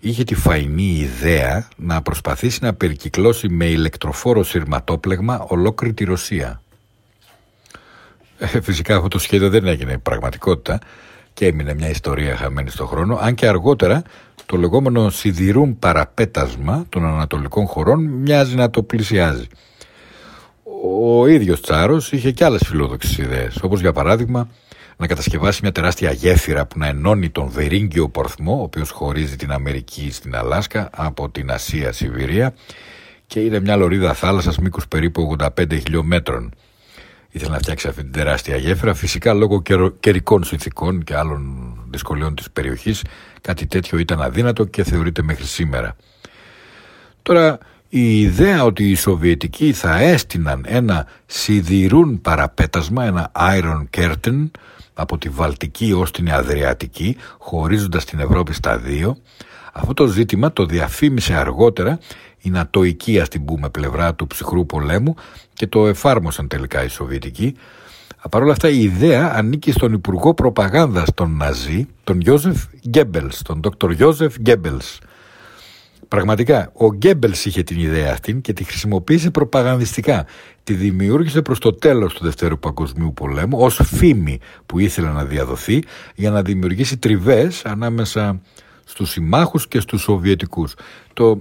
είχε τη φαϊνή ιδέα να προσπαθήσει να περικυκλώσει με ηλεκτροφόρο σειρματόπλεγμα ολόκληρη τη Ρωσία. Ε, φυσικά αυτό το σχέδιο δεν έγινε πραγματικότητα και έμεινε μια ιστορία χαμένη στον χρόνο, αν και αργότερα το λεγόμενο σιδηρούν παραπέτασμα των ανατολικών χωρών μοιάζει να το πλησιάζει. Ο ίδιος Τσάρος είχε και άλλες φιλόδοξες ιδέες, όπως για παράδειγμα να κατασκευάσει μια τεράστια γέφυρα που να ενώνει τον Βερίνγκιο Πορθμό, ο οποίος χωρίζει την Αμερική στην Αλάσκα από την Ασία Σιβηρία και είναι μια λωρίδα θάλασσας μήκους περίπου 85 χιλιόμετρων. Ήθελε να φτιάξει αυτή την τεράστια γέφυρα, φυσικά λόγω καιρο- καιρικών συνθηκών και άλλων δυσκολιών της περιοχής, κάτι τέτοιο ήταν αδύνατο και θεωρείται μέχρι σήμερα. Τώρα, η ιδέα ότι οι Σοβιετικοί θα έστειναν ένα σιδηρούν παραπέτασμα, ένα Iron Curtain, από τη Βαλτική ως την Αδριατική, χωρίζοντας την Ευρώπη στα δύο, αυτό το ζήτημα το διαφήμισε αργότερα η νατοική, ας την πούμε, πλευρά του ψυχρού πολέμου και το εφάρμοσαν τελικά οι Σοβιετικοί. Παρ' όλα αυτά η ιδέα ανήκει στον Υπουργό Προπαγάνδας των Ναζί, τον Γιώζεφ Γκέμπελς, τον Δόκτωρ Γιώζεφ Γκέμπελς. Πραγματικά, ο Γκέμπελς είχε την ιδέα αυτή και τη χρησιμοποίησε προπαγανδιστικά. Τη δημιούργησε προς το τέλος του Δευτέρου Παγκοσμίου Πολέμου ως φήμη που ήθελε να διαδοθεί για να δημιουργήσει τριβές ανάμεσα στους συμμάχους και στους Σοβιετικούς. Το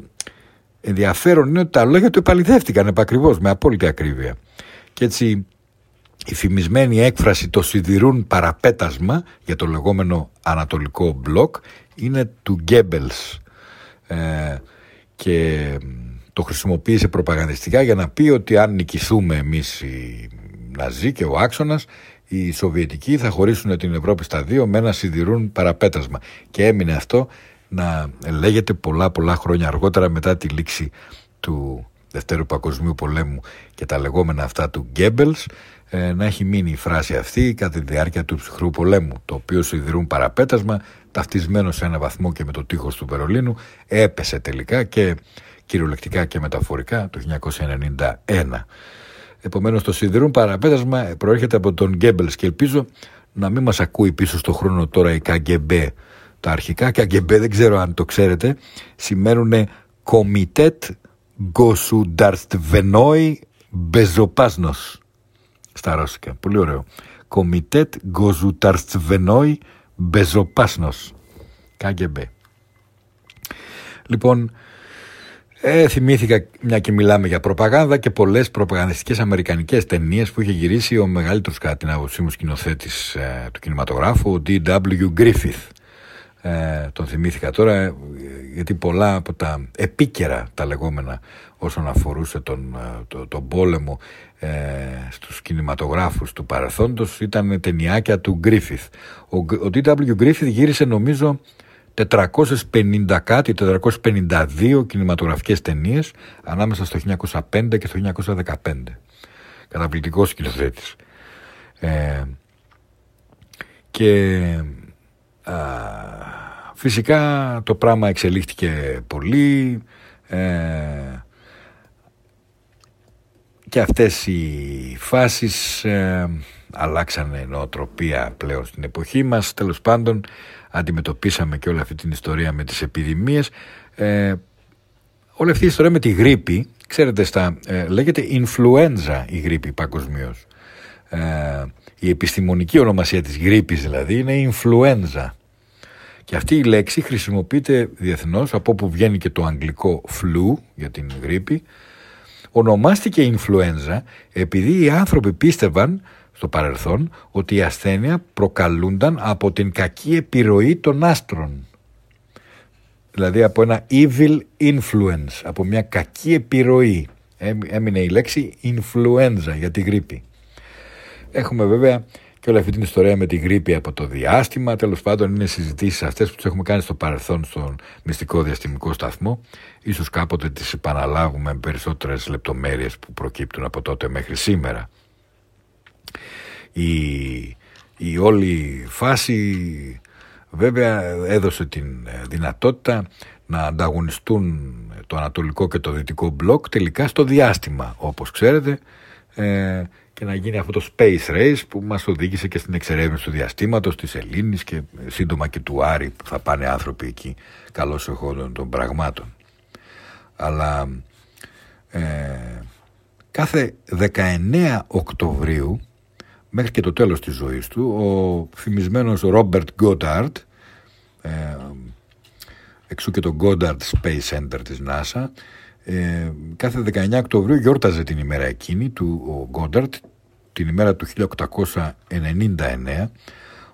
ενδιαφέρον είναι ότι τα λόγια του επαληθεύτηκαν επακριβώς, με απόλυτη ακρίβεια. Και έτσι η φημισμένη έκφραση το σιδηρούν παραπέτασμα για το λεγόμενο ανατολικό μπλοκ είναι του Γκέμπελς ε, και το χρησιμοποίησε προπαγανδιστικά για να πει ότι αν νικηθούμε εμείς οι Ναζί και ο άξονας οι Σοβιετικοί θα χωρίσουν την Ευρώπη στα δύο με ένα σιδηρούν παραπέτασμα. Και έμεινε αυτό να λέγεται πολλά πολλά χρόνια αργότερα μετά τη λήξη του Δευτέρου Παγκοσμίου Πολέμου και τα λεγόμενα αυτά του Γκέμπελς. Ε, να έχει μείνει η φράση αυτή κατά τη διάρκεια του ψυχρού πολέμου το οποίο σιδηρούν παραπέτασμα ταυτισμένο σε ένα βαθμό και με το τείχος του Βερολίνου έπεσε τελικά και κυριολεκτικά και μεταφορικά το 1991. Επομένως το σιδηρούν παραπέτασμα προέρχεται από τον Γκέμπελς και ελπίζω να μην μας ακούει πίσω στο χρόνο τώρα η KGB. Τα αρχικά KGB δεν ξέρω αν το ξέρετε σημαίνουν Komitet Gosudarstvenoi Bezopasnos στα ρώσικα. Πολύ ωραίο. Komitet Gosudarstvenoi Bezopasnos. KGB. Λοιπόν, ε, θυμήθηκα μια και μιλάμε για προπαγάνδα και πολλές προπαγανδιστικές αμερικανικές ταινίες που είχε γυρίσει ο μεγαλύτερος κατά την άποψή μου σκηνοθέτης ε, του κινηματογράφου, ο D.W. Griffith. ε, τον θυμήθηκα τώρα ε, γιατί πολλά από τα επίκαιρα τα λεγόμενα όσον αφορούσε τον, ε, το, τον πόλεμο ε, στους κινηματογράφους του παρελθόντος ήταν ταινιάκια του Γκρίφιθ. Ο, ο D.W. Γκρίφιθ γύρισε νομίζω 450 κάτι, 452 κινηματογραφικές ταινίες ανάμεσα στο 1905 και στο 1915. Καταπληκτικός σκηνοθέτης. Ε, και α, φυσικά το πράγμα εξελίχθηκε πολύ ε, και αυτές οι φάσεις ε, αλλάξανε νοοτροπία πλέον στην εποχή μας τέλος πάντων αντιμετωπίσαμε και όλη αυτή την ιστορία με τις επιδημίες. Ε, όλη αυτή η ιστορία με τη γρήπη ξέρετε στα, ε, λέγεται influenza η γρήπη παγκοσμίως. Ε, η επιστημονική ονομασία της γρήπης δηλαδή είναι influenza. Και αυτή η λέξη χρησιμοποιείται διεθνώς από όπου βγαίνει και το αγγλικό flu για την γρήπη. Ονομάστηκε influenza επειδή οι άνθρωποι πίστευαν στο παρελθόν ότι η ασθένεια προκαλούνταν από την κακή επιρροή των άστρων. Δηλαδή από ένα evil influence, από μια κακή επιρροή. Έμεινε η λέξη influenza για τη γρήπη. Έχουμε βέβαια και όλη αυτή την ιστορία με τη γρήπη από το διάστημα. Τέλος πάντων, είναι συζητήσεις αυτές που τις έχουμε κάνει στο παρελθόν στον μυστικό διαστημικό σταθμό. σω κάποτε τις επαναλάβουμε με περισσότερες λεπτομέρειες που προκύπτουν από τότε μέχρι σήμερα η, η όλη φάση βέβαια έδωσε την δυνατότητα να ανταγωνιστούν το ανατολικό και το δυτικό μπλοκ τελικά στο διάστημα όπως ξέρετε ε, και να γίνει αυτό το space race που μας οδήγησε και στην εξερεύνηση του διαστήματος της Ελλήνης και σύντομα και του Άρη που θα πάνε άνθρωποι εκεί καλώς εχόντων των πραγμάτων. Αλλά ε, κάθε 19 Οκτωβρίου μέχρι και το τέλος της ζωής του ο φημισμένος Ρόμπερτ Γκόταρντ ε, εξού και το Goddard Space Center της NASA ε, κάθε 19 Οκτωβρίου γιόρταζε την ημέρα εκείνη του ο Goddard την ημέρα του 1899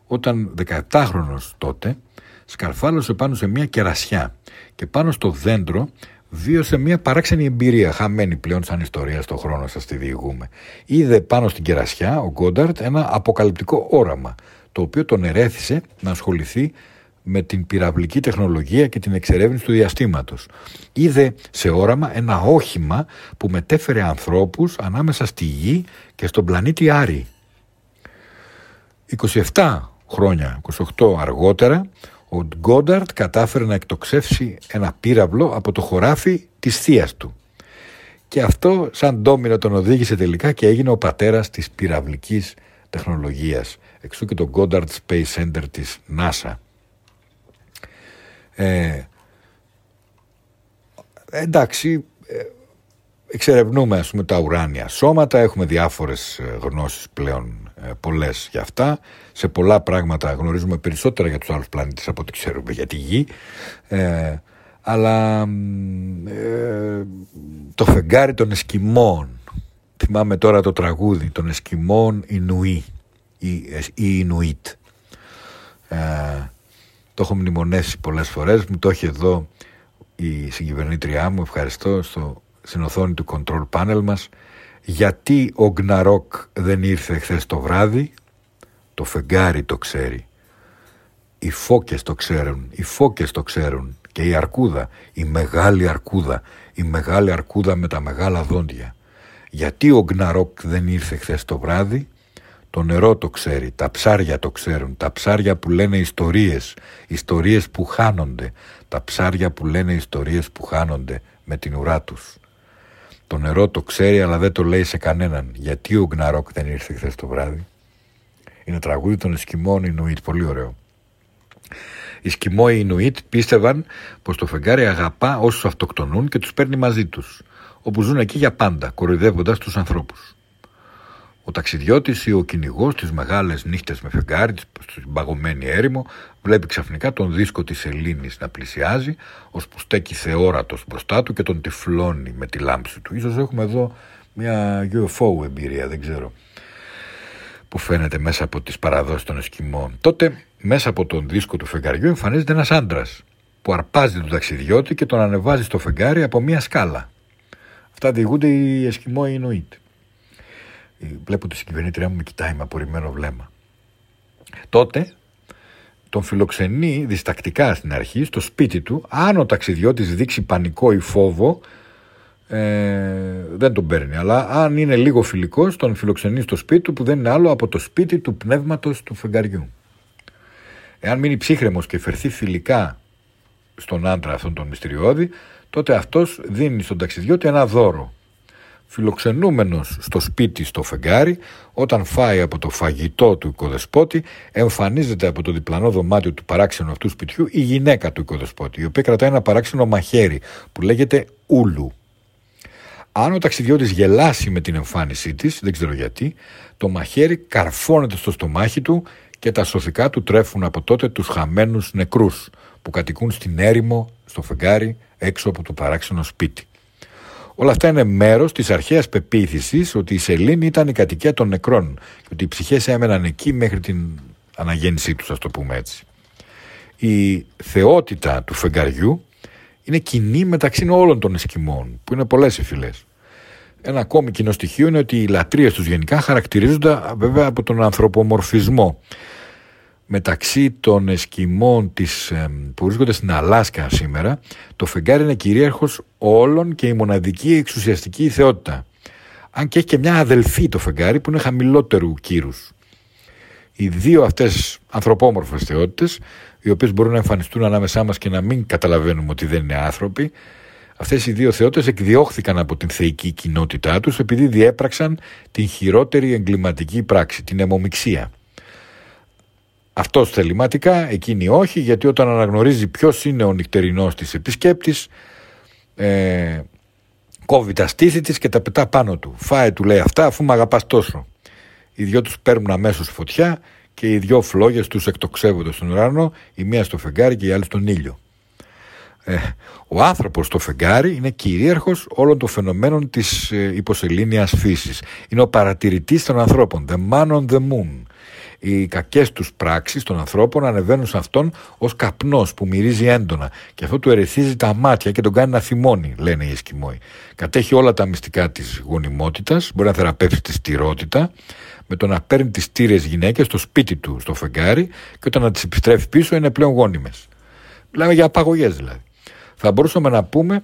όταν 17χρονος τότε σκαρφάλωσε πάνω σε μια κερασιά και πάνω στο δέντρο βίωσε μια παράξενη εμπειρία, χαμένη πλέον σαν ιστορία στον χρόνο σας τη διηγούμε. Είδε πάνω στην κερασιά ο Γκόνταρτ ένα αποκαλυπτικό όραμα, το οποίο τον ερέθησε να ασχοληθεί με την πυραυλική τεχνολογία και την εξερεύνηση του διαστήματος. Είδε σε όραμα ένα όχημα που μετέφερε ανθρώπους ανάμεσα στη Γη και στον πλανήτη Άρη. 27 χρόνια, 28 αργότερα, ο Γκόνταρτ κατάφερε να εκτοξεύσει ένα πύραυλο από το χωράφι της θείας του. Και αυτό σαν ντόμινο τον οδήγησε τελικά και έγινε ο πατέρας της πυραυλικής τεχνολογίας. Εξού και το Goddard Space Center της NASA. Ε, εντάξει, ε, εξερευνούμε ας πούμε τα ουράνια σώματα, έχουμε διάφορες ε, γνώσεις πλέον ε, πολλές για αυτά. Σε πολλά πράγματα γνωρίζουμε περισσότερα για τους άλλους πλανήτες από ό,τι ξέρουμε για τη Γη. Ε, αλλά ε, το φεγγάρι των Εσκιμών, θυμάμαι τώρα το τραγούδι των Εσκιμών Ινουή ή, ή Ινουίτ. Ε, το έχω μνημονέσει πολλές φορές, μου το έχει εδώ η συγκυβερνήτριά μου, ευχαριστώ, στο, στην οθόνη του control panel μας γιατί ο Γκναρόκ δεν ήρθε χθες το βράδυ, το φεγγάρι το ξέρει. Οι φώκες το ξέρουν, οι φώκες το ξέρουν. Και η αρκούδα, η μεγάλη αρκούδα, η μεγάλη αρκούδα με τα μεγάλα δόντια. Γιατί ο Γκναρόκ δεν ήρθε χθες το βράδυ, το νερό το ξέρει, τα ψάρια το ξέρουν, τα ψάρια που λένε ιστορίες, ιστορίες που χάνονται, τα ψάρια που λένε ιστορίες που χάνονται με την ουρά τους. Το νερό το ξέρει αλλά δεν το λέει σε κανέναν. Γιατί ο Γκναρόκ δεν ήρθε χθες το βράδυ; Είναι τραγούδι των Εσκιμών Ινουίτ. Πολύ ωραίο. Οι Σκιμόοι Ινουίτ πίστευαν πως το φεγγάρι αγαπά όσους αυτοκτονούν και τους παίρνει μαζί τους, όπου ζουν εκεί για πάντα, κοροϊδεύοντας τους ανθρώπους. Ο ταξιδιώτης ή ο κυνηγός τις μεγάλες νύχτες με φεγγάρι, στην παγωμένη έρημο, βλέπει ξαφνικά τον δίσκο της Ελλήνη να πλησιάζει, ώσπου στέκει θεόρατος μπροστά του και τον τυφλώνει με τη λάμψη του. Ίσως έχουμε εδώ μια UFO εμπειρία, δεν ξέρω, που φαίνεται μέσα από τις παραδόσεις των Εσκιμών. Τότε μέσα από τον δίσκο του φεγγαριού εμφανίζεται ένας άντρας που αρπάζει τον ταξιδιώτη και τον ανεβάζει στο φεγγάρι από μία σκάλα. Αυτά διηγούνται οι Εσκιμόοι Ινουίτ. Ε, Βλέπω τη συγκυβερνήτριά μου με κοιτάει με απορριμμένο βλέμμα. Τότε τον φιλοξενεί διστακτικά στην αρχή στο σπίτι του. Αν ο ταξιδιώτης δείξει πανικό ή φόβο, ε, δεν τον παίρνει. Αλλά αν είναι λίγο φιλικός, τον φιλοξενεί στο σπίτι του που δεν είναι άλλο από το σπίτι του πνεύματος του φεγγαριού. Εάν μείνει ψύχρεμος και φερθεί φιλικά στον άντρα αυτόν τον μυστηριώδη, τότε αυτός δίνει στον ταξιδιώτη ένα δώρο. Φιλοξενούμενος στο σπίτι στο φεγγάρι, όταν φάει από το φαγητό του οικοδεσπότη, εμφανίζεται από το διπλανό δωμάτιο του παράξενου αυτού σπιτιού η γυναίκα του οικοδεσπότη, η οποία κρατάει ένα παράξενο μαχαίρι που λέγεται Ούλου. Αν ο ταξιδιώτης γελάσει με την εμφάνισή της, δεν ξέρω γιατί, το μαχαίρι καρφώνεται στο στομάχι του και τα σωθικά του τρέφουν από τότε τους χαμένους νεκρούς που κατοικούν στην έρημο, στο φεγγάρι, έξω από το παράξενο σπίτι. Όλα αυτά είναι μέρος της αρχαίας πεποίθησης ότι η Σελήνη ήταν η κατοικία των νεκρών και ότι οι ψυχές έμεναν εκεί μέχρι την αναγέννησή τους, ας το πούμε έτσι. Η θεότητα του φεγγαριού είναι κοινή μεταξύ όλων των Εσκιμών, που είναι πολλές οι φυλές. Ένα ακόμη κοινό στοιχείο είναι ότι οι λατρείες τους γενικά χαρακτηρίζονται βέβαια από τον ανθρωπομορφισμό μεταξύ των Εσκιμών της, που βρίσκονται στην Αλάσκα σήμερα, το φεγγάρι είναι κυρίαρχος όλων και η μοναδική εξουσιαστική θεότητα. Αν και έχει και μια αδελφή το φεγγάρι που είναι χαμηλότερου κύρους. Οι δύο αυτές ανθρωπόμορφες θεότητες, οι οποίες μπορούν να εμφανιστούν ανάμεσά μας και να μην καταλαβαίνουμε ότι δεν είναι άνθρωποι, αυτές οι δύο θεότητες εκδιώχθηκαν από την θεϊκή κοινότητά τους επειδή διέπραξαν την χειρότερη εγκληματική πράξη, την αιμομιξία. Αυτός θεληματικά, εκείνη όχι, γιατί όταν αναγνωρίζει ποιος είναι ο νυχτερινός της επισκέπτης, ε, κόβει τα στήθη της και τα πετά πάνω του. Φάε, του λέει αυτά, αφού με αγαπάς τόσο. Οι δυο τους παίρνουν αμέσως φωτιά και οι δυο φλόγες τους εκτοξεύονται στον ουρανό, η μία στο φεγγάρι και η άλλη στον ήλιο. Ε, ο άνθρωπος στο φεγγάρι είναι κυρίαρχος όλων των φαινομένων της ε, υποσελήνιας φύσης. Είναι ο παρατηρητής των ανθρώπων, the man on the moon οι κακές τους πράξεις των ανθρώπων ανεβαίνουν σε αυτόν ως καπνός που μυρίζει έντονα και αυτό του ερεθίζει τα μάτια και τον κάνει να θυμώνει, λένε οι Εσκιμόοι. Κατέχει όλα τα μυστικά της γονιμότητας, μπορεί να θεραπεύσει τη στηρότητα, με το να παίρνει τις τύρε γυναίκες στο σπίτι του, στο φεγγάρι, και όταν να τις επιστρέφει πίσω είναι πλέον γόνιμες. Μιλάμε για απαγωγές δηλαδή. Θα μπορούσαμε να πούμε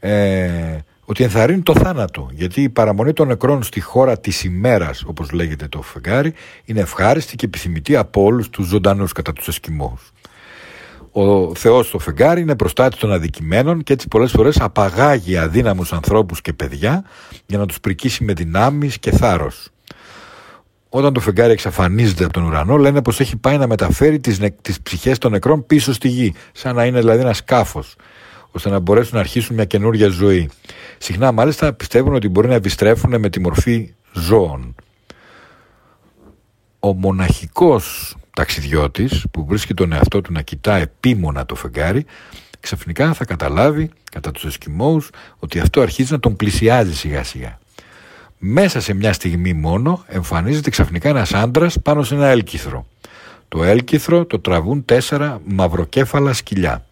ε, ότι ενθαρρύνει το θάνατο, γιατί η παραμονή των νεκρών στη χώρα της ημέρας, όπως λέγεται το φεγγάρι, είναι ευχάριστη και επιθυμητή από όλους τους ζωντανούς κατά τους Εσκιμώους. Ο Θεός στο φεγγάρι είναι προστάτης των αδικημένων και έτσι πολλές φορές απαγάγει αδύναμους ανθρώπους και παιδιά για να τους πρικήσει με δυνάμεις και θάρρος. Όταν το φεγγάρι εξαφανίζεται από τον ουρανό, λένε πως έχει πάει να μεταφέρει τις, τις ψυχές των νεκρών πίσω στη γη, σαν να είναι δηλαδή ένα σκάφος ώστε να μπορέσουν να αρχίσουν μια καινούργια ζωή. Συχνά μάλιστα πιστεύουν ότι μπορεί να επιστρέφουν με τη μορφή ζώων. Ο μοναχικός ταξιδιώτης που βρίσκει τον εαυτό του να κοιτά επίμονα το φεγγάρι ξαφνικά θα καταλάβει κατά τους Εσκιμώους ότι αυτό αρχίζει να τον πλησιάζει σιγά σιγά. Μέσα σε μια στιγμή μόνο εμφανίζεται ξαφνικά ένας άντρας πάνω σε ένα έλκυθρο. Το έλκυθρο το τραβούν τέσσερα μαυροκέφαλα σκυλιά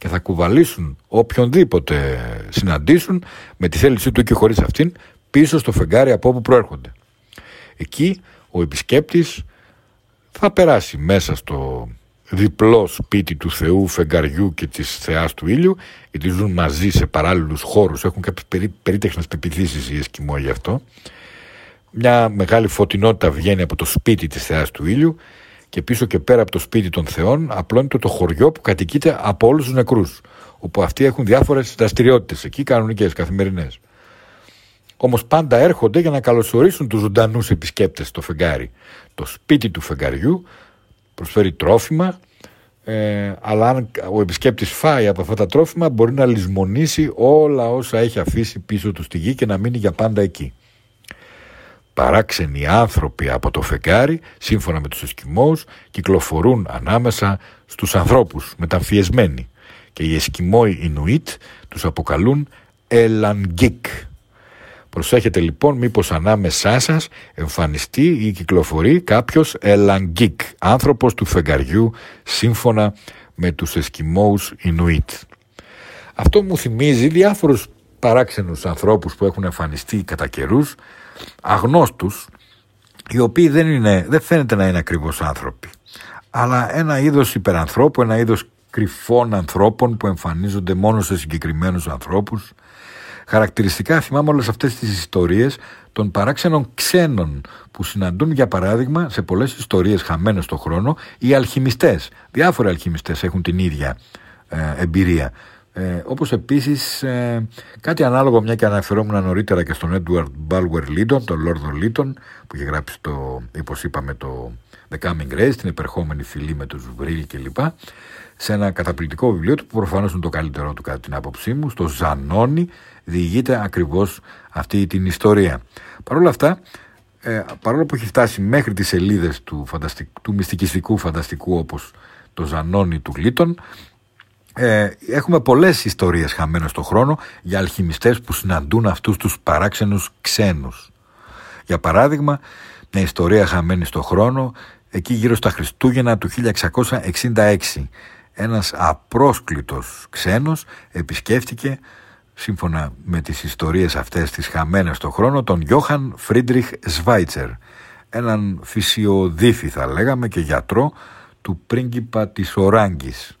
και θα κουβαλήσουν οποιονδήποτε συναντήσουν με τη θέλησή του και χωρίς αυτήν πίσω στο φεγγάρι από όπου προέρχονται. Εκεί ο επισκέπτης θα περάσει μέσα στο διπλό σπίτι του Θεού φεγγαριού και της Θεάς του ήλιου γιατί ζουν μαζί σε παράλληλους χώρους έχουν κάποιες περί, περίτεχνες πεπιθήσεις οι Εσκιμώ γι' αυτό μια μεγάλη φωτεινότητα βγαίνει από το σπίτι της Θεάς του ήλιου και πίσω και πέρα από το σπίτι των θεών απλώνεται το χωριό που κατοικείται από όλους τους νεκρούς. Όπου αυτοί έχουν διάφορες δραστηριότητες εκεί, κανονικές, καθημερινές. Όμως πάντα έρχονται για να καλωσορίσουν τους ζωντανούς επισκέπτες στο φεγγάρι. Το σπίτι του φεγγαριού προσφέρει τρόφιμα, ε, αλλά αν ο επισκέπτης φάει από αυτά τα τρόφιμα, μπορεί να λησμονήσει όλα όσα έχει αφήσει πίσω του στη γη και να μείνει για πάντα εκεί παράξενοι άνθρωποι από το φεγγάρι, σύμφωνα με τους Εσκιμώους, κυκλοφορούν ανάμεσα στους ανθρώπους μεταμφιεσμένοι και οι Εσκιμόοι Ινουίτ τους αποκαλούν Ελανγκίκ. Προσέχετε λοιπόν μήπως ανάμεσά σας εμφανιστεί ή κυκλοφορεί κάποιος ελαγκίκ, άνθρωπος του φεγγαριού σύμφωνα με τους Εσκιμώους Ινουίτ. Αυτό μου θυμίζει διάφορους παράξενους ανθρώπους που έχουν εμφανιστεί κατά καιρούς, αγνώστους, οι οποίοι δεν, είναι, δεν φαίνεται να είναι ακριβώς άνθρωποι, αλλά ένα είδος υπερανθρώπου, ένα είδος κρυφών ανθρώπων που εμφανίζονται μόνο σε συγκεκριμένους ανθρώπους. Χαρακτηριστικά θυμάμαι όλες αυτές τις ιστορίες των παράξενων ξένων που συναντούν για παράδειγμα σε πολλές ιστορίες χαμένες στον χρόνο οι αλχημιστές. Διάφοροι αλχημιστές έχουν την ίδια ε, εμπειρία. Ε, όπως επίσης ε, κάτι ανάλογο μια και αναφερόμουν νωρίτερα και στον Edward Bulwer Lytton, τον Λόρδο Λίτον που είχε γράψει το, όπως είπαμε το The Coming Race, την επερχόμενη φυλή με τους Βρύλ κλπ. Σε ένα καταπληκτικό βιβλίο του που προφανώς είναι το καλύτερό του κατά την άποψή μου στο Ζανόνι διηγείται ακριβώς αυτή την ιστορία. Παρ' όλα αυτά ε, παρόλο που έχει φτάσει μέχρι τις σελίδες του, του μυστικιστικού φανταστικού όπως το Ζανόνι του Λίτων ε, έχουμε πολλές ιστορίες χαμένες στον χρόνο για αλχημιστές που συναντούν αυτούς τους παράξενους ξένους. Για παράδειγμα, μια ιστορία χαμένη στον χρόνο εκεί γύρω στα Χριστούγεννα του 1666 ένας απρόσκλητος ξένος επισκέφτηκε σύμφωνα με τις ιστορίες αυτές τις χαμένες στον χρόνο τον Γιώχαν Φρίντριχ Σβάιτσερ. Έναν φυσιοδίφη θα λέγαμε και γιατρό του πρίγκιπα της Οράγκης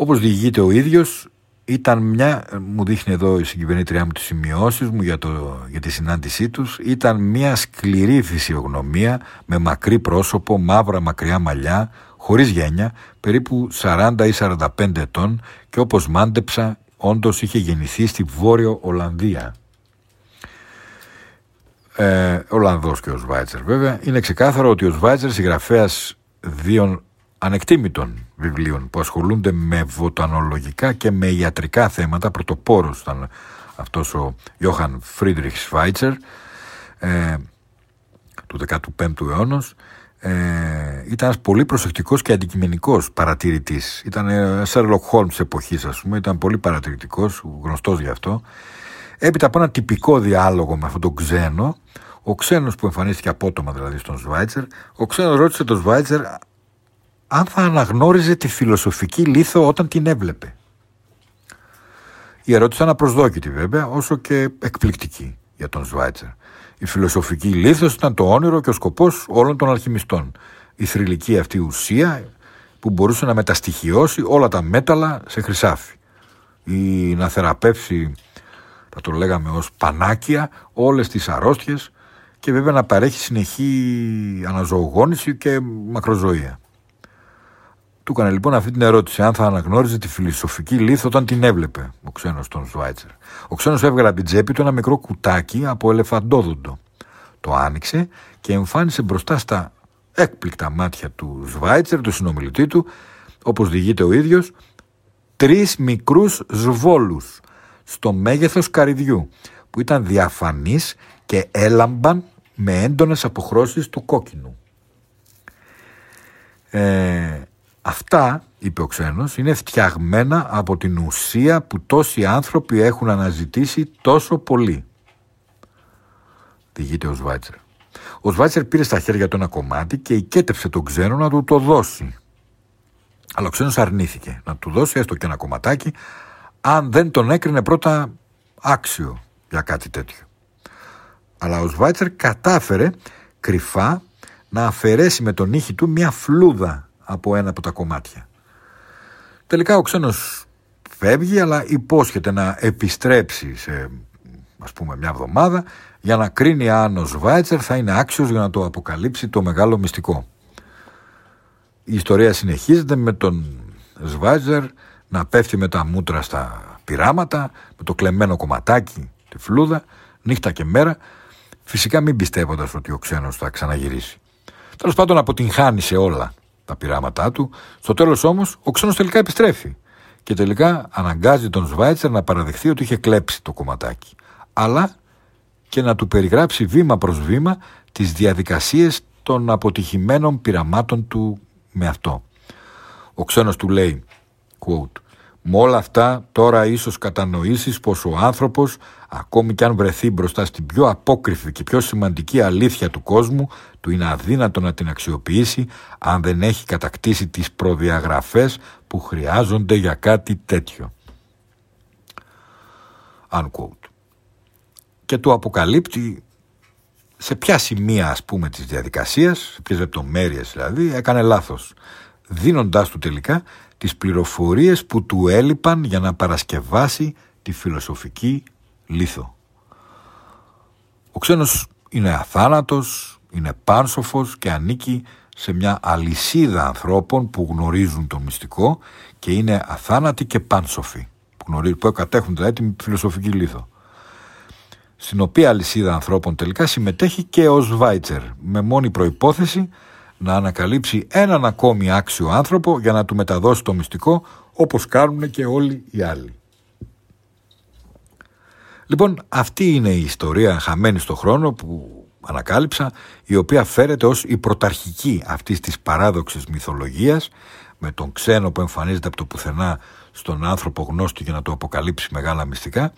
όπως διηγείται ο ίδιος ήταν μια, μου δείχνει εδώ η συγκυβερνήτριά μου τις σημειώσεις μου για, το, για τη συνάντησή τους, ήταν μια σκληρή φυσιογνωμία με μακρύ πρόσωπο, μαύρα μακριά μαλλιά, χωρίς γένια, περίπου 40 ή 45 ετών και όπως μάντεψα όντως είχε γεννηθεί στη Βόρειο Ολλανδία. Ε, Ολλανδός και ο Σβάιτσερ βέβαια. Είναι ξεκάθαρο ότι ο Σβάιτσερ συγγραφέας δύο ανεκτήμητων βιβλίων που ασχολούνται με βοτανολογικά και με ιατρικά θέματα. Πρωτοπόρος ήταν αυτός ο Ιώχαν Φρίντριχ Σβάιτσερ ε, του 15ου αιώνα ε, ήταν ένας πολύ προσεκτικός και αντικειμενικός παρατηρητής. Ήταν ε, Sherlock Holmes εποχής ας πούμε, ήταν πολύ παρατηρητικός, γνωστός γι' αυτό. Έπειτα από ένα τυπικό διάλογο με αυτόν τον ξένο, ο ξένος που εμφανίστηκε απότομα δηλαδή στον Σβάιτσερ, ο ξένος ρώτησε τον Σβάιτσερ αν θα αναγνώριζε τη φιλοσοφική λίθο όταν την έβλεπε. Η ερώτηση ήταν απροσδόκητη βέβαια, όσο και εκπληκτική για τον Σβάιτσερ. Η φιλοσοφική λίθος ήταν το όνειρο και ο σκοπός όλων των αλχημιστών. Η θρηλυκή αυτή ουσία που μπορούσε να μεταστοιχειώσει όλα τα μέταλλα σε χρυσάφι ή να θεραπεύσει, θα το λέγαμε ως πανάκια, όλες τις αρρώστιες και βέβαια να παρέχει συνεχή αναζωογόνηση και μακροζωία. Του έκανε λοιπόν αυτή την ερώτηση, αν θα αναγνώριζε τη φιλοσοφική λίθο όταν την έβλεπε ο ξένος τον Σβάιτσερ. Ο ξένος έβγαλε από την τσέπη του ένα μικρό κουτάκι από ελεφαντόδοντο. Το άνοιξε και εμφάνισε μπροστά στα έκπληκτα μάτια του Σβάιτσερ, του συνομιλητή του, όπως διηγείται ο ίδιος, τρεις μικρούς σβόλους στο μέγεθος καρυδιού, που ήταν διαφανείς και έλαμπαν με έντονες αποχρώσεις του κόκκινου. Ε, Αυτά, είπε ο ξένος, είναι φτιαγμένα από την ουσία που τόσοι άνθρωποι έχουν αναζητήσει τόσο πολύ. Διηγείται ο Σβάιτσερ. Ο Σβάιτσερ πήρε στα χέρια του ένα κομμάτι και οικέτευσε τον ξένο να του το δώσει. Αλλά ο ξένος αρνήθηκε να του δώσει έστω και ένα κομματάκι αν δεν τον έκρινε πρώτα άξιο για κάτι τέτοιο. Αλλά ο Σβάιτσερ κατάφερε κρυφά να αφαιρέσει με τον ήχη του μια φλούδα από ένα από τα κομμάτια. Τελικά ο ξένος φεύγει αλλά υπόσχεται να επιστρέψει σε ας πούμε μια εβδομάδα για να κρίνει αν ο Σβάιτσερ θα είναι άξιος για να το αποκαλύψει το μεγάλο μυστικό. Η ιστορία συνεχίζεται με τον Σβάιτσερ να πέφτει με τα μούτρα στα πειράματα, με το κλεμμένο κομματάκι, τη φλούδα, νύχτα και μέρα, φυσικά μην πιστεύοντας ότι ο ξένος θα ξαναγυρίσει. Τέλος πάντων αποτυγχάνει σε όλα τα πειράματά του. Στο τέλος όμως, ο ξένος τελικά επιστρέφει. Και τελικά αναγκάζει τον Σβάιτσερ να παραδεχθεί ότι είχε κλέψει το κομματάκι. Αλλά και να του περιγράψει βήμα προς βήμα τις διαδικασίες των αποτυχημένων πειραμάτων του με αυτό. Ο ξένος του λέει, quote, Με όλα αυτά τώρα ίσως κατανοήσεις πως ο άνθρωπος ακόμη κι αν βρεθεί μπροστά στην πιο απόκριφη και πιο σημαντική αλήθεια του κόσμου του είναι αδύνατο να την αξιοποιήσει αν δεν έχει κατακτήσει τις προδιαγραφές που χρειάζονται για κάτι τέτοιο. Unquote. Και του αποκαλύπτει σε ποια σημεία ας πούμε της διαδικασίας, σε ποιες λεπτομέρειες δηλαδή, έκανε λάθος, δίνοντάς του τελικά τις πληροφορίες που του έλειπαν για να παρασκευάσει τη φιλοσοφική λίθο. Ο ξένος είναι αθάνατος, είναι πάνσοφος και ανήκει σε μια αλυσίδα ανθρώπων που γνωρίζουν το μυστικό και είναι αθάνατοι και πάνσοφοι που, γνωρίζουν, που κατέχουν δηλαδή την φιλοσοφική λίθο στην οποία αλυσίδα ανθρώπων τελικά συμμετέχει και ο Σβάιτσερ με μόνη προϋπόθεση να ανακαλύψει έναν ακόμη άξιο άνθρωπο για να του μεταδώσει το μυστικό όπως κάνουν και όλοι οι άλλοι. Λοιπόν, αυτή είναι η ιστορία χαμένη στο χρόνο που ανακάλυψα, η οποία φέρεται ως η πρωταρχική αυτής της παράδοξης μυθολογίας, με τον ξένο που εμφανίζεται από το πουθενά στον άνθρωπο γνώστη για να το αποκαλύψει μεγάλα μυστικά,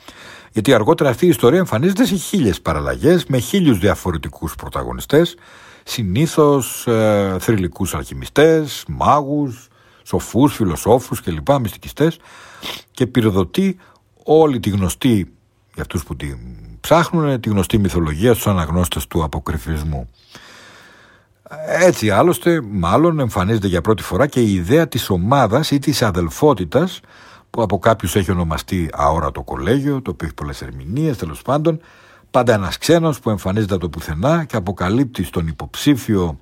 γιατί αργότερα αυτή η ιστορία εμφανίζεται σε χίλιες παραλλαγές, με χίλιους διαφορετικούς πρωταγωνιστές, συνήθως ε, θρηλυκούς αλχημιστές, μάγους, σοφούς, φιλοσόφους κλπ, μυστικιστές και πυροδοτεί όλη τη γνωστή για αυτούς που τη ψάχνουν τη γνωστή μυθολογία στους αναγνώστες του αποκρυφισμού. Έτσι άλλωστε μάλλον εμφανίζεται για πρώτη φορά και η ιδέα της ομάδας ή της αδελφότητας που από κάποιους έχει ονομαστεί αόρατο κολέγιο, το οποίο έχει πολλές ερμηνείες τέλος πάντων, πάντα ένας ξένος που εμφανίζεται από το πουθενά και αποκαλύπτει στον υποψήφιο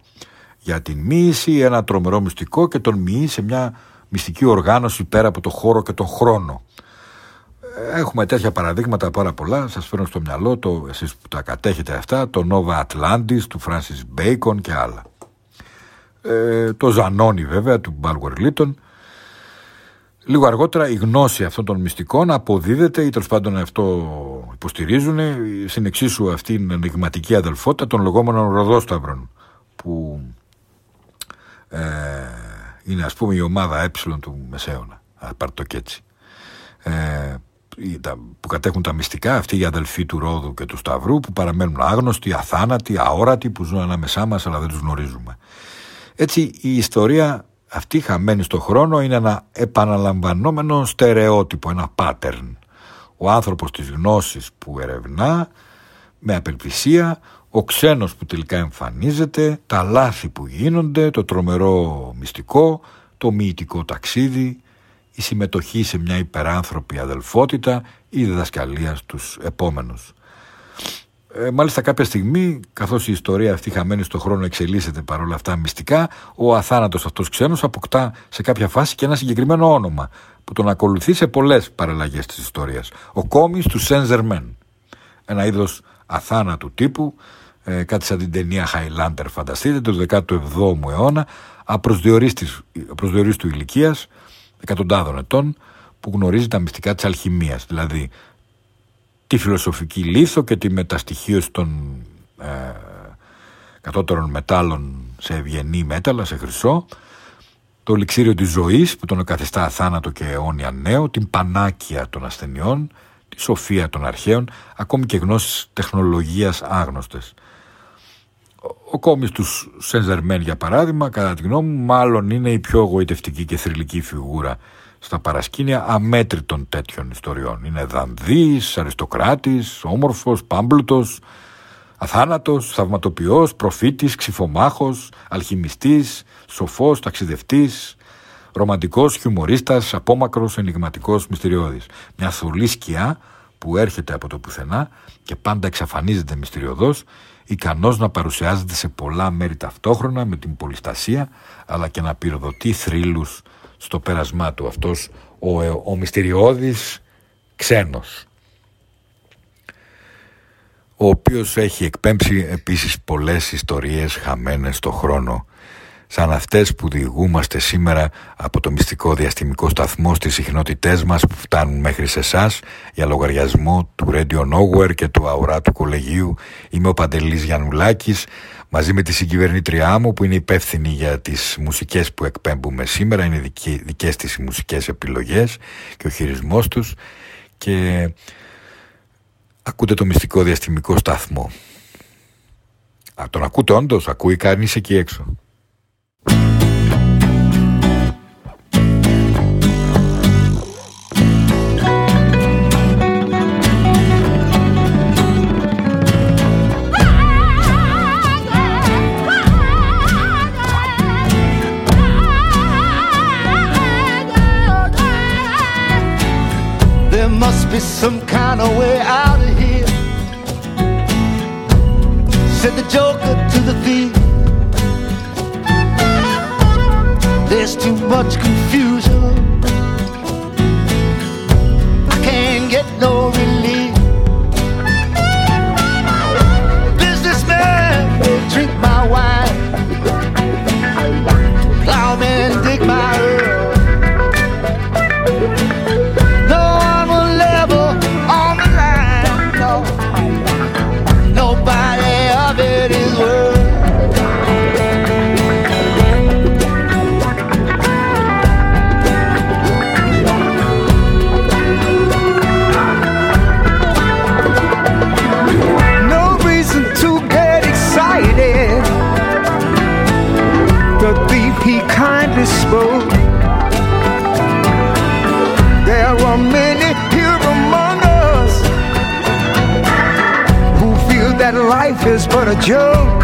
για την μοίηση ένα τρομερό μυστικό και τον μοιεί σε μια μυστική οργάνωση πέρα από το χώρο και το χρόνο. Έχουμε τέτοια παραδείγματα πάρα πολλά. Σας φέρνω στο μυαλό το, εσείς που τα κατέχετε αυτά, το Nova Atlantis του Francis Bacon και άλλα. Ε, το Ζανόνι βέβαια του Μπάλγουερ Λίτον. Λίγο αργότερα η γνώση αυτών των μυστικών αποδίδεται ή τέλος πάντων αυτό υποστηρίζουν στην εξίσου αυτή την ενηγματική αδελφότητα των λεγόμενων Ροδόσταυρων που ε, είναι ας πούμε η ομάδα ε του Μεσαίωνα. Πάρτε το και έτσι. Ε, που κατέχουν τα μυστικά, αυτοί οι αδελφοί του Ρόδου και του Σταυρού που παραμένουν άγνωστοι, αθάνατοι, αόρατοι που ζουν ανάμεσά μας αλλά δεν τους γνωρίζουμε. Έτσι η ιστορία αυτή χαμένη στο χρόνο είναι ένα επαναλαμβανόμενο στερεότυπο, ένα pattern. Ο άνθρωπος της γνώσης που ερευνά με απελπισία, ο ξένος που τελικά εμφανίζεται, τα λάθη που γίνονται, το τρομερό μυστικό, το μυητικό ταξίδι, η συμμετοχή σε μια υπεράνθρωπη αδελφότητα ή διδασκαλία στους επόμενους. Ε, μάλιστα κάποια στιγμή, καθώς η ιστορία αυτή χαμένη στο χρόνο εξελίσσεται παρόλα αυτά μυστικά, ο αθάνατος αυτός ξένος αποκτά σε κάποια φάση και ένα συγκεκριμένο όνομα που τον ακολουθεί σε πολλές παραλλαγές της ιστορίας. Ο κόμις του Σεν Ένα είδος αθάνατου τύπου, ε, κάτι σαν την ταινία Highlander φανταστείτε, το 17ο αιώνα, απροσδιορίστου ηλικίας, εκατοντάδων ετών που γνωρίζει τα μυστικά της αλχημίας, δηλαδή τη φιλοσοφική λίθο και τη μεταστοιχίωση των ε, κατώτερων μετάλλων σε ευγενή μέταλλα, σε χρυσό, το ληξίριο της ζωής που τον καθιστά αθάνατο και αιώνια νέο, την πανάκια των ασθενειών, τη σοφία των αρχαίων, ακόμη και γνώσεις τεχνολογίας άγνωστες. Ο κόμις τους Σενζερμέν για παράδειγμα, κατά τη γνώμη μου, μάλλον είναι η πιο εγωιτευτική και θρηλυκή φιγούρα στα παρασκήνια αμέτρητων τέτοιων ιστοριών. Είναι δανδύης, αριστοκράτης, όμορφος, πάμπλουτος, αθάνατος, θαυματοποιός, προφήτης, ξυφομάχος, αλχημιστής, σοφός, ταξιδευτής, ρομαντικός, χιουμορίστας, απόμακρος, ενηγματικός, μυστηριώδης. Μια θολή σκιά που έρχεται από το πουθενά και πάντα εξαφανίζεται μυστηριωδώς ικανός να παρουσιάζεται σε πολλά μέρη ταυτόχρονα με την πολυστασία αλλά και να πυροδοτεί θρύλους στο πέρασμά του αυτός ο, ο μυστηριώδης ξένος ο οποίος έχει εκπέμψει επίσης πολλές ιστορίες χαμένες στο χρόνο σαν αυτές που διηγούμαστε σήμερα από το μυστικό διαστημικό σταθμό στις συχνότητές μας που φτάνουν μέχρι σε εσάς για λογαριασμό του Radio Nowhere και του Αουρά του Κολεγίου. Είμαι ο Παντελής Γιαννουλάκης. Μαζί με τη συγκυβερνήτριά μου που είναι υπεύθυνη για τις μουσικές που εκπέμπουμε σήμερα είναι δικέ δικές της οι μουσικές επιλογές και ο χειρισμός τους και ακούτε το μυστικό διαστημικό σταθμό. Α, τον ακούτε όντως, ακούει κανείς εκεί έξω must be some kind of way out of here. Said the joker to the thief. There's too much confusion. I can't get no relief. Is but a joke.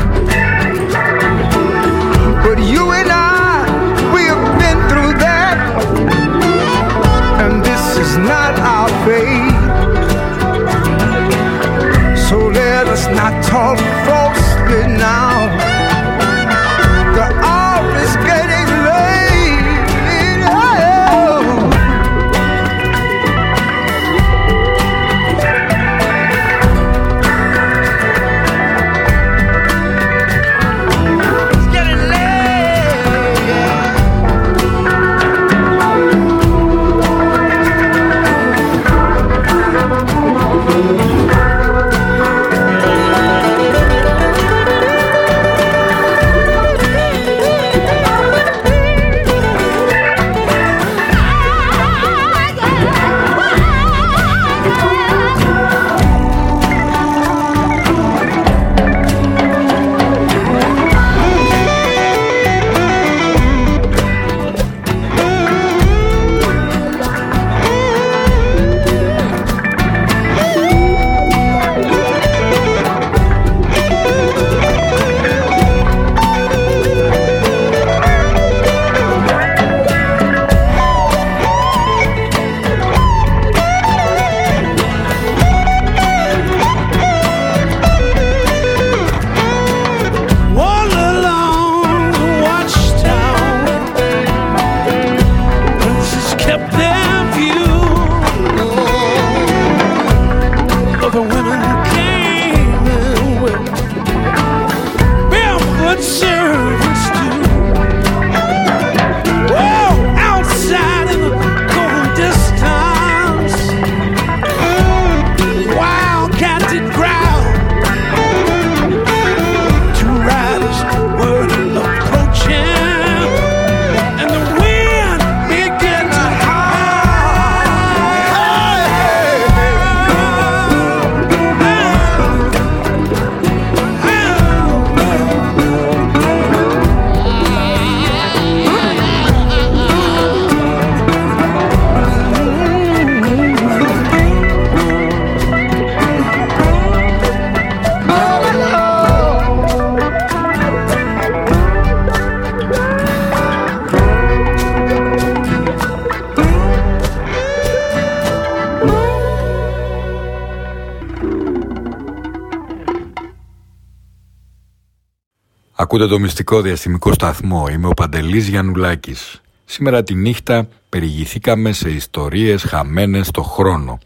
Ακούτε το μυστικό διαστημικό σταθμό. Είμαι ο Παντελής Γιαννουλάκης. Σήμερα τη νύχτα περιηγηθήκαμε σε ιστορίες χαμένες στο χρόνο.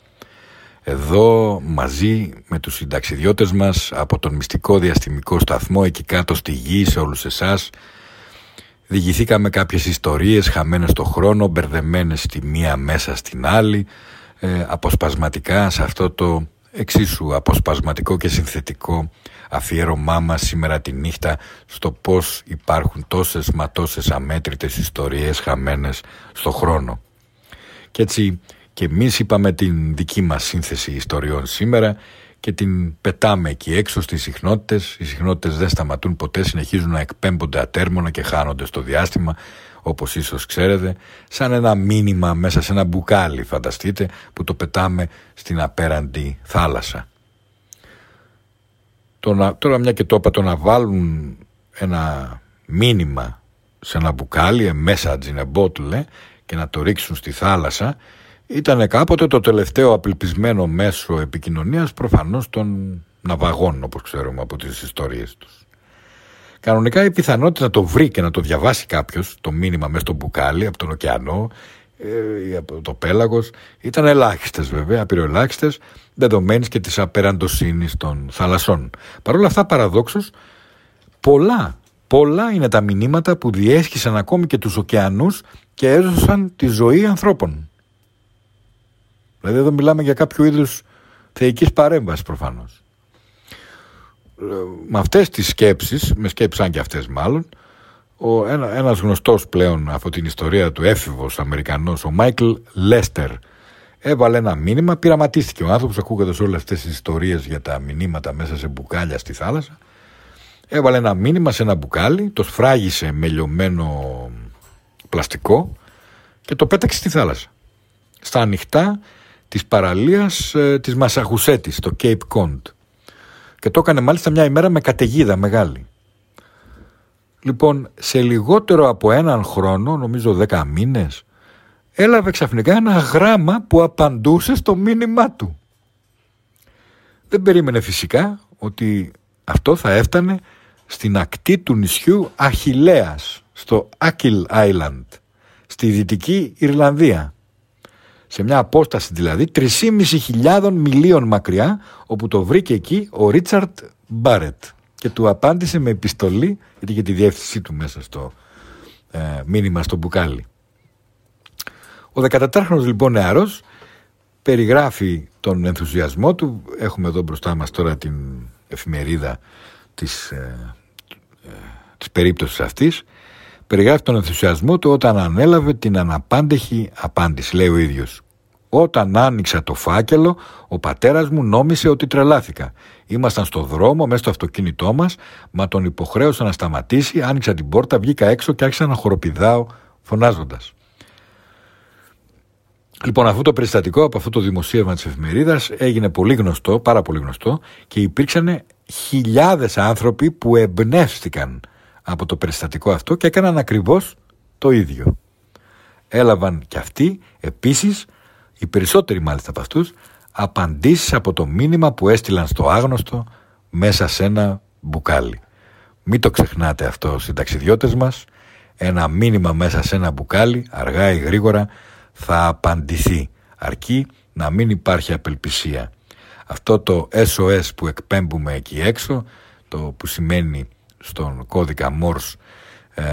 Εδώ μαζί με τους συνταξιδιώτες μας από τον μυστικό διαστημικό σταθμό εκεί κάτω στη γη σε όλους εσάς διηγηθήκαμε κάποιες ιστορίες χαμένες στο χρόνο, μπερδεμένες τη μία μέσα στην άλλη ε, αποσπασματικά σε αυτό το εξίσου αποσπασματικό και συνθετικό αφιέρωμά μας σήμερα τη νύχτα στο πώς υπάρχουν τόσες μα τόσες αμέτρητες ιστορίες χαμένες στο χρόνο. Και έτσι και εμείς είπαμε την δική μας σύνθεση ιστοριών σήμερα και την πετάμε εκεί έξω στις συχνότητες. Οι συχνότητες δεν σταματούν ποτέ, συνεχίζουν να εκπέμπονται ατέρμονα και χάνονται στο διάστημα όπως ίσως ξέρετε, σαν ένα μήνυμα μέσα σε ένα μπουκάλι φανταστείτε που το πετάμε στην απέραντη θάλασσα. Το να, τώρα μια και το είπα το να βάλουν ένα μήνυμα σε ένα μπουκάλι, μέσα in a bottle και να το ρίξουν στη θάλασσα ήταν κάποτε το τελευταίο απελπισμένο μέσο επικοινωνίας προφανώς των ναυαγών όπως ξέρουμε από τις ιστορίες τους. Κανονικά η πιθανότητα να το βρει και να το διαβάσει κάποιος το μήνυμα μέσα στο μπουκάλι από τον ωκεανό ε, ή από το πέλαγος ήταν ελάχιστες βέβαια, απειροελάχιστες δεδομένης και της απεραντοσύνης των θαλασσών. Παρ' όλα αυτά παραδόξως πολλά, πολλά είναι τα μηνύματα που διέσχισαν ακόμη και τους ωκεανούς και έζωσαν τη ζωή ανθρώπων. Δηλαδή εδώ μιλάμε για κάποιο είδους θεϊκής παρέμβασης προφανώς με αυτές τις σκέψεις, με σκέψεις αν και αυτές μάλλον, ο, ένα, ένας γνωστός πλέον από την ιστορία του έφηβος Αμερικανός, ο Μάικλ Λέστερ, έβαλε ένα μήνυμα, πειραματίστηκε ο άνθρωπος ακούγοντας όλες αυτές τις ιστορίες για τα μηνύματα μέσα σε μπουκάλια στη θάλασσα, έβαλε ένα μήνυμα σε ένα μπουκάλι, το σφράγισε με λιωμένο πλαστικό και το πέταξε στη θάλασσα. Στα ανοιχτά της παραλίας ε, της Μασαχουσέτης, το Cape Cod. Και το έκανε μάλιστα μια ημέρα με καταιγίδα μεγάλη. Λοιπόν, σε λιγότερο από έναν χρόνο, νομίζω δέκα μήνες, έλαβε ξαφνικά ένα γράμμα που απαντούσε στο μήνυμά του. Δεν περίμενε φυσικά ότι αυτό θα έφτανε στην ακτή του νησιού Αχιλέας, στο Άκιλ Island, στη Δυτική Ιρλανδία σε μια απόσταση δηλαδή 3.500 μιλίων μακριά όπου το βρήκε εκεί ο Ρίτσαρτ Μπάρετ και του απάντησε με επιστολή γιατί είχε τη διεύθυνσή του μέσα στο ε, μήνυμα στο μπουκάλι. Ο 14χρονος λοιπόν νεαρός περιγράφει τον ενθουσιασμό του έχουμε εδώ μπροστά μας τώρα την εφημερίδα της, ε, ε, της περίπτωσης αυτής περιγράφει τον ενθουσιασμό του όταν ανέλαβε την αναπάντεχη απάντηση, λέει ο ίδιος. Όταν άνοιξα το φάκελο, ο πατέρας μου νόμισε ότι τρελάθηκα. Ήμασταν στο δρόμο, μέσα στο αυτοκίνητό μας, μα τον υποχρέωσα να σταματήσει, άνοιξα την πόρτα, βγήκα έξω και άρχισα να χοροπηδάω φωνάζοντας. Λοιπόν, αυτό το περιστατικό από αυτό το δημοσίευμα της εφημερίδας έγινε πολύ γνωστό, πάρα πολύ γνωστό και υπήρξαν χιλιάδες άνθρωποι που εμπνεύστηκαν από το περιστατικό αυτό και έκαναν ακριβώς το ίδιο. Έλαβαν κι αυτοί επίσης, οι περισσότεροι μάλιστα από αυτούς, απαντήσεις από το μήνυμα που έστειλαν στο άγνωστο μέσα σε ένα μπουκάλι. Μην το ξεχνάτε αυτό συνταξιδιώτες μας, ένα μήνυμα μέσα σε ένα μπουκάλι, αργά ή γρήγορα, θα απαντηθεί, αρκεί να μην υπάρχει απελπισία. Αυτό το SOS που εκπέμπουμε εκεί έξω, το που σημαίνει στον κώδικα Morse ε,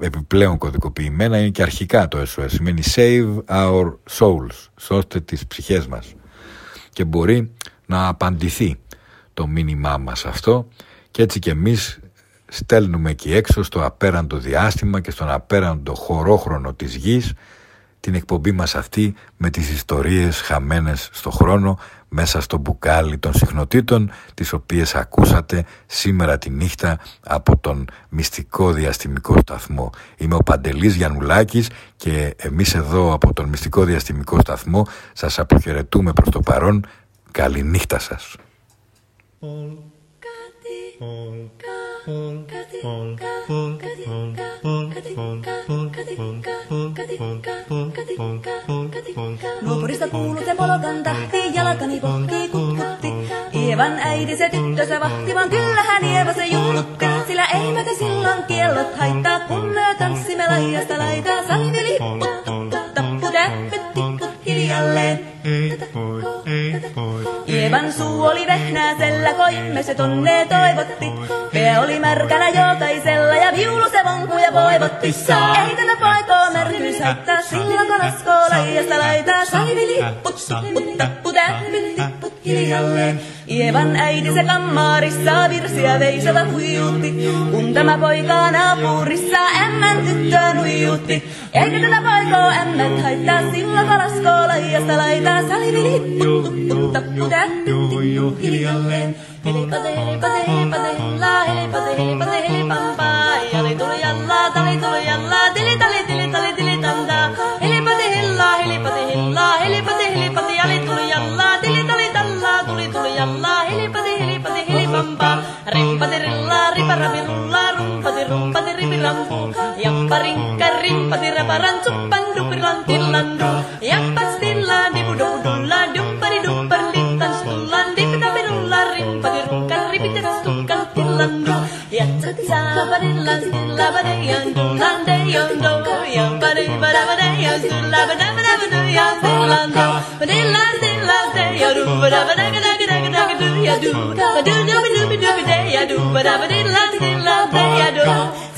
επιπλέον κωδικοποιημένα είναι και αρχικά το SOS. Σημαίνει Save Our Souls. Σώστε τις ψυχές μας. Και μπορεί να απαντηθεί το μήνυμά μας αυτό. Και έτσι και εμείς στέλνουμε εκεί έξω στο απέραντο διάστημα και στον απέραντο χωρόχρονο της γης την εκπομπή μας αυτή με τις ιστορίες χαμένες στο χρόνο μέσα στο μπουκάλι των συχνοτήτων τις οποίες ακούσατε σήμερα τη νύχτα από τον μυστικό διαστημικό σταθμό. Είμαι ο Παντελής Γιαννουλάκης και εμείς εδώ από τον μυστικό διαστημικό σταθμό σας αποχαιρετούμε προς το παρόν. Καληνύχτα σας. Nuopurista kuuluu se polokan tahti, jalkani pohkii kutkutti. Ievan äiti se tyttönsä vahti, vaan kyllähän Ieva se juhlutti. Sillä ei meitä silloin kiellot haittaa, kun me tanssimme laidasta laitaa. Salmi lipput, tappu, täppyt, tipput hiljalleen. Ievan suu oli vehnäisellä, koimme se tonne toivotti. Pää oli märkänä jokaisella ja viulu se vonkuja voivotti. Ei tätä poikoo märkyys haittaa, silloin kun askoo laidasta laitaa. Salmi lipput, tipput, tappu, täppyt, kirjalleen. Ievan äitinsä kammaarissa virsiä veisova huijutti, kun tämä poika naapurissa emmän tyttöä nuijutti. Eikö tätä poikoo emmän haittaa sillä kalaskoo laijasta laitaa salivili, tuttu, tappu, kirjalleen. Helippa, helippa, helippa, helippa, helippa, helippa, helippa, helippa, helippa, helippa, helippa, helippa, helippa, ramba rimpadirulla riparabirulla rumpadirumpadirubirandu yapparinka rimpadirubaransu pandu pirantillandu yappastilla dibududulla duppari dupperlittan stullandipidabirulla rimpadikka ripitastukkal tillandu yatsatsabarillasillabadeyandulandeyondo yapparibarabadeyastulabadabadabaduyapulando badillastillasdeyorubarabadagadab ya do ba do na ba do ba do ba day ya do ba da ba din la din la day ya do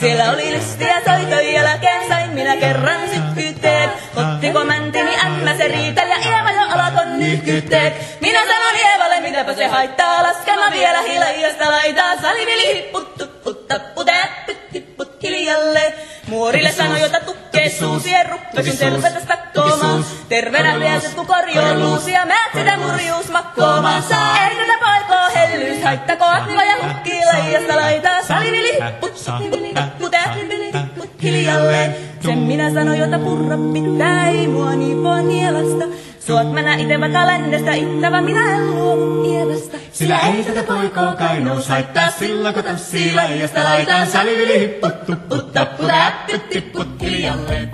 siellä oli lystiä soitoja lakein minä kerran sykkyytteen otti komentini ämmä se riitel ja Eeva jo alakon nyhkytteet minä sanon Eevalle mitäpä se haittaa laskema vielä hiljasta laitaa salivili hipput tupput tapputeet pyttiput hiljalle Muorille sanoi, jota tukkee suusien ruppesin tervetä stakkoomaan. Terveenä vieset kun korjoon luusia, määt sitä murjuus makkoomaan. Ei tätä poikoo hellyys, haittako atniva ja hukkii laijasta laitaa. Salivili hipput, tupput, tapput, äppyt, hiljalleen. Sen minä sanoin, jota purra pitää, ei mua niin voi nielasta. Suot mä ite vaikka lännestä ittävä, minä en luovu Ievasta. Sillä ei tätä poikoo kainous haittaa silloin kun tanssii laijasta laitaan salivili hipput tupput tapput äppyt tipput hiljalleen.